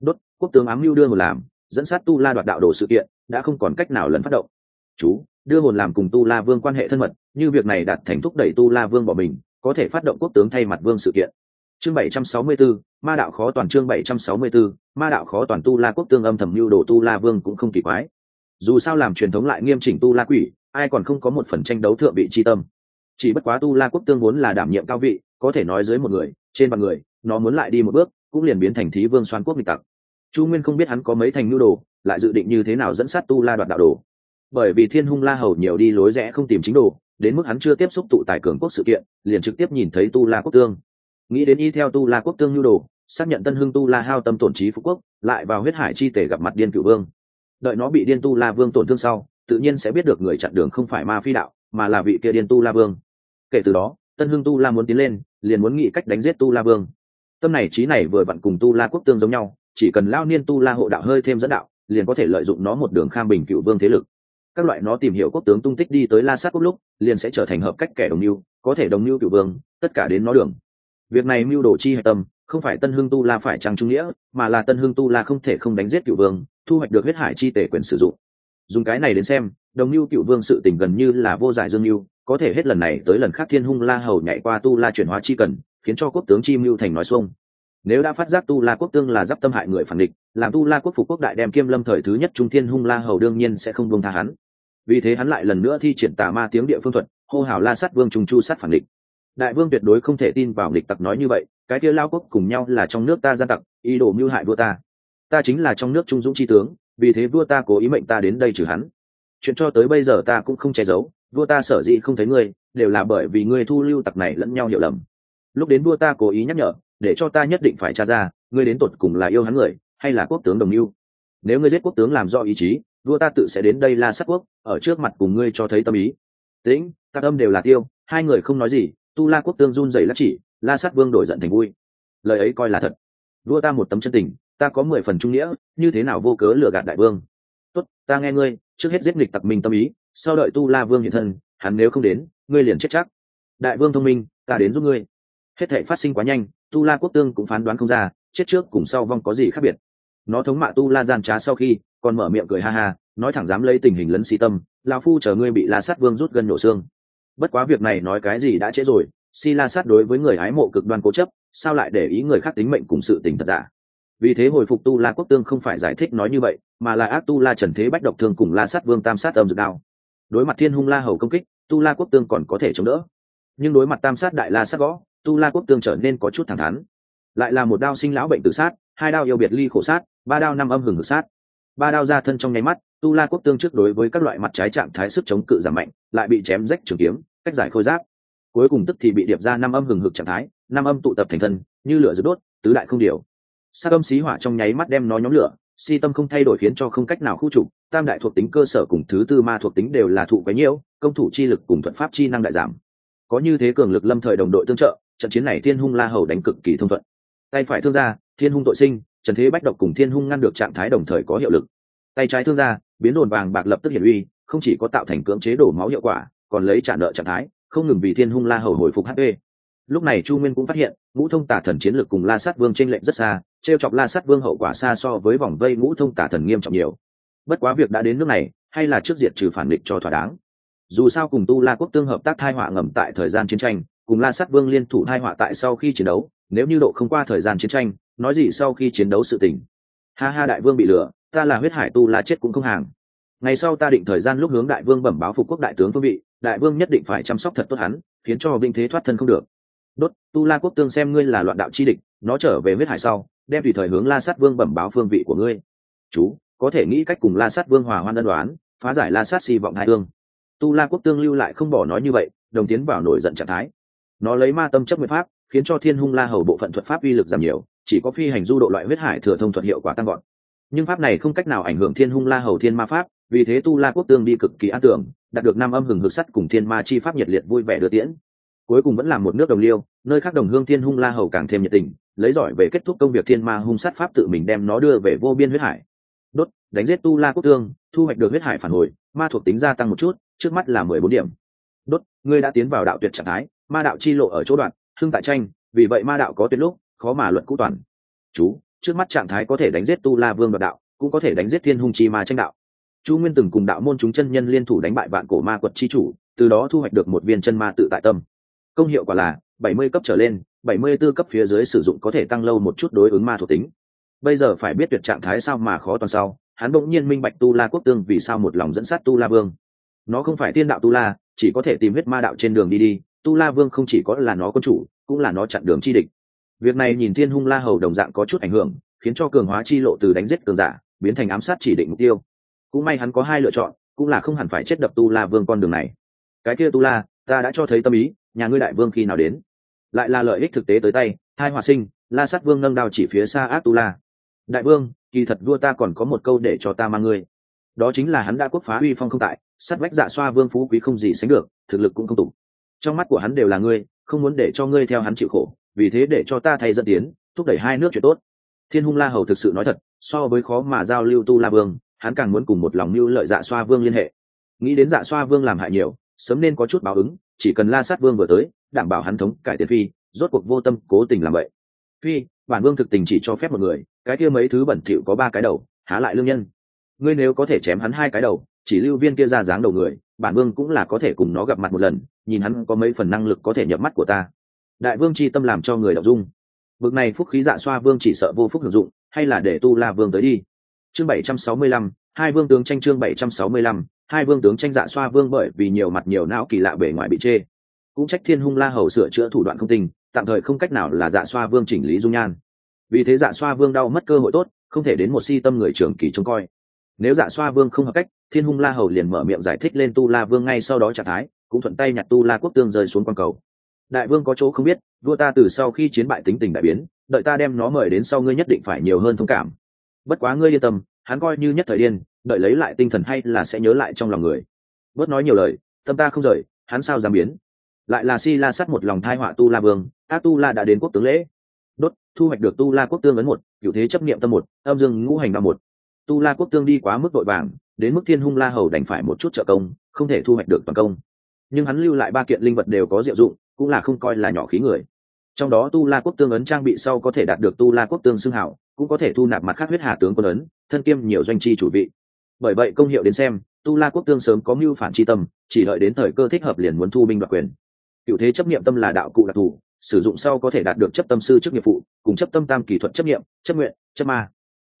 Đốt quốc tướng ám mưu đưa hồn làm dẫn sát tu la đoạt đạo đồ sự kiện đã không còn cách nào lấn phát động. Chú đưa hồn làm cùng tu la vương quan hệ thân mật như việc này đạt thành thúc đẩy tu la vương bỏ mình có thể phát động quốc tướng thay mặt vương sự kiện. Chương 764, ma đạo khó toàn chương 764, ma đạo khó toàn tu la quốc tương âm thầm mưu đồ tu la vương cũng không kỳ quái. Dù sao làm truyền thống lại nghiêm chỉnh tu la quỷ ai còn không có một phần tranh đấu thượng vị chi tâm. Chỉ bất quá tu la quốc tương vốn là đảm nhiệm cao vị có thể nói dưới một người trên bằng người nó muốn lại đi một bước, cũng liền biến thành thí vương xoan quốc nghịch tặc. Chu nguyên không biết hắn có mấy thành nhu đồ, lại dự định như thế nào dẫn sát tu la đoạt đạo đồ. Bởi vì thiên hung la hầu nhiều đi lối rẽ không tìm chính đồ, đến mức hắn chưa tiếp xúc tụ tài cường quốc sự kiện, liền trực tiếp nhìn thấy tu la quốc tương. Nghĩ đến y theo tu la quốc tương nhu đồ, xác nhận tân hưng tu la hao tâm tổn trí phú quốc, lại vào huyết hải chi tể gặp mặt điên cựu vương. Đợi nó bị điên tu la vương tổn thương sau, tự nhiên sẽ biết được người chặn đường không phải ma phi đạo, mà là vị kia điên tu la vương. Kể từ đó, tân hưng tu la muốn tiến lên, liền muốn nghĩ cách đánh giết tu la vương tâm này, trí này vừa vặn cùng tu la quốc tương giống nhau, chỉ cần lao niên tu la hộ đạo hơi thêm dẫn đạo, liền có thể lợi dụng nó một đường kham bình cựu vương thế lực. Các loại nó tìm hiểu quốc tướng tung tích đi tới la sát quốc lúc, liền sẽ trở thành hợp cách kẻ đồng mưu, có thể đồng mưu cựu vương, tất cả đến nó đường. Việc này mưu đồ chi hạch tâm, không phải tân hưng tu la phải trang trung nghĩa, mà là tân hưng tu la không thể không đánh giết cựu vương, thu hoạch được huyết hải chi tể quyền sử dụng. Dùng cái này đến xem, đồng mưu cựu vương sự tình gần như là vô giải dương mưu, có thể hết lần này tới lần khác thiên hung la hầu nhảy qua tu la chuyển hóa chi cần khiến cho quốc tướng chi mưu thành nói xuông. Nếu đã phát giác tu la quốc tương là giáp tâm hại người phản địch, làm tu la quốc phục quốc đại đem kiêm lâm thời thứ nhất trung thiên hung la hầu đương nhiên sẽ không buông tha hắn. Vì thế hắn lại lần nữa thi triển tà ma tiếng địa phương thuật, hô hào la sát vương trung chu sát phản địch. Đại vương tuyệt đối không thể tin vào địch tặc nói như vậy, cái kia lao quốc cùng nhau là trong nước ta gian tặc, ý đồ mưu hại vua ta. Ta chính là trong nước trung dũng chi tướng, vì thế vua ta cố ý mệnh ta đến đây trừ hắn. Chuyện cho tới bây giờ ta cũng không che giấu, vua ta sở dĩ không thấy ngươi, đều là bởi vì ngươi thu lưu tặc này lẫn nhau hiểu lầm lúc đến vua ta cố ý nhắc nhở, để cho ta nhất định phải tra ra, ngươi đến tột cùng là yêu hắn người, hay là quốc tướng đồng mưu. Nếu ngươi giết quốc tướng làm do ý chí, vua ta tự sẽ đến đây la sát quốc, ở trước mặt cùng ngươi cho thấy tâm ý. Tĩnh, các âm đều là tiêu, hai người không nói gì, tu la quốc tương run dày lắc chỉ, la sát vương đổi giận thành vui. Lời ấy coi là thật. Vua ta một tấm chân tình, ta có mười phần trung nghĩa, như thế nào vô cớ lừa gạt đại vương? Tốt, ta nghe ngươi, trước hết giết nghịch tặc minh tâm ý, sau đợi tu la vương hiện thân, hắn nếu không đến, ngươi liền chết chắc. Đại vương thông minh, ta đến giúp ngươi hết thể phát sinh quá nhanh, tu la quốc tương cũng phán đoán không ra, chết trước cùng sau vong có gì khác biệt. Nó thống mạ tu la gian trá sau khi, còn mở miệng cười ha ha, nói thẳng dám lấy tình hình lấn xì tâm lao phu chờ ngươi bị la sát vương rút gần nổ xương. Bất quá việc này nói cái gì đã trễ rồi, si la sát đối với người ái mộ cực đoan cố chấp, sao lại để ý người khác tính mệnh cùng sự tình thật giả? Vì thế hồi phục tu la quốc tương không phải giải thích nói như vậy, mà là ác tu la trần thế bách độc thương cùng la sát vương tam sát âm dược đao. Đối mặt thiên hung la hầu công kích, tu la quốc tương còn có thể chống đỡ. Nhưng đối mặt tam sát đại la sát gõ tu la quốc tương trở nên có chút thẳng thắn. Lại là một đao sinh lão bệnh tự sát, hai đao yêu biệt ly khổ sát, ba đao năm âm hừng ngực sát. Ba đao ra thân trong nháy mắt, tu la quốc tương trước đối với các loại mặt trái trạng thái sức chống cự giảm mạnh, lại bị chém rách trường kiếm, cách giải khôi giáp. Cuối cùng tức thì bị điệp ra năm âm hừng hực trạng thái, năm âm tụ tập thành thân, như lửa rực đốt, tứ đại không điều. Sắc âm xí hỏa trong nháy mắt đem nó nhóm lửa, si tâm không thay đổi khiến cho không cách nào khu trục, tam đại thuộc tính cơ sở cùng thứ tư ma thuộc tính đều là thụ cái nhiễu, công thủ chi lực cùng thuận pháp chi năng đại giảm. Có như thế cường lực lâm thời đồng đội tương trợ trận chiến này thiên hung la hầu đánh cực kỳ thông thuận. Tay phải thương gia, thiên hung tội sinh, trần thế bách độc cùng thiên hung ngăn được trạng thái đồng thời có hiệu lực. Tay trái thương gia, biến rồn vàng bạc lập tức hiển uy, không chỉ có tạo thành cưỡng chế đổ máu hiệu quả, còn lấy trả nợ trạng thái, không ngừng vì thiên hung la hầu hồi phục hp lúc này chu nguyên cũng phát hiện, ngũ thông tả thần chiến lược cùng la sát vương t r ê n lệch rất xa t r e o chọc la sát vương hậu quả xa so với vòng vây ngũ thông tả thần nghiêm trọng nhiều. Bất quá việc đã đến nước này, hay là trước diệt trừ phản địch cho thỏa đáng. Dù sao cùng tu la quốc tương hợp tác thai họa ngầm tại thời gian chiến tranh cùng la sát vương liên thủ hai họa tại sau khi chiến đấu, nếu như độ không qua thời gian chiến tranh, nói gì sau khi chiến đấu sự tình. Ha ha đại vương bị lừa, ta là huyết hải tu la chết cũng không hàng. Ngày sau ta định thời gian lúc hướng đại vương bẩm báo phục quốc đại tướng phương vị, đại vương nhất định phải chăm sóc thật tốt hắn, khiến cho binh thế thoát thân không được. Đốt, tu la quốc tương xem ngươi là loạn đạo chi địch, nó trở về huyết hải sau, đem tùy thời hướng la sát vương bẩm báo phương vị của ngươi. Chú, có thể nghĩ cách cùng la sát vương hòa hoan ân đoán phá giải la sát si vọng hai tương tu la quốc tương lưu lại không bỏ nói như vậy, đồng tiến vào nổi giận trạng thái nó lấy ma tâm chấp nguyện pháp, khiến cho thiên hung la hầu bộ phận thuật pháp uy lực giảm nhiều, chỉ có phi hành du độ loại huyết hải thừa thông thuật hiệu quả tăng gọn nhưng pháp này không cách nào ảnh hưởng thiên hung la hầu thiên ma pháp, vì thế tu la quốc tương đi cực kỳ an tưởng, đạt được năm âm hừng hực sắt cùng thiên ma chi pháp nhiệt liệt vui vẻ đưa tiễn. Cuối cùng vẫn là một nước đồng liêu, nơi khác đồng hương thiên hung la hầu càng thêm nhiệt tình, lấy giỏi về kết thúc công việc thiên ma hung sát pháp tự mình đem nó đưa về vô biên huyết hải. Đốt, đánh giết tu la quốc tương, thu hoạch được huyết hải phản hồi, ma thuộc tính gia tăng một chút, trước mắt là mười bốn điểm. Đốt, ngươi đã tiến vào đạo tuyệt trạng thái ma đạo chi lộ ở chỗ đoạn, hưng tại tranh, vì vậy ma đạo có tuyệt lúc, khó mà luận cũ toàn. Chú, trước mắt trạng thái có thể đánh giết tu la vương đoạt đạo, cũng có thể đánh giết thiên hung chi ma tranh đạo. Chu nguyên từng cùng đạo môn chúng chân nhân liên thủ đánh bại vạn cổ ma quật chi chủ, từ đó thu hoạch được một viên chân ma tự tại tâm. Công hiệu quả là bảy mươi cấp trở lên, bảy mươi 74 cấp phía dưới sử dụng có thể tăng lâu một chút đối ứng ma thuộc tính. Bây giờ phải biết tuyệt trạng thái sao mà khó toàn sau, hắn bỗng nhiên minh bạch tu la quốc tương vì sao một lòng dẫn sát tu la vương. Nó không phải thiên đạo tu la, chỉ có thể tìm huyết ma đạo trên đường đi đi tu la vương không chỉ có là nó quân chủ, cũng là nó chặn đường chi địch. Việc này nhìn thiên hung la hầu đồng dạng có chút ảnh hưởng, khiến cho cường hóa chi lộ từ đánh giết cường giả, biến thành ám sát chỉ định mục tiêu. Cũng may hắn có hai lựa chọn, cũng là không hẳn phải chết đập tu la vương con đường này. Cái kia tu la, ta đã cho thấy tâm ý, nhà ngươi đại vương khi nào đến? Lại là lợi ích thực tế tới tay, hai hòa sinh, la sát vương nâng đao chỉ phía xa ác tu la. Đại vương, kỳ thật vua ta còn có một câu để cho ta mang ngươi. Đó chính là hắn đã quốc phá uy phong không tại, sát vách dạ xoa vương phú quý không gì sánh được, thực lực cũng không tủ trong mắt của hắn đều là ngươi, không muốn để cho ngươi theo hắn chịu khổ, vì thế để cho ta thay dẫn tiến, thúc đẩy hai nước chuyện tốt. Thiên hung la hầu thực sự nói thật, so với khó mà giao lưu tu la vương, hắn càng muốn cùng một lòng mưu lợi dạ xoa vương liên hệ. Nghĩ đến dạ xoa vương làm hại nhiều, sớm nên có chút báo ứng, chỉ cần la sát vương vừa tới, đảm bảo hắn thống cải tiến phi, rốt cuộc vô tâm cố tình làm vậy. Phi, bản vương thực tình chỉ cho phép một người, cái kia mấy thứ bẩn thỉu có ba cái đầu, há lại lương nhân. Ngươi nếu có thể chém hắn hai cái đầu, chỉ lưu viên kia ra dáng đầu người bản vương cũng là có thể cùng nó gặp mặt một lần, nhìn hắn có mấy phần năng lực có thể nhập mắt của ta. Đại vương chi tâm làm cho người đọc dung. Bực này phúc khí dạ xoa vương chỉ sợ vô phúc hưởng dụng, hay là để tu la vương tới đi. Chương bảy trăm sáu mươi lăm, hai vương tướng tranh chương bảy trăm sáu mươi lăm, hai vương tướng tranh dạ xoa vương bởi vì nhiều mặt nhiều não kỳ lạ bể ngoài bị chê. Cũng trách thiên hung la hầu sửa chữa thủ đoạn không tình, tạm thời không cách nào là dạ xoa vương chỉnh lý dung nhan. Vì thế dạ xoa vương đau mất cơ hội tốt, không thể đến một si tâm người trưởng kỳ trông coi nếu dạ xoa vương không hợp cách, thiên hung la hầu liền mở miệng giải thích lên tu la vương ngay sau đó trạng thái, cũng thuận tay nhặt tu la quốc tương rơi xuống quang cầu. Đại vương có chỗ không biết, vua ta từ sau khi chiến bại tính tình đại biến, đợi ta đem nó mời đến sau ngươi nhất định phải nhiều hơn thông cảm. Bất quá ngươi yên tâm, hắn coi như nhất thời điên, đợi lấy lại tinh thần hay là sẽ nhớ lại trong lòng người. Bớt nói nhiều lời, tâm ta không rời, hắn sao dám biến? Lại là si la sắt một lòng thai họa tu la vương a tu la đã đến quốc tướng lễ. Đốt, thu hoạch được tu la quốc tương ấn một cựu thế chấp niệm tâm một, âm dương ngũ hành ba một tu la quốc tương đi quá mức đội vàng, đến mức thiên hung la hầu đành phải một chút trợ công, không thể thu hoạch được toàn công. Nhưng hắn lưu lại ba kiện linh vật đều có diệu dụng, cũng là không coi là nhỏ khí người. Trong đó tu la quốc tương ấn trang bị sau có thể đạt được tu la quốc tương xưng hảo, cũng có thể thu nạp mặt khác huyết hà tướng quân ấn, thân kiêm nhiều doanh chi chủ vị. Bởi vậy công hiệu đến xem, tu la quốc tương sớm có mưu phản chi tâm, chỉ đợi đến thời cơ thích hợp liền muốn thu binh đoạt quyền. Cựu thế chấp nghiệm tâm là đạo cụ đặc thù, sử dụng sau có thể đạt được chấp tâm sư chức nghiệp vụ cùng chấp tâm tam kỳ thuật chấp nghiệm chấp nguyện, chấp ma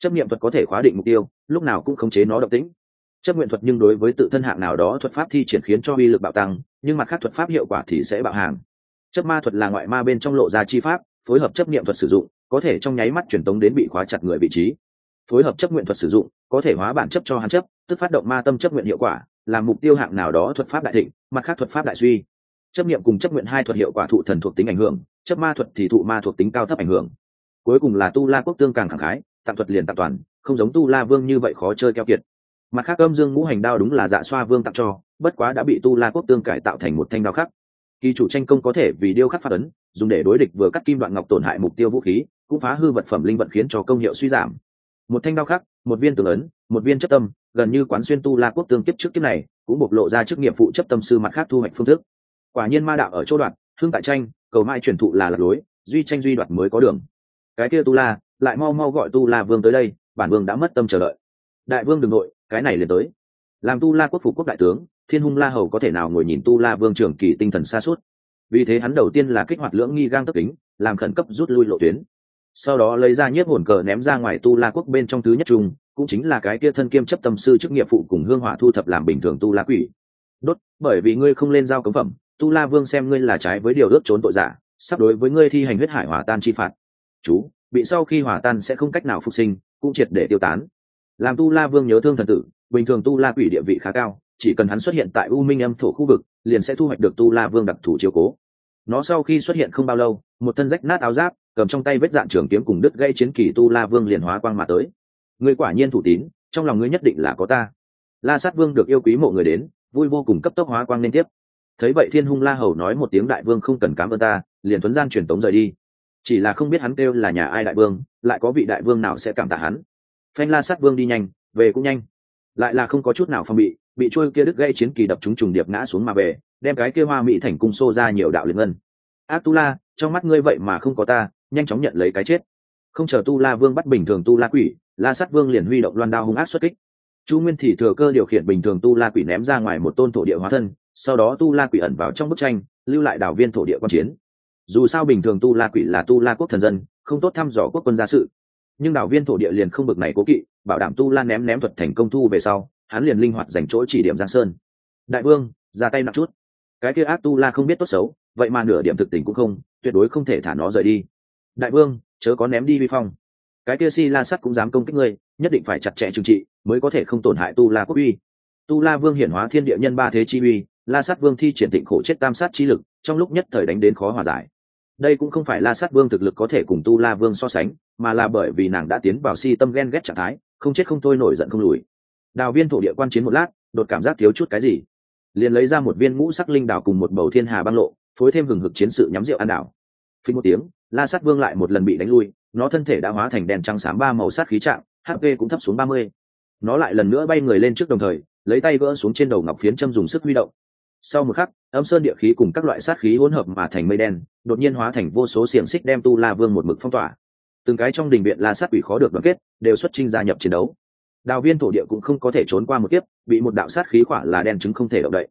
chấp nghiệm thuật có thể khóa định mục tiêu, lúc nào cũng khống chế nó độc tính chấp nguyện thuật nhưng đối với tự thân hạng nào đó thuật pháp thi triển khiến cho uy lực bạo tăng, nhưng mặt khác thuật pháp hiệu quả thì sẽ bạo hàng. Chấp ma thuật là ngoại ma bên trong lộ ra chi pháp, phối hợp chấp nghiệm thuật sử dụng, có thể trong nháy mắt truyền tống đến bị khóa chặt người vị trí. Phối hợp chấp nguyện thuật sử dụng, có thể hóa bản chấp cho hắn chấp, tức phát động ma tâm chấp nguyện hiệu quả làm mục tiêu hạng nào đó thuật pháp đại thịnh, mặt khác thuật pháp đại suy. Chấp nghiệm cùng chấp nguyện hai thuật hiệu quả thụ thần thuộc tính ảnh hưởng, chấp ma thuật thì thụ ma thuộc tính cao thấp ảnh hưởng. Cuối cùng là tu la quốc tương càng khẳng khái tạm thuật liền tạm toàn, không giống tu la vương như vậy khó chơi keo kiệt. Mặt khác, âm dương ngũ hành đao đúng là dạ xoa vương tặng cho, bất quá đã bị tu la quốc tương cải tạo thành một thanh đao khắc kỳ chủ tranh công có thể vì điêu khắc phát ấn, dùng để đối địch vừa cắt kim đoạn ngọc tổn hại mục tiêu vũ khí, cũng phá hư vật phẩm linh vận khiến cho công hiệu suy giảm. Một thanh đao khắc một viên tường ấn, một viên chấp tâm, gần như quán xuyên tu la quốc tương kiếp trước kiếp này, cũng bộc lộ ra chức nghiệp phụ chấp tâm sư mặt khác thu hoạch phương thức. Quả nhiên ma đạo ở chỗ đoạn, hương tại tranh, cầu mai truyền thụ là lạc lối, duy tranh duy đoạt mới có đường. Cái kia tu la lại mau mau gọi tu la vương tới đây, bản vương đã mất tâm chờ đợi. Đại vương đừng nội, cái này liền tới. Làm tu la quốc phục quốc đại tướng, thiên hung la hầu có thể nào ngồi nhìn tu la vương trường kỳ tinh thần xa suốt? Vì thế hắn đầu tiên là kích hoạt lưỡng nghi gang tất kính, làm khẩn cấp rút lui lộ tuyến. Sau đó lấy ra nhiếp hồn cờ ném ra ngoài tu la quốc bên trong thứ nhất trung, cũng chính là cái kia thân kiêm chấp tâm sư chức nghiệp phụ cùng hương hỏa thu thập làm bình thường tu la quỷ. Đốt, bởi vì ngươi không lên giao cấm phẩm, tu la vương xem ngươi là trái với điều ước trốn tội giả, sắp đối với ngươi thi hành huyết hải hỏa tan chi phạt. Chú bị sau khi hỏa tan sẽ không cách nào phục sinh, cũng triệt để tiêu tán. Làm tu la vương nhớ thương thần tử, bình thường tu la quỷ địa vị khá cao, chỉ cần hắn xuất hiện tại u minh âm thổ khu vực, liền sẽ thu hoạch được tu la vương đặc thù chiếu cố. Nó sau khi xuất hiện không bao lâu, một thân rách nát áo giáp, cầm trong tay vết dạn trường kiếm cùng đứt gây chiến kỳ tu la vương liền hóa quang mà tới. Ngươi quả nhiên thủ tín, trong lòng ngươi nhất định là có ta. La sát vương được yêu quý mộ người đến, vui vô cùng cấp tốc hóa quang liên tiếp. Thấy vậy thiên hung la hầu nói một tiếng đại vương không cần cám ơn ta, liền tuấn gian truyền tống rời đi chỉ là không biết hắn kêu là nhà ai đại vương, lại có vị đại vương nào sẽ cảm tạ hắn. Phanh la sát vương đi nhanh, về cũng nhanh. Lại là không có chút nào phong bị bị trôi kia đứt gây chiến kỳ đập chúng trùng điệp ngã xuống mà về, đem cái kia hoa mỹ thành cung xô ra nhiều đạo liên ngân. Ác tu la trong mắt ngươi vậy mà không có ta, nhanh chóng nhận lấy cái chết. Không chờ tu la vương bắt bình thường tu la quỷ, la sát vương liền huy động loan đao hung ác xuất kích. Chu nguyên thì thừa cơ điều khiển bình thường tu la quỷ ném ra ngoài một tôn thổ địa hóa thân, sau đó tu la quỷ ẩn vào trong bức tranh, lưu lại đảo viên thổ địa quan chiến dù sao bình thường tu la quỷ là tu la quốc thần dân, không tốt thăm dò quốc quân gia sự. Nhưng đạo viên thổ địa liền không bực này cố kỵ, bảo đảm tu la ném ném thuật thành công thu về sau, hắn liền linh hoạt dành chỗ chỉ điểm giang sơn. Đại vương, ra tay nặng chút. Cái kia ác tu la không biết tốt xấu, vậy mà nửa điểm thực tình cũng không, tuyệt đối không thể thả nó rời đi. Đại vương, chớ có ném đi vi phong. Cái kia si la sắt cũng dám công kích ngươi, nhất định phải chặt chẽ trừng trị, mới có thể không tổn hại tu la quốc uy. Tu la vương hiển hóa thiên địa nhân ba thế chi uy, la sát vương thi triển tịnh khổ chết tam sát chi lực, trong lúc nhất thời đánh đến khó hòa giải đây cũng không phải la sát vương thực lực có thể cùng tu la vương so sánh, mà là bởi vì nàng đã tiến vào si tâm ghen ghét trạng thái, không chết không thôi nổi giận không lùi. Đào viên thổ địa quan chiến một lát, đột cảm giác thiếu chút cái gì. Liền lấy ra một viên ngũ sắc linh đào cùng một bầu thiên hà băng lộ, phối thêm hừng hực chiến sự nhắm rượu ăn đảo phí một tiếng, la sát vương lại một lần bị đánh lui, nó thân thể đã hóa thành đèn trắng xám ba màu sát khí trạng hp cũng thấp xuống ba mươi. Nó lại lần nữa bay người lên trước đồng thời, lấy tay vỡ xuống trên đầu ngọc phiến châm dùng sức huy động. Sau một khắc âm sơn địa khí cùng các loại sát khí hỗn hợp mà thành mây đen, đột nhiên hóa thành vô số xiềng xích đem tu la vương một mực phong tỏa. Từng cái trong đình viện la sát quỷ khó được đoàn kết, đều xuất trinh gia nhập chiến đấu. Đào viên thổ địa cũng không có thể trốn qua một kiếp, bị một đạo sát khí khỏa là đen chứng không thể động đậy.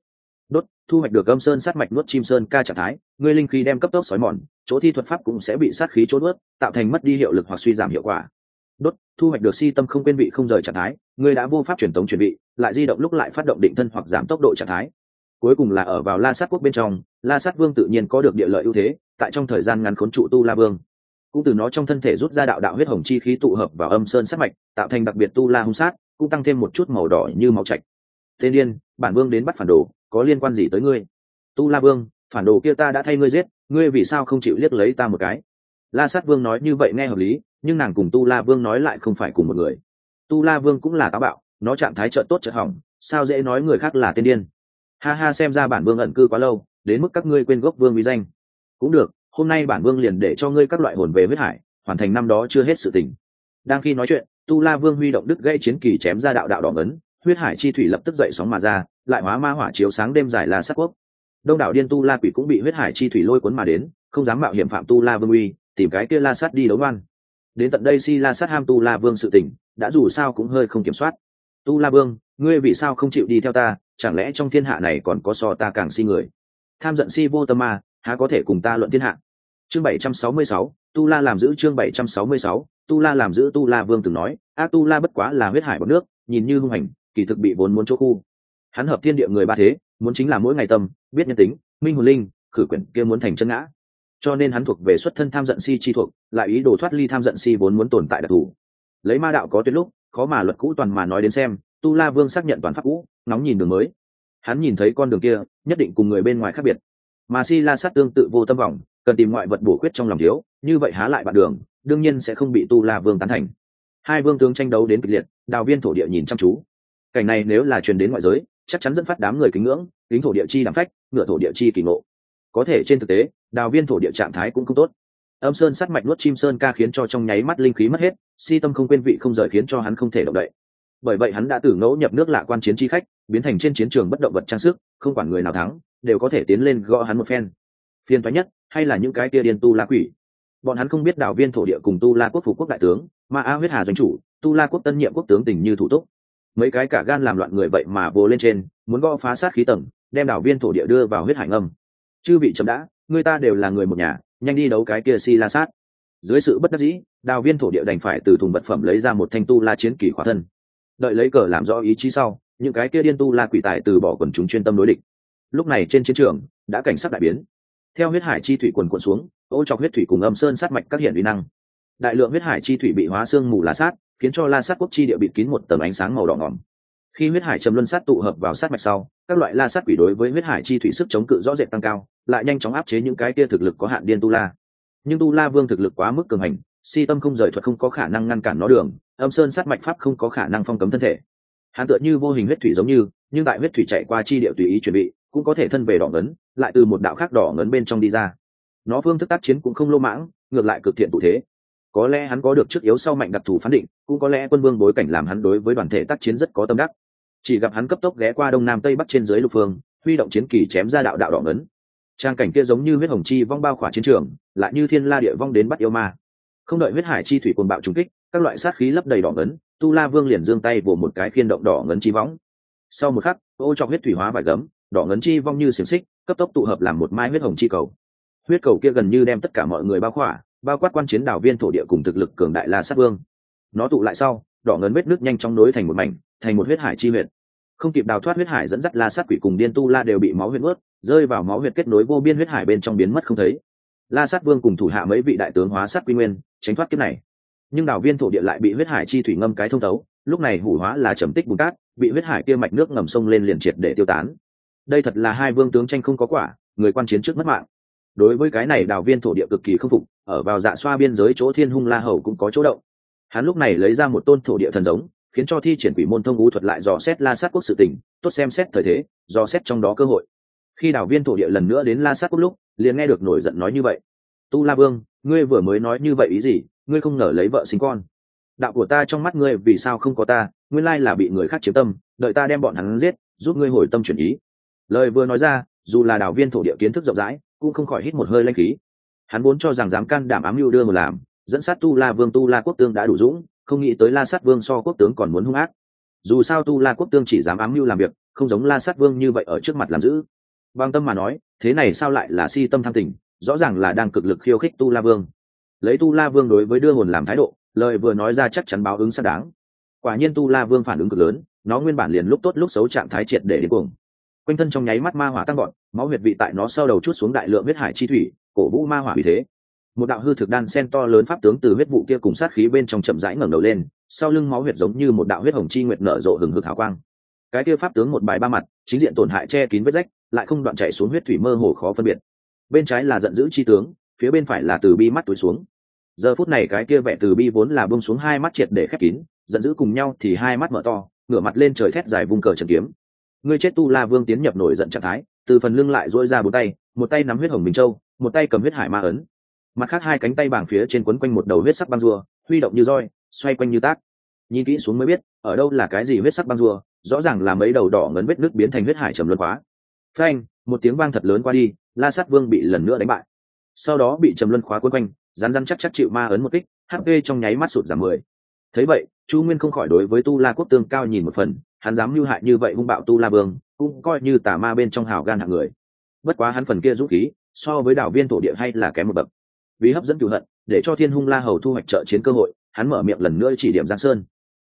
Đốt, thu hoạch được âm sơn sát mạch nuốt chim sơn ca trạng thái, ngươi linh khí đem cấp tốc sói mòn, chỗ thi thuật pháp cũng sẽ bị sát khí trốn nuốt, tạo thành mất đi hiệu lực hoặc suy giảm hiệu quả. Đốt, thu hoạch được si tâm không quên vị không rời trạng thái, ngươi đã vô pháp truyền tống chuẩn bị lại di động lúc lại phát động định thân hoặc giảm tốc độ trạng thái cuối cùng là ở vào la sát quốc bên trong, la sát vương tự nhiên có được địa lợi ưu thế, tại trong thời gian ngắn khốn trụ tu la vương. Cũng từ nó trong thân thể rút ra đạo đạo huyết hồng chi khí tụ hợp vào âm sơn sát mạch, tạo thành đặc biệt tu la hung sát, cũng tăng thêm một chút màu đỏ như máu chảy. tên điên bản vương đến bắt phản đồ, có liên quan gì tới ngươi? Tu la vương, phản đồ kia ta đã thay ngươi giết, ngươi vì sao không chịu liếc lấy ta một cái? La sát vương nói như vậy nghe hợp lý, nhưng nàng cùng tu la vương nói lại không phải cùng một người. Tu la vương cũng là táo bạo, nó trạng thái trợ tốt trợ hỏng, sao dễ nói người khác là tên điên ha ha, xem ra bản vương ẩn cư quá lâu, đến mức các ngươi quên gốc vương uy danh. Cũng được, hôm nay bản vương liền để cho ngươi các loại hồn về huyết hải, hoàn thành năm đó chưa hết sự tình. Đang khi nói chuyện, tu la vương huy động đứt gây chiến kỳ chém ra đạo đạo đỏ ấn huyết hải chi thủy lập tức dậy sóng mà ra, lại hóa ma hỏa chiếu sáng đêm dài là sắc quốc. Đông đảo điên tu la quỷ cũng bị huyết hải chi thủy lôi cuốn mà đến, không dám mạo hiểm phạm tu la vương uy, tìm cái kia la sát đi đấu ngoan đến tận đây si la sát ham tu la vương sự tỉnh đã dù sao cũng hơi không kiểm soát tu la vương, ngươi vì sao không chịu đi theo ta? Chẳng lẽ trong thiên hạ này còn có so ta càng si người? Tham giận si vô tâm ma, há có thể cùng ta luận thiên hạ? Chương bảy trăm sáu mươi sáu, tu la làm giữ chương bảy trăm sáu mươi sáu, tu la làm giữ tu la vương từng nói, a tu la bất quá là huyết hải bọc nước, nhìn như hung hành, kỳ thực bị vốn muốn chỗ khu. Hắn hợp thiên địa người ba thế, muốn chính là mỗi ngày tâm, biết nhân tính, minh hồn linh, khử quyển kia muốn thành chân ngã. Cho nên hắn thuộc về xuất thân tham giận si chi thuộc, lại ý đồ thoát ly tham giận si vốn muốn tồn tại đặc thù. Lấy ma đạo có tuyệt lúc khó mà luật cũ toàn mà nói đến xem, tu la vương xác nhận toàn pháp cũ nóng nhìn đường mới. Hắn nhìn thấy con đường kia, nhất định cùng người bên ngoài khác biệt. Mà si la sát tương tự vô tâm vọng, cần tìm ngoại vật bổ khuyết trong lòng thiếu, như vậy há lại bạn đường, đương nhiên sẽ không bị tu la vương tán thành. Hai vương tướng tranh đấu đến kịch liệt, đào viên thổ địa nhìn chăm chú. Cảnh này nếu là truyền đến ngoại giới, chắc chắn dẫn phát đám người kính ngưỡng, kính thổ địa chi đảm phách, ngựa thổ địa chi kỳ ngộ. Có thể trên thực tế, đào viên thổ địa trạng thái cũng không tốt âm sơn sát mạch nuốt chim sơn ca khiến cho trong nháy mắt linh khí mất hết, si tâm không quên vị không rời khiến cho hắn không thể động đậy. Bởi vậy hắn đã từ ngẫu nhập nước lạ quan chiến chi khách, biến thành trên chiến trường bất động vật trang sức, không quản người nào thắng, đều có thể tiến lên gõ hắn một phen. Phiền toái nhất, hay là những cái tia điên tu la quỷ? Bọn hắn không biết đảo viên thổ địa cùng tu la quốc phục quốc đại tướng, mà a huyết hà doanh chủ, tu la quốc tân nhiệm quốc tướng tình như thủ túc. Mấy cái cả gan làm loạn người vậy mà vô lên trên, muốn gõ phá sát khí tầng, đem đảo viên thổ địa đưa vào huyết hải ngâm chư vị chậm đã, người ta đều là người một nhà nhanh đi đấu cái kia si la sát. Dưới sự bất đắc dĩ, đào viên thổ địa đành phải từ thùng vật phẩm lấy ra một thanh tu la chiến kỳ khỏa thân. Đợi lấy cờ làm rõ ý chí sau, những cái kia điên tu la quỷ tài từ bỏ quần chúng chuyên tâm đối địch. Lúc này trên chiến trường, đã cảnh sát đại biến. Theo huyết hải chi thủy quần quần xuống, ô chọc huyết thủy cùng âm sơn sát mạch các hiện uy năng. Đại lượng huyết hải chi thủy bị hóa xương mù lá sát, khiến cho la sát quốc chi địa bịt kín một tầng ánh sáng màu đỏ ngỏm. Khi huyết hải trầm luân sát tụ hợp vào sát mạch sau các loại la sát quỷ đối với huyết hải chi thủy sức chống cự rõ rệt tăng cao, lại nhanh chóng áp chế những cái kia thực lực có hạn điên tu la. Nhưng tu la vương thực lực quá mức cường hành, si tâm không rời thuật không có khả năng ngăn cản nó đường, âm sơn sát mạch pháp không có khả năng phong cấm thân thể. Hắn tựa như vô hình huyết thủy giống như, nhưng tại huyết thủy chạy qua chi địa tùy ý chuẩn bị, cũng có thể thân về đỏ ngấn, lại từ một đạo khác đỏ ngấn bên trong đi ra. Nó phương thức tác chiến cũng không lô mãng, ngược lại cực thiện cụ thế. Có lẽ hắn có được trước yếu sau mạnh đặc thù phán định, cũng có lẽ quân vương bối cảnh làm hắn đối với đoàn thể tác chiến rất có tâm đắc chỉ gặp hắn cấp tốc ghé qua đông nam tây bắc trên dưới lục phương, huy động chiến kỳ chém ra đạo đạo đỏ ngấn. Trang cảnh kia giống như huyết hồng chi vong bao khỏa chiến trường, lại như thiên la địa vong đến bắt yêu ma. Không đợi huyết hải chi thủy cồn bạo trùng kích, các loại sát khí lấp đầy đỏ ngấn, tu la vương liền giương tay vồ một cái khiên động đỏ ngấn chi võng sau một khắc, ô cho huyết thủy hóa vải gấm, đỏ ngấn chi vong như xiềng xích, cấp tốc tụ hợp làm một mai huyết hồng chi cầu. Huyết cầu kia gần như đem tất cả mọi người bao khỏa, bao quát quan chiến đảo viên thổ địa cùng thực lực cường đại la sát vương. Nó tụ lại sau, đỏ ngấn vết nước nhanh chóng nối thành một mảnh thành một huyết hải chi huyệt. Không kịp đào thoát huyết hải dẫn dắt la sát quỷ cùng điên tu la đều bị máu huyết ướt rơi vào máu huyết kết nối vô biên huyết hải bên trong biến mất không thấy. La sát vương cùng thủ hạ mấy vị đại tướng hóa sát quy nguyên, tránh thoát kiếp này. Nhưng đảo viên thổ địa lại bị huyết hải chi thủy ngâm cái thông thấu, lúc này hủ hóa là trầm tích bùn cát, bị huyết hải kia mạch nước ngầm sông lên liền triệt để tiêu tán. Đây thật là hai vương tướng tranh không có quả, người quan chiến trước mất mạng. Đối với cái này đào viên thổ địa cực kỳ không phục, ở vào dạ xoa biên giới chỗ thiên hung la hầu cũng có chỗ động. Hắn lúc này lấy ra một tôn thổ địa thần giống khiến cho thi triển quỷ môn thông vũ thuật lại dò xét la sát quốc sự tình, tốt xem xét thời thế, dò xét trong đó cơ hội. Khi đảo viên thổ địa lần nữa đến la sát quốc lúc, liền nghe được nổi giận nói như vậy. Tu la vương, ngươi vừa mới nói như vậy ý gì? Ngươi không ngờ lấy vợ sinh con. Đạo của ta trong mắt ngươi vì sao không có ta? Nguyên lai là bị người khác chiếm tâm, đợi ta đem bọn hắn giết, giúp ngươi hồi tâm chuyển ý. Lời vừa nói ra, dù là đảo viên thổ địa kiến thức rộng rãi, cũng không khỏi hít một hơi lanh khí. Hắn vốn cho rằng dám can đảm ám mưu đưa một làm, dẫn sát tu la vương, tu la quốc tương đã đủ dũng không nghĩ tới la sát vương so quốc tướng còn muốn hung ác. Dù sao tu la quốc tương chỉ dám ám mưu làm việc, không giống la sát vương như vậy ở trước mặt làm giữ bằng tâm mà nói, thế này sao lại là si tâm tham tình, rõ ràng là đang cực lực khiêu khích tu la vương. Lấy tu la vương đối với đưa hồn làm thái độ, lời vừa nói ra chắc chắn báo ứng xác đáng. Quả nhiên tu la vương phản ứng cực lớn, nó nguyên bản liền lúc tốt lúc xấu trạng thái triệt để đến cuồng. Quanh thân trong nháy mắt ma hỏa tăng gọn máu huyệt vị tại nó sau đầu chút xuống đại lượng huyết hải chi thủy, cổ vũ ma hỏa vì thế một đạo hư thực đan sen to lớn pháp tướng từ huyết vụ kia cùng sát khí bên trong chậm rãi ngẩng đầu lên, sau lưng máu huyệt giống như một đạo huyết hồng chi nguyệt nở rộ hừng hực hào quang. Cái kia pháp tướng một bài ba mặt, chính diện tổn hại che kín vết rách, lại không đoạn chạy xuống huyết thủy mơ hồ khó phân biệt. Bên trái là giận dữ chi tướng, phía bên phải là từ bi mắt túi xuống. Giờ phút này cái kia vẻ từ bi vốn là bông xuống hai mắt triệt để khép kín, giận dữ cùng nhau thì hai mắt mở to, ngửa mặt lên trời thét dài vung cờ trần kiếm. Người chết tu la vương tiến nhập nổi giận trạng thái, từ phần lưng lại dỗi ra bốn tay, một tay nắm huyết hồng bình châu, một tay cầm huyết hải ma ấn mặt khác hai cánh tay bảng phía trên quấn quanh một đầu huyết sắc băng rùa, huy động như roi, xoay quanh như tác. Nhìn kỹ xuống mới biết, ở đâu là cái gì huyết sắc băng rùa, rõ ràng là mấy đầu đỏ ngấn vết nước biến thành huyết hải trầm luân hóa. Phanh, một tiếng vang thật lớn qua đi, la sát vương bị lần nữa đánh bại. Sau đó bị trầm luân khóa quấn quanh rán rán chắc chắc chịu ma ấn một kích hp trong nháy mắt sụt giảm mười. Thấy vậy, chu nguyên không khỏi đối với tu la quốc tương cao nhìn một phần, hắn dám mưu hại như vậy hung bạo tu la vương, cũng coi như tà ma bên trong hào gan hạng người. Bất quá hắn phần kia dũng khí, so với đảo viên thổ địa hay là kém một bậc vì hấp dẫn cửu hận, để cho thiên hung la hầu thu hoạch trợ chiến cơ hội, hắn mở miệng lần nữa chỉ điểm giang sơn.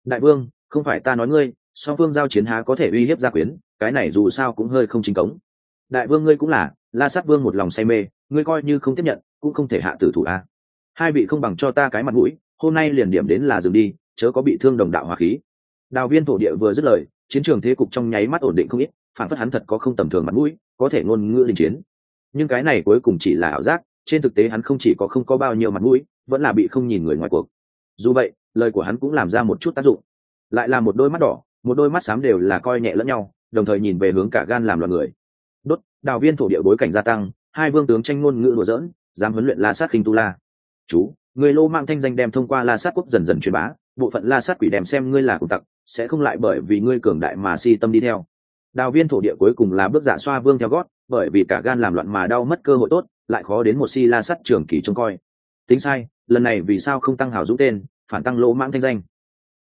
Đại vương, không phải ta nói ngươi, song phương giao chiến há có thể uy hiếp gia quyến, cái này dù sao cũng hơi không chính cống. Đại vương ngươi cũng là, la sát vương một lòng say mê, ngươi coi như không tiếp nhận, cũng không thể hạ tử thủ a. Hai vị không bằng cho ta cái mặt mũi, hôm nay liền điểm đến là dừng đi, chớ có bị thương đồng đạo hòa khí. Đào viên thổ địa vừa dứt lời, chiến trường thế cục trong nháy mắt ổn định không ít, phản phất hắn thật có không tầm thường mặt mũi, có thể ngôn ngữ đình chiến. Nhưng cái này cuối cùng chỉ là ảo giác trên thực tế hắn không chỉ có không có bao nhiêu mặt mũi, vẫn là bị không nhìn người ngoài cuộc. Dù vậy, lời của hắn cũng làm ra một chút tác dụng. Lại là một đôi mắt đỏ, một đôi mắt xám đều là coi nhẹ lẫn nhau, đồng thời nhìn về hướng cả gan làm loạn người. Đốt, đào viên thổ địa bối cảnh gia tăng, hai vương tướng tranh ngôn ngữ đùa dỡn dám huấn luyện la sát khinh tu la. Chú, người lô mang thanh danh đem thông qua la sát quốc dần dần truyền bá, bộ phận la sát quỷ đem xem ngươi là cùng tặc, sẽ không lại bởi vì ngươi cường đại mà si tâm đi theo. Đào viên thổ địa cuối cùng là bước giả xoa vương theo gót, bởi vì cả gan làm loạn mà đau mất cơ hội tốt lại khó đến một si la sắt trường kỳ trông coi. Tính sai, lần này vì sao không tăng hào dũng tên, phản tăng lỗ mãng thanh danh?